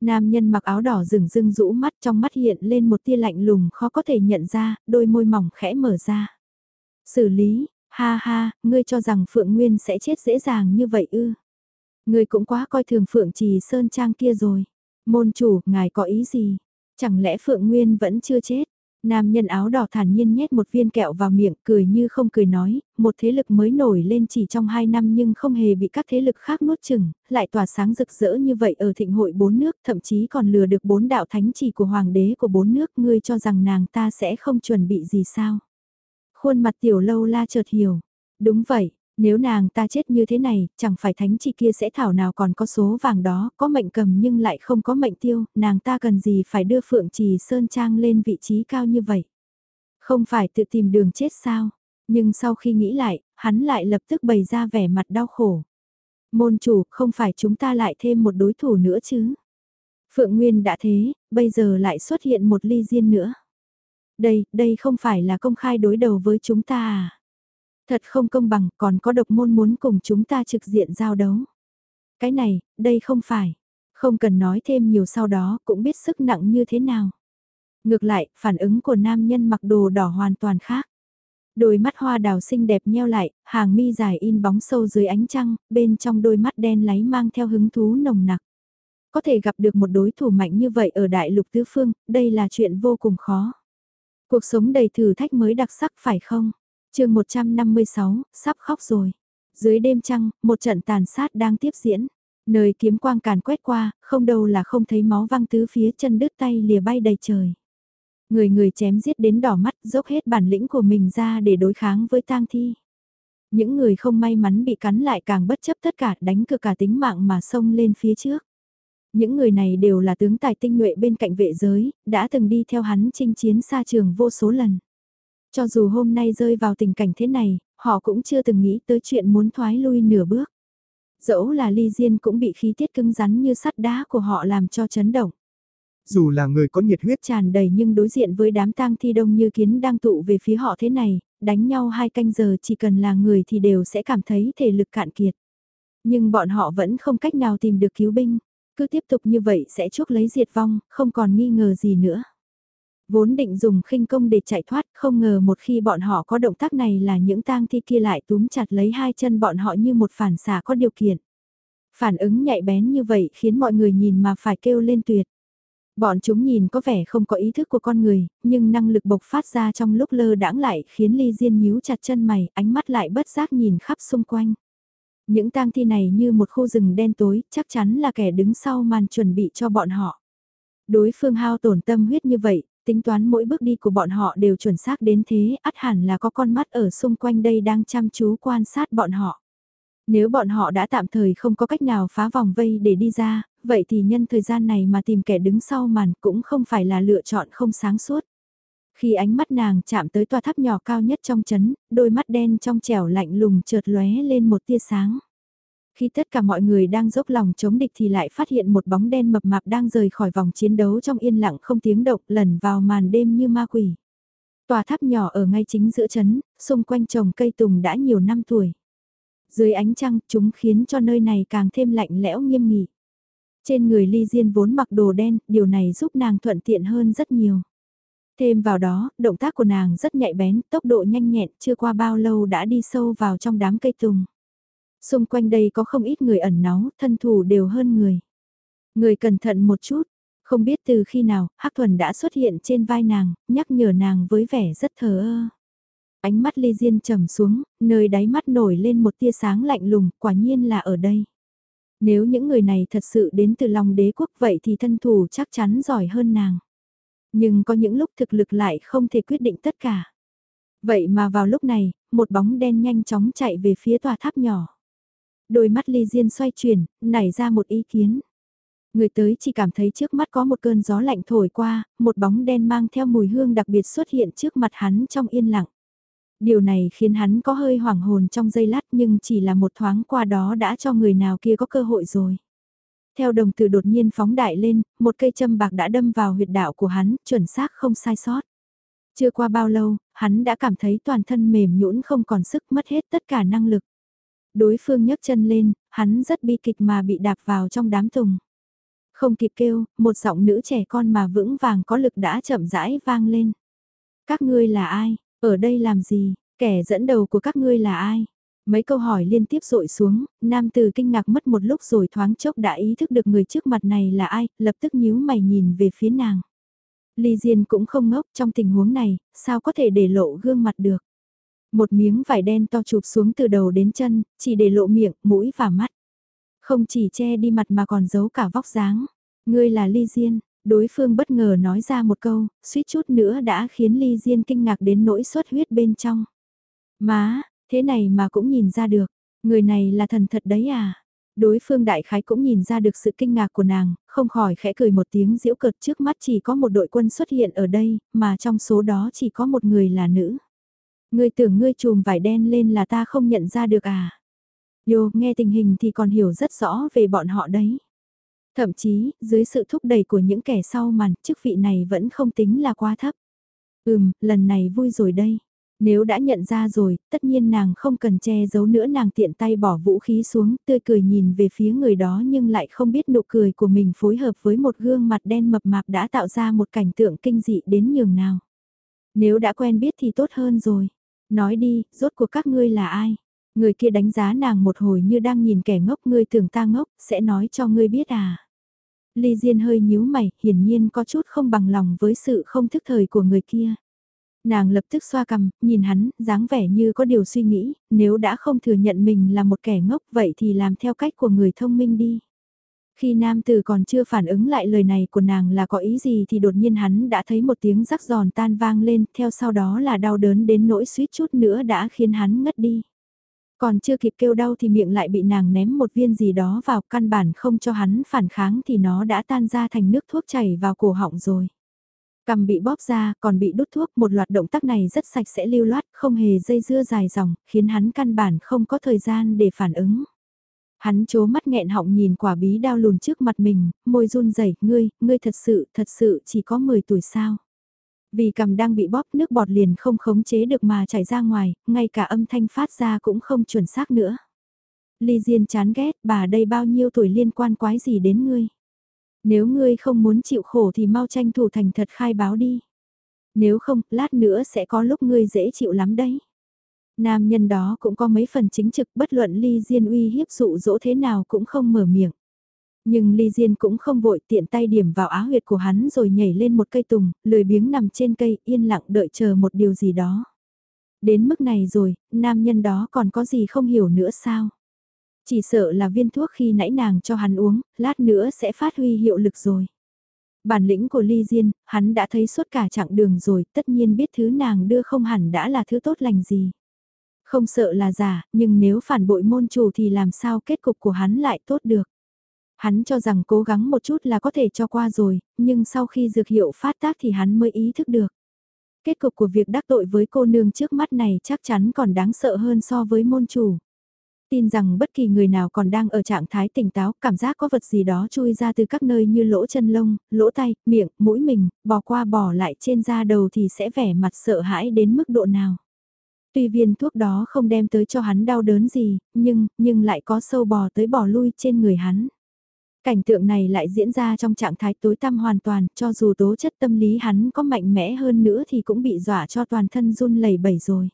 Nam nhân mặc áo đỏ rừng rưng rũ mắt trong mắt hiện lên một tia lạnh lùng khó có thể nhận ra, đôi môi mỏng khẽ mở ra. Xử lý, ha ha, ngươi cho rằng Phượng Nguyên sẽ chết dễ dàng như vậy ư. Ngươi cũng quá coi thường Phượng Trì Sơn Trang kia rồi. Môn chủ, ngài có ý gì? Chẳng lẽ Phượng Nguyên vẫn chưa chết? Nam nhân áo đỏ thản nhiên nhét một viên kẹo vào miệng cười như không cười nói, một thế lực mới nổi lên chỉ trong hai năm nhưng không hề bị các thế lực khác nuốt chừng, lại tỏa sáng rực rỡ như vậy ở thịnh hội bốn nước, thậm chí còn lừa được bốn đạo thánh chỉ của hoàng đế của bốn nước, ngươi cho rằng nàng ta sẽ không chuẩn bị gì sao. Khuôn mặt tiểu lâu la chợt hiểu, đúng vậy, nếu nàng ta chết như thế này, chẳng phải thánh chỉ kia sẽ thảo nào còn có số vàng đó, có mệnh cầm nhưng lại không có mệnh tiêu, nàng ta cần gì phải đưa Phượng Trì Sơn Trang lên vị trí cao như vậy. Không phải tự tìm đường chết sao, nhưng sau khi nghĩ lại, hắn lại lập tức bày ra vẻ mặt đau khổ. Môn chủ, không phải chúng ta lại thêm một đối thủ nữa chứ? Phượng Nguyên đã thế, bây giờ lại xuất hiện một ly diên nữa. Đây, đây không phải là công khai đối đầu với chúng ta à? Thật không công bằng, còn có độc môn muốn cùng chúng ta trực diện giao đấu. Cái này, đây không phải. Không cần nói thêm nhiều sau đó, cũng biết sức nặng như thế nào. Ngược lại, phản ứng của nam nhân mặc đồ đỏ hoàn toàn khác. Đôi mắt hoa đào xinh đẹp nheo lại, hàng mi dài in bóng sâu dưới ánh trăng, bên trong đôi mắt đen láy mang theo hứng thú nồng nặc. Có thể gặp được một đối thủ mạnh như vậy ở đại lục tứ phương, đây là chuyện vô cùng khó. Cuộc sống đầy thử thách mới đặc sắc phải không? Chương 156, sắp khóc rồi. Dưới đêm trăng, một trận tàn sát đang tiếp diễn. Nơi kiếm quang càn quét qua, không đâu là không thấy máu văng tứ phía chân đứt tay lìa bay đầy trời. Người người chém giết đến đỏ mắt dốc hết bản lĩnh của mình ra để đối kháng với tang thi. Những người không may mắn bị cắn lại càng bất chấp tất cả đánh cược cả tính mạng mà xông lên phía trước. Những người này đều là tướng tài tinh nhuệ bên cạnh vệ giới, đã từng đi theo hắn chinh chiến xa trường vô số lần. Cho dù hôm nay rơi vào tình cảnh thế này, họ cũng chưa từng nghĩ tới chuyện muốn thoái lui nửa bước. Dẫu là ly diên cũng bị khí tiết cứng rắn như sắt đá của họ làm cho chấn động. Dù là người có nhiệt huyết tràn đầy nhưng đối diện với đám tang thi đông như kiến đang tụ về phía họ thế này, đánh nhau hai canh giờ chỉ cần là người thì đều sẽ cảm thấy thể lực cạn kiệt. Nhưng bọn họ vẫn không cách nào tìm được cứu binh, cứ tiếp tục như vậy sẽ chuốc lấy diệt vong, không còn nghi ngờ gì nữa. Vốn định dùng khinh công để chạy thoát, không ngờ một khi bọn họ có động tác này là những tang thi kia lại túm chặt lấy hai chân bọn họ như một phản xạ có điều kiện. Phản ứng nhạy bén như vậy khiến mọi người nhìn mà phải kêu lên tuyệt. Bọn chúng nhìn có vẻ không có ý thức của con người, nhưng năng lực bộc phát ra trong lúc lơ đãng lại khiến Ly Diên nhíu chặt chân mày, ánh mắt lại bất giác nhìn khắp xung quanh. Những tang thi này như một khu rừng đen tối, chắc chắn là kẻ đứng sau màn chuẩn bị cho bọn họ. Đối phương hao tổn tâm huyết như vậy, tính toán mỗi bước đi của bọn họ đều chuẩn xác đến thế, ắt hẳn là có con mắt ở xung quanh đây đang chăm chú quan sát bọn họ. Nếu bọn họ đã tạm thời không có cách nào phá vòng vây để đi ra, vậy thì nhân thời gian này mà tìm kẻ đứng sau màn cũng không phải là lựa chọn không sáng suốt. Khi ánh mắt nàng chạm tới tòa tháp nhỏ cao nhất trong chấn, đôi mắt đen trong trẻo lạnh lùng chợt lóe lên một tia sáng. Khi tất cả mọi người đang dốc lòng chống địch thì lại phát hiện một bóng đen mập mạp đang rời khỏi vòng chiến đấu trong yên lặng không tiếng động lần vào màn đêm như ma quỷ. Tòa tháp nhỏ ở ngay chính giữa chấn, xung quanh trồng cây tùng đã nhiều năm tuổi. Dưới ánh trăng chúng khiến cho nơi này càng thêm lạnh lẽo nghiêm nghị. Trên người ly diên vốn mặc đồ đen, điều này giúp nàng thuận tiện hơn rất nhiều. Thêm vào đó, động tác của nàng rất nhạy bén, tốc độ nhanh nhẹn, chưa qua bao lâu đã đi sâu vào trong đám cây tùng. Xung quanh đây có không ít người ẩn náu, thân thủ đều hơn người. Người cẩn thận một chút, không biết từ khi nào, Hắc Thuần đã xuất hiện trên vai nàng, nhắc nhở nàng với vẻ rất thờ ơ. Ánh mắt Ly Diên trầm xuống, nơi đáy mắt nổi lên một tia sáng lạnh lùng, quả nhiên là ở đây. Nếu những người này thật sự đến từ lòng đế quốc vậy thì thân thủ chắc chắn giỏi hơn nàng. Nhưng có những lúc thực lực lại không thể quyết định tất cả. Vậy mà vào lúc này, một bóng đen nhanh chóng chạy về phía tòa tháp nhỏ. Đôi mắt ly diên xoay chuyển, nảy ra một ý kiến. Người tới chỉ cảm thấy trước mắt có một cơn gió lạnh thổi qua, một bóng đen mang theo mùi hương đặc biệt xuất hiện trước mặt hắn trong yên lặng. Điều này khiến hắn có hơi hoảng hồn trong giây lát nhưng chỉ là một thoáng qua đó đã cho người nào kia có cơ hội rồi. Theo đồng tử đột nhiên phóng đại lên, một cây châm bạc đã đâm vào huyệt đạo của hắn, chuẩn xác không sai sót. Chưa qua bao lâu, hắn đã cảm thấy toàn thân mềm nhũn không còn sức mất hết tất cả năng lực. Đối phương nhấc chân lên, hắn rất bi kịch mà bị đạp vào trong đám tùng. Không kịp kêu, một giọng nữ trẻ con mà vững vàng có lực đã chậm rãi vang lên. Các ngươi là ai? Ở đây làm gì? Kẻ dẫn đầu của các ngươi là ai? Mấy câu hỏi liên tiếp rội xuống, nam từ kinh ngạc mất một lúc rồi thoáng chốc đã ý thức được người trước mặt này là ai, lập tức nhíu mày nhìn về phía nàng. Ly Diên cũng không ngốc trong tình huống này, sao có thể để lộ gương mặt được. Một miếng vải đen to chụp xuống từ đầu đến chân, chỉ để lộ miệng, mũi và mắt. Không chỉ che đi mặt mà còn giấu cả vóc dáng. Ngươi là Ly Diên, đối phương bất ngờ nói ra một câu, suýt chút nữa đã khiến Ly Diên kinh ngạc đến nỗi xuất huyết bên trong. Má, thế này mà cũng nhìn ra được, người này là thần thật đấy à? Đối phương đại khái cũng nhìn ra được sự kinh ngạc của nàng, không khỏi khẽ cười một tiếng giễu cợt trước mắt chỉ có một đội quân xuất hiện ở đây, mà trong số đó chỉ có một người là nữ. Ngươi tưởng ngươi chùm vải đen lên là ta không nhận ra được à? Yo, nghe tình hình thì còn hiểu rất rõ về bọn họ đấy. Thậm chí, dưới sự thúc đẩy của những kẻ sau màn, chức vị này vẫn không tính là quá thấp. Ừm, lần này vui rồi đây. Nếu đã nhận ra rồi, tất nhiên nàng không cần che giấu nữa nàng tiện tay bỏ vũ khí xuống, tươi cười nhìn về phía người đó nhưng lại không biết nụ cười của mình phối hợp với một gương mặt đen mập mạp đã tạo ra một cảnh tượng kinh dị đến nhường nào. Nếu đã quen biết thì tốt hơn rồi. Nói đi, rốt cuộc các ngươi là ai? Người kia đánh giá nàng một hồi như đang nhìn kẻ ngốc ngươi tưởng ta ngốc, sẽ nói cho ngươi biết à. Ly Diên hơi nhíu mày, hiển nhiên có chút không bằng lòng với sự không thức thời của người kia. Nàng lập tức xoa cằm, nhìn hắn, dáng vẻ như có điều suy nghĩ, nếu đã không thừa nhận mình là một kẻ ngốc vậy thì làm theo cách của người thông minh đi. Khi nam tử còn chưa phản ứng lại lời này của nàng là có ý gì thì đột nhiên hắn đã thấy một tiếng rắc giòn tan vang lên, theo sau đó là đau đớn đến nỗi suýt chút nữa đã khiến hắn ngất đi. Còn chưa kịp kêu đau thì miệng lại bị nàng ném một viên gì đó vào căn bản không cho hắn phản kháng thì nó đã tan ra thành nước thuốc chảy vào cổ họng rồi. Cầm bị bóp ra còn bị đút thuốc một loạt động tác này rất sạch sẽ lưu loát không hề dây dưa dài dòng khiến hắn căn bản không có thời gian để phản ứng. Hắn chố mắt nghẹn họng nhìn quả bí đao lùn trước mặt mình, môi run rẩy ngươi, ngươi thật sự, thật sự chỉ có 10 tuổi sao. Vì cầm đang bị bóp nước bọt liền không khống chế được mà chảy ra ngoài, ngay cả âm thanh phát ra cũng không chuẩn xác nữa. Ly Diên chán ghét, bà đây bao nhiêu tuổi liên quan quái gì đến ngươi. Nếu ngươi không muốn chịu khổ thì mau tranh thủ thành thật khai báo đi. Nếu không, lát nữa sẽ có lúc ngươi dễ chịu lắm đấy. Nam nhân đó cũng có mấy phần chính trực bất luận ly diên uy hiếp dụ dỗ thế nào cũng không mở miệng. Nhưng ly diên cũng không vội tiện tay điểm vào á huyệt của hắn rồi nhảy lên một cây tùng, lười biếng nằm trên cây yên lặng đợi chờ một điều gì đó. Đến mức này rồi, nam nhân đó còn có gì không hiểu nữa sao? Chỉ sợ là viên thuốc khi nãy nàng cho hắn uống, lát nữa sẽ phát huy hiệu lực rồi. Bản lĩnh của Ly Diên, hắn đã thấy suốt cả chặng đường rồi, tất nhiên biết thứ nàng đưa không hẳn đã là thứ tốt lành gì. Không sợ là giả, nhưng nếu phản bội môn chủ thì làm sao kết cục của hắn lại tốt được. Hắn cho rằng cố gắng một chút là có thể cho qua rồi, nhưng sau khi dược hiệu phát tác thì hắn mới ý thức được. Kết cục của việc đắc tội với cô nương trước mắt này chắc chắn còn đáng sợ hơn so với môn chủ. Tin rằng bất kỳ người nào còn đang ở trạng thái tỉnh táo, cảm giác có vật gì đó chui ra từ các nơi như lỗ chân lông, lỗ tay, miệng, mũi mình, bò qua bò lại trên da đầu thì sẽ vẻ mặt sợ hãi đến mức độ nào. Tuy viên thuốc đó không đem tới cho hắn đau đớn gì, nhưng, nhưng lại có sâu bò tới bò lui trên người hắn. Cảnh tượng này lại diễn ra trong trạng thái tối tăm hoàn toàn, cho dù tố chất tâm lý hắn có mạnh mẽ hơn nữa thì cũng bị dọa cho toàn thân run lẩy bẩy rồi.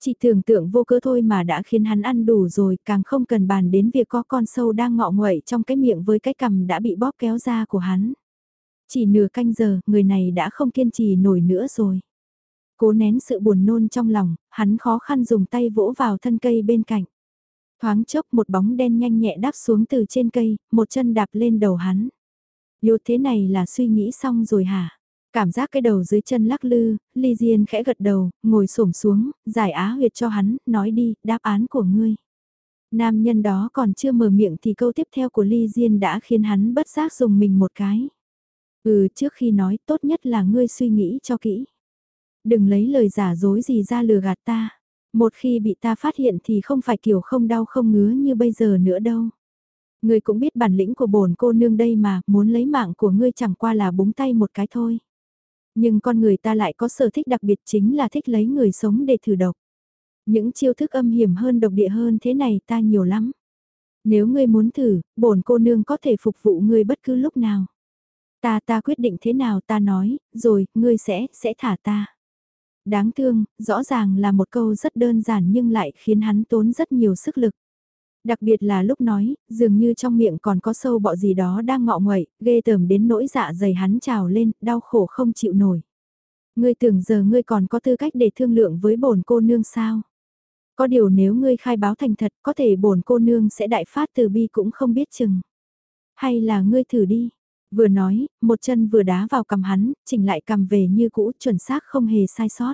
Chỉ tưởng tượng vô cớ thôi mà đã khiến hắn ăn đủ rồi, càng không cần bàn đến việc có con sâu đang ngọ nguậy trong cái miệng với cái cằm đã bị bóp kéo ra của hắn. Chỉ nửa canh giờ, người này đã không kiên trì nổi nữa rồi. Cố nén sự buồn nôn trong lòng, hắn khó khăn dùng tay vỗ vào thân cây bên cạnh. Thoáng chốc một bóng đen nhanh nhẹ đáp xuống từ trên cây, một chân đạp lên đầu hắn. Yo thế này là suy nghĩ xong rồi hả? Cảm giác cái đầu dưới chân lắc lư, Ly Diên khẽ gật đầu, ngồi xổm xuống, giải á huyệt cho hắn, nói đi, đáp án của ngươi. Nam nhân đó còn chưa mở miệng thì câu tiếp theo của Ly Diên đã khiến hắn bất giác dùng mình một cái. Ừ, trước khi nói tốt nhất là ngươi suy nghĩ cho kỹ. Đừng lấy lời giả dối gì ra lừa gạt ta. Một khi bị ta phát hiện thì không phải kiểu không đau không ngứa như bây giờ nữa đâu. Ngươi cũng biết bản lĩnh của bổn cô nương đây mà, muốn lấy mạng của ngươi chẳng qua là búng tay một cái thôi. Nhưng con người ta lại có sở thích đặc biệt chính là thích lấy người sống để thử độc. Những chiêu thức âm hiểm hơn độc địa hơn thế này ta nhiều lắm. Nếu ngươi muốn thử, bổn cô nương có thể phục vụ ngươi bất cứ lúc nào. Ta ta quyết định thế nào ta nói, rồi, ngươi sẽ, sẽ thả ta. Đáng thương, rõ ràng là một câu rất đơn giản nhưng lại khiến hắn tốn rất nhiều sức lực. Đặc biệt là lúc nói, dường như trong miệng còn có sâu bọ gì đó đang ngọ nguậy, ghê tởm đến nỗi dạ dày hắn trào lên, đau khổ không chịu nổi. Ngươi tưởng giờ ngươi còn có tư cách để thương lượng với bổn cô nương sao? Có điều nếu ngươi khai báo thành thật, có thể bổn cô nương sẽ đại phát từ bi cũng không biết chừng. Hay là ngươi thử đi. Vừa nói, một chân vừa đá vào cầm hắn, chỉnh lại cầm về như cũ, chuẩn xác không hề sai sót.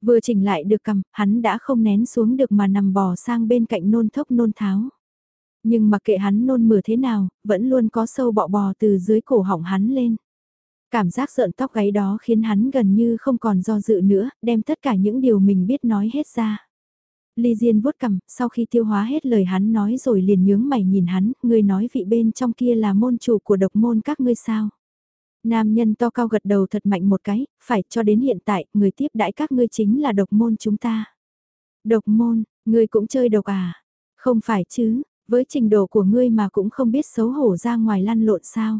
Vừa chỉnh lại được cầm, hắn đã không nén xuống được mà nằm bò sang bên cạnh nôn thốc nôn tháo. Nhưng mặc kệ hắn nôn mửa thế nào, vẫn luôn có sâu bọ bò từ dưới cổ họng hắn lên. Cảm giác sợn tóc gáy đó khiến hắn gần như không còn do dự nữa, đem tất cả những điều mình biết nói hết ra. Ly Diên vuốt cằm, sau khi tiêu hóa hết lời hắn nói rồi liền nhướng mày nhìn hắn, người nói vị bên trong kia là môn chủ của độc môn các ngươi sao. Nam nhân to cao gật đầu thật mạnh một cái, phải cho đến hiện tại, người tiếp đãi các ngươi chính là độc môn chúng ta. Độc môn, ngươi cũng chơi độc à? Không phải chứ, với trình độ của ngươi mà cũng không biết xấu hổ ra ngoài lăn lộn sao.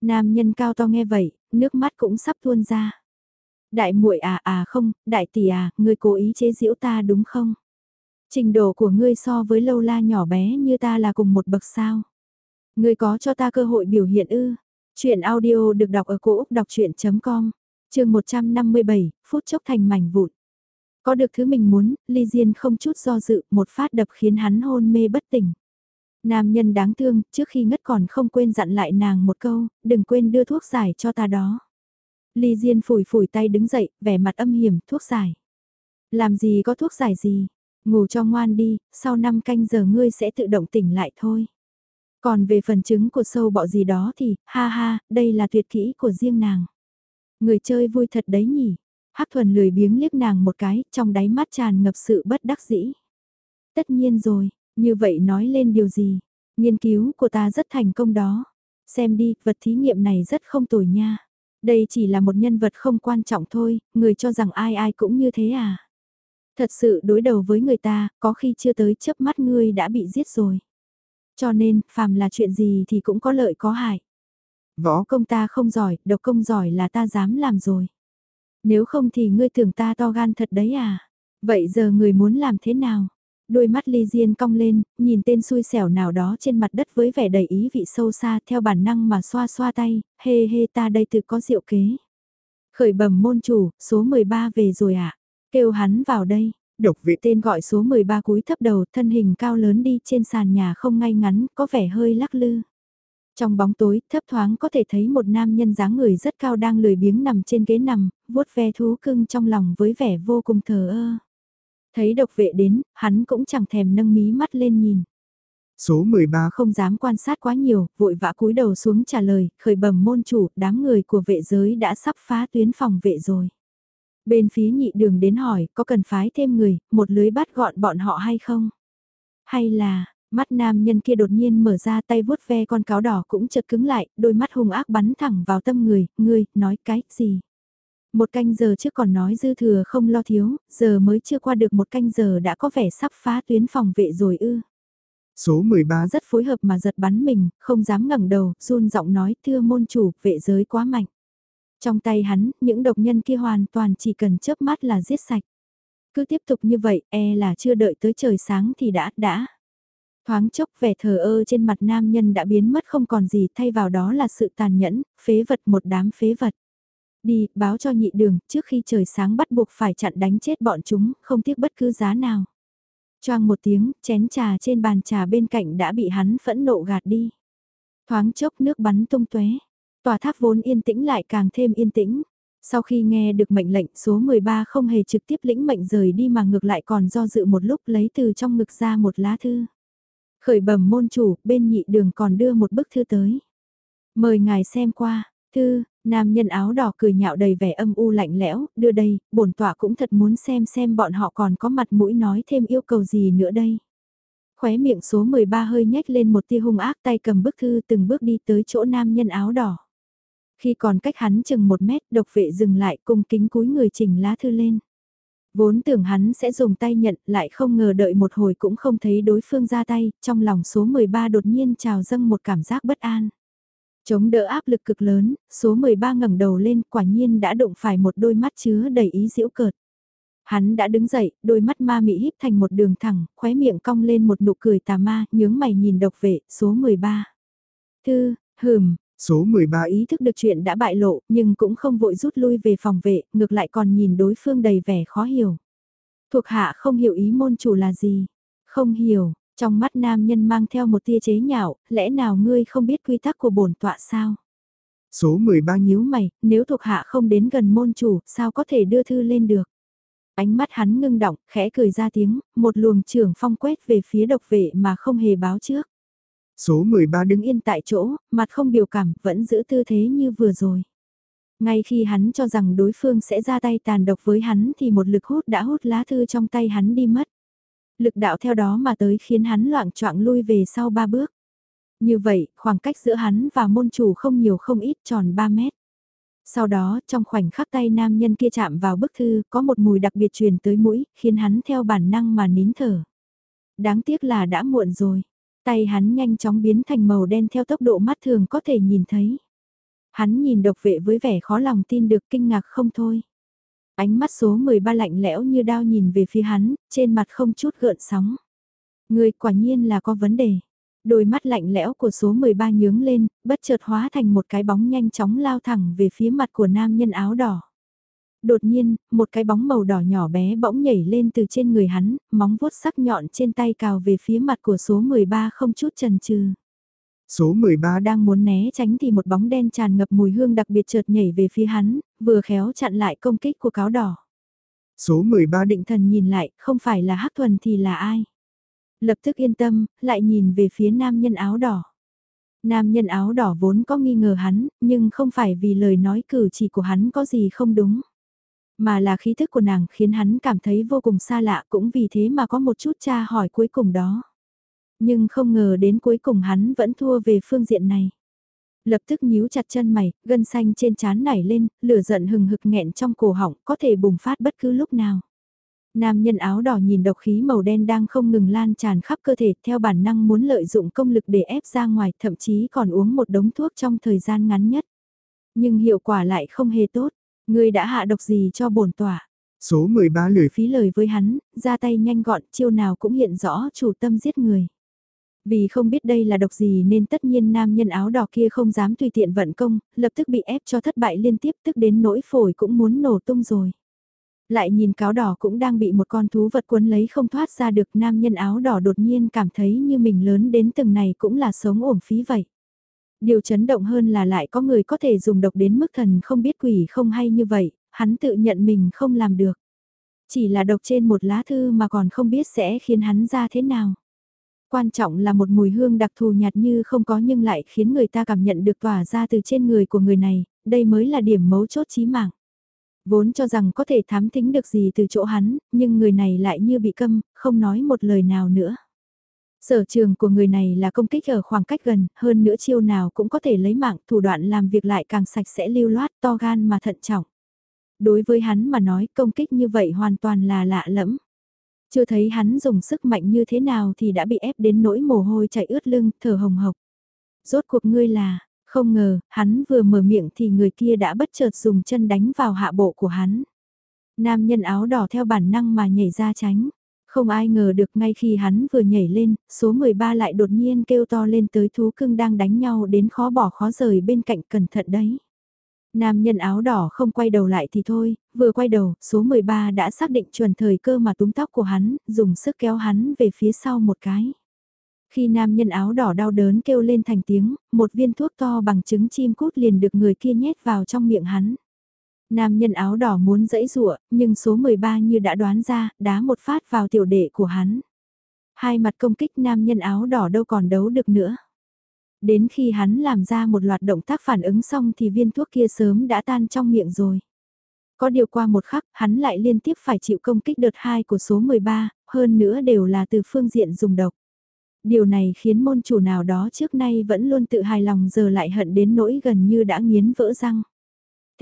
Nam nhân cao to nghe vậy, nước mắt cũng sắp tuôn ra. Đại muội à à không, đại tỷ à, ngươi cố ý chế giễu ta đúng không? Trình độ của ngươi so với lâu la nhỏ bé như ta là cùng một bậc sao? Ngươi có cho ta cơ hội biểu hiện ư? Chuyện audio được đọc ở cổ Úc đọc chuyện.com, trường 157, phút chốc thành mảnh vụn. Có được thứ mình muốn, Ly Diên không chút do dự, một phát đập khiến hắn hôn mê bất tỉnh. Nam nhân đáng thương, trước khi ngất còn không quên dặn lại nàng một câu, đừng quên đưa thuốc giải cho ta đó. Ly Diên phủi phủi tay đứng dậy, vẻ mặt âm hiểm, thuốc giải. Làm gì có thuốc giải gì, ngủ cho ngoan đi, sau 5 canh giờ ngươi sẽ tự động tỉnh lại thôi. Còn về phần chứng của sâu bọ gì đó thì, ha ha, đây là tuyệt kỹ của riêng nàng. Người chơi vui thật đấy nhỉ. Hắc thuần lười biếng liếc nàng một cái, trong đáy mắt tràn ngập sự bất đắc dĩ. Tất nhiên rồi, như vậy nói lên điều gì? Nghiên cứu của ta rất thành công đó. Xem đi, vật thí nghiệm này rất không tồi nha. Đây chỉ là một nhân vật không quan trọng thôi, người cho rằng ai ai cũng như thế à. Thật sự đối đầu với người ta, có khi chưa tới chớp mắt ngươi đã bị giết rồi. Cho nên, phàm là chuyện gì thì cũng có lợi có hại. Võ công ta không giỏi, độc công giỏi là ta dám làm rồi. Nếu không thì ngươi tưởng ta to gan thật đấy à? Vậy giờ người muốn làm thế nào? Đôi mắt ly diên cong lên, nhìn tên xui xẻo nào đó trên mặt đất với vẻ đầy ý vị sâu xa theo bản năng mà xoa xoa tay, hê hê ta đây tự có diệu kế. Khởi bẩm môn chủ, số 13 về rồi ạ. À? Kêu hắn vào đây. Độc vị tên gọi số 13 cúi thấp đầu, thân hình cao lớn đi trên sàn nhà không ngay ngắn, có vẻ hơi lắc lư. Trong bóng tối, thấp thoáng có thể thấy một nam nhân dáng người rất cao đang lười biếng nằm trên ghế nằm, vuốt ve thú cưng trong lòng với vẻ vô cùng thờ ơ. Thấy độc vệ đến, hắn cũng chẳng thèm nâng mí mắt lên nhìn. Số 13 không dám quan sát quá nhiều, vội vã cúi đầu xuống trả lời, khởi bẩm môn chủ, đám người của vệ giới đã sắp phá tuyến phòng vệ rồi. Bên phía nhị đường đến hỏi, có cần phái thêm người, một lưới bắt gọn bọn họ hay không? Hay là, mắt nam nhân kia đột nhiên mở ra tay vuốt ve con cáo đỏ cũng chợt cứng lại, đôi mắt hung ác bắn thẳng vào tâm người, ngươi, nói cái gì? Một canh giờ trước còn nói dư thừa không lo thiếu, giờ mới chưa qua được một canh giờ đã có vẻ sắp phá tuyến phòng vệ rồi ư. Số 13 rất phối hợp mà giật bắn mình, không dám ngẩng đầu, run giọng nói thưa môn chủ, vệ giới quá mạnh. Trong tay hắn, những độc nhân kia hoàn toàn chỉ cần chớp mắt là giết sạch. Cứ tiếp tục như vậy, e là chưa đợi tới trời sáng thì đã, đã. Thoáng chốc vẻ thờ ơ trên mặt nam nhân đã biến mất không còn gì thay vào đó là sự tàn nhẫn, phế vật một đám phế vật. Đi, báo cho nhị đường, trước khi trời sáng bắt buộc phải chặn đánh chết bọn chúng, không tiếc bất cứ giá nào. Choang một tiếng, chén trà trên bàn trà bên cạnh đã bị hắn phẫn nộ gạt đi. Thoáng chốc nước bắn tung tóe Tòa tháp vốn yên tĩnh lại càng thêm yên tĩnh. Sau khi nghe được mệnh lệnh số 13 không hề trực tiếp lĩnh mệnh rời đi mà ngược lại còn do dự một lúc lấy từ trong ngực ra một lá thư. Khởi bẩm môn chủ, bên nhị đường còn đưa một bức thư tới. Mời ngài xem qua, thư, nam nhân áo đỏ cười nhạo đầy vẻ âm u lạnh lẽo, đưa đây, bổn tỏa cũng thật muốn xem xem bọn họ còn có mặt mũi nói thêm yêu cầu gì nữa đây. Khóe miệng số 13 hơi nhếch lên một tia hung ác tay cầm bức thư từng bước đi tới chỗ nam nhân áo đỏ. Khi còn cách hắn chừng một mét, độc vệ dừng lại cung kính cúi người chỉnh lá thư lên. Vốn tưởng hắn sẽ dùng tay nhận, lại không ngờ đợi một hồi cũng không thấy đối phương ra tay, trong lòng số 13 đột nhiên trào dâng một cảm giác bất an. Chống đỡ áp lực cực lớn, số 13 ngẩng đầu lên quả nhiên đã đụng phải một đôi mắt chứa đầy ý diễu cợt. Hắn đã đứng dậy, đôi mắt ma mị híp thành một đường thẳng, khóe miệng cong lên một nụ cười tà ma, nhướng mày nhìn độc vệ, số 13. Thư, hừm, Số 13 ý thức được chuyện đã bại lộ, nhưng cũng không vội rút lui về phòng vệ, ngược lại còn nhìn đối phương đầy vẻ khó hiểu. Thuộc hạ không hiểu ý môn chủ là gì. Không hiểu, trong mắt nam nhân mang theo một tia chế nhạo, lẽ nào ngươi không biết quy tắc của bổn tọa sao? Số 13 nhíu mày, nếu thuộc hạ không đến gần môn chủ, sao có thể đưa thư lên được? Ánh mắt hắn ngưng động, khẽ cười ra tiếng, một luồng trưởng phong quét về phía độc vệ mà không hề báo trước. Số 13 đứng yên tại chỗ, mặt không biểu cảm, vẫn giữ tư thế như vừa rồi. Ngay khi hắn cho rằng đối phương sẽ ra tay tàn độc với hắn thì một lực hút đã hút lá thư trong tay hắn đi mất. Lực đạo theo đó mà tới khiến hắn loạn choạng lui về sau ba bước. Như vậy, khoảng cách giữa hắn và môn chủ không nhiều không ít tròn 3 mét. Sau đó, trong khoảnh khắc tay nam nhân kia chạm vào bức thư, có một mùi đặc biệt truyền tới mũi, khiến hắn theo bản năng mà nín thở. Đáng tiếc là đã muộn rồi. Tay hắn nhanh chóng biến thành màu đen theo tốc độ mắt thường có thể nhìn thấy. Hắn nhìn độc vệ với vẻ khó lòng tin được kinh ngạc không thôi. Ánh mắt số 13 lạnh lẽo như đao nhìn về phía hắn, trên mặt không chút gợn sóng. Người quả nhiên là có vấn đề. Đôi mắt lạnh lẽo của số 13 nhướng lên, bất chợt hóa thành một cái bóng nhanh chóng lao thẳng về phía mặt của nam nhân áo đỏ. Đột nhiên, một cái bóng màu đỏ nhỏ bé bỗng nhảy lên từ trên người hắn, móng vuốt sắc nhọn trên tay cào về phía mặt của số 13 không chút chần chừ. Số 13 đang muốn né tránh thì một bóng đen tràn ngập mùi hương đặc biệt chợt nhảy về phía hắn, vừa khéo chặn lại công kích của cáo đỏ. Số 13 định thần nhìn lại, không phải là Hắc Thuần thì là ai? Lập tức yên tâm, lại nhìn về phía nam nhân áo đỏ. Nam nhân áo đỏ vốn có nghi ngờ hắn, nhưng không phải vì lời nói cử chỉ của hắn có gì không đúng. Mà là khí thức của nàng khiến hắn cảm thấy vô cùng xa lạ cũng vì thế mà có một chút tra hỏi cuối cùng đó. Nhưng không ngờ đến cuối cùng hắn vẫn thua về phương diện này. Lập tức nhíu chặt chân mày, gân xanh trên trán nảy lên, lửa giận hừng hực nghẹn trong cổ họng, có thể bùng phát bất cứ lúc nào. Nam nhân áo đỏ nhìn độc khí màu đen đang không ngừng lan tràn khắp cơ thể theo bản năng muốn lợi dụng công lực để ép ra ngoài thậm chí còn uống một đống thuốc trong thời gian ngắn nhất. Nhưng hiệu quả lại không hề tốt. Ngươi đã hạ độc gì cho bổn tỏa? Số 13 lười phí lời với hắn, ra tay nhanh gọn, chiêu nào cũng hiện rõ chủ tâm giết người. Vì không biết đây là độc gì nên tất nhiên nam nhân áo đỏ kia không dám tùy tiện vận công, lập tức bị ép cho thất bại liên tiếp tức đến nỗi phổi cũng muốn nổ tung rồi. Lại nhìn cáo đỏ cũng đang bị một con thú vật cuốn lấy không thoát ra được nam nhân áo đỏ đột nhiên cảm thấy như mình lớn đến từng này cũng là sống uổng phí vậy. Điều chấn động hơn là lại có người có thể dùng độc đến mức thần không biết quỷ không hay như vậy, hắn tự nhận mình không làm được. Chỉ là độc trên một lá thư mà còn không biết sẽ khiến hắn ra thế nào. Quan trọng là một mùi hương đặc thù nhạt như không có nhưng lại khiến người ta cảm nhận được tỏa ra từ trên người của người này, đây mới là điểm mấu chốt chí mạng. Vốn cho rằng có thể thám thính được gì từ chỗ hắn, nhưng người này lại như bị câm, không nói một lời nào nữa. Sở trường của người này là công kích ở khoảng cách gần, hơn nữa chiêu nào cũng có thể lấy mạng, thủ đoạn làm việc lại càng sạch sẽ lưu loát, to gan mà thận trọng. Đối với hắn mà nói công kích như vậy hoàn toàn là lạ lẫm. Chưa thấy hắn dùng sức mạnh như thế nào thì đã bị ép đến nỗi mồ hôi chảy ướt lưng, thở hồng hộc. Rốt cuộc ngươi là, không ngờ, hắn vừa mở miệng thì người kia đã bất chợt dùng chân đánh vào hạ bộ của hắn. Nam nhân áo đỏ theo bản năng mà nhảy ra tránh. Không ai ngờ được ngay khi hắn vừa nhảy lên, số 13 lại đột nhiên kêu to lên tới thú cưng đang đánh nhau đến khó bỏ khó rời bên cạnh cẩn thận đấy. Nam nhân áo đỏ không quay đầu lại thì thôi, vừa quay đầu, số 13 đã xác định chuẩn thời cơ mà túm tóc của hắn, dùng sức kéo hắn về phía sau một cái. Khi nam nhân áo đỏ đau đớn kêu lên thành tiếng, một viên thuốc to bằng trứng chim cút liền được người kia nhét vào trong miệng hắn. Nam nhân áo đỏ muốn dẫy rụa, nhưng số 13 như đã đoán ra, đá một phát vào tiểu đệ của hắn. Hai mặt công kích nam nhân áo đỏ đâu còn đấu được nữa. Đến khi hắn làm ra một loạt động tác phản ứng xong thì viên thuốc kia sớm đã tan trong miệng rồi. Có điều qua một khắc, hắn lại liên tiếp phải chịu công kích đợt 2 của số 13, hơn nữa đều là từ phương diện dùng độc. Điều này khiến môn chủ nào đó trước nay vẫn luôn tự hài lòng giờ lại hận đến nỗi gần như đã nghiến vỡ răng.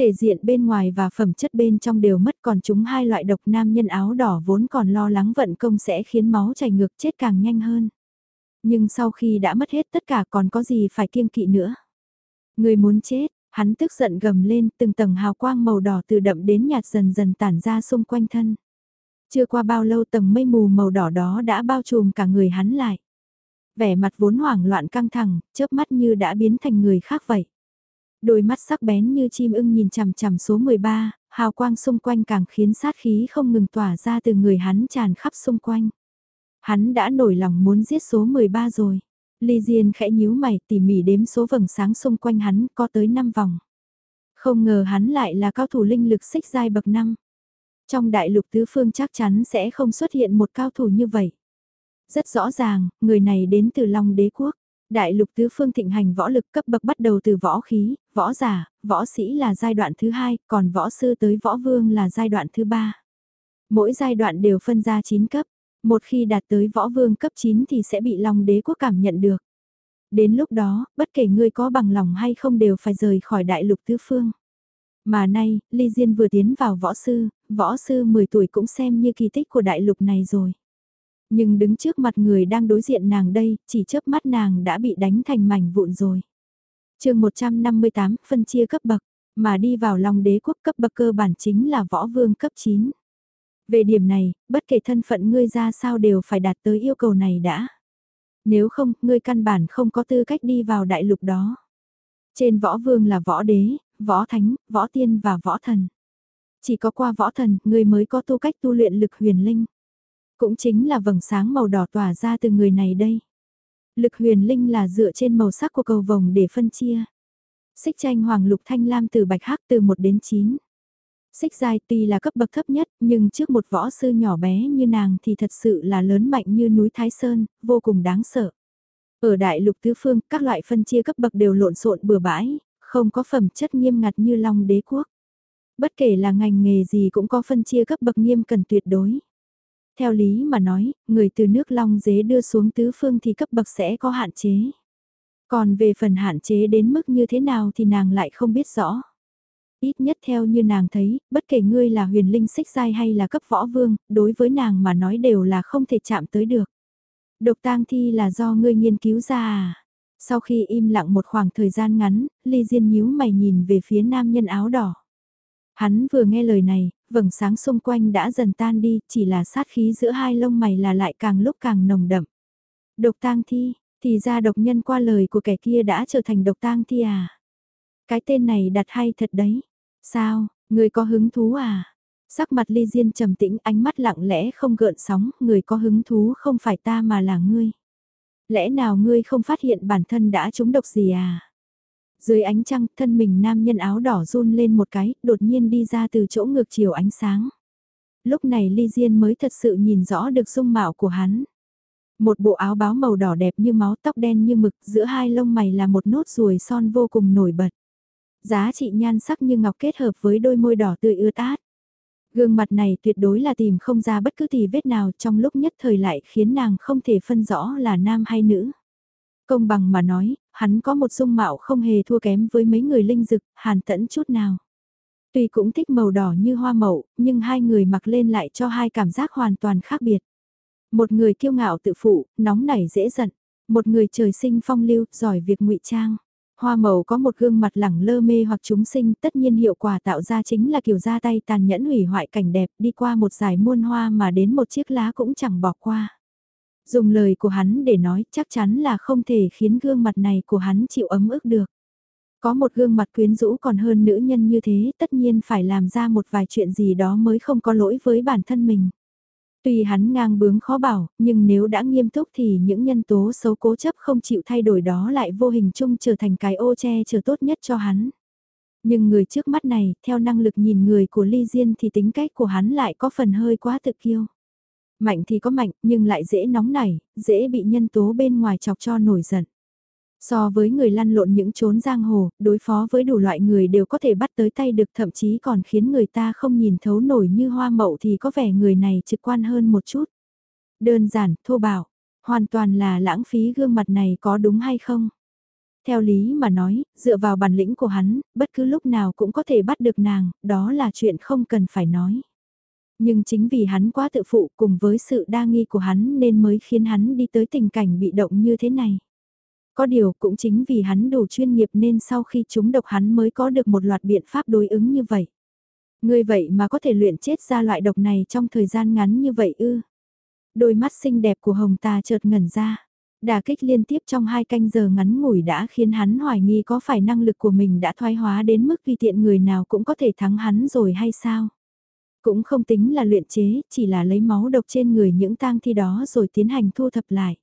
Thể diện bên ngoài và phẩm chất bên trong đều mất còn chúng hai loại độc nam nhân áo đỏ vốn còn lo lắng vận công sẽ khiến máu chảy ngược chết càng nhanh hơn. Nhưng sau khi đã mất hết tất cả còn có gì phải kiêng kỵ nữa. Người muốn chết, hắn tức giận gầm lên từng tầng hào quang màu đỏ từ đậm đến nhạt dần dần tản ra xung quanh thân. Chưa qua bao lâu tầng mây mù màu đỏ đó đã bao trùm cả người hắn lại. Vẻ mặt vốn hoảng loạn căng thẳng, chớp mắt như đã biến thành người khác vậy. Đôi mắt sắc bén như chim ưng nhìn chằm chằm số 13, hào quang xung quanh càng khiến sát khí không ngừng tỏa ra từ người hắn tràn khắp xung quanh. Hắn đã nổi lòng muốn giết số 13 rồi. Ly Diên khẽ nhíu mày tỉ mỉ đếm số vầng sáng xung quanh hắn có tới 5 vòng. Không ngờ hắn lại là cao thủ linh lực xích giai bậc 5. Trong đại lục tứ phương chắc chắn sẽ không xuất hiện một cao thủ như vậy. Rất rõ ràng, người này đến từ Long đế quốc. Đại lục tứ phương thịnh hành võ lực cấp bậc bắt đầu từ võ khí, võ giả, võ sĩ là giai đoạn thứ hai, còn võ sư tới võ vương là giai đoạn thứ ba. Mỗi giai đoạn đều phân ra 9 cấp, một khi đạt tới võ vương cấp 9 thì sẽ bị lòng đế quốc cảm nhận được. Đến lúc đó, bất kể ngươi có bằng lòng hay không đều phải rời khỏi đại lục tứ phương. Mà nay, Ly Diên vừa tiến vào võ sư, võ sư 10 tuổi cũng xem như kỳ tích của đại lục này rồi. Nhưng đứng trước mặt người đang đối diện nàng đây, chỉ chớp mắt nàng đã bị đánh thành mảnh vụn rồi. chương 158, phân chia cấp bậc, mà đi vào lòng đế quốc cấp bậc cơ bản chính là võ vương cấp 9. Về điểm này, bất kể thân phận ngươi ra sao đều phải đạt tới yêu cầu này đã. Nếu không, ngươi căn bản không có tư cách đi vào đại lục đó. Trên võ vương là võ đế, võ thánh, võ tiên và võ thần. Chỉ có qua võ thần, ngươi mới có tu cách tu luyện lực huyền linh. Cũng chính là vầng sáng màu đỏ tỏa ra từ người này đây. Lực huyền linh là dựa trên màu sắc của cầu vồng để phân chia. Xích tranh hoàng lục thanh lam từ bạch hắc từ 1 đến 9. Xích dài tuy là cấp bậc thấp nhất, nhưng trước một võ sư nhỏ bé như nàng thì thật sự là lớn mạnh như núi Thái Sơn, vô cùng đáng sợ. Ở đại lục tứ phương, các loại phân chia cấp bậc đều lộn xộn bừa bãi, không có phẩm chất nghiêm ngặt như Long đế quốc. Bất kể là ngành nghề gì cũng có phân chia cấp bậc nghiêm cần tuyệt đối. Theo lý mà nói, người từ nước Long dế đưa xuống tứ phương thì cấp bậc sẽ có hạn chế. Còn về phần hạn chế đến mức như thế nào thì nàng lại không biết rõ. Ít nhất theo như nàng thấy, bất kể ngươi là huyền linh xích giai hay là cấp võ vương, đối với nàng mà nói đều là không thể chạm tới được. Độc tang thi là do ngươi nghiên cứu ra à? Sau khi im lặng một khoảng thời gian ngắn, Ly Diên nhíu mày nhìn về phía nam nhân áo đỏ. Hắn vừa nghe lời này, vầng sáng xung quanh đã dần tan đi, chỉ là sát khí giữa hai lông mày là lại càng lúc càng nồng đậm. Độc tang thi, thì ra độc nhân qua lời của kẻ kia đã trở thành độc tang thi à? Cái tên này đặt hay thật đấy. Sao, người có hứng thú à? Sắc mặt ly diên trầm tĩnh ánh mắt lặng lẽ không gợn sóng, người có hứng thú không phải ta mà là ngươi. Lẽ nào ngươi không phát hiện bản thân đã trúng độc gì à? Dưới ánh trăng, thân mình nam nhân áo đỏ run lên một cái, đột nhiên đi ra từ chỗ ngược chiều ánh sáng. Lúc này Ly Diên mới thật sự nhìn rõ được dung mạo của hắn. Một bộ áo báo màu đỏ đẹp như máu tóc đen như mực, giữa hai lông mày là một nốt ruồi son vô cùng nổi bật. Giá trị nhan sắc như ngọc kết hợp với đôi môi đỏ tươi ướt át. Gương mặt này tuyệt đối là tìm không ra bất cứ tì vết nào trong lúc nhất thời lại khiến nàng không thể phân rõ là nam hay nữ. Công bằng mà nói, hắn có một dung mạo không hề thua kém với mấy người linh dực, hàn tẫn chút nào. Tuy cũng thích màu đỏ như hoa mậu, nhưng hai người mặc lên lại cho hai cảm giác hoàn toàn khác biệt. Một người kiêu ngạo tự phụ, nóng nảy dễ giận. Một người trời sinh phong lưu, giỏi việc ngụy trang. Hoa màu có một gương mặt lẳng lơ mê hoặc chúng sinh, tất nhiên hiệu quả tạo ra chính là kiểu ra tay tàn nhẫn hủy hoại cảnh đẹp, đi qua một giải muôn hoa mà đến một chiếc lá cũng chẳng bỏ qua. Dùng lời của hắn để nói chắc chắn là không thể khiến gương mặt này của hắn chịu ấm ức được. Có một gương mặt quyến rũ còn hơn nữ nhân như thế tất nhiên phải làm ra một vài chuyện gì đó mới không có lỗi với bản thân mình. Tuy hắn ngang bướng khó bảo, nhưng nếu đã nghiêm túc thì những nhân tố xấu cố chấp không chịu thay đổi đó lại vô hình chung trở thành cái ô che chở tốt nhất cho hắn. Nhưng người trước mắt này, theo năng lực nhìn người của Ly Diên thì tính cách của hắn lại có phần hơi quá tự kiêu. Mạnh thì có mạnh, nhưng lại dễ nóng nảy, dễ bị nhân tố bên ngoài chọc cho nổi giận. So với người lăn lộn những chốn giang hồ, đối phó với đủ loại người đều có thể bắt tới tay được thậm chí còn khiến người ta không nhìn thấu nổi như hoa mậu thì có vẻ người này trực quan hơn một chút. Đơn giản, thô bạo, hoàn toàn là lãng phí gương mặt này có đúng hay không? Theo lý mà nói, dựa vào bản lĩnh của hắn, bất cứ lúc nào cũng có thể bắt được nàng, đó là chuyện không cần phải nói. Nhưng chính vì hắn quá tự phụ cùng với sự đa nghi của hắn nên mới khiến hắn đi tới tình cảnh bị động như thế này. Có điều cũng chính vì hắn đủ chuyên nghiệp nên sau khi chúng độc hắn mới có được một loạt biện pháp đối ứng như vậy. Ngươi vậy mà có thể luyện chết ra loại độc này trong thời gian ngắn như vậy ư. Đôi mắt xinh đẹp của Hồng Tà chợt ngẩn ra. Đà kích liên tiếp trong hai canh giờ ngắn ngủi đã khiến hắn hoài nghi có phải năng lực của mình đã thoái hóa đến mức tùy tiện người nào cũng có thể thắng hắn rồi hay sao. Cũng không tính là luyện chế, chỉ là lấy máu độc trên người những tang thi đó rồi tiến hành thu thập lại.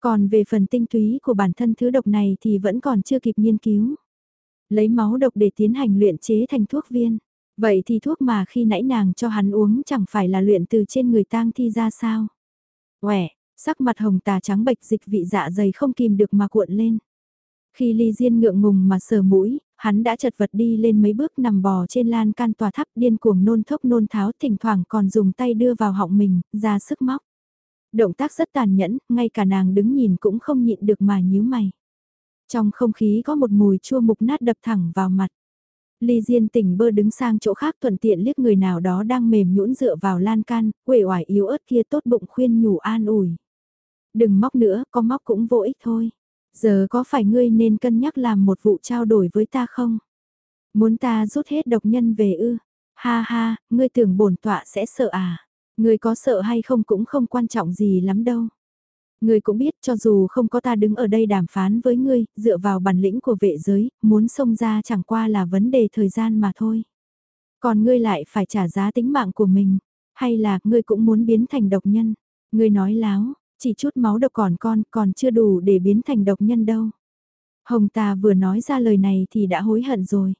Còn về phần tinh túy của bản thân thứ độc này thì vẫn còn chưa kịp nghiên cứu. Lấy máu độc để tiến hành luyện chế thành thuốc viên. Vậy thì thuốc mà khi nãy nàng cho hắn uống chẳng phải là luyện từ trên người tang thi ra sao? Quẻ, sắc mặt hồng tà trắng bệch dịch vị dạ dày không kìm được mà cuộn lên. Khi ly diên ngượng ngùng mà sờ mũi, hắn đã chật vật đi lên mấy bước nằm bò trên lan can tòa tháp điên cuồng nôn thốc nôn tháo thỉnh thoảng còn dùng tay đưa vào họng mình, ra sức móc. Động tác rất tàn nhẫn, ngay cả nàng đứng nhìn cũng không nhịn được mà nhíu mày. Trong không khí có một mùi chua mục nát đập thẳng vào mặt. Ly Diên tỉnh bơ đứng sang chỗ khác thuận tiện liếc người nào đó đang mềm nhũn dựa vào lan can, quể oải yếu ớt kia tốt bụng khuyên nhủ an ủi. Đừng móc nữa, có móc cũng vô ích thôi. Giờ có phải ngươi nên cân nhắc làm một vụ trao đổi với ta không? Muốn ta rút hết độc nhân về ư? Ha ha, ngươi tưởng bổn tọa sẽ sợ à? Ngươi có sợ hay không cũng không quan trọng gì lắm đâu. Ngươi cũng biết cho dù không có ta đứng ở đây đàm phán với ngươi, dựa vào bản lĩnh của vệ giới, muốn xông ra chẳng qua là vấn đề thời gian mà thôi. Còn ngươi lại phải trả giá tính mạng của mình, hay là ngươi cũng muốn biến thành độc nhân? Ngươi nói láo, chỉ chút máu độc còn con còn chưa đủ để biến thành độc nhân đâu. Hồng Tà vừa nói ra lời này thì đã hối hận rồi.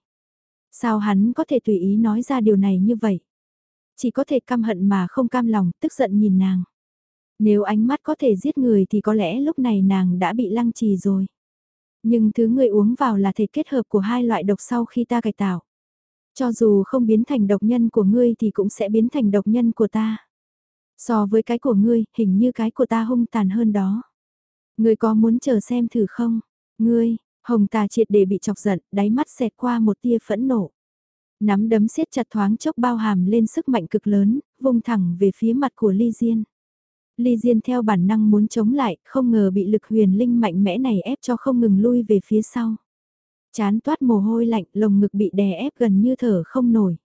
Sao hắn có thể tùy ý nói ra điều này như vậy? Chỉ có thể căm hận mà không cam lòng, tức giận nhìn nàng. Nếu ánh mắt có thể giết người thì có lẽ lúc này nàng đã bị lăng trì rồi. Nhưng thứ người uống vào là thể kết hợp của hai loại độc sau khi ta cải tạo. Cho dù không biến thành độc nhân của ngươi thì cũng sẽ biến thành độc nhân của ta. So với cái của ngươi, hình như cái của ta hung tàn hơn đó. Ngươi có muốn chờ xem thử không? Ngươi, hồng tà triệt để bị chọc giận, đáy mắt xẹt qua một tia phẫn nộ. Nắm đấm siết chặt thoáng chốc bao hàm lên sức mạnh cực lớn, vung thẳng về phía mặt của Ly Diên. Ly Diên theo bản năng muốn chống lại, không ngờ bị lực huyền linh mạnh mẽ này ép cho không ngừng lui về phía sau. Chán toát mồ hôi lạnh, lồng ngực bị đè ép gần như thở không nổi.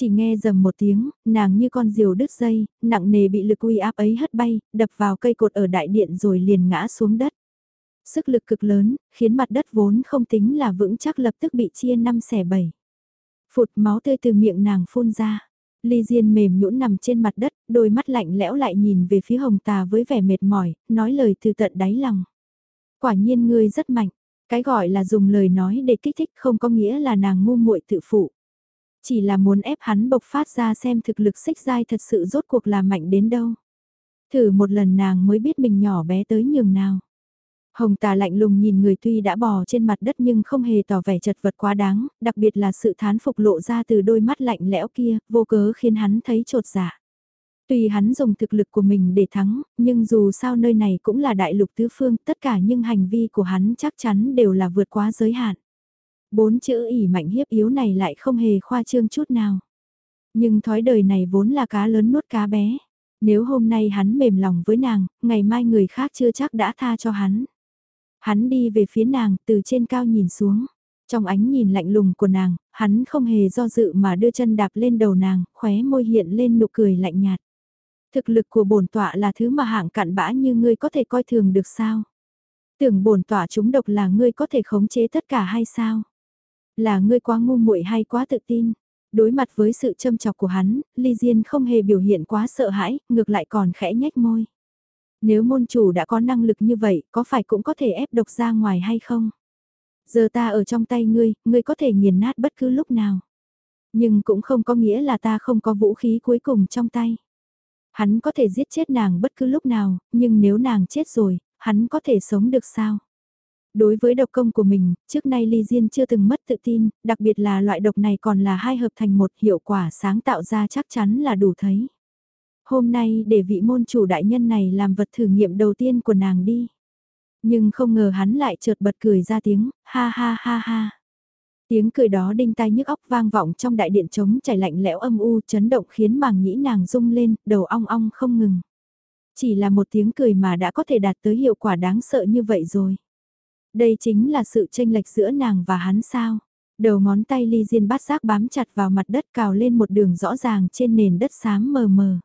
Chỉ nghe dầm một tiếng, nàng như con diều đứt dây, nặng nề bị lực uy áp ấy hất bay, đập vào cây cột ở đại điện rồi liền ngã xuống đất. Sức lực cực lớn, khiến mặt đất vốn không tính là vững chắc lập tức bị chia năm xẻ bảy. Phụt máu tươi từ miệng nàng phun ra. Ly Diên mềm nhũn nằm trên mặt đất, đôi mắt lạnh lẽo lại nhìn về phía hồng tà với vẻ mệt mỏi, nói lời từ tận đáy lòng. Quả nhiên ngươi rất mạnh, cái gọi là dùng lời nói để kích thích không có nghĩa là nàng ngu muội tự phụ. Chỉ là muốn ép hắn bộc phát ra xem thực lực xích dai thật sự rốt cuộc là mạnh đến đâu. Thử một lần nàng mới biết mình nhỏ bé tới nhường nào. Hồng tà lạnh lùng nhìn người tuy đã bò trên mặt đất nhưng không hề tỏ vẻ chật vật quá đáng, đặc biệt là sự thán phục lộ ra từ đôi mắt lạnh lẽo kia, vô cớ khiến hắn thấy trột dạ. Tuy hắn dùng thực lực của mình để thắng, nhưng dù sao nơi này cũng là đại lục tứ phương, tất cả những hành vi của hắn chắc chắn đều là vượt quá giới hạn. Bốn chữ ỉ mạnh hiếp yếu này lại không hề khoa trương chút nào. Nhưng thói đời này vốn là cá lớn nuốt cá bé. Nếu hôm nay hắn mềm lòng với nàng, ngày mai người khác chưa chắc đã tha cho hắn. Hắn đi về phía nàng từ trên cao nhìn xuống. Trong ánh nhìn lạnh lùng của nàng, hắn không hề do dự mà đưa chân đạp lên đầu nàng, khóe môi hiện lên nụ cười lạnh nhạt. Thực lực của bổn tọa là thứ mà hạng cặn bã như ngươi có thể coi thường được sao? Tưởng bổn tọa chúng độc là ngươi có thể khống chế tất cả hay sao? Là ngươi quá ngu muội hay quá tự tin? Đối mặt với sự châm chọc của hắn, Ly Diên không hề biểu hiện quá sợ hãi, ngược lại còn khẽ nhếch môi. Nếu môn chủ đã có năng lực như vậy, có phải cũng có thể ép độc ra ngoài hay không? Giờ ta ở trong tay ngươi, ngươi có thể nghiền nát bất cứ lúc nào. Nhưng cũng không có nghĩa là ta không có vũ khí cuối cùng trong tay. Hắn có thể giết chết nàng bất cứ lúc nào, nhưng nếu nàng chết rồi, hắn có thể sống được sao? Đối với độc công của mình, trước nay Ly Diên chưa từng mất tự tin, đặc biệt là loại độc này còn là hai hợp thành một hiệu quả sáng tạo ra chắc chắn là đủ thấy. Hôm nay để vị môn chủ đại nhân này làm vật thử nghiệm đầu tiên của nàng đi. Nhưng không ngờ hắn lại chợt bật cười ra tiếng, ha ha ha ha. Tiếng cười đó đinh tai nhức óc vang vọng trong đại điện trống chảy lạnh lẽo âm u chấn động khiến màng nhĩ nàng rung lên, đầu ong ong không ngừng. Chỉ là một tiếng cười mà đã có thể đạt tới hiệu quả đáng sợ như vậy rồi. Đây chính là sự tranh lệch giữa nàng và hắn sao. Đầu ngón tay ly diên bát giác bám chặt vào mặt đất cào lên một đường rõ ràng trên nền đất xám mờ mờ.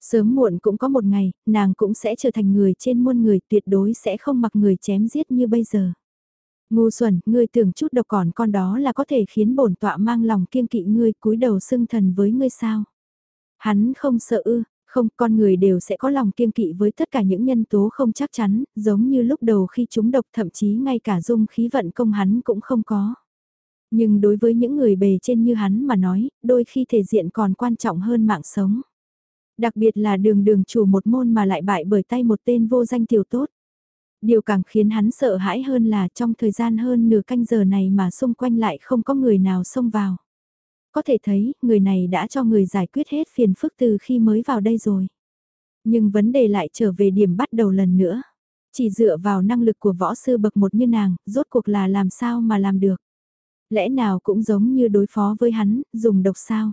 Sớm muộn cũng có một ngày, nàng cũng sẽ trở thành người trên muôn người tuyệt đối sẽ không mặc người chém giết như bây giờ. Ngu xuẩn, ngươi tưởng chút độc còn con đó là có thể khiến bổn tọa mang lòng kiêng kỵ ngươi cúi đầu xưng thần với ngươi sao. Hắn không sợ ư, không, con người đều sẽ có lòng kiêng kỵ với tất cả những nhân tố không chắc chắn, giống như lúc đầu khi chúng độc thậm chí ngay cả dung khí vận công hắn cũng không có. Nhưng đối với những người bề trên như hắn mà nói, đôi khi thể diện còn quan trọng hơn mạng sống. Đặc biệt là đường đường chủ một môn mà lại bại bởi tay một tên vô danh tiểu tốt. Điều càng khiến hắn sợ hãi hơn là trong thời gian hơn nửa canh giờ này mà xung quanh lại không có người nào xông vào. Có thể thấy, người này đã cho người giải quyết hết phiền phức từ khi mới vào đây rồi. Nhưng vấn đề lại trở về điểm bắt đầu lần nữa. Chỉ dựa vào năng lực của võ sư bậc một như nàng, rốt cuộc là làm sao mà làm được. Lẽ nào cũng giống như đối phó với hắn, dùng độc sao.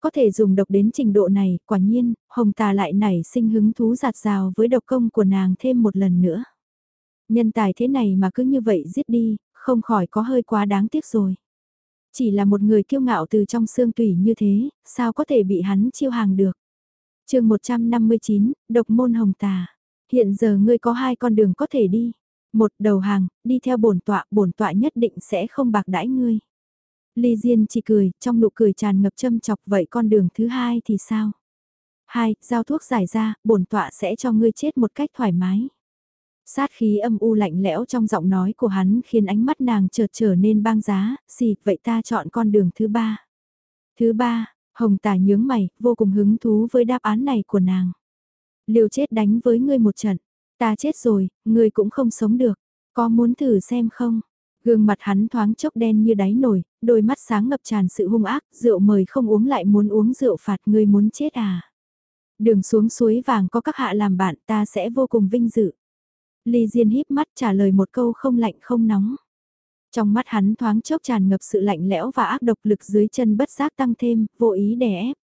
Có thể dùng độc đến trình độ này, quả nhiên, Hồng Tà lại nảy sinh hứng thú giạt rào với độc công của nàng thêm một lần nữa. Nhân tài thế này mà cứ như vậy giết đi, không khỏi có hơi quá đáng tiếc rồi. Chỉ là một người kiêu ngạo từ trong xương tủy như thế, sao có thể bị hắn chiêu hàng được. chương 159, Độc môn hồng tà. Hiện giờ ngươi có hai con đường có thể đi. Một đầu hàng, đi theo bổn tọa, bổn tọa nhất định sẽ không bạc đãi ngươi. Ly Diên chỉ cười, trong nụ cười tràn ngập châm chọc vậy con đường thứ hai thì sao? Hai, giao thuốc giải ra, bổn tọa sẽ cho ngươi chết một cách thoải mái. Sát khí âm u lạnh lẽo trong giọng nói của hắn khiến ánh mắt nàng chợt trở nên băng giá, xì, vậy ta chọn con đường thứ ba. Thứ ba, hồng tả nhướng mày, vô cùng hứng thú với đáp án này của nàng. Liều chết đánh với ngươi một trận, ta chết rồi, ngươi cũng không sống được, có muốn thử xem không? Gương mặt hắn thoáng chốc đen như đáy nổi, đôi mắt sáng ngập tràn sự hung ác, rượu mời không uống lại muốn uống rượu phạt ngươi muốn chết à. Đường xuống suối vàng có các hạ làm bạn ta sẽ vô cùng vinh dự. Ly Diên híp mắt trả lời một câu không lạnh không nóng. Trong mắt hắn thoáng chốc tràn ngập sự lạnh lẽo và ác độc lực dưới chân bất giác tăng thêm, vô ý đè ép.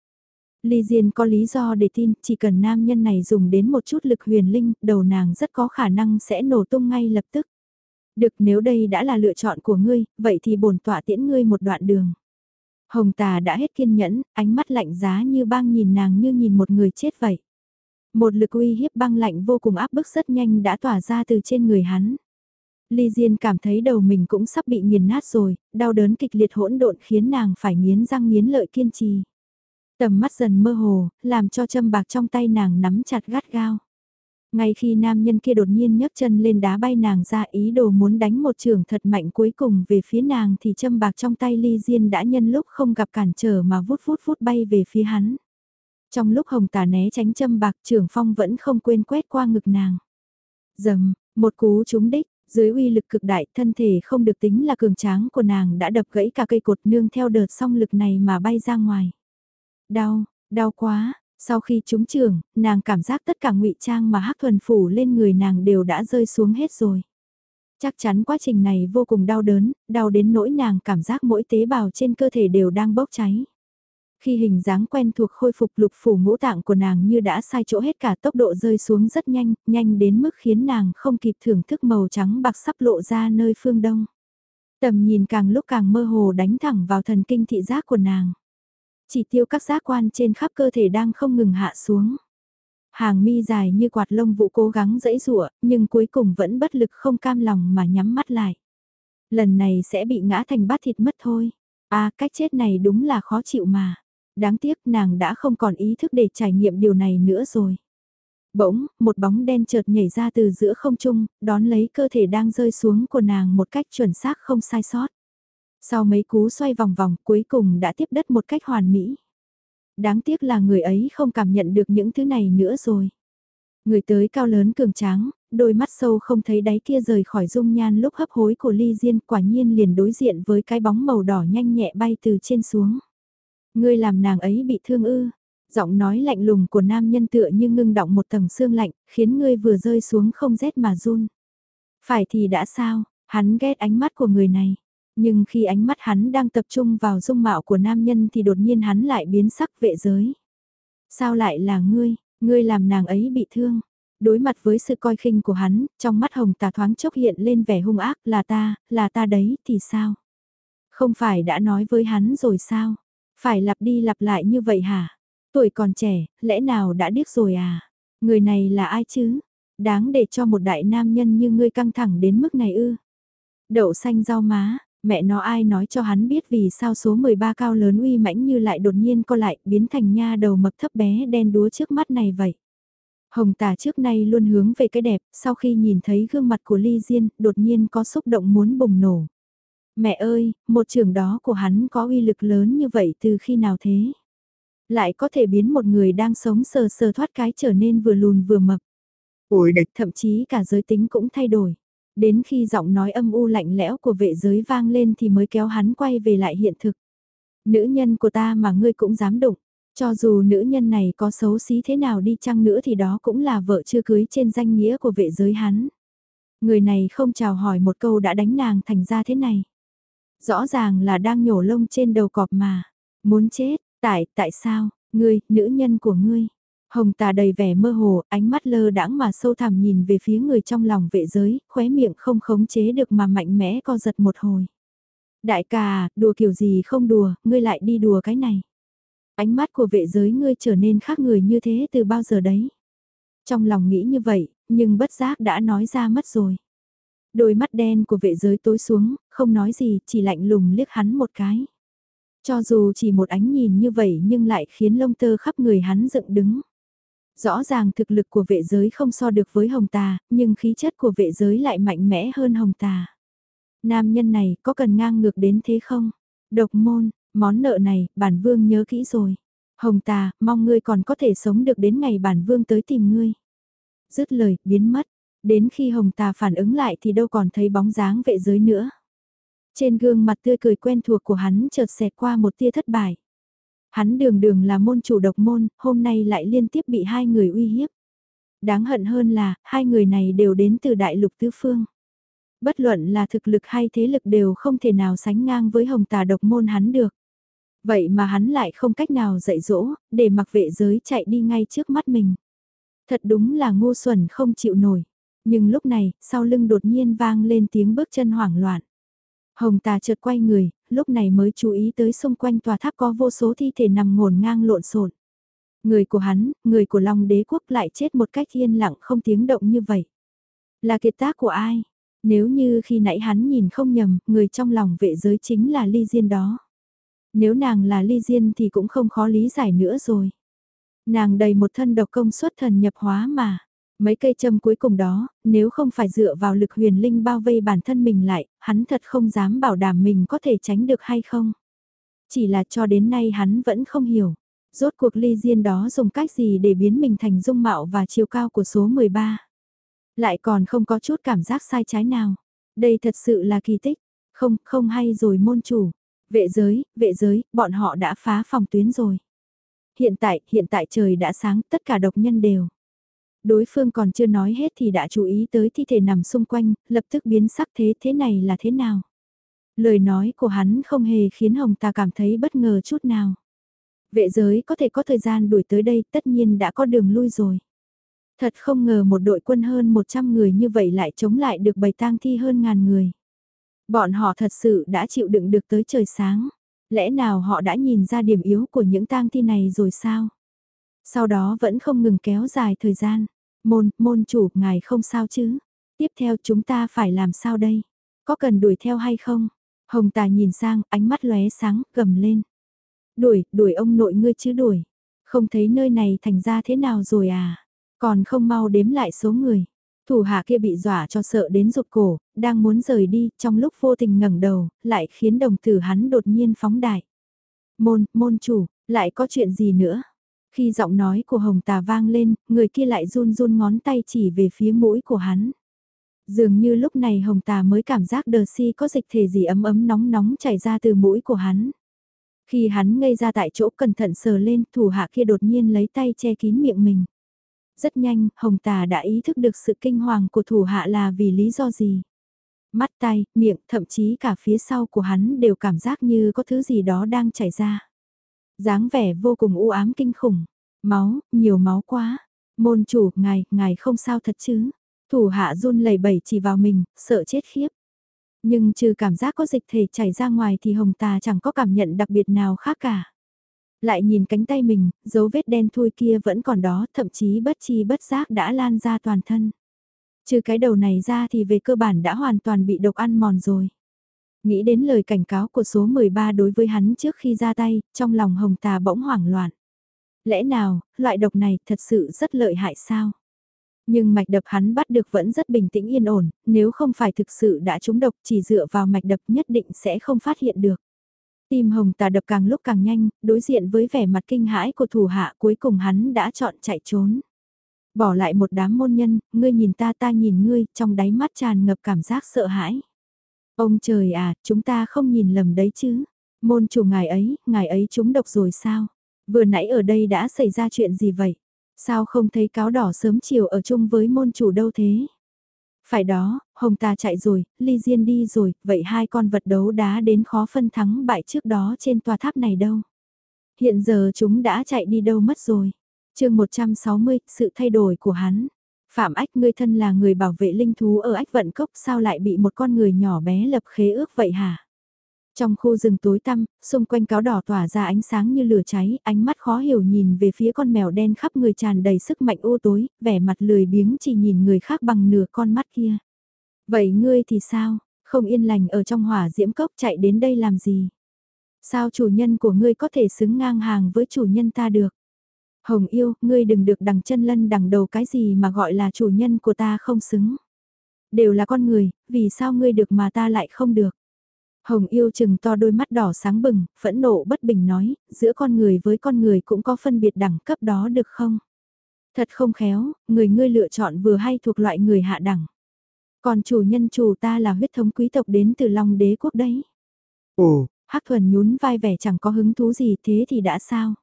Ly Diên có lý do để tin, chỉ cần nam nhân này dùng đến một chút lực huyền linh, đầu nàng rất có khả năng sẽ nổ tung ngay lập tức. Được nếu đây đã là lựa chọn của ngươi, vậy thì bổn tọa tiễn ngươi một đoạn đường. Hồng tà đã hết kiên nhẫn, ánh mắt lạnh giá như băng nhìn nàng như nhìn một người chết vậy. Một lực uy hiếp băng lạnh vô cùng áp bức rất nhanh đã tỏa ra từ trên người hắn. Ly Diên cảm thấy đầu mình cũng sắp bị nghiền nát rồi, đau đớn kịch liệt hỗn độn khiến nàng phải nghiến răng nghiến lợi kiên trì. Tầm mắt dần mơ hồ, làm cho châm bạc trong tay nàng nắm chặt gắt gao. Ngay khi nam nhân kia đột nhiên nhấc chân lên đá bay nàng ra ý đồ muốn đánh một trường thật mạnh cuối cùng về phía nàng thì châm bạc trong tay ly diên đã nhân lúc không gặp cản trở mà vút vút vút bay về phía hắn. Trong lúc hồng tà né tránh châm bạc trưởng phong vẫn không quên quét qua ngực nàng. Dầm, một cú trúng đích, dưới uy lực cực đại thân thể không được tính là cường tráng của nàng đã đập gãy cả cây cột nương theo đợt song lực này mà bay ra ngoài. Đau, đau quá, sau khi trúng trường, nàng cảm giác tất cả ngụy trang mà hắc thuần phủ lên người nàng đều đã rơi xuống hết rồi. Chắc chắn quá trình này vô cùng đau đớn, đau đến nỗi nàng cảm giác mỗi tế bào trên cơ thể đều đang bốc cháy. Khi hình dáng quen thuộc khôi phục lục phủ ngũ tạng của nàng như đã sai chỗ hết cả tốc độ rơi xuống rất nhanh, nhanh đến mức khiến nàng không kịp thưởng thức màu trắng bạc sắp lộ ra nơi phương đông. Tầm nhìn càng lúc càng mơ hồ đánh thẳng vào thần kinh thị giác của nàng. Chỉ tiêu các giác quan trên khắp cơ thể đang không ngừng hạ xuống. Hàng mi dài như quạt lông vụ cố gắng dẫy rụa, nhưng cuối cùng vẫn bất lực không cam lòng mà nhắm mắt lại. Lần này sẽ bị ngã thành bát thịt mất thôi. À, cách chết này đúng là khó chịu mà. Đáng tiếc nàng đã không còn ý thức để trải nghiệm điều này nữa rồi. Bỗng, một bóng đen chợt nhảy ra từ giữa không trung, đón lấy cơ thể đang rơi xuống của nàng một cách chuẩn xác không sai sót. Sau mấy cú xoay vòng vòng cuối cùng đã tiếp đất một cách hoàn mỹ. Đáng tiếc là người ấy không cảm nhận được những thứ này nữa rồi. Người tới cao lớn cường tráng, đôi mắt sâu không thấy đáy kia rời khỏi dung nhan lúc hấp hối của ly diên quả nhiên liền đối diện với cái bóng màu đỏ nhanh nhẹ bay từ trên xuống. Ngươi làm nàng ấy bị thương ư. Giọng nói lạnh lùng của nam nhân tựa như ngưng động một tầng xương lạnh, khiến ngươi vừa rơi xuống không rét mà run. Phải thì đã sao, hắn ghét ánh mắt của người này. Nhưng khi ánh mắt hắn đang tập trung vào dung mạo của nam nhân thì đột nhiên hắn lại biến sắc vệ giới. Sao lại là ngươi, ngươi làm nàng ấy bị thương? Đối mặt với sự coi khinh của hắn, trong mắt hồng tà thoáng chốc hiện lên vẻ hung ác là ta, là ta đấy thì sao? Không phải đã nói với hắn rồi sao? Phải lặp đi lặp lại như vậy hả? Tuổi còn trẻ, lẽ nào đã điếc rồi à? Người này là ai chứ? Đáng để cho một đại nam nhân như ngươi căng thẳng đến mức này ư? Đậu xanh rau má, mẹ nó ai nói cho hắn biết vì sao số 13 cao lớn uy mãnh như lại đột nhiên co lại biến thành nha đầu mập thấp bé đen đúa trước mắt này vậy. Hồng tà trước nay luôn hướng về cái đẹp, sau khi nhìn thấy gương mặt của Ly Diên, đột nhiên có xúc động muốn bùng nổ. Mẹ ơi, một trường đó của hắn có uy lực lớn như vậy từ khi nào thế? Lại có thể biến một người đang sống sờ sờ thoát cái trở nên vừa lùn vừa mập. Ôi địch Thậm chí cả giới tính cũng thay đổi. Đến khi giọng nói âm u lạnh lẽo của vệ giới vang lên thì mới kéo hắn quay về lại hiện thực. Nữ nhân của ta mà ngươi cũng dám đụng. Cho dù nữ nhân này có xấu xí thế nào đi chăng nữa thì đó cũng là vợ chưa cưới trên danh nghĩa của vệ giới hắn. Người này không chào hỏi một câu đã đánh nàng thành ra thế này. Rõ ràng là đang nhổ lông trên đầu cọp mà. Muốn chết, tại, tại sao, ngươi, nữ nhân của ngươi. Hồng tà đầy vẻ mơ hồ, ánh mắt lơ đãng mà sâu thẳm nhìn về phía người trong lòng vệ giới, khóe miệng không khống chế được mà mạnh mẽ co giật một hồi. Đại ca, à, đùa kiểu gì không đùa, ngươi lại đi đùa cái này. Ánh mắt của vệ giới ngươi trở nên khác người như thế từ bao giờ đấy. Trong lòng nghĩ như vậy, nhưng bất giác đã nói ra mất rồi. Đôi mắt đen của vệ giới tối xuống, không nói gì, chỉ lạnh lùng liếc hắn một cái. Cho dù chỉ một ánh nhìn như vậy nhưng lại khiến lông tơ khắp người hắn dựng đứng. Rõ ràng thực lực của vệ giới không so được với hồng tà, nhưng khí chất của vệ giới lại mạnh mẽ hơn hồng tà. Nam nhân này có cần ngang ngược đến thế không? Độc môn, món nợ này, bản vương nhớ kỹ rồi. Hồng tà, mong ngươi còn có thể sống được đến ngày bản vương tới tìm ngươi. Dứt lời, biến mất. Đến khi hồng tà phản ứng lại thì đâu còn thấy bóng dáng vệ giới nữa. Trên gương mặt tươi cười quen thuộc của hắn chợt xẹt qua một tia thất bại. Hắn đường đường là môn chủ độc môn, hôm nay lại liên tiếp bị hai người uy hiếp. Đáng hận hơn là, hai người này đều đến từ đại lục tứ phương. Bất luận là thực lực hay thế lực đều không thể nào sánh ngang với hồng tà độc môn hắn được. Vậy mà hắn lại không cách nào dạy dỗ, để mặc vệ giới chạy đi ngay trước mắt mình. Thật đúng là ngu xuẩn không chịu nổi. Nhưng lúc này, sau lưng đột nhiên vang lên tiếng bước chân hoảng loạn. Hồng tà chợt quay người, lúc này mới chú ý tới xung quanh tòa tháp có vô số thi thể nằm ngổn ngang lộn xộn. Người của hắn, người của Long đế quốc lại chết một cách yên lặng không tiếng động như vậy. Là kiệt tác của ai? Nếu như khi nãy hắn nhìn không nhầm, người trong lòng vệ giới chính là Ly Diên đó. Nếu nàng là Ly Diên thì cũng không khó lý giải nữa rồi. Nàng đầy một thân độc công suất thần nhập hóa mà. Mấy cây châm cuối cùng đó, nếu không phải dựa vào lực huyền linh bao vây bản thân mình lại, hắn thật không dám bảo đảm mình có thể tránh được hay không. Chỉ là cho đến nay hắn vẫn không hiểu. Rốt cuộc ly diên đó dùng cách gì để biến mình thành dung mạo và chiều cao của số 13. Lại còn không có chút cảm giác sai trái nào. Đây thật sự là kỳ tích. Không, không hay rồi môn chủ. Vệ giới, vệ giới, bọn họ đã phá phòng tuyến rồi. Hiện tại, hiện tại trời đã sáng, tất cả độc nhân đều. Đối phương còn chưa nói hết thì đã chú ý tới thi thể nằm xung quanh, lập tức biến sắc thế thế này là thế nào. Lời nói của hắn không hề khiến Hồng ta cảm thấy bất ngờ chút nào. Vệ giới có thể có thời gian đuổi tới đây tất nhiên đã có đường lui rồi. Thật không ngờ một đội quân hơn 100 người như vậy lại chống lại được bầy tang thi hơn ngàn người. Bọn họ thật sự đã chịu đựng được tới trời sáng. Lẽ nào họ đã nhìn ra điểm yếu của những tang thi này rồi sao? Sau đó vẫn không ngừng kéo dài thời gian. Môn, môn chủ, ngài không sao chứ? Tiếp theo chúng ta phải làm sao đây? Có cần đuổi theo hay không? Hồng Tà nhìn sang, ánh mắt lóe sáng, gầm lên. Đuổi, đuổi ông nội ngươi chứ đuổi. Không thấy nơi này thành ra thế nào rồi à? Còn không mau đếm lại số người. Thủ hạ kia bị dọa cho sợ đến rụt cổ, đang muốn rời đi, trong lúc vô tình ngẩng đầu, lại khiến đồng tử hắn đột nhiên phóng đại. Môn, môn chủ, lại có chuyện gì nữa? Khi giọng nói của Hồng Tà vang lên, người kia lại run run ngón tay chỉ về phía mũi của hắn. Dường như lúc này Hồng Tà mới cảm giác đờ si có dịch thể gì ấm ấm nóng nóng chảy ra từ mũi của hắn. Khi hắn ngây ra tại chỗ cẩn thận sờ lên, thủ hạ kia đột nhiên lấy tay che kín miệng mình. Rất nhanh, Hồng Tà đã ý thức được sự kinh hoàng của thủ hạ là vì lý do gì. Mắt tay, miệng, thậm chí cả phía sau của hắn đều cảm giác như có thứ gì đó đang chảy ra dáng vẻ vô cùng u ám kinh khủng. Máu, nhiều máu quá. Môn chủ, ngài, ngài không sao thật chứ. Thủ hạ run lẩy bẩy chỉ vào mình, sợ chết khiếp. Nhưng trừ cảm giác có dịch thể chảy ra ngoài thì hồng tà chẳng có cảm nhận đặc biệt nào khác cả. Lại nhìn cánh tay mình, dấu vết đen thui kia vẫn còn đó, thậm chí bất chi bất giác đã lan ra toàn thân. Trừ cái đầu này ra thì về cơ bản đã hoàn toàn bị độc ăn mòn rồi. Nghĩ đến lời cảnh cáo của số 13 đối với hắn trước khi ra tay, trong lòng hồng tà bỗng hoảng loạn. Lẽ nào, loại độc này thật sự rất lợi hại sao? Nhưng mạch đập hắn bắt được vẫn rất bình tĩnh yên ổn, nếu không phải thực sự đã trúng độc chỉ dựa vào mạch đập nhất định sẽ không phát hiện được. Tim hồng tà đập càng lúc càng nhanh, đối diện với vẻ mặt kinh hãi của thủ hạ cuối cùng hắn đã chọn chạy trốn. Bỏ lại một đám môn nhân, ngươi nhìn ta ta nhìn ngươi, trong đáy mắt tràn ngập cảm giác sợ hãi. Ông trời à, chúng ta không nhìn lầm đấy chứ. Môn chủ ngài ấy, ngài ấy trúng độc rồi sao? Vừa nãy ở đây đã xảy ra chuyện gì vậy? Sao không thấy cáo đỏ sớm chiều ở chung với môn chủ đâu thế? Phải đó, Hồng ta chạy rồi, Ly Diên đi rồi, vậy hai con vật đấu đá đến khó phân thắng bại trước đó trên tòa tháp này đâu? Hiện giờ chúng đã chạy đi đâu mất rồi? chương 160, sự thay đổi của hắn. Phạm Ách ngươi thân là người bảo vệ linh thú ở Ách Vận Cốc sao lại bị một con người nhỏ bé lập khế ước vậy hả? Trong khu rừng tối tăm, xung quanh cáo đỏ tỏa ra ánh sáng như lửa cháy, ánh mắt khó hiểu nhìn về phía con mèo đen khắp người tràn đầy sức mạnh u tối, vẻ mặt lười biếng chỉ nhìn người khác bằng nửa con mắt kia. Vậy ngươi thì sao, không yên lành ở trong hỏa diễm cốc chạy đến đây làm gì? Sao chủ nhân của ngươi có thể xứng ngang hàng với chủ nhân ta được? Hồng yêu, ngươi đừng được đằng chân lân đằng đầu cái gì mà gọi là chủ nhân của ta không xứng. Đều là con người, vì sao ngươi được mà ta lại không được? Hồng yêu chừng to đôi mắt đỏ sáng bừng, phẫn nộ bất bình nói, giữa con người với con người cũng có phân biệt đẳng cấp đó được không? Thật không khéo, người ngươi lựa chọn vừa hay thuộc loại người hạ đẳng. Còn chủ nhân chủ ta là huyết thống quý tộc đến từ Long đế quốc đấy. Ồ, Hắc thuần nhún vai vẻ chẳng có hứng thú gì thế thì đã sao?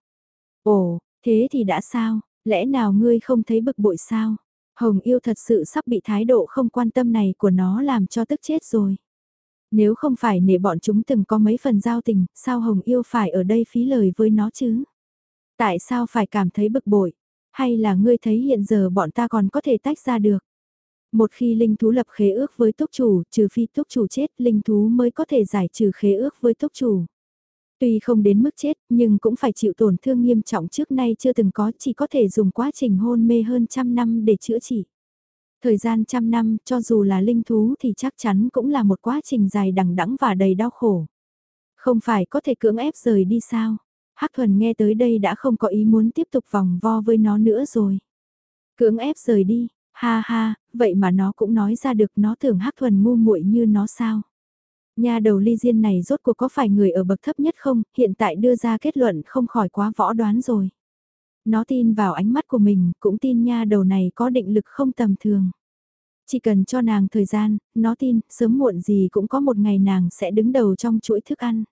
Ồ, thế thì đã sao? Lẽ nào ngươi không thấy bực bội sao? Hồng yêu thật sự sắp bị thái độ không quan tâm này của nó làm cho tức chết rồi. Nếu không phải nể bọn chúng từng có mấy phần giao tình, sao Hồng yêu phải ở đây phí lời với nó chứ? Tại sao phải cảm thấy bực bội? Hay là ngươi thấy hiện giờ bọn ta còn có thể tách ra được? Một khi linh thú lập khế ước với túc chủ, trừ phi túc chủ chết, linh thú mới có thể giải trừ khế ước với túc chủ. Tuy không đến mức chết, nhưng cũng phải chịu tổn thương nghiêm trọng trước nay chưa từng có, chỉ có thể dùng quá trình hôn mê hơn trăm năm để chữa trị. Thời gian trăm năm, cho dù là linh thú thì chắc chắn cũng là một quá trình dài đằng đẵng và đầy đau khổ. Không phải có thể cưỡng ép rời đi sao? Hắc thuần nghe tới đây đã không có ý muốn tiếp tục vòng vo với nó nữa rồi. Cưỡng ép rời đi, ha ha, vậy mà nó cũng nói ra được nó tưởng Hắc thuần ngu muội như nó sao? Nhà đầu ly diên này rốt cuộc có phải người ở bậc thấp nhất không, hiện tại đưa ra kết luận không khỏi quá võ đoán rồi. Nó tin vào ánh mắt của mình, cũng tin nha đầu này có định lực không tầm thường. Chỉ cần cho nàng thời gian, nó tin, sớm muộn gì cũng có một ngày nàng sẽ đứng đầu trong chuỗi thức ăn.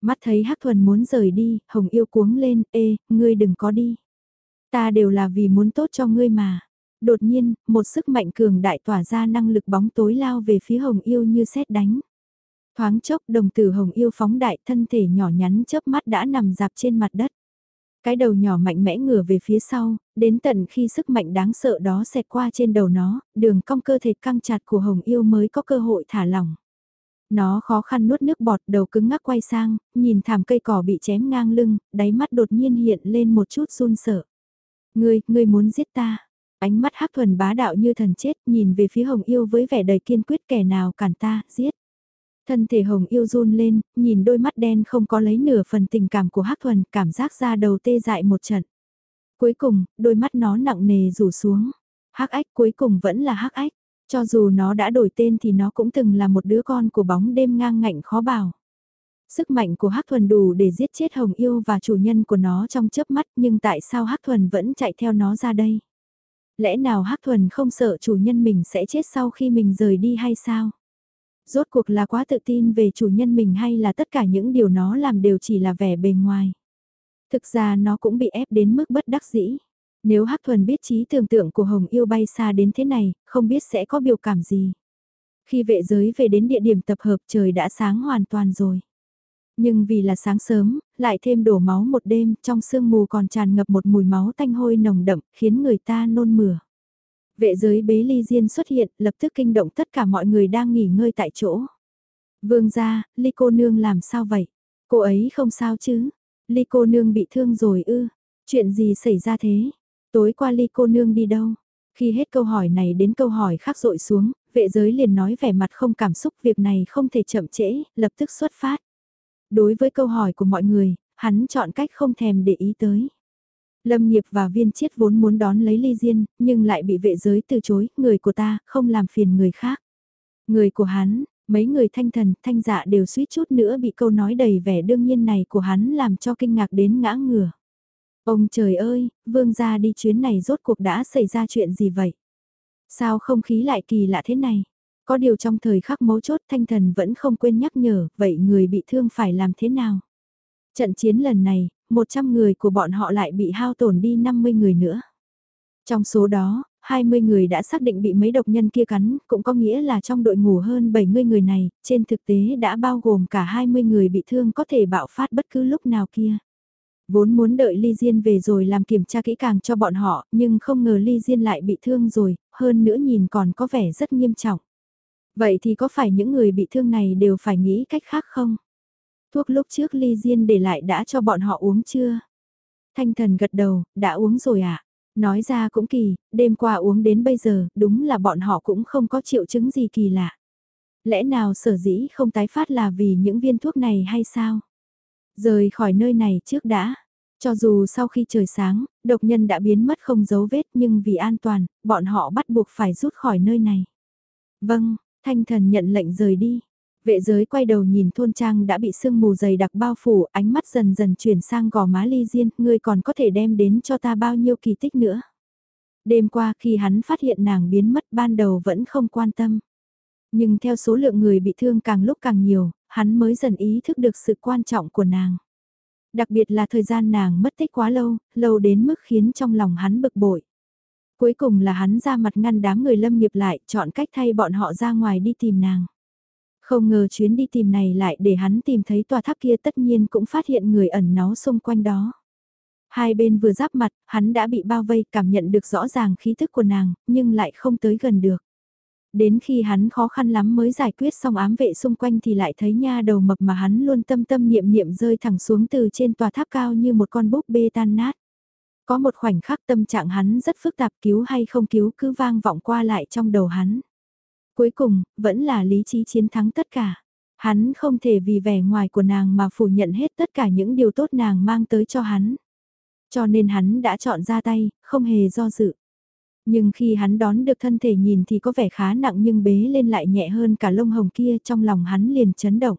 Mắt thấy Hắc Thuần muốn rời đi, Hồng yêu cuống lên, ê, ngươi đừng có đi. Ta đều là vì muốn tốt cho ngươi mà. Đột nhiên, một sức mạnh cường đại tỏa ra năng lực bóng tối lao về phía Hồng yêu như xét đánh. Thoáng chốc đồng tử Hồng yêu phóng đại thân thể nhỏ nhắn chớp mắt đã nằm dạp trên mặt đất. Cái đầu nhỏ mạnh mẽ ngửa về phía sau, đến tận khi sức mạnh đáng sợ đó xẹt qua trên đầu nó, đường cong cơ thể căng chặt của Hồng Yêu mới có cơ hội thả lỏng. Nó khó khăn nuốt nước bọt đầu cứng ngắc quay sang, nhìn thảm cây cỏ bị chém ngang lưng, đáy mắt đột nhiên hiện lên một chút run sợ. Ngươi, ngươi muốn giết ta. Ánh mắt hắc thuần bá đạo như thần chết nhìn về phía Hồng Yêu với vẻ đầy kiên quyết kẻ nào cản ta, giết. Thân thể hồng yêu run lên, nhìn đôi mắt đen không có lấy nửa phần tình cảm của Hắc Thuần, cảm giác ra đầu tê dại một trận. Cuối cùng, đôi mắt nó nặng nề rủ xuống. Hắc ách cuối cùng vẫn là Hắc ách. Cho dù nó đã đổi tên thì nó cũng từng là một đứa con của bóng đêm ngang ngạnh khó bảo. Sức mạnh của Hắc Thuần đủ để giết chết Hồng Yêu và chủ nhân của nó trong chớp mắt nhưng tại sao Hắc Thuần vẫn chạy theo nó ra đây? Lẽ nào Hắc Thuần không sợ chủ nhân mình sẽ chết sau khi mình rời đi hay sao? Rốt cuộc là quá tự tin về chủ nhân mình hay là tất cả những điều nó làm đều chỉ là vẻ bề ngoài. Thực ra nó cũng bị ép đến mức bất đắc dĩ. Nếu Hắc Thuần biết trí tưởng tượng của Hồng Yêu bay xa đến thế này, không biết sẽ có biểu cảm gì. Khi vệ giới về đến địa điểm tập hợp trời đã sáng hoàn toàn rồi. Nhưng vì là sáng sớm, lại thêm đổ máu một đêm, trong sương mù còn tràn ngập một mùi máu tanh hôi nồng đậm, khiến người ta nôn mửa. Vệ giới bế ly diên xuất hiện, lập tức kinh động tất cả mọi người đang nghỉ ngơi tại chỗ. Vương gia, ly cô nương làm sao vậy? Cô ấy không sao chứ? Ly cô nương bị thương rồi ư? Chuyện gì xảy ra thế? Tối qua ly cô nương đi đâu? Khi hết câu hỏi này đến câu hỏi khác rội xuống, vệ giới liền nói vẻ mặt không cảm xúc việc này không thể chậm trễ, lập tức xuất phát. Đối với câu hỏi của mọi người, hắn chọn cách không thèm để ý tới. Lâm nghiệp và viên chiết vốn muốn đón lấy ly diên, nhưng lại bị vệ giới từ chối, người của ta, không làm phiền người khác. Người của hắn, mấy người thanh thần, thanh dạ đều suýt chút nữa bị câu nói đầy vẻ đương nhiên này của hắn làm cho kinh ngạc đến ngã ngửa. Ông trời ơi, vương gia đi chuyến này rốt cuộc đã xảy ra chuyện gì vậy? Sao không khí lại kỳ lạ thế này? Có điều trong thời khắc mấu chốt thanh thần vẫn không quên nhắc nhở, vậy người bị thương phải làm thế nào? Trận chiến lần này, 100 người của bọn họ lại bị hao tổn đi 50 người nữa. Trong số đó, 20 người đã xác định bị mấy độc nhân kia cắn, cũng có nghĩa là trong đội ngủ hơn 70 người này, trên thực tế đã bao gồm cả 20 người bị thương có thể bạo phát bất cứ lúc nào kia. Vốn muốn đợi Ly Diên về rồi làm kiểm tra kỹ càng cho bọn họ, nhưng không ngờ Ly Diên lại bị thương rồi, hơn nữa nhìn còn có vẻ rất nghiêm trọng. Vậy thì có phải những người bị thương này đều phải nghĩ cách khác không? Thuốc lúc trước Ly Diên để lại đã cho bọn họ uống chưa? Thanh thần gật đầu, đã uống rồi ạ. À? Nói ra cũng kỳ, đêm qua uống đến bây giờ, đúng là bọn họ cũng không có triệu chứng gì kỳ lạ. Lẽ nào sở dĩ không tái phát là vì những viên thuốc này hay sao? Rời khỏi nơi này trước đã. Cho dù sau khi trời sáng, độc nhân đã biến mất không dấu vết nhưng vì an toàn, bọn họ bắt buộc phải rút khỏi nơi này. Vâng, thanh thần nhận lệnh rời đi. Vệ giới quay đầu nhìn thôn trang đã bị sương mù dày đặc bao phủ, ánh mắt dần dần chuyển sang gò má ly diên, ngươi còn có thể đem đến cho ta bao nhiêu kỳ tích nữa. Đêm qua khi hắn phát hiện nàng biến mất ban đầu vẫn không quan tâm. Nhưng theo số lượng người bị thương càng lúc càng nhiều, hắn mới dần ý thức được sự quan trọng của nàng. Đặc biệt là thời gian nàng mất tích quá lâu, lâu đến mức khiến trong lòng hắn bực bội. Cuối cùng là hắn ra mặt ngăn đám người lâm nghiệp lại, chọn cách thay bọn họ ra ngoài đi tìm nàng. Không ngờ chuyến đi tìm này lại để hắn tìm thấy tòa tháp kia tất nhiên cũng phát hiện người ẩn náu xung quanh đó. Hai bên vừa giáp mặt, hắn đã bị bao vây cảm nhận được rõ ràng khí thức của nàng, nhưng lại không tới gần được. Đến khi hắn khó khăn lắm mới giải quyết xong ám vệ xung quanh thì lại thấy nha đầu mập mà hắn luôn tâm tâm niệm niệm rơi thẳng xuống từ trên tòa tháp cao như một con búp bê tan nát. Có một khoảnh khắc tâm trạng hắn rất phức tạp cứu hay không cứu cứ vang vọng qua lại trong đầu hắn. Cuối cùng, vẫn là lý trí chiến thắng tất cả. Hắn không thể vì vẻ ngoài của nàng mà phủ nhận hết tất cả những điều tốt nàng mang tới cho hắn. Cho nên hắn đã chọn ra tay, không hề do dự. Nhưng khi hắn đón được thân thể nhìn thì có vẻ khá nặng nhưng bế lên lại nhẹ hơn cả lông hồng kia trong lòng hắn liền chấn động.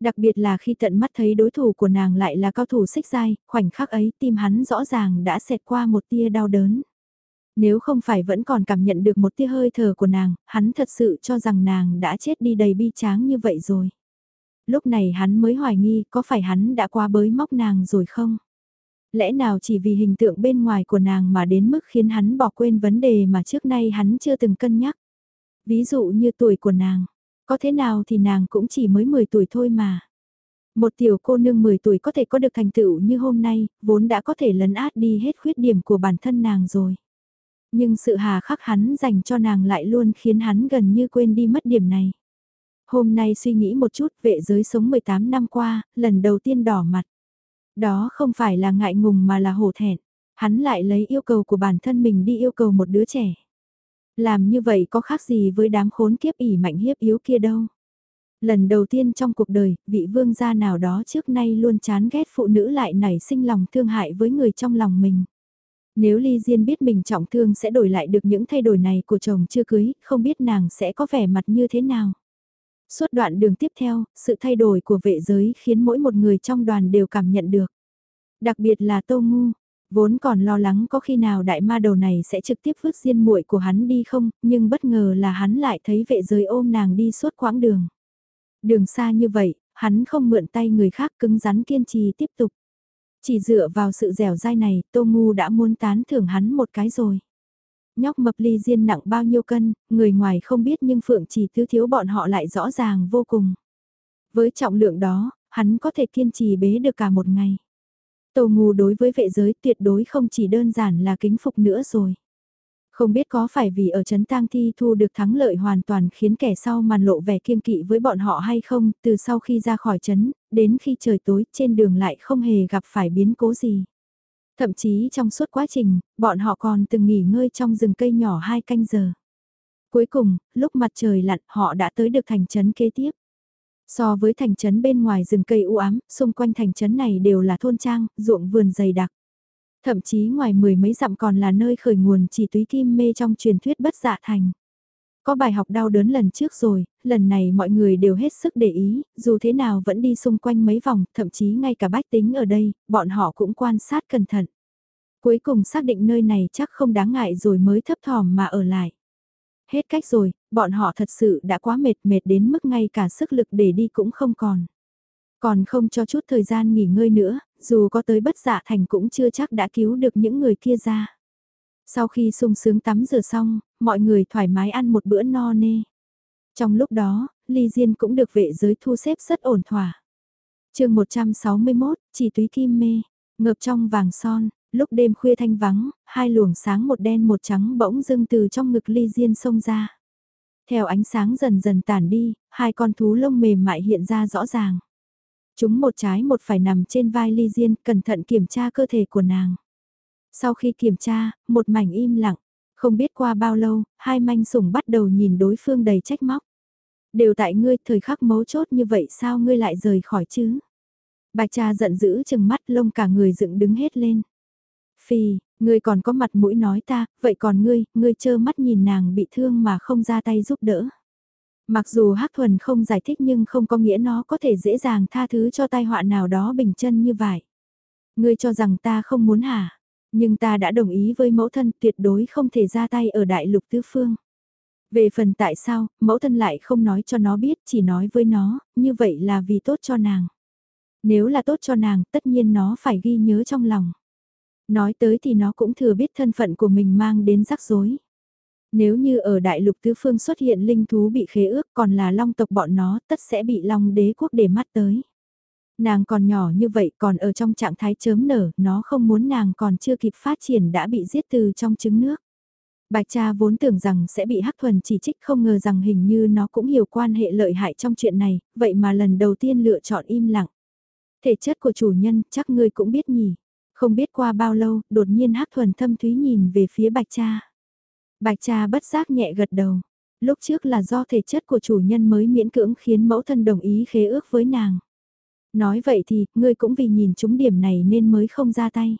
Đặc biệt là khi tận mắt thấy đối thủ của nàng lại là cao thủ xích dai, khoảnh khắc ấy tim hắn rõ ràng đã xẹt qua một tia đau đớn. Nếu không phải vẫn còn cảm nhận được một tia hơi thở của nàng, hắn thật sự cho rằng nàng đã chết đi đầy bi tráng như vậy rồi. Lúc này hắn mới hoài nghi có phải hắn đã qua bới móc nàng rồi không? Lẽ nào chỉ vì hình tượng bên ngoài của nàng mà đến mức khiến hắn bỏ quên vấn đề mà trước nay hắn chưa từng cân nhắc? Ví dụ như tuổi của nàng, có thế nào thì nàng cũng chỉ mới 10 tuổi thôi mà. Một tiểu cô nương 10 tuổi có thể có được thành tựu như hôm nay, vốn đã có thể lấn át đi hết khuyết điểm của bản thân nàng rồi. Nhưng sự hà khắc hắn dành cho nàng lại luôn khiến hắn gần như quên đi mất điểm này. Hôm nay suy nghĩ một chút vệ giới sống 18 năm qua, lần đầu tiên đỏ mặt. Đó không phải là ngại ngùng mà là hổ thẹn. Hắn lại lấy yêu cầu của bản thân mình đi yêu cầu một đứa trẻ. Làm như vậy có khác gì với đám khốn kiếp ỉ mạnh hiếp yếu kia đâu. Lần đầu tiên trong cuộc đời, vị vương gia nào đó trước nay luôn chán ghét phụ nữ lại nảy sinh lòng thương hại với người trong lòng mình. Nếu Ly Diên biết mình trọng thương sẽ đổi lại được những thay đổi này của chồng chưa cưới, không biết nàng sẽ có vẻ mặt như thế nào. Suốt đoạn đường tiếp theo, sự thay đổi của vệ giới khiến mỗi một người trong đoàn đều cảm nhận được. Đặc biệt là Tô Ngu, vốn còn lo lắng có khi nào đại ma đầu này sẽ trực tiếp vứt diên muội của hắn đi không, nhưng bất ngờ là hắn lại thấy vệ giới ôm nàng đi suốt quãng đường. Đường xa như vậy, hắn không mượn tay người khác cứng rắn kiên trì tiếp tục. Chỉ dựa vào sự dẻo dai này, Tô Ngu đã muốn tán thưởng hắn một cái rồi. Nhóc mập ly diên nặng bao nhiêu cân, người ngoài không biết nhưng Phượng chỉ thiếu thiếu bọn họ lại rõ ràng vô cùng. Với trọng lượng đó, hắn có thể kiên trì bế được cả một ngày. Tô Ngu đối với vệ giới tuyệt đối không chỉ đơn giản là kính phục nữa rồi. Không biết có phải vì ở Trấn Tang Thi thu được thắng lợi hoàn toàn khiến kẻ sau màn lộ vẻ kiêng kỵ với bọn họ hay không, từ sau khi ra khỏi Trấn, đến khi trời tối trên đường lại không hề gặp phải biến cố gì. Thậm chí trong suốt quá trình, bọn họ còn từng nghỉ ngơi trong rừng cây nhỏ hai canh giờ. Cuối cùng, lúc mặt trời lặn họ đã tới được thành trấn kế tiếp. So với thành trấn bên ngoài rừng cây u ám, xung quanh thành trấn này đều là thôn trang, ruộng vườn dày đặc. Thậm chí ngoài mười mấy dặm còn là nơi khởi nguồn chỉ túy kim mê trong truyền thuyết bất dạ thành. Có bài học đau đớn lần trước rồi, lần này mọi người đều hết sức để ý, dù thế nào vẫn đi xung quanh mấy vòng, thậm chí ngay cả bách tính ở đây, bọn họ cũng quan sát cẩn thận. Cuối cùng xác định nơi này chắc không đáng ngại rồi mới thấp thỏm mà ở lại. Hết cách rồi, bọn họ thật sự đã quá mệt mệt đến mức ngay cả sức lực để đi cũng không còn. Còn không cho chút thời gian nghỉ ngơi nữa, dù có tới bất dạ thành cũng chưa chắc đã cứu được những người kia ra. Sau khi sung sướng tắm rửa xong, mọi người thoải mái ăn một bữa no nê. Trong lúc đó, ly diên cũng được vệ giới thu xếp rất ổn thỏa. chương 161, chỉ túy kim mê, ngợp trong vàng son, lúc đêm khuya thanh vắng, hai luồng sáng một đen một trắng bỗng dưng từ trong ngực ly diên xông ra. Theo ánh sáng dần dần tản đi, hai con thú lông mềm mại hiện ra rõ ràng. Chúng một trái một phải nằm trên vai ly diên, cẩn thận kiểm tra cơ thể của nàng. Sau khi kiểm tra, một mảnh im lặng, không biết qua bao lâu, hai manh sủng bắt đầu nhìn đối phương đầy trách móc. Đều tại ngươi thời khắc mấu chốt như vậy sao ngươi lại rời khỏi chứ? Bạch cha giận dữ chừng mắt lông cả người dựng đứng hết lên. Phi, ngươi còn có mặt mũi nói ta, vậy còn ngươi, ngươi chơ mắt nhìn nàng bị thương mà không ra tay giúp đỡ. Mặc dù Hắc Thuần không giải thích nhưng không có nghĩa nó có thể dễ dàng tha thứ cho tai họa nào đó bình chân như vậy. Ngươi cho rằng ta không muốn hả? Nhưng ta đã đồng ý với mẫu thân tuyệt đối không thể ra tay ở đại lục tứ phương. Về phần tại sao, mẫu thân lại không nói cho nó biết, chỉ nói với nó, như vậy là vì tốt cho nàng. Nếu là tốt cho nàng, tất nhiên nó phải ghi nhớ trong lòng. Nói tới thì nó cũng thừa biết thân phận của mình mang đến rắc rối. Nếu như ở đại lục tứ phương xuất hiện linh thú bị khế ước còn là long tộc bọn nó tất sẽ bị long đế quốc để mắt tới. Nàng còn nhỏ như vậy còn ở trong trạng thái chớm nở, nó không muốn nàng còn chưa kịp phát triển đã bị giết từ trong trứng nước. Bạch cha vốn tưởng rằng sẽ bị Hắc Thuần chỉ trích không ngờ rằng hình như nó cũng hiểu quan hệ lợi hại trong chuyện này, vậy mà lần đầu tiên lựa chọn im lặng. Thể chất của chủ nhân chắc ngươi cũng biết nhỉ. Không biết qua bao lâu, đột nhiên Hắc Thuần thâm thúy nhìn về phía Bạch cha. Bạch cha bất giác nhẹ gật đầu. Lúc trước là do thể chất của chủ nhân mới miễn cưỡng khiến mẫu thân đồng ý khế ước với nàng. Nói vậy thì, ngươi cũng vì nhìn chúng điểm này nên mới không ra tay.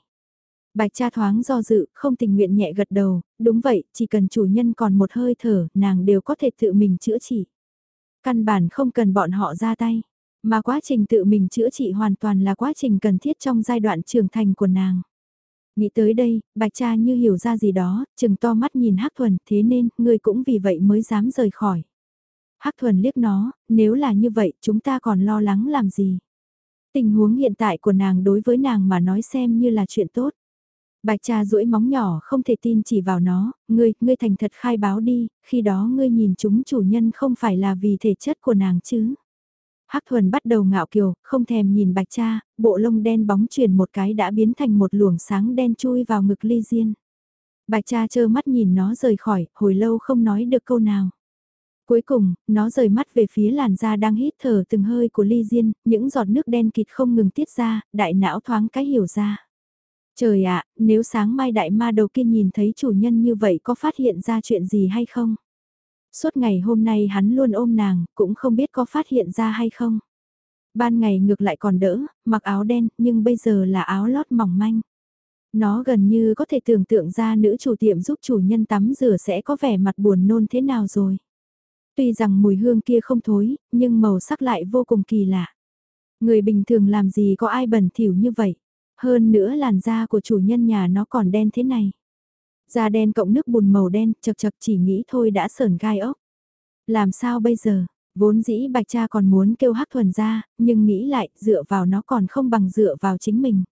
Bạch cha thoáng do dự, không tình nguyện nhẹ gật đầu, đúng vậy, chỉ cần chủ nhân còn một hơi thở, nàng đều có thể tự mình chữa trị. Căn bản không cần bọn họ ra tay, mà quá trình tự mình chữa trị hoàn toàn là quá trình cần thiết trong giai đoạn trưởng thành của nàng. Nghĩ tới đây, bạch cha như hiểu ra gì đó, chừng to mắt nhìn Hắc Thuần, thế nên, ngươi cũng vì vậy mới dám rời khỏi. Hắc Thuần liếc nó, nếu là như vậy, chúng ta còn lo lắng làm gì? Tình huống hiện tại của nàng đối với nàng mà nói xem như là chuyện tốt. Bạch cha duỗi móng nhỏ không thể tin chỉ vào nó, ngươi, ngươi thành thật khai báo đi, khi đó ngươi nhìn chúng chủ nhân không phải là vì thể chất của nàng chứ. Hắc thuần bắt đầu ngạo kiều, không thèm nhìn bạch cha, bộ lông đen bóng chuyển một cái đã biến thành một luồng sáng đen chui vào ngực ly diên. Bạch cha chơ mắt nhìn nó rời khỏi, hồi lâu không nói được câu nào. Cuối cùng, nó rời mắt về phía làn da đang hít thở từng hơi của ly diên, những giọt nước đen kịt không ngừng tiết ra, đại não thoáng cái hiểu ra. Trời ạ, nếu sáng mai đại ma đầu kia nhìn thấy chủ nhân như vậy có phát hiện ra chuyện gì hay không? Suốt ngày hôm nay hắn luôn ôm nàng, cũng không biết có phát hiện ra hay không. Ban ngày ngược lại còn đỡ, mặc áo đen, nhưng bây giờ là áo lót mỏng manh. Nó gần như có thể tưởng tượng ra nữ chủ tiệm giúp chủ nhân tắm rửa sẽ có vẻ mặt buồn nôn thế nào rồi. Tuy rằng mùi hương kia không thối, nhưng màu sắc lại vô cùng kỳ lạ. Người bình thường làm gì có ai bẩn thỉu như vậy. Hơn nữa làn da của chủ nhân nhà nó còn đen thế này. Da đen cộng nước bùn màu đen, chật chật chỉ nghĩ thôi đã sờn gai ốc. Làm sao bây giờ? Vốn dĩ bạch cha còn muốn kêu hắc thuần ra, nhưng nghĩ lại, dựa vào nó còn không bằng dựa vào chính mình.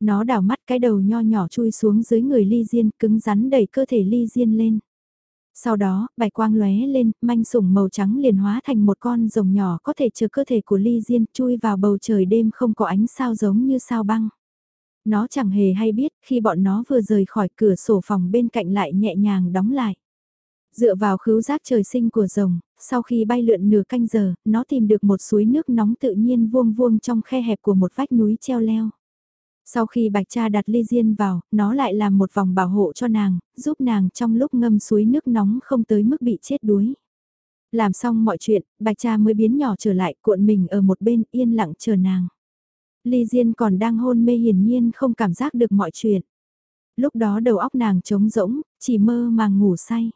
Nó đảo mắt cái đầu nho nhỏ chui xuống dưới người ly diên, cứng rắn đẩy cơ thể ly diên lên. Sau đó, bạch quang lóe lên, manh sủng màu trắng liền hóa thành một con rồng nhỏ có thể chờ cơ thể của ly diên chui vào bầu trời đêm không có ánh sao giống như sao băng. Nó chẳng hề hay biết khi bọn nó vừa rời khỏi cửa sổ phòng bên cạnh lại nhẹ nhàng đóng lại. Dựa vào khứu giác trời sinh của rồng, sau khi bay lượn nửa canh giờ, nó tìm được một suối nước nóng tự nhiên vuông vuông trong khe hẹp của một vách núi treo leo. Sau khi bạch cha đặt ly diên vào, nó lại làm một vòng bảo hộ cho nàng, giúp nàng trong lúc ngâm suối nước nóng không tới mức bị chết đuối. Làm xong mọi chuyện, bạch cha mới biến nhỏ trở lại cuộn mình ở một bên yên lặng chờ nàng. Ly Diên còn đang hôn mê hiển nhiên không cảm giác được mọi chuyện. Lúc đó đầu óc nàng trống rỗng, chỉ mơ màng ngủ say.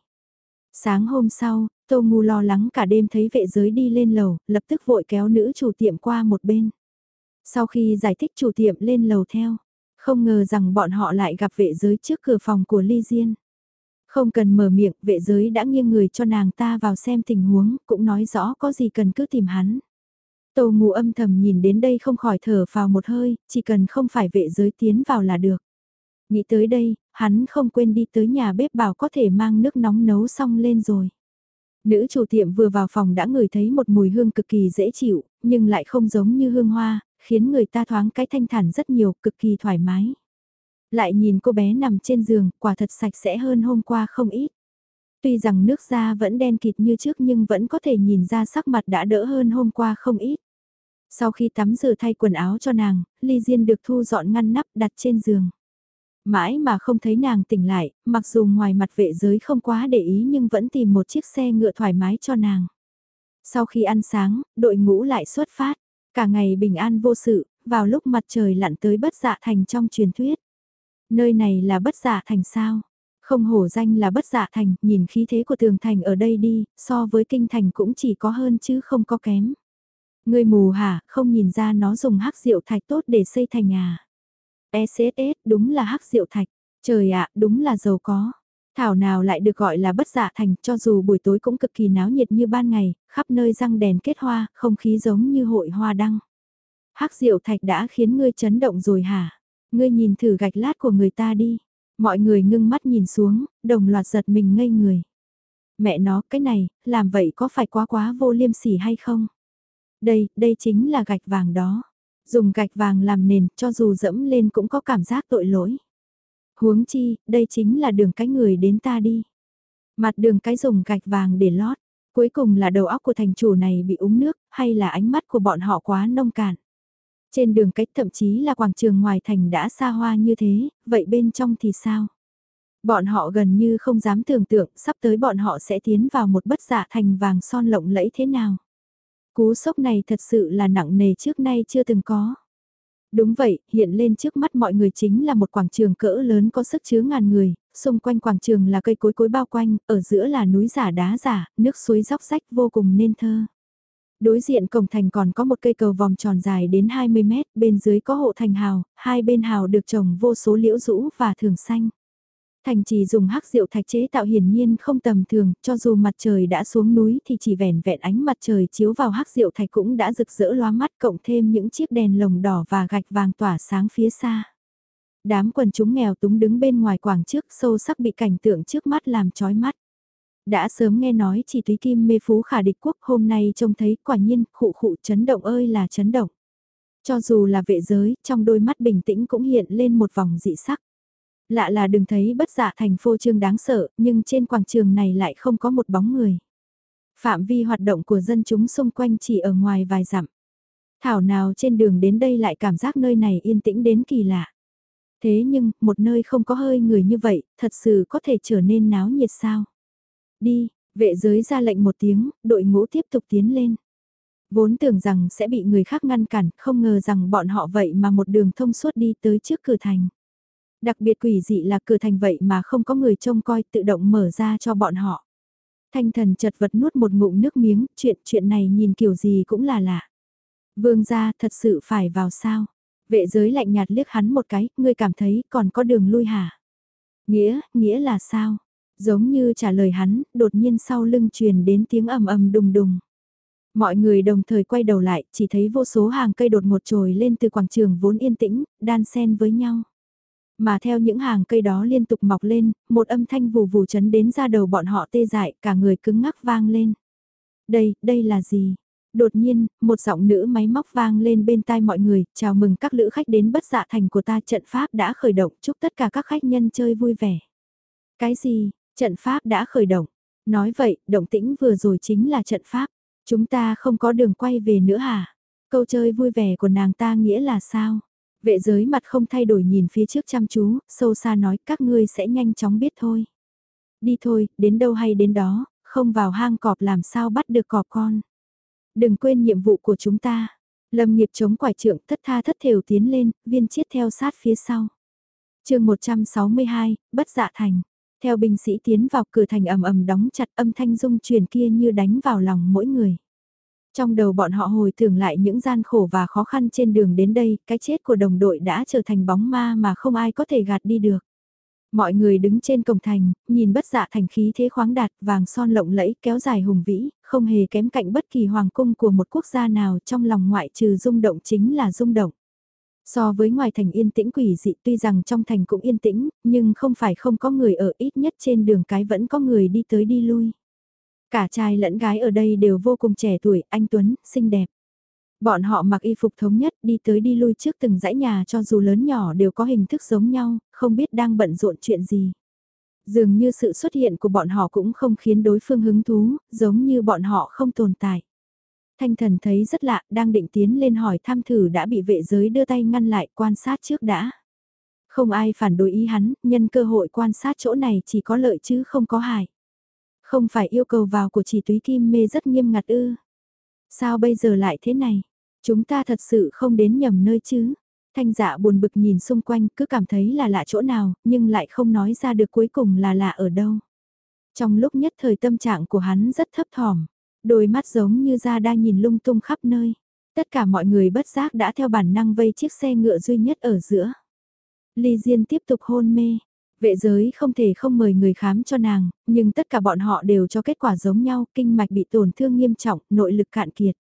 Sáng hôm sau, Tô Ngu lo lắng cả đêm thấy vệ giới đi lên lầu, lập tức vội kéo nữ chủ tiệm qua một bên. Sau khi giải thích chủ tiệm lên lầu theo, không ngờ rằng bọn họ lại gặp vệ giới trước cửa phòng của Ly Diên. Không cần mở miệng, vệ giới đã nghiêng người cho nàng ta vào xem tình huống, cũng nói rõ có gì cần cứ tìm hắn. Tô ngủ âm thầm nhìn đến đây không khỏi thở vào một hơi, chỉ cần không phải vệ giới tiến vào là được. Nghĩ tới đây, hắn không quên đi tới nhà bếp bảo có thể mang nước nóng nấu xong lên rồi. Nữ chủ tiệm vừa vào phòng đã ngửi thấy một mùi hương cực kỳ dễ chịu, nhưng lại không giống như hương hoa, khiến người ta thoáng cái thanh thản rất nhiều, cực kỳ thoải mái. Lại nhìn cô bé nằm trên giường, quả thật sạch sẽ hơn hôm qua không ít. Tuy rằng nước da vẫn đen kịt như trước nhưng vẫn có thể nhìn ra sắc mặt đã đỡ hơn hôm qua không ít. Sau khi tắm rửa thay quần áo cho nàng, Ly Diên được thu dọn ngăn nắp đặt trên giường. Mãi mà không thấy nàng tỉnh lại, mặc dù ngoài mặt vệ giới không quá để ý nhưng vẫn tìm một chiếc xe ngựa thoải mái cho nàng. Sau khi ăn sáng, đội ngũ lại xuất phát. Cả ngày bình an vô sự, vào lúc mặt trời lặn tới bất dạ thành trong truyền thuyết. Nơi này là bất dạ thành sao? Không hổ danh là bất dạ thành, nhìn khí thế của tường thành ở đây đi, so với kinh thành cũng chỉ có hơn chứ không có kém ngươi mù hả, không nhìn ra nó dùng hắc rượu thạch tốt để xây thành à. ECSS đúng là hắc rượu thạch. Trời ạ, đúng là giàu có. Thảo nào lại được gọi là bất dạ thành, cho dù buổi tối cũng cực kỳ náo nhiệt như ban ngày, khắp nơi răng đèn kết hoa, không khí giống như hội hoa đăng. Hắc rượu thạch đã khiến ngươi chấn động rồi hả? Ngươi nhìn thử gạch lát của người ta đi. Mọi người ngưng mắt nhìn xuống, đồng loạt giật mình ngây người. Mẹ nó, cái này, làm vậy có phải quá quá vô liêm sỉ hay không? Đây, đây chính là gạch vàng đó. Dùng gạch vàng làm nền, cho dù dẫm lên cũng có cảm giác tội lỗi. Huống chi, đây chính là đường cái người đến ta đi. Mặt đường cái dùng gạch vàng để lót. Cuối cùng là đầu óc của thành chủ này bị úng nước, hay là ánh mắt của bọn họ quá nông cạn. Trên đường cách thậm chí là quảng trường ngoài thành đã xa hoa như thế, vậy bên trong thì sao? Bọn họ gần như không dám tưởng tượng sắp tới bọn họ sẽ tiến vào một bất giả thành vàng son lộng lẫy thế nào. Cú sốc này thật sự là nặng nề trước nay chưa từng có. Đúng vậy, hiện lên trước mắt mọi người chính là một quảng trường cỡ lớn có sức chứa ngàn người, xung quanh quảng trường là cây cối cối bao quanh, ở giữa là núi giả đá giả, nước suối róc rách vô cùng nên thơ. Đối diện cổng thành còn có một cây cầu vòng tròn dài đến 20 mét, bên dưới có hộ thành hào, hai bên hào được trồng vô số liễu rũ và thường xanh. Thành trì dùng hắc rượu thạch chế tạo hiển nhiên không tầm thường, cho dù mặt trời đã xuống núi thì chỉ vẻn vẹn ánh mặt trời chiếu vào hắc rượu thạch cũng đã rực rỡ loa mắt cộng thêm những chiếc đèn lồng đỏ và gạch vàng tỏa sáng phía xa. Đám quần chúng nghèo túng đứng bên ngoài quảng trước sâu sắc bị cảnh tượng trước mắt làm chói mắt. Đã sớm nghe nói chỉ túy kim mê phú khả địch quốc hôm nay trông thấy quả nhiên khụ khụ chấn động ơi là chấn động. Cho dù là vệ giới, trong đôi mắt bình tĩnh cũng hiện lên một vòng dị sắc. Lạ là đừng thấy bất dạ thành phô trương đáng sợ, nhưng trên quảng trường này lại không có một bóng người. Phạm vi hoạt động của dân chúng xung quanh chỉ ở ngoài vài dặm. Thảo nào trên đường đến đây lại cảm giác nơi này yên tĩnh đến kỳ lạ. Thế nhưng, một nơi không có hơi người như vậy, thật sự có thể trở nên náo nhiệt sao? Đi, vệ giới ra lệnh một tiếng, đội ngũ tiếp tục tiến lên. Vốn tưởng rằng sẽ bị người khác ngăn cản, không ngờ rằng bọn họ vậy mà một đường thông suốt đi tới trước cửa thành. Đặc biệt quỷ dị là cửa thành vậy mà không có người trông coi tự động mở ra cho bọn họ. Thanh thần chật vật nuốt một ngụm nước miếng, chuyện chuyện này nhìn kiểu gì cũng là lạ. Vương gia thật sự phải vào sao? Vệ giới lạnh nhạt liếc hắn một cái, ngươi cảm thấy còn có đường lui hả? Nghĩa, nghĩa là sao? Giống như trả lời hắn, đột nhiên sau lưng truyền đến tiếng ầm ầm đùng đùng. Mọi người đồng thời quay đầu lại, chỉ thấy vô số hàng cây đột ngột trồi lên từ quảng trường vốn yên tĩnh, đan xen với nhau. Mà theo những hàng cây đó liên tục mọc lên, một âm thanh vù vù chấn đến ra đầu bọn họ tê dại, cả người cứng ngắc vang lên. Đây, đây là gì? Đột nhiên, một giọng nữ máy móc vang lên bên tai mọi người, chào mừng các lữ khách đến bất dạ thành của ta trận pháp đã khởi động, chúc tất cả các khách nhân chơi vui vẻ. Cái gì, trận pháp đã khởi động? Nói vậy, động tĩnh vừa rồi chính là trận pháp. Chúng ta không có đường quay về nữa hả? Câu chơi vui vẻ của nàng ta nghĩa là sao? Vệ giới mặt không thay đổi nhìn phía trước chăm chú, sâu xa nói các ngươi sẽ nhanh chóng biết thôi. Đi thôi, đến đâu hay đến đó, không vào hang cọp làm sao bắt được cọp con. Đừng quên nhiệm vụ của chúng ta. Lâm nghiệp chống quải trượng thất tha thất thều tiến lên, viên chiết theo sát phía sau. chương 162, bất dạ thành. Theo binh sĩ tiến vào cửa thành ầm ầm đóng chặt âm thanh dung truyền kia như đánh vào lòng mỗi người. Trong đầu bọn họ hồi tưởng lại những gian khổ và khó khăn trên đường đến đây, cái chết của đồng đội đã trở thành bóng ma mà không ai có thể gạt đi được. Mọi người đứng trên cổng thành, nhìn bất dạ thành khí thế khoáng đạt, vàng son lộng lẫy, kéo dài hùng vĩ, không hề kém cạnh bất kỳ hoàng cung của một quốc gia nào trong lòng ngoại trừ rung động chính là rung động. So với ngoài thành yên tĩnh quỷ dị tuy rằng trong thành cũng yên tĩnh, nhưng không phải không có người ở ít nhất trên đường cái vẫn có người đi tới đi lui. Cả trai lẫn gái ở đây đều vô cùng trẻ tuổi, anh Tuấn, xinh đẹp. Bọn họ mặc y phục thống nhất đi tới đi lui trước từng dãy nhà cho dù lớn nhỏ đều có hình thức giống nhau, không biết đang bận rộn chuyện gì. Dường như sự xuất hiện của bọn họ cũng không khiến đối phương hứng thú, giống như bọn họ không tồn tại. Thanh thần thấy rất lạ, đang định tiến lên hỏi tham thử đã bị vệ giới đưa tay ngăn lại quan sát trước đã. Không ai phản đối ý hắn, nhân cơ hội quan sát chỗ này chỉ có lợi chứ không có hại. Không phải yêu cầu vào của chỉ túy kim mê rất nghiêm ngặt ư. Sao bây giờ lại thế này? Chúng ta thật sự không đến nhầm nơi chứ? Thanh dạ buồn bực nhìn xung quanh cứ cảm thấy là lạ chỗ nào, nhưng lại không nói ra được cuối cùng là lạ ở đâu. Trong lúc nhất thời tâm trạng của hắn rất thấp thỏm, đôi mắt giống như ra đang nhìn lung tung khắp nơi. Tất cả mọi người bất giác đã theo bản năng vây chiếc xe ngựa duy nhất ở giữa. Ly Diên tiếp tục hôn mê, Vệ giới không thể không mời người khám cho nàng, nhưng tất cả bọn họ đều cho kết quả giống nhau, kinh mạch bị tổn thương nghiêm trọng, nội lực cạn kiệt.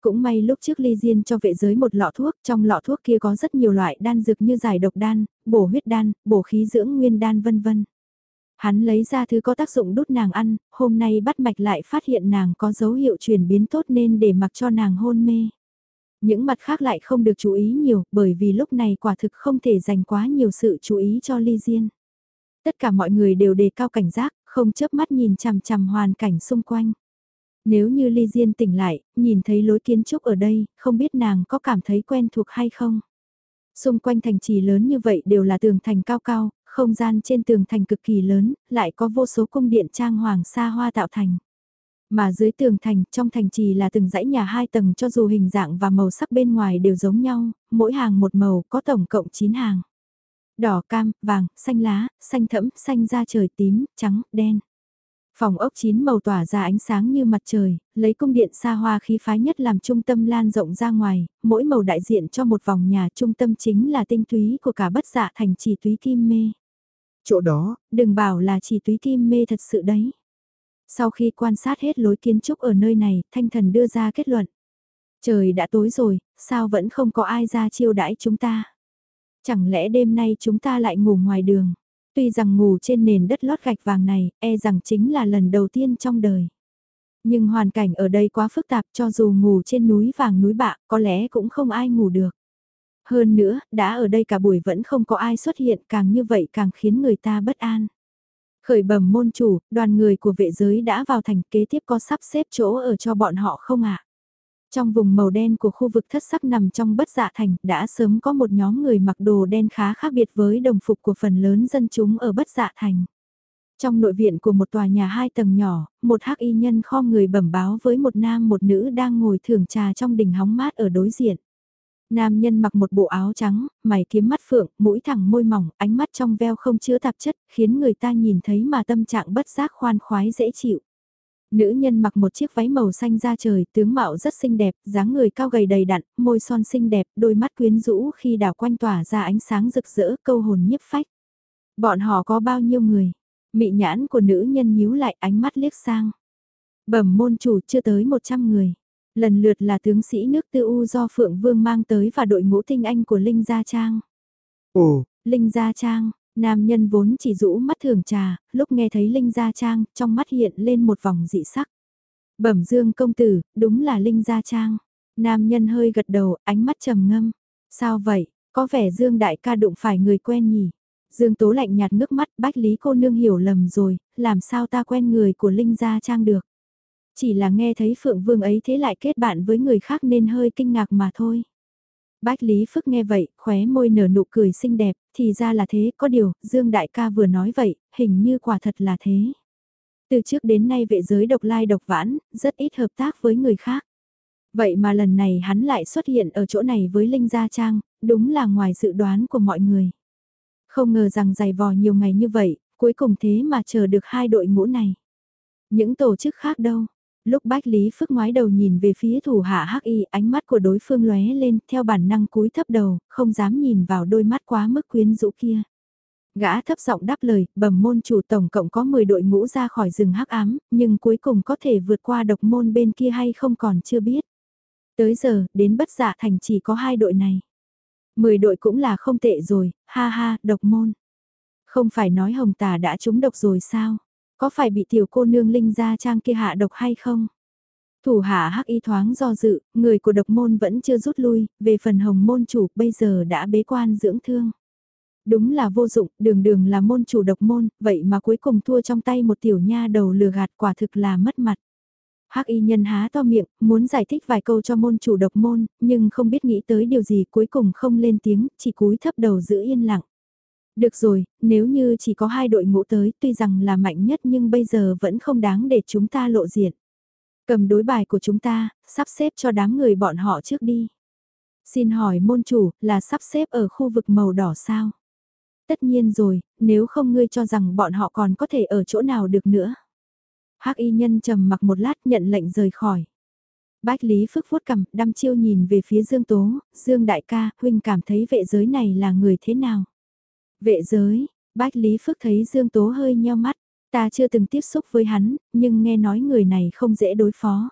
Cũng may lúc trước ly diên cho vệ giới một lọ thuốc, trong lọ thuốc kia có rất nhiều loại đan dược như giải độc đan, bổ huyết đan, bổ khí dưỡng nguyên đan vân vân. Hắn lấy ra thứ có tác dụng đút nàng ăn, hôm nay bắt mạch lại phát hiện nàng có dấu hiệu chuyển biến tốt nên để mặc cho nàng hôn mê. Những mặt khác lại không được chú ý nhiều bởi vì lúc này quả thực không thể dành quá nhiều sự chú ý cho ly diên. Tất cả mọi người đều đề cao cảnh giác, không chớp mắt nhìn chằm chằm hoàn cảnh xung quanh. Nếu như Ly Diên tỉnh lại, nhìn thấy lối kiến trúc ở đây, không biết nàng có cảm thấy quen thuộc hay không? Xung quanh thành trì lớn như vậy đều là tường thành cao cao, không gian trên tường thành cực kỳ lớn, lại có vô số cung điện trang hoàng xa hoa tạo thành. Mà dưới tường thành, trong thành trì là từng dãy nhà hai tầng cho dù hình dạng và màu sắc bên ngoài đều giống nhau, mỗi hàng một màu có tổng cộng 9 hàng. Đỏ cam, vàng, xanh lá, xanh thẫm, xanh da trời tím, trắng, đen. Phòng ốc chín màu tỏa ra ánh sáng như mặt trời, lấy cung điện xa hoa khí phái nhất làm trung tâm lan rộng ra ngoài, mỗi màu đại diện cho một vòng nhà trung tâm chính là tinh túy của cả bất dạ thành chỉ túy kim mê. Chỗ đó, đừng bảo là chỉ túy kim mê thật sự đấy. Sau khi quan sát hết lối kiến trúc ở nơi này, thanh thần đưa ra kết luận. Trời đã tối rồi, sao vẫn không có ai ra chiêu đãi chúng ta? Chẳng lẽ đêm nay chúng ta lại ngủ ngoài đường? Tuy rằng ngủ trên nền đất lót gạch vàng này, e rằng chính là lần đầu tiên trong đời. Nhưng hoàn cảnh ở đây quá phức tạp cho dù ngủ trên núi vàng núi bạ, có lẽ cũng không ai ngủ được. Hơn nữa, đã ở đây cả buổi vẫn không có ai xuất hiện càng như vậy càng khiến người ta bất an. Khởi bẩm môn chủ, đoàn người của vệ giới đã vào thành kế tiếp có sắp xếp chỗ ở cho bọn họ không ạ? Trong vùng màu đen của khu vực thất sắc nằm trong bất dạ thành, đã sớm có một nhóm người mặc đồ đen khá khác biệt với đồng phục của phần lớn dân chúng ở bất dạ thành. Trong nội viện của một tòa nhà hai tầng nhỏ, một hắc y nhân kho người bẩm báo với một nam một nữ đang ngồi thưởng trà trong đỉnh hóng mát ở đối diện. Nam nhân mặc một bộ áo trắng, mày kiếm mắt phượng, mũi thẳng môi mỏng, ánh mắt trong veo không chứa tạp chất, khiến người ta nhìn thấy mà tâm trạng bất giác khoan khoái dễ chịu. Nữ nhân mặc một chiếc váy màu xanh da trời, tướng mạo rất xinh đẹp, dáng người cao gầy đầy đặn, môi son xinh đẹp, đôi mắt quyến rũ khi đảo quanh tỏa ra ánh sáng rực rỡ, câu hồn nhiếp phách. Bọn họ có bao nhiêu người? Mị nhãn của nữ nhân nhíu lại ánh mắt liếc sang. Bẩm môn chủ chưa tới 100 người. Lần lượt là tướng sĩ nước tư u do Phượng Vương mang tới và đội ngũ tinh anh của Linh Gia Trang. Ồ, Linh Gia Trang, Nam nhân vốn chỉ rũ mắt thường trà, lúc nghe thấy Linh Gia Trang, trong mắt hiện lên một vòng dị sắc. Bẩm dương công tử, đúng là Linh Gia Trang. Nam nhân hơi gật đầu, ánh mắt trầm ngâm. Sao vậy, có vẻ Dương đại ca đụng phải người quen nhỉ? Dương Tố lạnh nhạt ngước mắt, bách lý cô nương hiểu lầm rồi, làm sao ta quen người của Linh Gia Trang được? Chỉ là nghe thấy Phượng Vương ấy thế lại kết bạn với người khác nên hơi kinh ngạc mà thôi. Bách Lý Phức nghe vậy, khóe môi nở nụ cười xinh đẹp, thì ra là thế, có điều, Dương Đại ca vừa nói vậy, hình như quả thật là thế. Từ trước đến nay vệ giới độc lai độc vãn, rất ít hợp tác với người khác. Vậy mà lần này hắn lại xuất hiện ở chỗ này với Linh Gia Trang, đúng là ngoài dự đoán của mọi người. Không ngờ rằng dày vò nhiều ngày như vậy, cuối cùng thế mà chờ được hai đội ngũ này. Những tổ chức khác đâu, Lúc Bách Lý Phước ngoái đầu nhìn về phía thủ hạ hắc y, ánh mắt của đối phương lóe lên, theo bản năng cúi thấp đầu, không dám nhìn vào đôi mắt quá mức quyến rũ kia. Gã thấp giọng đáp lời, bẩm môn chủ tổng cộng có 10 đội ngũ ra khỏi rừng hắc ám, nhưng cuối cùng có thể vượt qua độc môn bên kia hay không còn chưa biết. Tới giờ, đến bất dạ thành chỉ có hai đội này. 10 đội cũng là không tệ rồi, ha ha, độc môn. Không phải nói hồng tà đã trúng độc rồi sao? Có phải bị tiểu cô nương linh gia trang kia hạ độc hay không? Thủ hạ hắc y thoáng do dự, người của độc môn vẫn chưa rút lui, về phần hồng môn chủ bây giờ đã bế quan dưỡng thương. Đúng là vô dụng, đường đường là môn chủ độc môn, vậy mà cuối cùng thua trong tay một tiểu nha đầu lừa gạt quả thực là mất mặt. Hắc y nhân há to miệng, muốn giải thích vài câu cho môn chủ độc môn, nhưng không biết nghĩ tới điều gì cuối cùng không lên tiếng, chỉ cúi thấp đầu giữ yên lặng. Được rồi, nếu như chỉ có hai đội ngũ tới tuy rằng là mạnh nhất nhưng bây giờ vẫn không đáng để chúng ta lộ diện. Cầm đối bài của chúng ta, sắp xếp cho đám người bọn họ trước đi. Xin hỏi môn chủ, là sắp xếp ở khu vực màu đỏ sao? Tất nhiên rồi, nếu không ngươi cho rằng bọn họ còn có thể ở chỗ nào được nữa. Hắc y nhân trầm mặc một lát nhận lệnh rời khỏi. Bách Lý Phước vuốt cầm, đăm chiêu nhìn về phía Dương Tố, Dương Đại ca, huynh cảm thấy vệ giới này là người thế nào? Vệ giới, Bách Lý Phước thấy Dương Tố hơi nheo mắt, ta chưa từng tiếp xúc với hắn, nhưng nghe nói người này không dễ đối phó.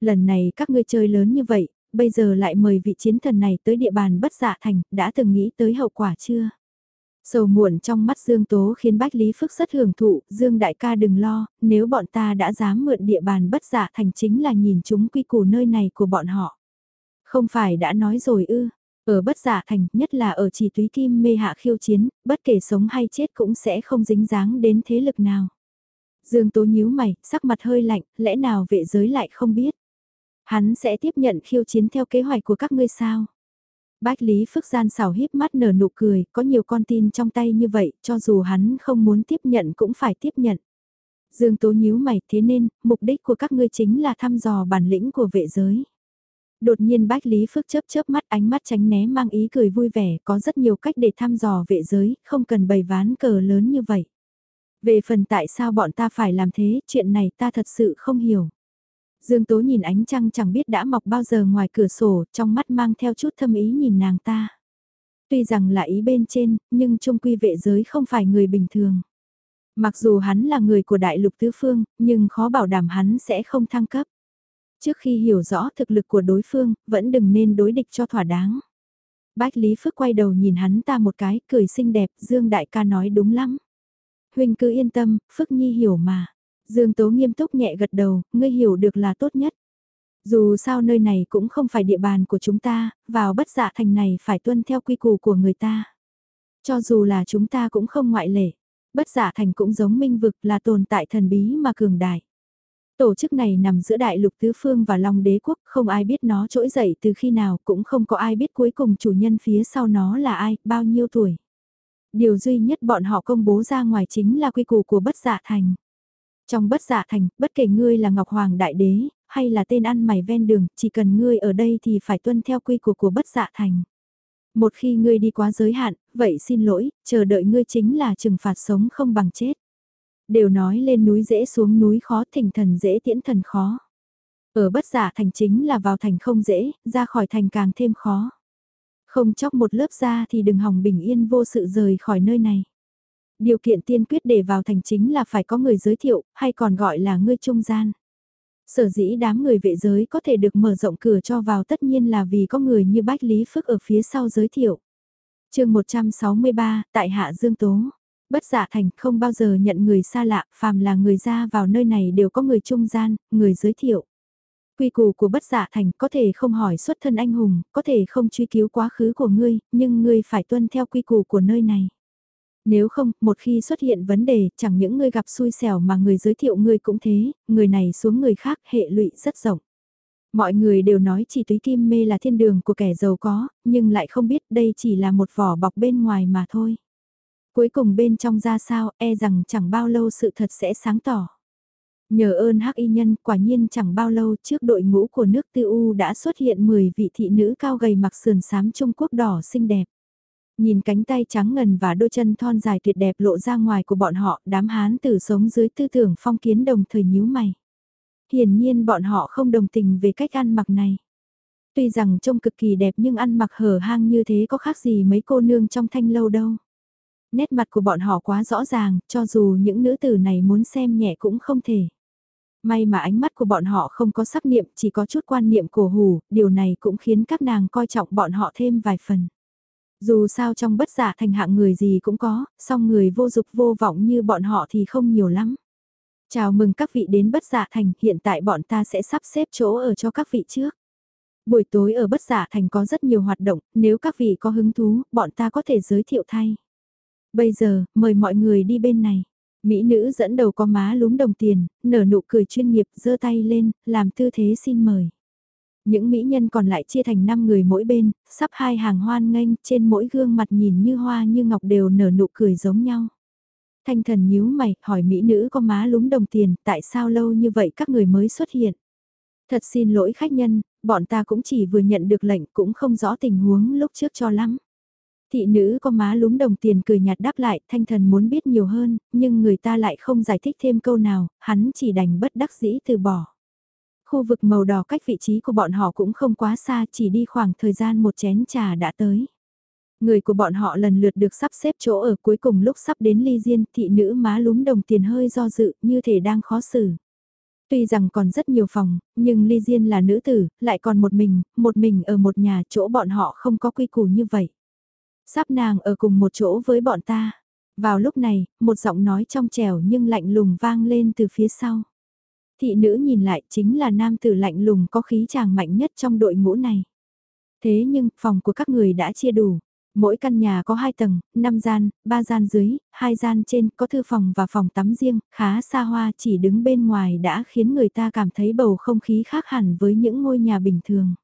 Lần này các ngươi chơi lớn như vậy, bây giờ lại mời vị chiến thần này tới địa bàn bất dạ thành, đã từng nghĩ tới hậu quả chưa? Sầu muộn trong mắt Dương Tố khiến Bách Lý Phước rất hưởng thụ, Dương đại ca đừng lo, nếu bọn ta đã dám mượn địa bàn bất dạ thành chính là nhìn chúng quy củ nơi này của bọn họ. Không phải đã nói rồi ư, ở bất giả thành, nhất là ở chỉ túy kim mê hạ khiêu chiến, bất kể sống hay chết cũng sẽ không dính dáng đến thế lực nào. Dương Tố nhíu mày, sắc mặt hơi lạnh, lẽ nào vệ giới lại không biết. Hắn sẽ tiếp nhận khiêu chiến theo kế hoạch của các ngươi sao? Bách Lý Phước Gian xảo híp mắt nở nụ cười, có nhiều con tin trong tay như vậy, cho dù hắn không muốn tiếp nhận cũng phải tiếp nhận. Dương Tố nhíu mày, thế nên, mục đích của các ngươi chính là thăm dò bản lĩnh của vệ giới. Đột nhiên Bách Lý Phước chớp chớp mắt ánh mắt tránh né mang ý cười vui vẻ, có rất nhiều cách để thăm dò vệ giới, không cần bày ván cờ lớn như vậy. Về phần tại sao bọn ta phải làm thế, chuyện này ta thật sự không hiểu. Dương Tố nhìn ánh trăng chẳng biết đã mọc bao giờ ngoài cửa sổ, trong mắt mang theo chút thâm ý nhìn nàng ta. Tuy rằng là ý bên trên, nhưng trung quy vệ giới không phải người bình thường. Mặc dù hắn là người của đại lục tứ phương, nhưng khó bảo đảm hắn sẽ không thăng cấp. Trước khi hiểu rõ thực lực của đối phương, vẫn đừng nên đối địch cho thỏa đáng. Bách Lý Phước quay đầu nhìn hắn ta một cái, cười xinh đẹp, Dương Đại ca nói đúng lắm. Huynh cứ yên tâm, Phước Nhi hiểu mà. Dương Tố nghiêm túc nhẹ gật đầu, ngươi hiểu được là tốt nhất. Dù sao nơi này cũng không phải địa bàn của chúng ta, vào bất dạ thành này phải tuân theo quy củ của người ta. Cho dù là chúng ta cũng không ngoại lệ, bất dạ thành cũng giống minh vực là tồn tại thần bí mà cường đại. Tổ chức này nằm giữa đại lục tứ phương và long đế quốc, không ai biết nó trỗi dậy từ khi nào, cũng không có ai biết cuối cùng chủ nhân phía sau nó là ai, bao nhiêu tuổi. Điều duy nhất bọn họ công bố ra ngoài chính là quy củ của bất dạ thành. Trong bất dạ thành, bất kể ngươi là Ngọc Hoàng Đại Đế, hay là tên ăn mày ven đường, chỉ cần ngươi ở đây thì phải tuân theo quy củ của bất dạ thành. Một khi ngươi đi quá giới hạn, vậy xin lỗi, chờ đợi ngươi chính là trừng phạt sống không bằng chết. Đều nói lên núi dễ xuống núi khó thỉnh thần dễ tiễn thần khó. Ở bất giả thành chính là vào thành không dễ, ra khỏi thành càng thêm khó. Không chóc một lớp ra thì đừng hòng bình yên vô sự rời khỏi nơi này. Điều kiện tiên quyết để vào thành chính là phải có người giới thiệu, hay còn gọi là ngươi trung gian. Sở dĩ đám người vệ giới có thể được mở rộng cửa cho vào tất nhiên là vì có người như Bách Lý Phước ở phía sau giới thiệu. chương 163, tại Hạ Dương Tố. Bất giả thành không bao giờ nhận người xa lạ, phàm là người ra vào nơi này đều có người trung gian, người giới thiệu. Quy củ của bất giả thành có thể không hỏi xuất thân anh hùng, có thể không truy cứu quá khứ của ngươi, nhưng ngươi phải tuân theo quy củ của nơi này. Nếu không, một khi xuất hiện vấn đề, chẳng những ngươi gặp xui xẻo mà người giới thiệu ngươi cũng thế, người này xuống người khác hệ lụy rất rộng. Mọi người đều nói chỉ túy kim mê là thiên đường của kẻ giàu có, nhưng lại không biết đây chỉ là một vỏ bọc bên ngoài mà thôi. Cuối cùng bên trong ra sao, e rằng chẳng bao lâu sự thật sẽ sáng tỏ. Nhờ ơn hắc y nhân, quả nhiên chẳng bao lâu trước đội ngũ của nước tư u đã xuất hiện 10 vị thị nữ cao gầy mặc sườn xám Trung Quốc đỏ xinh đẹp. Nhìn cánh tay trắng ngần và đôi chân thon dài tuyệt đẹp lộ ra ngoài của bọn họ, đám hán tử sống dưới tư tưởng phong kiến đồng thời nhíu mày. Hiển nhiên bọn họ không đồng tình về cách ăn mặc này. Tuy rằng trông cực kỳ đẹp nhưng ăn mặc hở hang như thế có khác gì mấy cô nương trong thanh lâu đâu. Nét mặt của bọn họ quá rõ ràng, cho dù những nữ tử này muốn xem nhẹ cũng không thể. May mà ánh mắt của bọn họ không có sắc niệm, chỉ có chút quan niệm cổ hủ, điều này cũng khiến các nàng coi trọng bọn họ thêm vài phần. Dù sao trong bất giả thành hạng người gì cũng có, song người vô dục vô vọng như bọn họ thì không nhiều lắm. Chào mừng các vị đến bất giả thành, hiện tại bọn ta sẽ sắp xếp chỗ ở cho các vị trước. Buổi tối ở bất giả thành có rất nhiều hoạt động, nếu các vị có hứng thú, bọn ta có thể giới thiệu thay. Bây giờ, mời mọi người đi bên này. Mỹ nữ dẫn đầu có má lúm đồng tiền, nở nụ cười chuyên nghiệp, giơ tay lên, làm tư thế xin mời. Những mỹ nhân còn lại chia thành 5 người mỗi bên, sắp hai hàng hoan nghênh, trên mỗi gương mặt nhìn như hoa như ngọc đều nở nụ cười giống nhau. Thanh thần nhíu mày, hỏi mỹ nữ có má lúm đồng tiền, tại sao lâu như vậy các người mới xuất hiện? Thật xin lỗi khách nhân, bọn ta cũng chỉ vừa nhận được lệnh cũng không rõ tình huống lúc trước cho lắm. Thị nữ có má lúm đồng tiền cười nhạt đáp lại, thanh thần muốn biết nhiều hơn, nhưng người ta lại không giải thích thêm câu nào, hắn chỉ đành bất đắc dĩ từ bỏ. Khu vực màu đỏ cách vị trí của bọn họ cũng không quá xa, chỉ đi khoảng thời gian một chén trà đã tới. Người của bọn họ lần lượt được sắp xếp chỗ ở cuối cùng lúc sắp đến ly diên, thị nữ má lúm đồng tiền hơi do dự, như thể đang khó xử. Tuy rằng còn rất nhiều phòng, nhưng ly diên là nữ tử, lại còn một mình, một mình ở một nhà chỗ bọn họ không có quy củ như vậy. Sắp nàng ở cùng một chỗ với bọn ta. Vào lúc này, một giọng nói trong trẻo nhưng lạnh lùng vang lên từ phía sau. Thị nữ nhìn lại chính là nam tử lạnh lùng có khí chàng mạnh nhất trong đội ngũ này. Thế nhưng, phòng của các người đã chia đủ. Mỗi căn nhà có hai tầng, năm gian, ba gian dưới, hai gian trên, có thư phòng và phòng tắm riêng, khá xa hoa chỉ đứng bên ngoài đã khiến người ta cảm thấy bầu không khí khác hẳn với những ngôi nhà bình thường.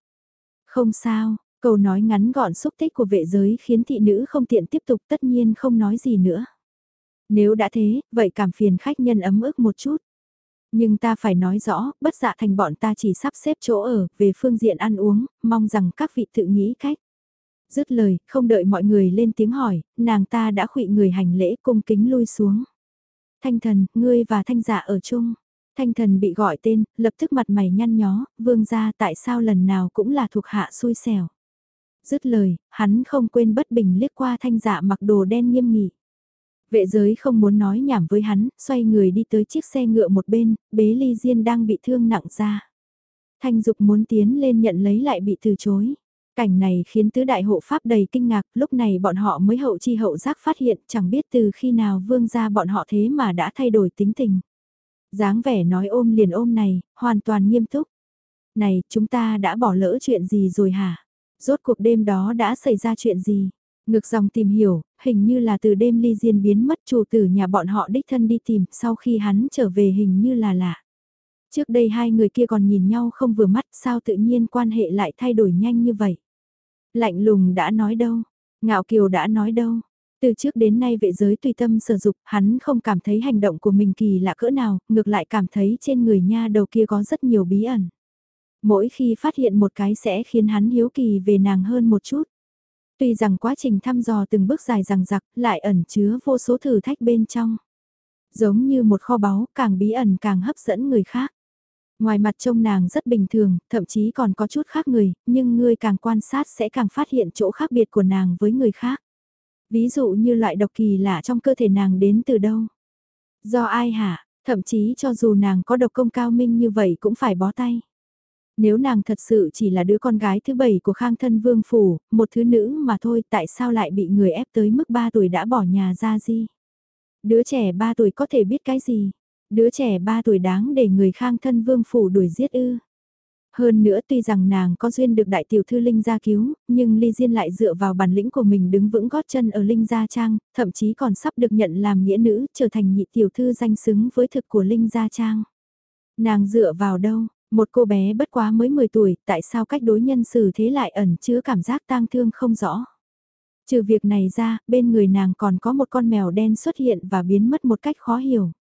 Không sao, câu nói ngắn gọn xúc tích của vệ giới khiến thị nữ không tiện tiếp tục tất nhiên không nói gì nữa. Nếu đã thế, vậy cảm phiền khách nhân ấm ức một chút. Nhưng ta phải nói rõ, bất dạ thành bọn ta chỉ sắp xếp chỗ ở, về phương diện ăn uống, mong rằng các vị tự nghĩ cách. Dứt lời, không đợi mọi người lên tiếng hỏi, nàng ta đã khụy người hành lễ cung kính lui xuống. Thanh thần, ngươi và thanh dạ ở chung. Thanh thần bị gọi tên, lập tức mặt mày nhăn nhó, vương ra tại sao lần nào cũng là thuộc hạ xui xẻo. Dứt lời, hắn không quên bất bình liếc qua thanh dạ mặc đồ đen nghiêm nghị. Vệ giới không muốn nói nhảm với hắn, xoay người đi tới chiếc xe ngựa một bên, bế ly diên đang bị thương nặng ra. Thanh dục muốn tiến lên nhận lấy lại bị từ chối. Cảnh này khiến tứ đại hộ pháp đầy kinh ngạc, lúc này bọn họ mới hậu chi hậu giác phát hiện chẳng biết từ khi nào vương ra bọn họ thế mà đã thay đổi tính tình. dáng vẻ nói ôm liền ôm này, hoàn toàn nghiêm túc. Này, chúng ta đã bỏ lỡ chuyện gì rồi hả? Rốt cuộc đêm đó đã xảy ra chuyện gì? Ngược dòng tìm hiểu, hình như là từ đêm ly diên biến mất chủ tử nhà bọn họ đích thân đi tìm sau khi hắn trở về hình như là lạ. Trước đây hai người kia còn nhìn nhau không vừa mắt sao tự nhiên quan hệ lại thay đổi nhanh như vậy. Lạnh lùng đã nói đâu, ngạo kiều đã nói đâu. Từ trước đến nay vệ giới tùy tâm sở dục, hắn không cảm thấy hành động của mình kỳ lạ cỡ nào, ngược lại cảm thấy trên người nha đầu kia có rất nhiều bí ẩn. Mỗi khi phát hiện một cái sẽ khiến hắn hiếu kỳ về nàng hơn một chút. Tuy rằng quá trình thăm dò từng bước dài rằng dặc lại ẩn chứa vô số thử thách bên trong. Giống như một kho báu càng bí ẩn càng hấp dẫn người khác. Ngoài mặt trông nàng rất bình thường, thậm chí còn có chút khác người, nhưng ngươi càng quan sát sẽ càng phát hiện chỗ khác biệt của nàng với người khác. Ví dụ như loại độc kỳ lạ trong cơ thể nàng đến từ đâu. Do ai hả, thậm chí cho dù nàng có độc công cao minh như vậy cũng phải bó tay. Nếu nàng thật sự chỉ là đứa con gái thứ bảy của khang thân vương phủ, một thứ nữ mà thôi tại sao lại bị người ép tới mức 3 tuổi đã bỏ nhà ra gì? Đứa trẻ 3 tuổi có thể biết cái gì? Đứa trẻ 3 tuổi đáng để người khang thân vương phủ đuổi giết ư. Hơn nữa tuy rằng nàng có duyên được đại tiểu thư Linh Gia cứu, nhưng Ly Diên lại dựa vào bản lĩnh của mình đứng vững gót chân ở Linh Gia Trang, thậm chí còn sắp được nhận làm nghĩa nữ, trở thành nhị tiểu thư danh xứng với thực của Linh Gia Trang. Nàng dựa vào đâu, một cô bé bất quá mới 10 tuổi, tại sao cách đối nhân xử thế lại ẩn chứa cảm giác tang thương không rõ. Trừ việc này ra, bên người nàng còn có một con mèo đen xuất hiện và biến mất một cách khó hiểu.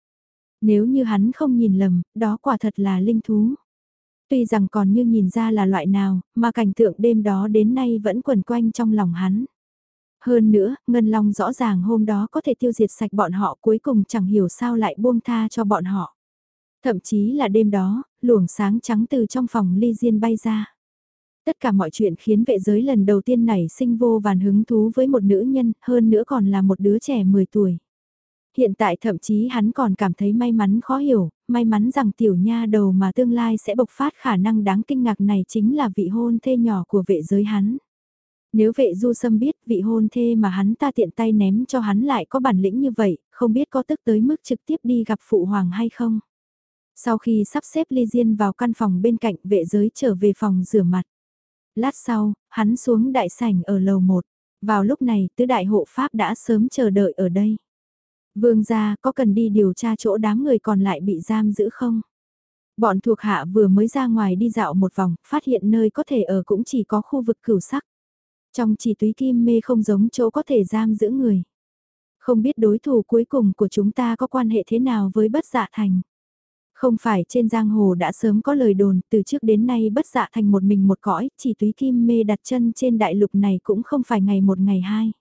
Nếu như hắn không nhìn lầm, đó quả thật là linh thú. Tuy rằng còn như nhìn ra là loại nào, mà cảnh tượng đêm đó đến nay vẫn quẩn quanh trong lòng hắn. Hơn nữa, Ngân Long rõ ràng hôm đó có thể tiêu diệt sạch bọn họ cuối cùng chẳng hiểu sao lại buông tha cho bọn họ. Thậm chí là đêm đó, luồng sáng trắng từ trong phòng ly diên bay ra. Tất cả mọi chuyện khiến vệ giới lần đầu tiên này sinh vô vàn hứng thú với một nữ nhân, hơn nữa còn là một đứa trẻ 10 tuổi. Hiện tại thậm chí hắn còn cảm thấy may mắn khó hiểu, may mắn rằng tiểu nha đầu mà tương lai sẽ bộc phát khả năng đáng kinh ngạc này chính là vị hôn thê nhỏ của vệ giới hắn. Nếu vệ du sâm biết vị hôn thê mà hắn ta tiện tay ném cho hắn lại có bản lĩnh như vậy, không biết có tức tới mức trực tiếp đi gặp phụ hoàng hay không. Sau khi sắp xếp ly diên vào căn phòng bên cạnh vệ giới trở về phòng rửa mặt. Lát sau, hắn xuống đại sảnh ở lầu 1. Vào lúc này, tứ đại hộ pháp đã sớm chờ đợi ở đây. Vương gia có cần đi điều tra chỗ đám người còn lại bị giam giữ không? Bọn thuộc hạ vừa mới ra ngoài đi dạo một vòng, phát hiện nơi có thể ở cũng chỉ có khu vực cửu sắc. Trong chỉ túy kim mê không giống chỗ có thể giam giữ người. Không biết đối thủ cuối cùng của chúng ta có quan hệ thế nào với bất dạ thành. Không phải trên giang hồ đã sớm có lời đồn, từ trước đến nay bất dạ thành một mình một cõi, chỉ túy kim mê đặt chân trên đại lục này cũng không phải ngày một ngày hai.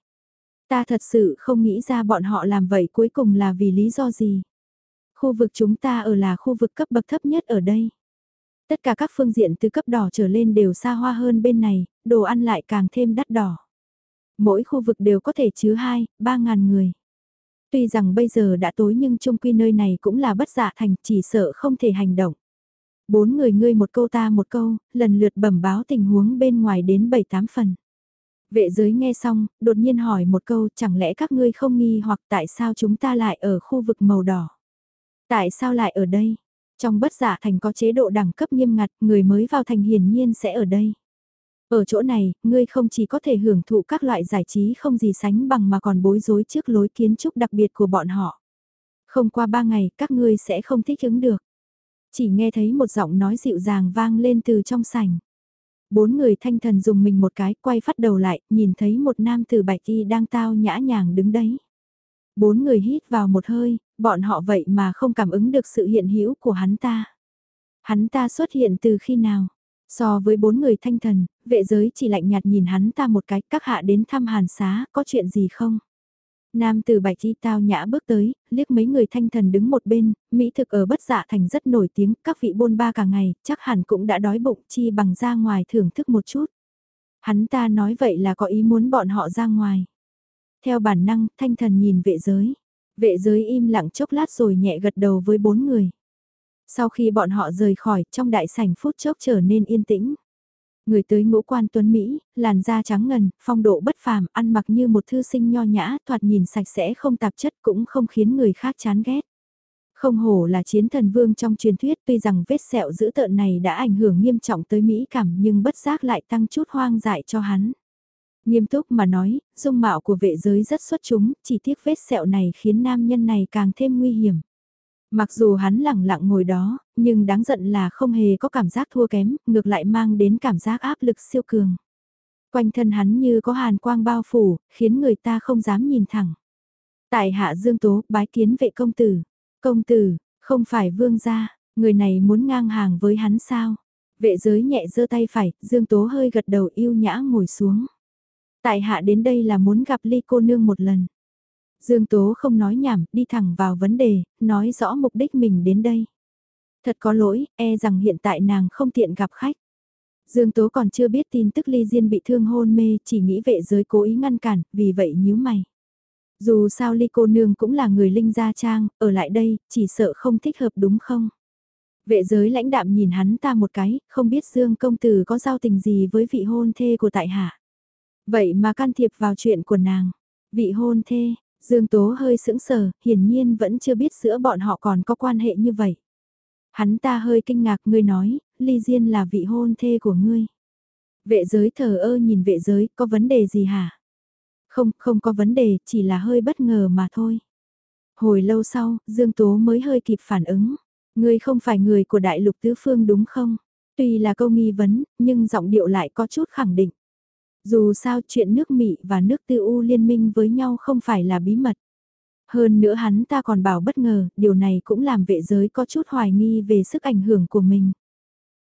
Ta thật sự không nghĩ ra bọn họ làm vậy cuối cùng là vì lý do gì. Khu vực chúng ta ở là khu vực cấp bậc thấp nhất ở đây. Tất cả các phương diện từ cấp đỏ trở lên đều xa hoa hơn bên này, đồ ăn lại càng thêm đắt đỏ. Mỗi khu vực đều có thể chứa 2, 3 ngàn người. Tuy rằng bây giờ đã tối nhưng chung quy nơi này cũng là bất dạ thành, chỉ sợ không thể hành động. Bốn người ngươi một câu ta một câu, lần lượt bẩm báo tình huống bên ngoài đến 7-8 phần. Vệ giới nghe xong, đột nhiên hỏi một câu chẳng lẽ các ngươi không nghi hoặc tại sao chúng ta lại ở khu vực màu đỏ? Tại sao lại ở đây? Trong bất giả thành có chế độ đẳng cấp nghiêm ngặt, người mới vào thành hiển nhiên sẽ ở đây. Ở chỗ này, ngươi không chỉ có thể hưởng thụ các loại giải trí không gì sánh bằng mà còn bối rối trước lối kiến trúc đặc biệt của bọn họ. Không qua ba ngày, các ngươi sẽ không thích ứng được. Chỉ nghe thấy một giọng nói dịu dàng vang lên từ trong sảnh. Bốn người thanh thần dùng mình một cái, quay phát đầu lại, nhìn thấy một nam tử bạch y đang tao nhã nhàng đứng đấy. Bốn người hít vào một hơi, bọn họ vậy mà không cảm ứng được sự hiện hữu của hắn ta. Hắn ta xuất hiện từ khi nào? So với bốn người thanh thần, vệ giới chỉ lạnh nhạt nhìn hắn ta một cái, các hạ đến thăm hàn xá, có chuyện gì không? Nam từ bạch y tao nhã bước tới, liếc mấy người thanh thần đứng một bên, Mỹ thực ở bất dạ thành rất nổi tiếng, các vị bôn ba cả ngày, chắc hẳn cũng đã đói bụng chi bằng ra ngoài thưởng thức một chút. Hắn ta nói vậy là có ý muốn bọn họ ra ngoài. Theo bản năng, thanh thần nhìn vệ giới. Vệ giới im lặng chốc lát rồi nhẹ gật đầu với bốn người. Sau khi bọn họ rời khỏi, trong đại sảnh phút chốc trở nên yên tĩnh. Người tới ngũ quan tuấn Mỹ, làn da trắng ngần, phong độ bất phàm, ăn mặc như một thư sinh nho nhã, thoạt nhìn sạch sẽ không tạp chất cũng không khiến người khác chán ghét. Không hổ là chiến thần vương trong truyền thuyết tuy rằng vết sẹo dữ tợn này đã ảnh hưởng nghiêm trọng tới mỹ cảm nhưng bất giác lại tăng chút hoang dại cho hắn. Nghiêm túc mà nói, dung mạo của vệ giới rất xuất chúng, chỉ tiếc vết sẹo này khiến nam nhân này càng thêm nguy hiểm. Mặc dù hắn lẳng lặng ngồi đó, nhưng đáng giận là không hề có cảm giác thua kém, ngược lại mang đến cảm giác áp lực siêu cường. Quanh thân hắn như có hàn quang bao phủ, khiến người ta không dám nhìn thẳng. Tại hạ Dương Tố, bái kiến vệ công tử. Công tử, không phải vương gia, người này muốn ngang hàng với hắn sao? Vệ giới nhẹ giơ tay phải, Dương Tố hơi gật đầu yêu nhã ngồi xuống. Tại hạ đến đây là muốn gặp ly cô nương một lần. Dương Tố không nói nhảm, đi thẳng vào vấn đề, nói rõ mục đích mình đến đây. Thật có lỗi, e rằng hiện tại nàng không tiện gặp khách. Dương Tố còn chưa biết tin tức Ly Diên bị thương hôn mê, chỉ nghĩ vệ giới cố ý ngăn cản, vì vậy nhíu mày. Dù sao Ly cô nương cũng là người linh gia trang, ở lại đây, chỉ sợ không thích hợp đúng không? Vệ giới lãnh đạm nhìn hắn ta một cái, không biết Dương công tử có giao tình gì với vị hôn thê của tại hạ. Vậy mà can thiệp vào chuyện của nàng. Vị hôn thê, Dương Tố hơi sững sờ, hiển nhiên vẫn chưa biết giữa bọn họ còn có quan hệ như vậy. Hắn ta hơi kinh ngạc ngươi nói, Ly Diên là vị hôn thê của ngươi. Vệ giới thờ ơ nhìn vệ giới, có vấn đề gì hả? Không, không có vấn đề, chỉ là hơi bất ngờ mà thôi. Hồi lâu sau, Dương Tố mới hơi kịp phản ứng. Ngươi không phải người của đại lục tứ phương đúng không? Tuy là câu nghi vấn, nhưng giọng điệu lại có chút khẳng định. Dù sao chuyện nước Mỹ và nước tư u liên minh với nhau không phải là bí mật. Hơn nữa hắn ta còn bảo bất ngờ, điều này cũng làm vệ giới có chút hoài nghi về sức ảnh hưởng của mình.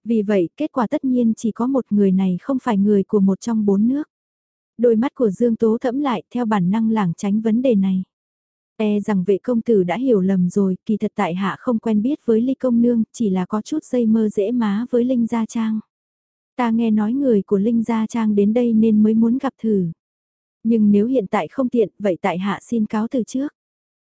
Vì vậy, kết quả tất nhiên chỉ có một người này không phải người của một trong bốn nước. Đôi mắt của Dương Tố thẫm lại theo bản năng lảng tránh vấn đề này. E rằng vệ công tử đã hiểu lầm rồi, kỳ thật tại hạ không quen biết với ly công nương, chỉ là có chút dây mơ dễ má với Linh Gia Trang. Ta nghe nói người của Linh Gia Trang đến đây nên mới muốn gặp thử. Nhưng nếu hiện tại không tiện, vậy tại hạ xin cáo từ trước.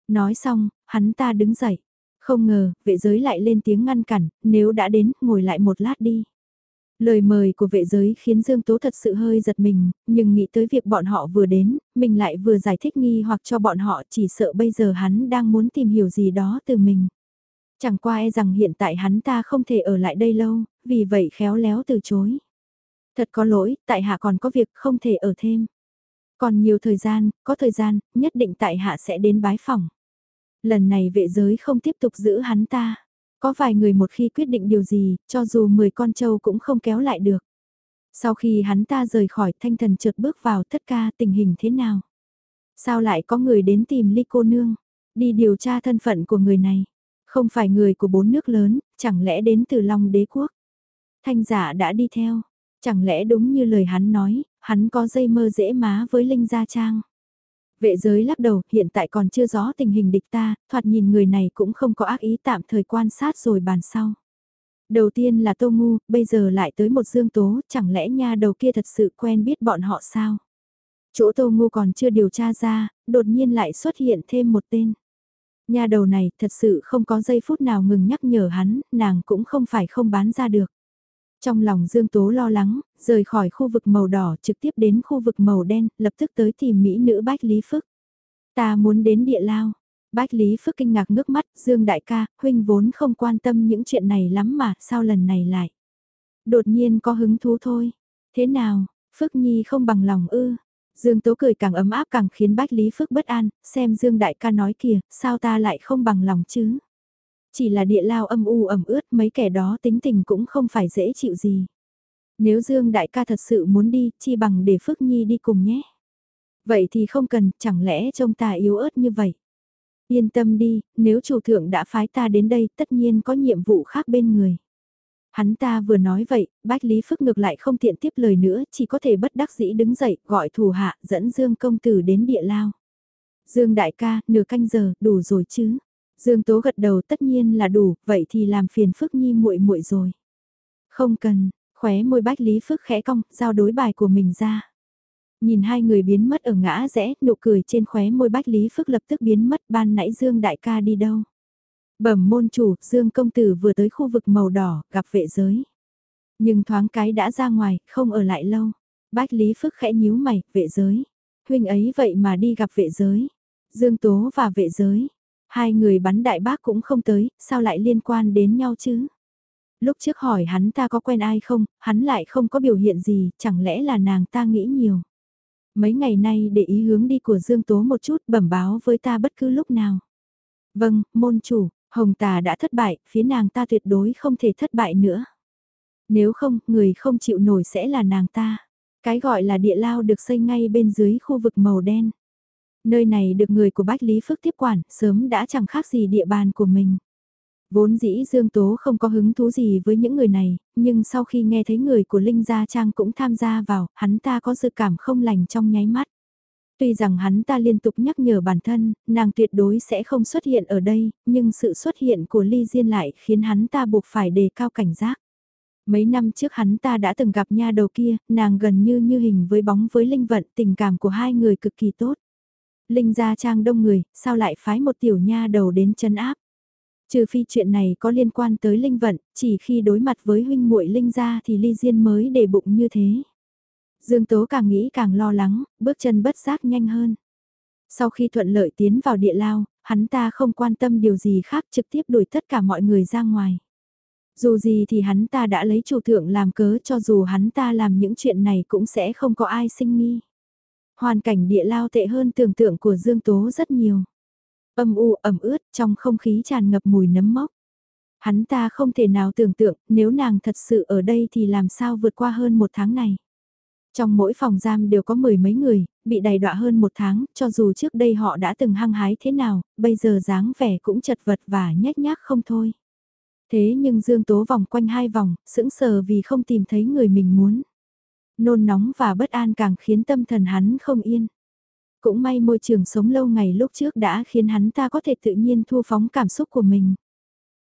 Nói xong, hắn ta đứng dậy. Không ngờ, vệ giới lại lên tiếng ngăn cản, nếu đã đến, ngồi lại một lát đi. Lời mời của vệ giới khiến Dương Tố thật sự hơi giật mình, nhưng nghĩ tới việc bọn họ vừa đến, mình lại vừa giải thích nghi hoặc cho bọn họ chỉ sợ bây giờ hắn đang muốn tìm hiểu gì đó từ mình. Chẳng qua e rằng hiện tại hắn ta không thể ở lại đây lâu, vì vậy khéo léo từ chối. Thật có lỗi, tại hạ còn có việc không thể ở thêm. Còn nhiều thời gian, có thời gian, nhất định tại hạ sẽ đến bái phòng. Lần này vệ giới không tiếp tục giữ hắn ta. Có vài người một khi quyết định điều gì, cho dù 10 con trâu cũng không kéo lại được. Sau khi hắn ta rời khỏi thanh thần trượt bước vào thất ca tình hình thế nào? Sao lại có người đến tìm ly cô nương? Đi điều tra thân phận của người này. Không phải người của bốn nước lớn, chẳng lẽ đến từ Long đế quốc? Thanh giả đã đi theo. Chẳng lẽ đúng như lời hắn nói, hắn có dây mơ dễ má với Linh Gia Trang? Vệ giới lắc đầu, hiện tại còn chưa rõ tình hình địch ta, thoạt nhìn người này cũng không có ác ý tạm thời quan sát rồi bàn sau. Đầu tiên là Tô Ngu, bây giờ lại tới một dương tố, chẳng lẽ nha đầu kia thật sự quen biết bọn họ sao? Chỗ Tô Ngu còn chưa điều tra ra, đột nhiên lại xuất hiện thêm một tên. Nha đầu này thật sự không có giây phút nào ngừng nhắc nhở hắn, nàng cũng không phải không bán ra được. Trong lòng Dương Tố lo lắng, rời khỏi khu vực màu đỏ trực tiếp đến khu vực màu đen, lập tức tới tìm Mỹ nữ Bách Lý Phức. Ta muốn đến địa lao. Bách Lý Phức kinh ngạc nước mắt, Dương Đại ca, huynh vốn không quan tâm những chuyện này lắm mà, sao lần này lại. Đột nhiên có hứng thú thôi. Thế nào, Phức Nhi không bằng lòng ư. Dương Tố cười càng ấm áp càng khiến Bách Lý Phức bất an, xem Dương Đại ca nói kìa, sao ta lại không bằng lòng chứ. Chỉ là địa lao âm u ẩm ướt mấy kẻ đó tính tình cũng không phải dễ chịu gì. Nếu Dương đại ca thật sự muốn đi, chi bằng để Phước Nhi đi cùng nhé. Vậy thì không cần, chẳng lẽ trông ta yếu ớt như vậy. Yên tâm đi, nếu chủ thượng đã phái ta đến đây tất nhiên có nhiệm vụ khác bên người. Hắn ta vừa nói vậy, Bách Lý Phước ngược lại không tiện tiếp lời nữa, chỉ có thể bất đắc dĩ đứng dậy, gọi thủ hạ, dẫn Dương công tử đến địa lao. Dương đại ca, nửa canh giờ, đủ rồi chứ. Dương Tố gật đầu tất nhiên là đủ, vậy thì làm phiền Phước Nhi muội muội rồi. Không cần, khóe môi Bách Lý Phước khẽ cong, giao đối bài của mình ra. Nhìn hai người biến mất ở ngã rẽ, nụ cười trên khóe môi Bách Lý Phước lập tức biến mất ban nãy Dương đại ca đi đâu. Bẩm môn chủ, Dương công tử vừa tới khu vực màu đỏ, gặp vệ giới. Nhưng thoáng cái đã ra ngoài, không ở lại lâu. Bách Lý Phước khẽ nhíu mày, vệ giới. Huynh ấy vậy mà đi gặp vệ giới. Dương Tố và vệ giới, Hai người bắn đại bác cũng không tới, sao lại liên quan đến nhau chứ? Lúc trước hỏi hắn ta có quen ai không, hắn lại không có biểu hiện gì, chẳng lẽ là nàng ta nghĩ nhiều. Mấy ngày nay để ý hướng đi của Dương Tố một chút bẩm báo với ta bất cứ lúc nào. Vâng, môn chủ, Hồng Tà đã thất bại, phía nàng ta tuyệt đối không thể thất bại nữa. Nếu không, người không chịu nổi sẽ là nàng ta. Cái gọi là địa lao được xây ngay bên dưới khu vực màu đen. Nơi này được người của Bách Lý Phước tiếp quản, sớm đã chẳng khác gì địa bàn của mình. Vốn dĩ Dương Tố không có hứng thú gì với những người này, nhưng sau khi nghe thấy người của Linh Gia Trang cũng tham gia vào, hắn ta có dự cảm không lành trong nháy mắt. Tuy rằng hắn ta liên tục nhắc nhở bản thân, nàng tuyệt đối sẽ không xuất hiện ở đây, nhưng sự xuất hiện của Ly Diên lại khiến hắn ta buộc phải đề cao cảnh giác. Mấy năm trước hắn ta đã từng gặp nha đầu kia, nàng gần như như hình với bóng với Linh Vận, tình cảm của hai người cực kỳ tốt. Linh gia trang đông người, sao lại phái một tiểu nha đầu đến chân áp? Trừ phi chuyện này có liên quan tới Linh vận, chỉ khi đối mặt với huynh muội Linh gia thì Ly Diên mới để bụng như thế. Dương Tố càng nghĩ càng lo lắng, bước chân bất giác nhanh hơn. Sau khi thuận lợi tiến vào địa lao, hắn ta không quan tâm điều gì khác trực tiếp đuổi tất cả mọi người ra ngoài. Dù gì thì hắn ta đã lấy chủ thượng làm cớ cho dù hắn ta làm những chuyện này cũng sẽ không có ai sinh nghi. Hoàn cảnh địa lao tệ hơn tưởng tượng của Dương Tố rất nhiều. Âm u ẩm ướt trong không khí tràn ngập mùi nấm mốc. Hắn ta không thể nào tưởng tượng nếu nàng thật sự ở đây thì làm sao vượt qua hơn một tháng này. Trong mỗi phòng giam đều có mười mấy người, bị đầy đọa hơn một tháng, cho dù trước đây họ đã từng hăng hái thế nào, bây giờ dáng vẻ cũng chật vật và nhếch nhác không thôi. Thế nhưng Dương Tố vòng quanh hai vòng, sững sờ vì không tìm thấy người mình muốn. Nôn nóng và bất an càng khiến tâm thần hắn không yên. Cũng may môi trường sống lâu ngày lúc trước đã khiến hắn ta có thể tự nhiên thu phóng cảm xúc của mình.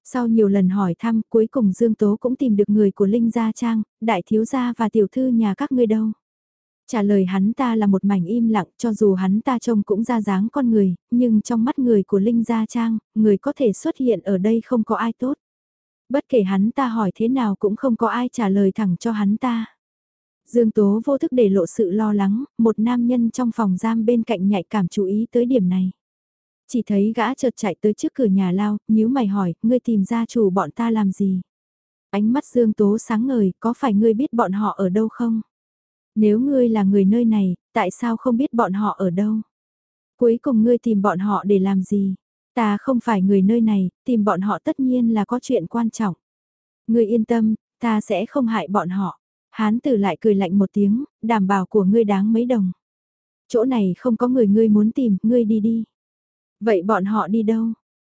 Sau nhiều lần hỏi thăm, cuối cùng Dương Tố cũng tìm được người của Linh Gia Trang, đại thiếu gia và tiểu thư nhà các ngươi đâu. Trả lời hắn ta là một mảnh im lặng cho dù hắn ta trông cũng ra dáng con người, nhưng trong mắt người của Linh Gia Trang, người có thể xuất hiện ở đây không có ai tốt. Bất kể hắn ta hỏi thế nào cũng không có ai trả lời thẳng cho hắn ta. Dương Tố vô thức để lộ sự lo lắng, một nam nhân trong phòng giam bên cạnh nhạy cảm chú ý tới điểm này. Chỉ thấy gã chợt chạy tới trước cửa nhà lao, nhíu mày hỏi, ngươi tìm ra chủ bọn ta làm gì? Ánh mắt Dương Tố sáng ngời, có phải ngươi biết bọn họ ở đâu không? Nếu ngươi là người nơi này, tại sao không biết bọn họ ở đâu? Cuối cùng ngươi tìm bọn họ để làm gì? Ta không phải người nơi này, tìm bọn họ tất nhiên là có chuyện quan trọng. Ngươi yên tâm, ta sẽ không hại bọn họ. Hán tử lại cười lạnh một tiếng, đảm bảo của ngươi đáng mấy đồng. Chỗ này không có người ngươi muốn tìm, ngươi đi đi. Vậy bọn họ đi đâu?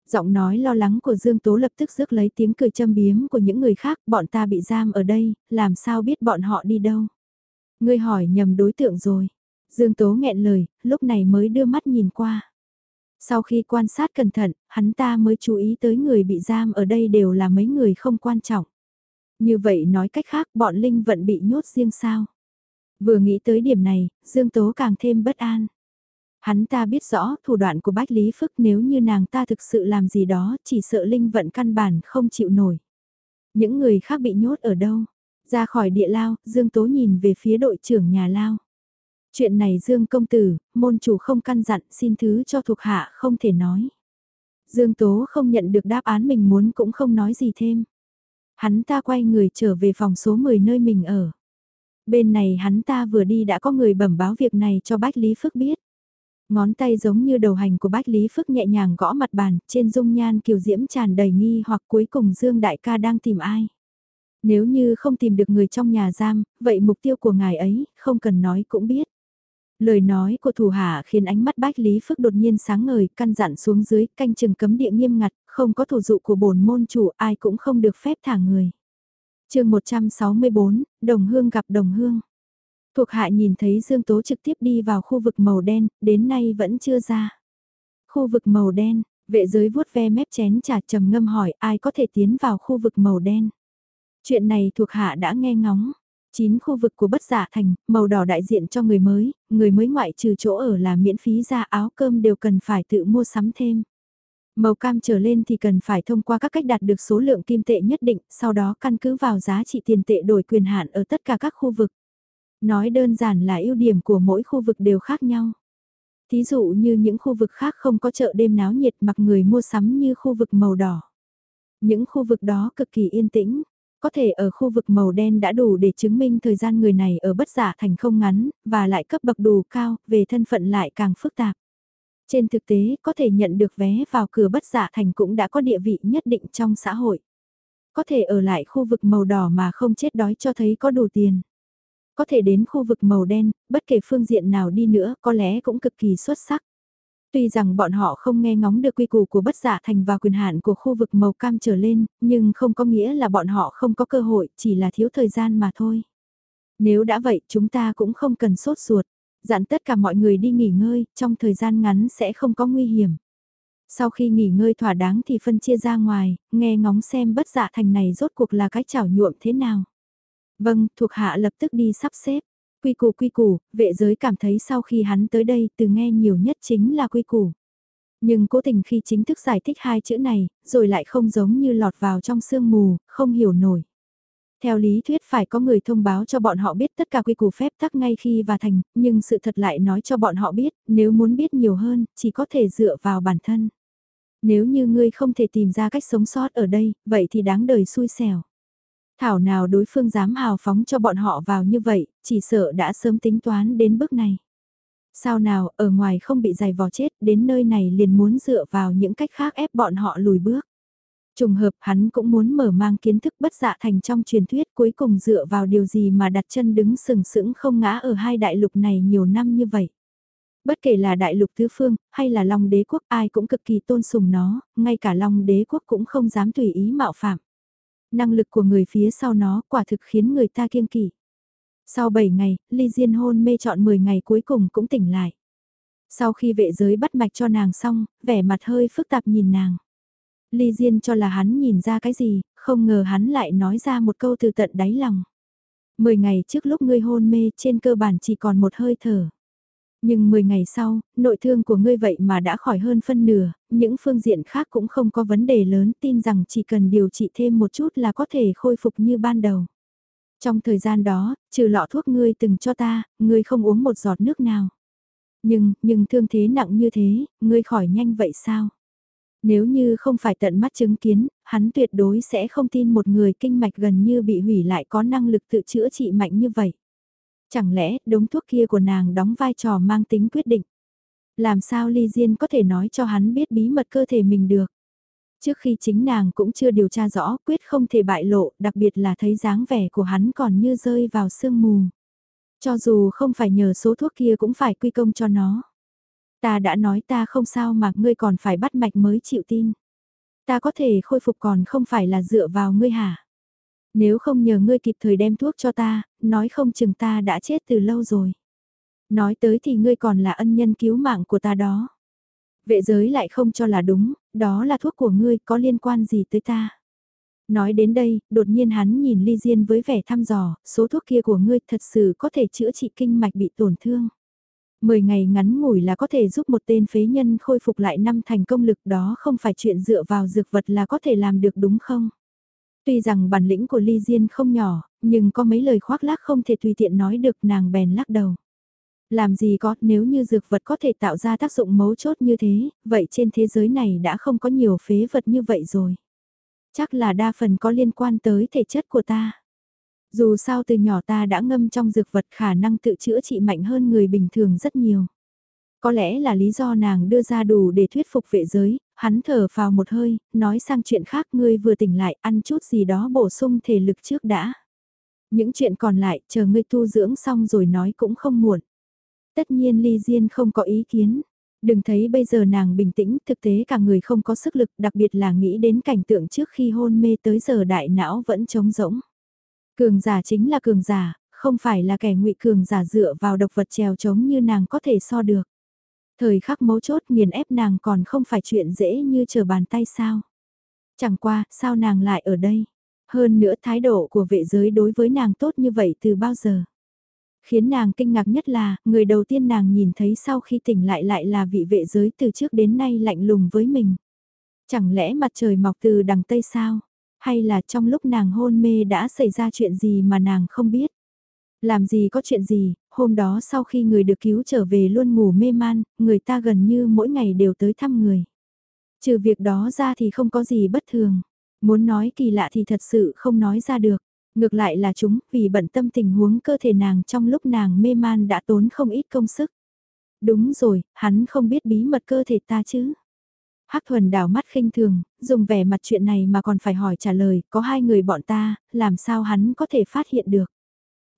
Giọng nói lo lắng của Dương Tố lập tức rước lấy tiếng cười châm biếm của những người khác, bọn ta bị giam ở đây, làm sao biết bọn họ đi đâu? Ngươi hỏi nhầm đối tượng rồi. Dương Tố nghẹn lời, lúc này mới đưa mắt nhìn qua. Sau khi quan sát cẩn thận, hắn ta mới chú ý tới người bị giam ở đây đều là mấy người không quan trọng. Như vậy nói cách khác bọn Linh vận bị nhốt riêng sao. Vừa nghĩ tới điểm này, Dương Tố càng thêm bất an. Hắn ta biết rõ thủ đoạn của Bách Lý Phức nếu như nàng ta thực sự làm gì đó chỉ sợ Linh vận căn bản không chịu nổi. Những người khác bị nhốt ở đâu? Ra khỏi địa lao, Dương Tố nhìn về phía đội trưởng nhà lao. Chuyện này Dương công tử, môn chủ không căn dặn xin thứ cho thuộc hạ không thể nói. Dương Tố không nhận được đáp án mình muốn cũng không nói gì thêm. Hắn ta quay người trở về phòng số 10 nơi mình ở. Bên này hắn ta vừa đi đã có người bẩm báo việc này cho Bách Lý Phước biết. Ngón tay giống như đầu hành của Bách Lý Phước nhẹ nhàng gõ mặt bàn, trên dung nhan kiều diễm tràn đầy nghi hoặc cuối cùng Dương Đại ca đang tìm ai. Nếu như không tìm được người trong nhà giam, vậy mục tiêu của ngài ấy, không cần nói cũng biết. Lời nói của thủ hạ khiến ánh mắt Bách Lý Phước đột nhiên sáng ngời, căn dặn xuống dưới, canh chừng cấm địa nghiêm ngặt, không có thủ dụ của bổn môn chủ, ai cũng không được phép thả người. chương 164, Đồng Hương gặp Đồng Hương. Thuộc hạ nhìn thấy Dương Tố trực tiếp đi vào khu vực màu đen, đến nay vẫn chưa ra. Khu vực màu đen, vệ giới vuốt ve mép chén trà trầm ngâm hỏi ai có thể tiến vào khu vực màu đen. Chuyện này thuộc hạ đã nghe ngóng. Chín khu vực của bất giả thành, màu đỏ đại diện cho người mới, người mới ngoại trừ chỗ ở là miễn phí ra áo cơm đều cần phải tự mua sắm thêm. Màu cam trở lên thì cần phải thông qua các cách đạt được số lượng kim tệ nhất định, sau đó căn cứ vào giá trị tiền tệ đổi quyền hạn ở tất cả các khu vực. Nói đơn giản là ưu điểm của mỗi khu vực đều khác nhau. Thí dụ như những khu vực khác không có chợ đêm náo nhiệt mặc người mua sắm như khu vực màu đỏ. Những khu vực đó cực kỳ yên tĩnh, có thể ở khu vực màu đen đã đủ để chứng minh thời gian người này ở bất giả thành không ngắn, và lại cấp bậc đủ cao, về thân phận lại càng phức tạp. Trên thực tế, có thể nhận được vé vào cửa bất giả thành cũng đã có địa vị nhất định trong xã hội. Có thể ở lại khu vực màu đỏ mà không chết đói cho thấy có đủ tiền. Có thể đến khu vực màu đen, bất kể phương diện nào đi nữa có lẽ cũng cực kỳ xuất sắc. Tuy rằng bọn họ không nghe ngóng được quy củ của bất giả thành và quyền hạn của khu vực màu cam trở lên, nhưng không có nghĩa là bọn họ không có cơ hội, chỉ là thiếu thời gian mà thôi. Nếu đã vậy chúng ta cũng không cần sốt ruột, dặn tất cả mọi người đi nghỉ ngơi, trong thời gian ngắn sẽ không có nguy hiểm. Sau khi nghỉ ngơi thỏa đáng thì phân chia ra ngoài, nghe ngóng xem bất dạ thành này rốt cuộc là cái chảo nhuộm thế nào. Vâng, thuộc hạ lập tức đi sắp xếp. Quy củ quy củ, vệ giới cảm thấy sau khi hắn tới đây từ nghe nhiều nhất chính là quy củ. Nhưng cố tình khi chính thức giải thích hai chữ này, rồi lại không giống như lọt vào trong sương mù, không hiểu nổi. Theo lý thuyết phải có người thông báo cho bọn họ biết tất cả quy củ phép tắc ngay khi và thành, nhưng sự thật lại nói cho bọn họ biết, nếu muốn biết nhiều hơn, chỉ có thể dựa vào bản thân. Nếu như ngươi không thể tìm ra cách sống sót ở đây, vậy thì đáng đời xui xẻo. Thảo nào đối phương dám hào phóng cho bọn họ vào như vậy, chỉ sợ đã sớm tính toán đến bước này. Sao nào, ở ngoài không bị giày vò chết, đến nơi này liền muốn dựa vào những cách khác ép bọn họ lùi bước. Trùng hợp hắn cũng muốn mở mang kiến thức bất dạ thành trong truyền thuyết cuối cùng dựa vào điều gì mà đặt chân đứng sừng sững không ngã ở hai đại lục này nhiều năm như vậy. Bất kể là đại lục tứ phương, hay là long đế quốc ai cũng cực kỳ tôn sùng nó, ngay cả long đế quốc cũng không dám tùy ý mạo phạm. Năng lực của người phía sau nó quả thực khiến người ta kiêng kỵ. Sau 7 ngày, Ly Diên hôn mê chọn 10 ngày cuối cùng cũng tỉnh lại. Sau khi vệ giới bắt mạch cho nàng xong, vẻ mặt hơi phức tạp nhìn nàng. Ly Diên cho là hắn nhìn ra cái gì, không ngờ hắn lại nói ra một câu từ tận đáy lòng. Mười ngày trước lúc ngươi hôn mê trên cơ bản chỉ còn một hơi thở. Nhưng 10 ngày sau, nội thương của ngươi vậy mà đã khỏi hơn phân nửa, những phương diện khác cũng không có vấn đề lớn tin rằng chỉ cần điều trị thêm một chút là có thể khôi phục như ban đầu. Trong thời gian đó, trừ lọ thuốc ngươi từng cho ta, ngươi không uống một giọt nước nào. Nhưng, nhưng thương thế nặng như thế, ngươi khỏi nhanh vậy sao? Nếu như không phải tận mắt chứng kiến, hắn tuyệt đối sẽ không tin một người kinh mạch gần như bị hủy lại có năng lực tự chữa trị mạnh như vậy. Chẳng lẽ đống thuốc kia của nàng đóng vai trò mang tính quyết định? Làm sao Ly Diên có thể nói cho hắn biết bí mật cơ thể mình được? Trước khi chính nàng cũng chưa điều tra rõ quyết không thể bại lộ, đặc biệt là thấy dáng vẻ của hắn còn như rơi vào sương mù. Cho dù không phải nhờ số thuốc kia cũng phải quy công cho nó. Ta đã nói ta không sao mà ngươi còn phải bắt mạch mới chịu tin. Ta có thể khôi phục còn không phải là dựa vào ngươi hả? Nếu không nhờ ngươi kịp thời đem thuốc cho ta, nói không chừng ta đã chết từ lâu rồi. Nói tới thì ngươi còn là ân nhân cứu mạng của ta đó. Vệ giới lại không cho là đúng, đó là thuốc của ngươi có liên quan gì tới ta. Nói đến đây, đột nhiên hắn nhìn Ly Diên với vẻ thăm dò, số thuốc kia của ngươi thật sự có thể chữa trị kinh mạch bị tổn thương. Mười ngày ngắn ngủi là có thể giúp một tên phế nhân khôi phục lại năm thành công lực đó không phải chuyện dựa vào dược vật là có thể làm được đúng không? Tuy rằng bản lĩnh của Ly Diên không nhỏ, nhưng có mấy lời khoác lác không thể tùy tiện nói được nàng bèn lắc đầu. Làm gì có, nếu như dược vật có thể tạo ra tác dụng mấu chốt như thế, vậy trên thế giới này đã không có nhiều phế vật như vậy rồi. Chắc là đa phần có liên quan tới thể chất của ta. Dù sao từ nhỏ ta đã ngâm trong dược vật khả năng tự chữa trị mạnh hơn người bình thường rất nhiều. Có lẽ là lý do nàng đưa ra đủ để thuyết phục vệ giới, hắn thở vào một hơi, nói sang chuyện khác ngươi vừa tỉnh lại ăn chút gì đó bổ sung thể lực trước đã. Những chuyện còn lại chờ ngươi tu dưỡng xong rồi nói cũng không muộn. Tất nhiên Ly Diên không có ý kiến. Đừng thấy bây giờ nàng bình tĩnh, thực tế cả người không có sức lực, đặc biệt là nghĩ đến cảnh tượng trước khi hôn mê tới giờ đại não vẫn trống rỗng. Cường giả chính là cường giả, không phải là kẻ ngụy cường giả dựa vào độc vật trèo trống như nàng có thể so được. Thời khắc mấu chốt nghiền ép nàng còn không phải chuyện dễ như chờ bàn tay sao. Chẳng qua, sao nàng lại ở đây? Hơn nữa thái độ của vệ giới đối với nàng tốt như vậy từ bao giờ? Khiến nàng kinh ngạc nhất là, người đầu tiên nàng nhìn thấy sau khi tỉnh lại lại là vị vệ giới từ trước đến nay lạnh lùng với mình. Chẳng lẽ mặt trời mọc từ đằng Tây sao? Hay là trong lúc nàng hôn mê đã xảy ra chuyện gì mà nàng không biết? Làm gì có chuyện gì, hôm đó sau khi người được cứu trở về luôn ngủ mê man, người ta gần như mỗi ngày đều tới thăm người. Trừ việc đó ra thì không có gì bất thường. Muốn nói kỳ lạ thì thật sự không nói ra được. Ngược lại là chúng, vì bận tâm tình huống cơ thể nàng trong lúc nàng mê man đã tốn không ít công sức. Đúng rồi, hắn không biết bí mật cơ thể ta chứ. Hắc thuần đảo mắt khinh thường, dùng vẻ mặt chuyện này mà còn phải hỏi trả lời, có hai người bọn ta, làm sao hắn có thể phát hiện được.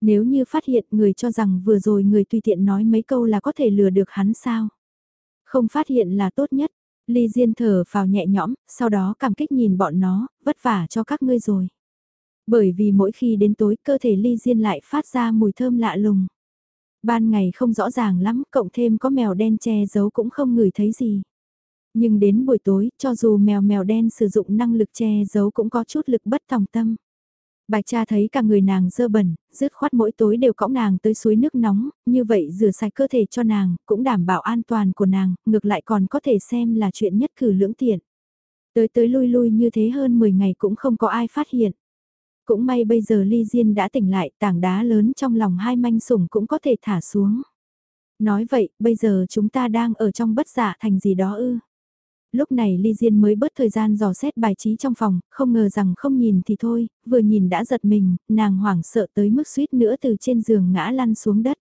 Nếu như phát hiện người cho rằng vừa rồi người tùy tiện nói mấy câu là có thể lừa được hắn sao. Không phát hiện là tốt nhất. Ly Diên thở vào nhẹ nhõm, sau đó cảm kích nhìn bọn nó, vất vả cho các ngươi rồi. Bởi vì mỗi khi đến tối cơ thể Ly Diên lại phát ra mùi thơm lạ lùng. Ban ngày không rõ ràng lắm, cộng thêm có mèo đen che giấu cũng không ngửi thấy gì. Nhưng đến buổi tối, cho dù mèo mèo đen sử dụng năng lực che giấu cũng có chút lực bất tòng tâm. Bạch cha thấy cả người nàng dơ bẩn, dứt khoát mỗi tối đều cõng nàng tới suối nước nóng, như vậy rửa sạch cơ thể cho nàng, cũng đảm bảo an toàn của nàng, ngược lại còn có thể xem là chuyện nhất cử lưỡng tiện. Tới tới lui lui như thế hơn 10 ngày cũng không có ai phát hiện. Cũng may bây giờ Ly Diên đã tỉnh lại, tảng đá lớn trong lòng hai manh sủng cũng có thể thả xuống. Nói vậy, bây giờ chúng ta đang ở trong bất giả thành gì đó ư. Lúc này Ly Diên mới bớt thời gian dò xét bài trí trong phòng, không ngờ rằng không nhìn thì thôi, vừa nhìn đã giật mình, nàng hoảng sợ tới mức suýt nữa từ trên giường ngã lăn xuống đất.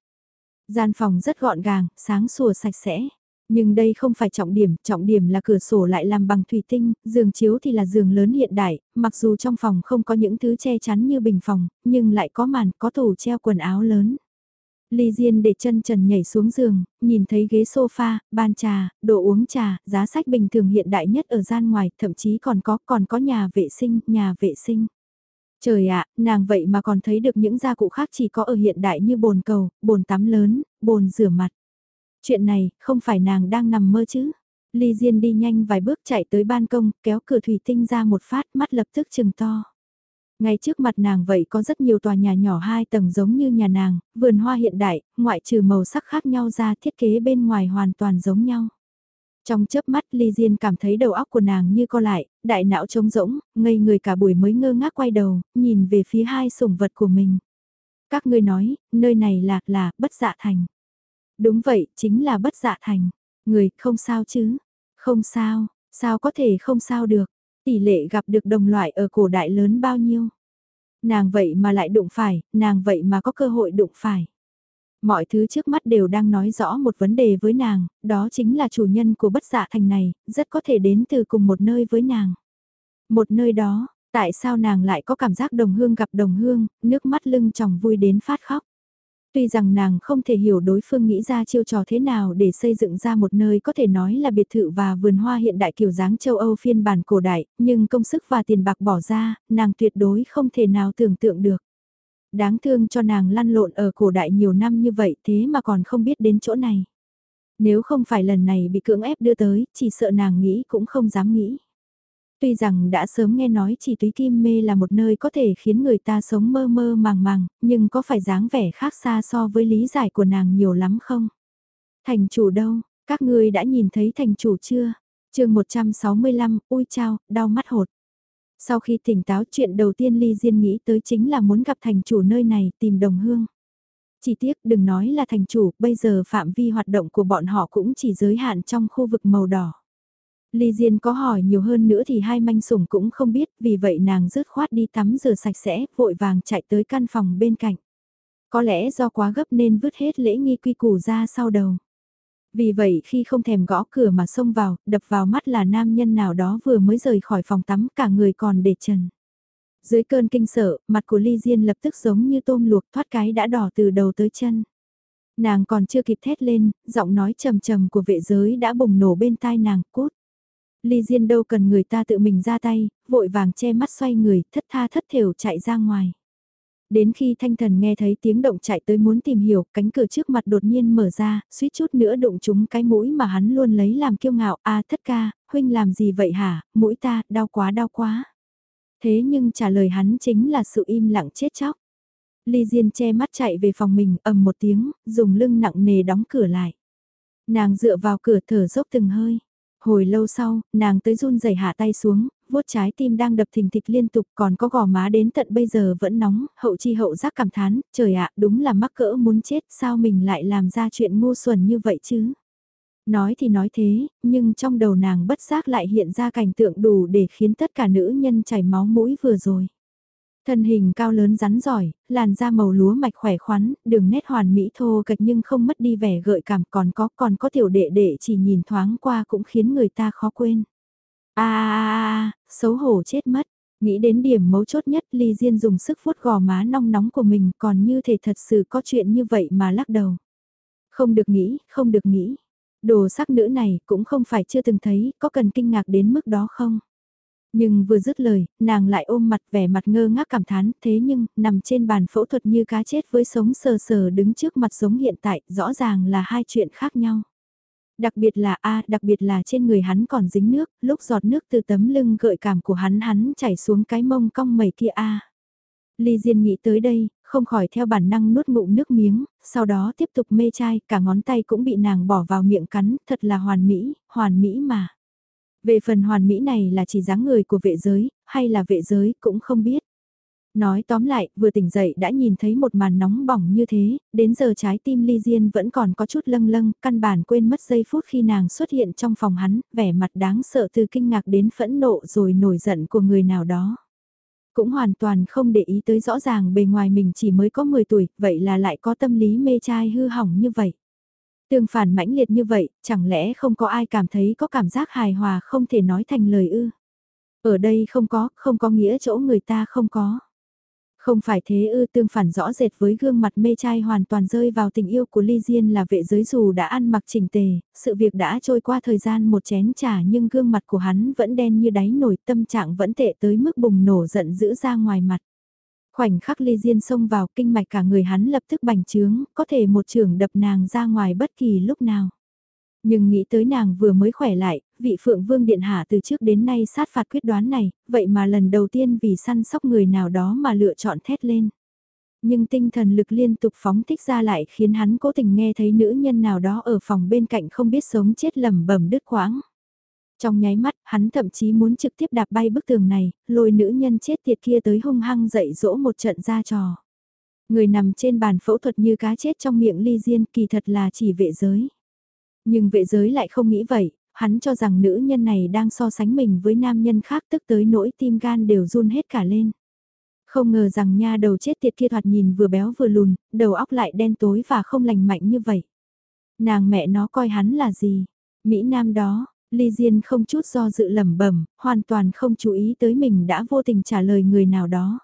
Gian phòng rất gọn gàng, sáng sủa sạch sẽ. Nhưng đây không phải trọng điểm, trọng điểm là cửa sổ lại làm bằng thủy tinh, giường chiếu thì là giường lớn hiện đại, mặc dù trong phòng không có những thứ che chắn như bình phòng, nhưng lại có màn, có tủ treo quần áo lớn. Ly Diên để chân trần nhảy xuống giường, nhìn thấy ghế sofa, bàn trà, đồ uống trà, giá sách bình thường hiện đại nhất ở gian ngoài, thậm chí còn có còn có nhà vệ sinh, nhà vệ sinh. Trời ạ, nàng vậy mà còn thấy được những gia cụ khác chỉ có ở hiện đại như bồn cầu, bồn tắm lớn, bồn rửa mặt. Chuyện này, không phải nàng đang nằm mơ chứ. Ly Diên đi nhanh vài bước chạy tới ban công, kéo cửa thủy tinh ra một phát, mắt lập tức chừng to. Ngay trước mặt nàng vậy có rất nhiều tòa nhà nhỏ hai tầng giống như nhà nàng, vườn hoa hiện đại, ngoại trừ màu sắc khác nhau ra thiết kế bên ngoài hoàn toàn giống nhau. Trong chớp mắt Ly Diên cảm thấy đầu óc của nàng như co lại, đại não trống rỗng, ngây người cả buổi mới ngơ ngác quay đầu, nhìn về phía hai sủng vật của mình. Các ngươi nói, nơi này là, là, bất dạ thành. Đúng vậy, chính là bất dạ thành. Người, không sao chứ? Không sao, sao có thể không sao được? Tỷ lệ gặp được đồng loại ở cổ đại lớn bao nhiêu? Nàng vậy mà lại đụng phải, nàng vậy mà có cơ hội đụng phải. Mọi thứ trước mắt đều đang nói rõ một vấn đề với nàng, đó chính là chủ nhân của bất dạ thành này, rất có thể đến từ cùng một nơi với nàng. Một nơi đó, tại sao nàng lại có cảm giác đồng hương gặp đồng hương, nước mắt lưng tròng vui đến phát khóc. Tuy rằng nàng không thể hiểu đối phương nghĩ ra chiêu trò thế nào để xây dựng ra một nơi có thể nói là biệt thự và vườn hoa hiện đại kiểu dáng châu Âu phiên bản cổ đại, nhưng công sức và tiền bạc bỏ ra, nàng tuyệt đối không thể nào tưởng tượng được. Đáng thương cho nàng lăn lộn ở cổ đại nhiều năm như vậy thế mà còn không biết đến chỗ này. Nếu không phải lần này bị cưỡng ép đưa tới, chỉ sợ nàng nghĩ cũng không dám nghĩ. Tuy rằng đã sớm nghe nói chỉ túy kim mê là một nơi có thể khiến người ta sống mơ mơ màng màng, nhưng có phải dáng vẻ khác xa so với lý giải của nàng nhiều lắm không? Thành chủ đâu, các ngươi đã nhìn thấy thành chủ chưa? chương 165, ui chao, đau mắt hột. Sau khi tỉnh táo chuyện đầu tiên Ly Diên nghĩ tới chính là muốn gặp thành chủ nơi này tìm đồng hương. Chỉ tiếc đừng nói là thành chủ, bây giờ phạm vi hoạt động của bọn họ cũng chỉ giới hạn trong khu vực màu đỏ. Ly Diên có hỏi nhiều hơn nữa thì hai manh sủng cũng không biết, vì vậy nàng rứt khoát đi tắm rửa sạch sẽ, vội vàng chạy tới căn phòng bên cạnh. Có lẽ do quá gấp nên vứt hết lễ nghi quy củ ra sau đầu. Vì vậy khi không thèm gõ cửa mà xông vào, đập vào mắt là nam nhân nào đó vừa mới rời khỏi phòng tắm cả người còn để trần. Dưới cơn kinh sợ, mặt của Ly Diên lập tức giống như tôm luộc thoát cái đã đỏ từ đầu tới chân. Nàng còn chưa kịp thét lên, giọng nói trầm trầm của vệ giới đã bùng nổ bên tai nàng, cút. Ly Diên đâu cần người ta tự mình ra tay, vội vàng che mắt xoay người, thất tha thất thểu chạy ra ngoài. Đến khi thanh thần nghe thấy tiếng động chạy tới muốn tìm hiểu, cánh cửa trước mặt đột nhiên mở ra, suýt chút nữa đụng trúng cái mũi mà hắn luôn lấy làm kiêu ngạo, a thất ca, huynh làm gì vậy hả, mũi ta, đau quá đau quá. Thế nhưng trả lời hắn chính là sự im lặng chết chóc. Ly Diên che mắt chạy về phòng mình, ầm một tiếng, dùng lưng nặng nề đóng cửa lại. Nàng dựa vào cửa thở dốc từng hơi. Hồi lâu sau, nàng tới run rẩy hạ tay xuống, vuốt trái tim đang đập thình thịch liên tục còn có gò má đến tận bây giờ vẫn nóng, hậu chi hậu giác cảm thán, trời ạ, đúng là mắc cỡ muốn chết, sao mình lại làm ra chuyện ngu xuẩn như vậy chứ? Nói thì nói thế, nhưng trong đầu nàng bất giác lại hiện ra cảnh tượng đủ để khiến tất cả nữ nhân chảy máu mũi vừa rồi. Thân hình cao lớn rắn giỏi, làn da màu lúa mạch khỏe khoắn, đường nét hoàn mỹ thô kệch nhưng không mất đi vẻ gợi cảm còn có còn có tiểu đệ đệ chỉ nhìn thoáng qua cũng khiến người ta khó quên. a xấu hổ chết mất. Nghĩ đến điểm mấu chốt nhất Ly Diên dùng sức vuốt gò má nong nóng của mình còn như thể thật sự có chuyện như vậy mà lắc đầu. Không được nghĩ, không được nghĩ. Đồ sắc nữ này cũng không phải chưa từng thấy, có cần kinh ngạc đến mức đó không? Nhưng vừa dứt lời, nàng lại ôm mặt vẻ mặt ngơ ngác cảm thán, thế nhưng, nằm trên bàn phẫu thuật như cá chết với sống sờ sờ đứng trước mặt sống hiện tại, rõ ràng là hai chuyện khác nhau. Đặc biệt là A, đặc biệt là trên người hắn còn dính nước, lúc giọt nước từ tấm lưng gợi cảm của hắn hắn chảy xuống cái mông cong mẩy kia A. Ly Diên nghĩ tới đây, không khỏi theo bản năng nuốt ngụm nước miếng, sau đó tiếp tục mê chai, cả ngón tay cũng bị nàng bỏ vào miệng cắn, thật là hoàn mỹ, hoàn mỹ mà. Về phần hoàn mỹ này là chỉ dáng người của vệ giới, hay là vệ giới cũng không biết. Nói tóm lại, vừa tỉnh dậy đã nhìn thấy một màn nóng bỏng như thế, đến giờ trái tim Ly Diên vẫn còn có chút lâng lâng, căn bản quên mất giây phút khi nàng xuất hiện trong phòng hắn, vẻ mặt đáng sợ từ kinh ngạc đến phẫn nộ rồi nổi giận của người nào đó. Cũng hoàn toàn không để ý tới rõ ràng bề ngoài mình chỉ mới có 10 tuổi, vậy là lại có tâm lý mê trai hư hỏng như vậy. Tương phản mãnh liệt như vậy, chẳng lẽ không có ai cảm thấy có cảm giác hài hòa không thể nói thành lời ư? Ở đây không có, không có nghĩa chỗ người ta không có. Không phải thế ư tương phản rõ rệt với gương mặt mê trai hoàn toàn rơi vào tình yêu của Ly Diên là vệ giới dù đã ăn mặc chỉnh tề, sự việc đã trôi qua thời gian một chén trà nhưng gương mặt của hắn vẫn đen như đáy nổi tâm trạng vẫn tệ tới mức bùng nổ giận dữ ra ngoài mặt. Khoảnh khắc Ly Diên xông vào kinh mạch cả người hắn lập tức bành trướng, có thể một trường đập nàng ra ngoài bất kỳ lúc nào. Nhưng nghĩ tới nàng vừa mới khỏe lại, vị Phượng Vương Điện Hạ từ trước đến nay sát phạt quyết đoán này, vậy mà lần đầu tiên vì săn sóc người nào đó mà lựa chọn thét lên. Nhưng tinh thần lực liên tục phóng thích ra lại khiến hắn cố tình nghe thấy nữ nhân nào đó ở phòng bên cạnh không biết sống chết lầm bẩm đứt quãng. Trong nháy mắt, hắn thậm chí muốn trực tiếp đạp bay bức tường này, lôi nữ nhân chết tiệt kia tới hung hăng dậy dỗ một trận ra trò. Người nằm trên bàn phẫu thuật như cá chết trong miệng ly diên kỳ thật là chỉ vệ giới. Nhưng vệ giới lại không nghĩ vậy, hắn cho rằng nữ nhân này đang so sánh mình với nam nhân khác tức tới nỗi tim gan đều run hết cả lên. Không ngờ rằng nha đầu chết tiệt kia thoạt nhìn vừa béo vừa lùn, đầu óc lại đen tối và không lành mạnh như vậy. Nàng mẹ nó coi hắn là gì? Mỹ Nam đó, Ly Diên không chút do dự lẩm bẩm, hoàn toàn không chú ý tới mình đã vô tình trả lời người nào đó.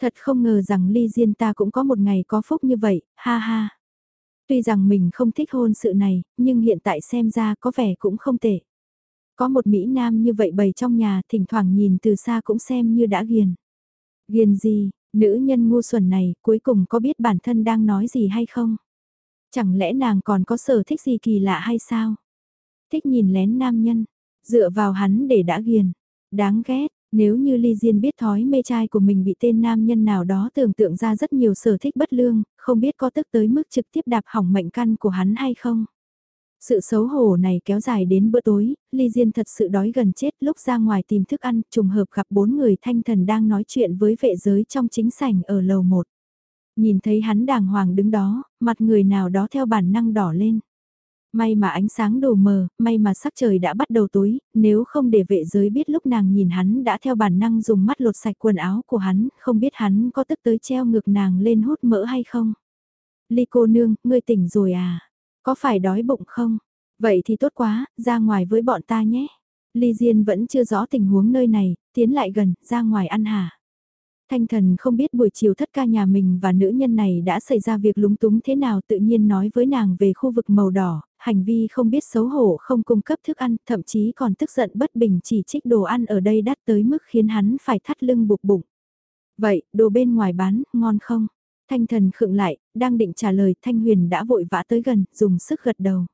Thật không ngờ rằng Ly Diên ta cũng có một ngày có phúc như vậy, ha ha. Tuy rằng mình không thích hôn sự này, nhưng hiện tại xem ra có vẻ cũng không tệ. Có một Mỹ Nam như vậy bày trong nhà, thỉnh thoảng nhìn từ xa cũng xem như đã ghiền. Ghiền gì, nữ nhân ngu xuẩn này cuối cùng có biết bản thân đang nói gì hay không? Chẳng lẽ nàng còn có sở thích gì kỳ lạ hay sao? Thích nhìn lén nam nhân, dựa vào hắn để đã ghiền. Đáng ghét, nếu như Ly Diên biết thói mê trai của mình bị tên nam nhân nào đó tưởng tượng ra rất nhiều sở thích bất lương, không biết có tức tới mức trực tiếp đạp hỏng mệnh căn của hắn hay không. Sự xấu hổ này kéo dài đến bữa tối, Ly Diên thật sự đói gần chết lúc ra ngoài tìm thức ăn, trùng hợp gặp bốn người thanh thần đang nói chuyện với vệ giới trong chính sảnh ở lầu 1. Nhìn thấy hắn đàng hoàng đứng đó, mặt người nào đó theo bản năng đỏ lên. May mà ánh sáng đồ mờ, may mà sắc trời đã bắt đầu tối, nếu không để vệ giới biết lúc nàng nhìn hắn đã theo bản năng dùng mắt lột sạch quần áo của hắn, không biết hắn có tức tới treo ngược nàng lên hút mỡ hay không. Ly cô nương, ngươi tỉnh rồi à? Có phải đói bụng không? Vậy thì tốt quá, ra ngoài với bọn ta nhé. Ly Diên vẫn chưa rõ tình huống nơi này, tiến lại gần, ra ngoài ăn hả? Thanh thần không biết buổi chiều thất ca nhà mình và nữ nhân này đã xảy ra việc lúng túng thế nào tự nhiên nói với nàng về khu vực màu đỏ, hành vi không biết xấu hổ không cung cấp thức ăn, thậm chí còn tức giận bất bình chỉ trích đồ ăn ở đây đắt tới mức khiến hắn phải thắt lưng buộc bụng. Vậy, đồ bên ngoài bán, ngon không? Thanh thần khựng lại, đang định trả lời, Thanh Huyền đã vội vã tới gần, dùng sức gật đầu.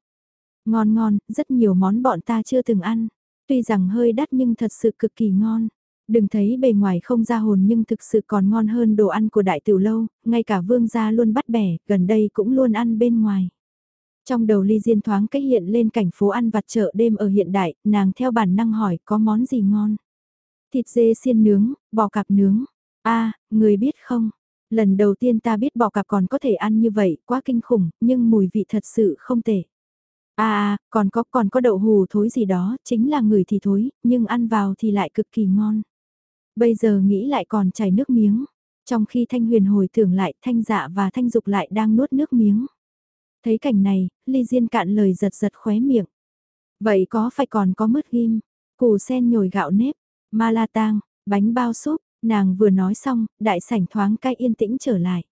Ngon ngon, rất nhiều món bọn ta chưa từng ăn. Tuy rằng hơi đắt nhưng thật sự cực kỳ ngon. Đừng thấy bề ngoài không ra hồn nhưng thực sự còn ngon hơn đồ ăn của đại tiểu lâu, ngay cả vương gia luôn bắt bẻ, gần đây cũng luôn ăn bên ngoài. Trong đầu ly diên thoáng cách hiện lên cảnh phố ăn vặt chợ đêm ở hiện đại, nàng theo bản năng hỏi có món gì ngon. Thịt dê xiên nướng, bò cạp nướng. a người biết không? Lần đầu tiên ta biết bò cạp còn có thể ăn như vậy, quá kinh khủng, nhưng mùi vị thật sự không tệ. À, còn có còn có đậu hù thối gì đó, chính là người thì thối, nhưng ăn vào thì lại cực kỳ ngon. Bây giờ nghĩ lại còn chảy nước miếng. Trong khi Thanh Huyền hồi tưởng lại Thanh Dạ và Thanh Dục lại đang nuốt nước miếng. Thấy cảnh này, Ly Diên cạn lời giật giật khóe miệng. Vậy có phải còn có mứt ghim, củ sen nhồi gạo nếp, ma la tang, bánh bao súp, nàng vừa nói xong, đại sảnh thoáng cai yên tĩnh trở lại.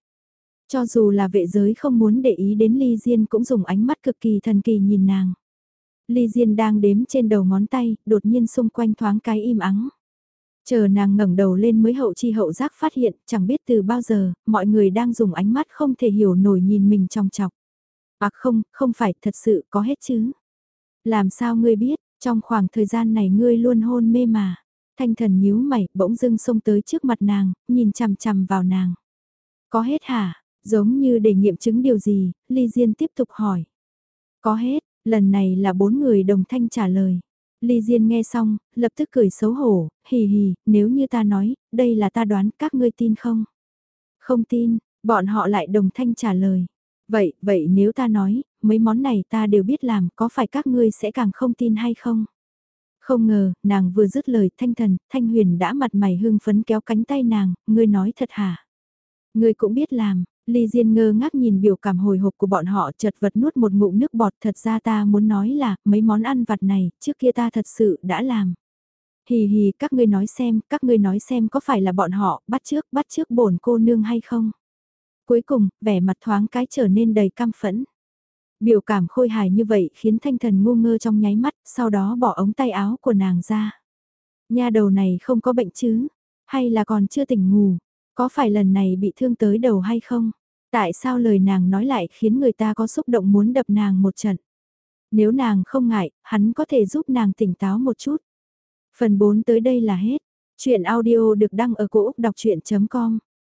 Cho dù là vệ giới không muốn để ý đến Ly Diên cũng dùng ánh mắt cực kỳ thần kỳ nhìn nàng. Ly Diên đang đếm trên đầu ngón tay, đột nhiên xung quanh thoáng cái im ắng. Chờ nàng ngẩng đầu lên mới hậu chi hậu giác phát hiện, chẳng biết từ bao giờ, mọi người đang dùng ánh mắt không thể hiểu nổi nhìn mình trong chọc. À không, không phải, thật sự có hết chứ. Làm sao ngươi biết, trong khoảng thời gian này ngươi luôn hôn mê mà. Thanh thần nhíu mày, bỗng dưng xông tới trước mặt nàng, nhìn chằm chằm vào nàng. Có hết hả? Giống như để nghiệm chứng điều gì, Ly Diên tiếp tục hỏi. Có hết, lần này là bốn người đồng thanh trả lời. Ly Diên nghe xong, lập tức cười xấu hổ, hì hì, nếu như ta nói, đây là ta đoán, các ngươi tin không? Không tin, bọn họ lại đồng thanh trả lời. Vậy, vậy nếu ta nói, mấy món này ta đều biết làm, có phải các ngươi sẽ càng không tin hay không? Không ngờ, nàng vừa dứt lời thanh thần, thanh huyền đã mặt mày hưng phấn kéo cánh tay nàng, ngươi nói thật hả? Ngươi cũng biết làm, Ly Diên ngơ ngác nhìn biểu cảm hồi hộp của bọn họ chật vật nuốt một ngụm nước bọt thật ra ta muốn nói là mấy món ăn vặt này trước kia ta thật sự đã làm. Hì hì các ngươi nói xem, các ngươi nói xem có phải là bọn họ bắt trước bắt trước bổn cô nương hay không. Cuối cùng, vẻ mặt thoáng cái trở nên đầy căm phẫn. Biểu cảm khôi hài như vậy khiến thanh thần ngu ngơ trong nháy mắt, sau đó bỏ ống tay áo của nàng ra. Nha đầu này không có bệnh chứ, hay là còn chưa tỉnh ngủ, có phải lần này bị thương tới đầu hay không? Tại sao lời nàng nói lại khiến người ta có xúc động muốn đập nàng một trận? Nếu nàng không ngại, hắn có thể giúp nàng tỉnh táo một chút. Phần 4 tới đây là hết. Chuyện audio được đăng ở cổ Úc đọc chuyện.com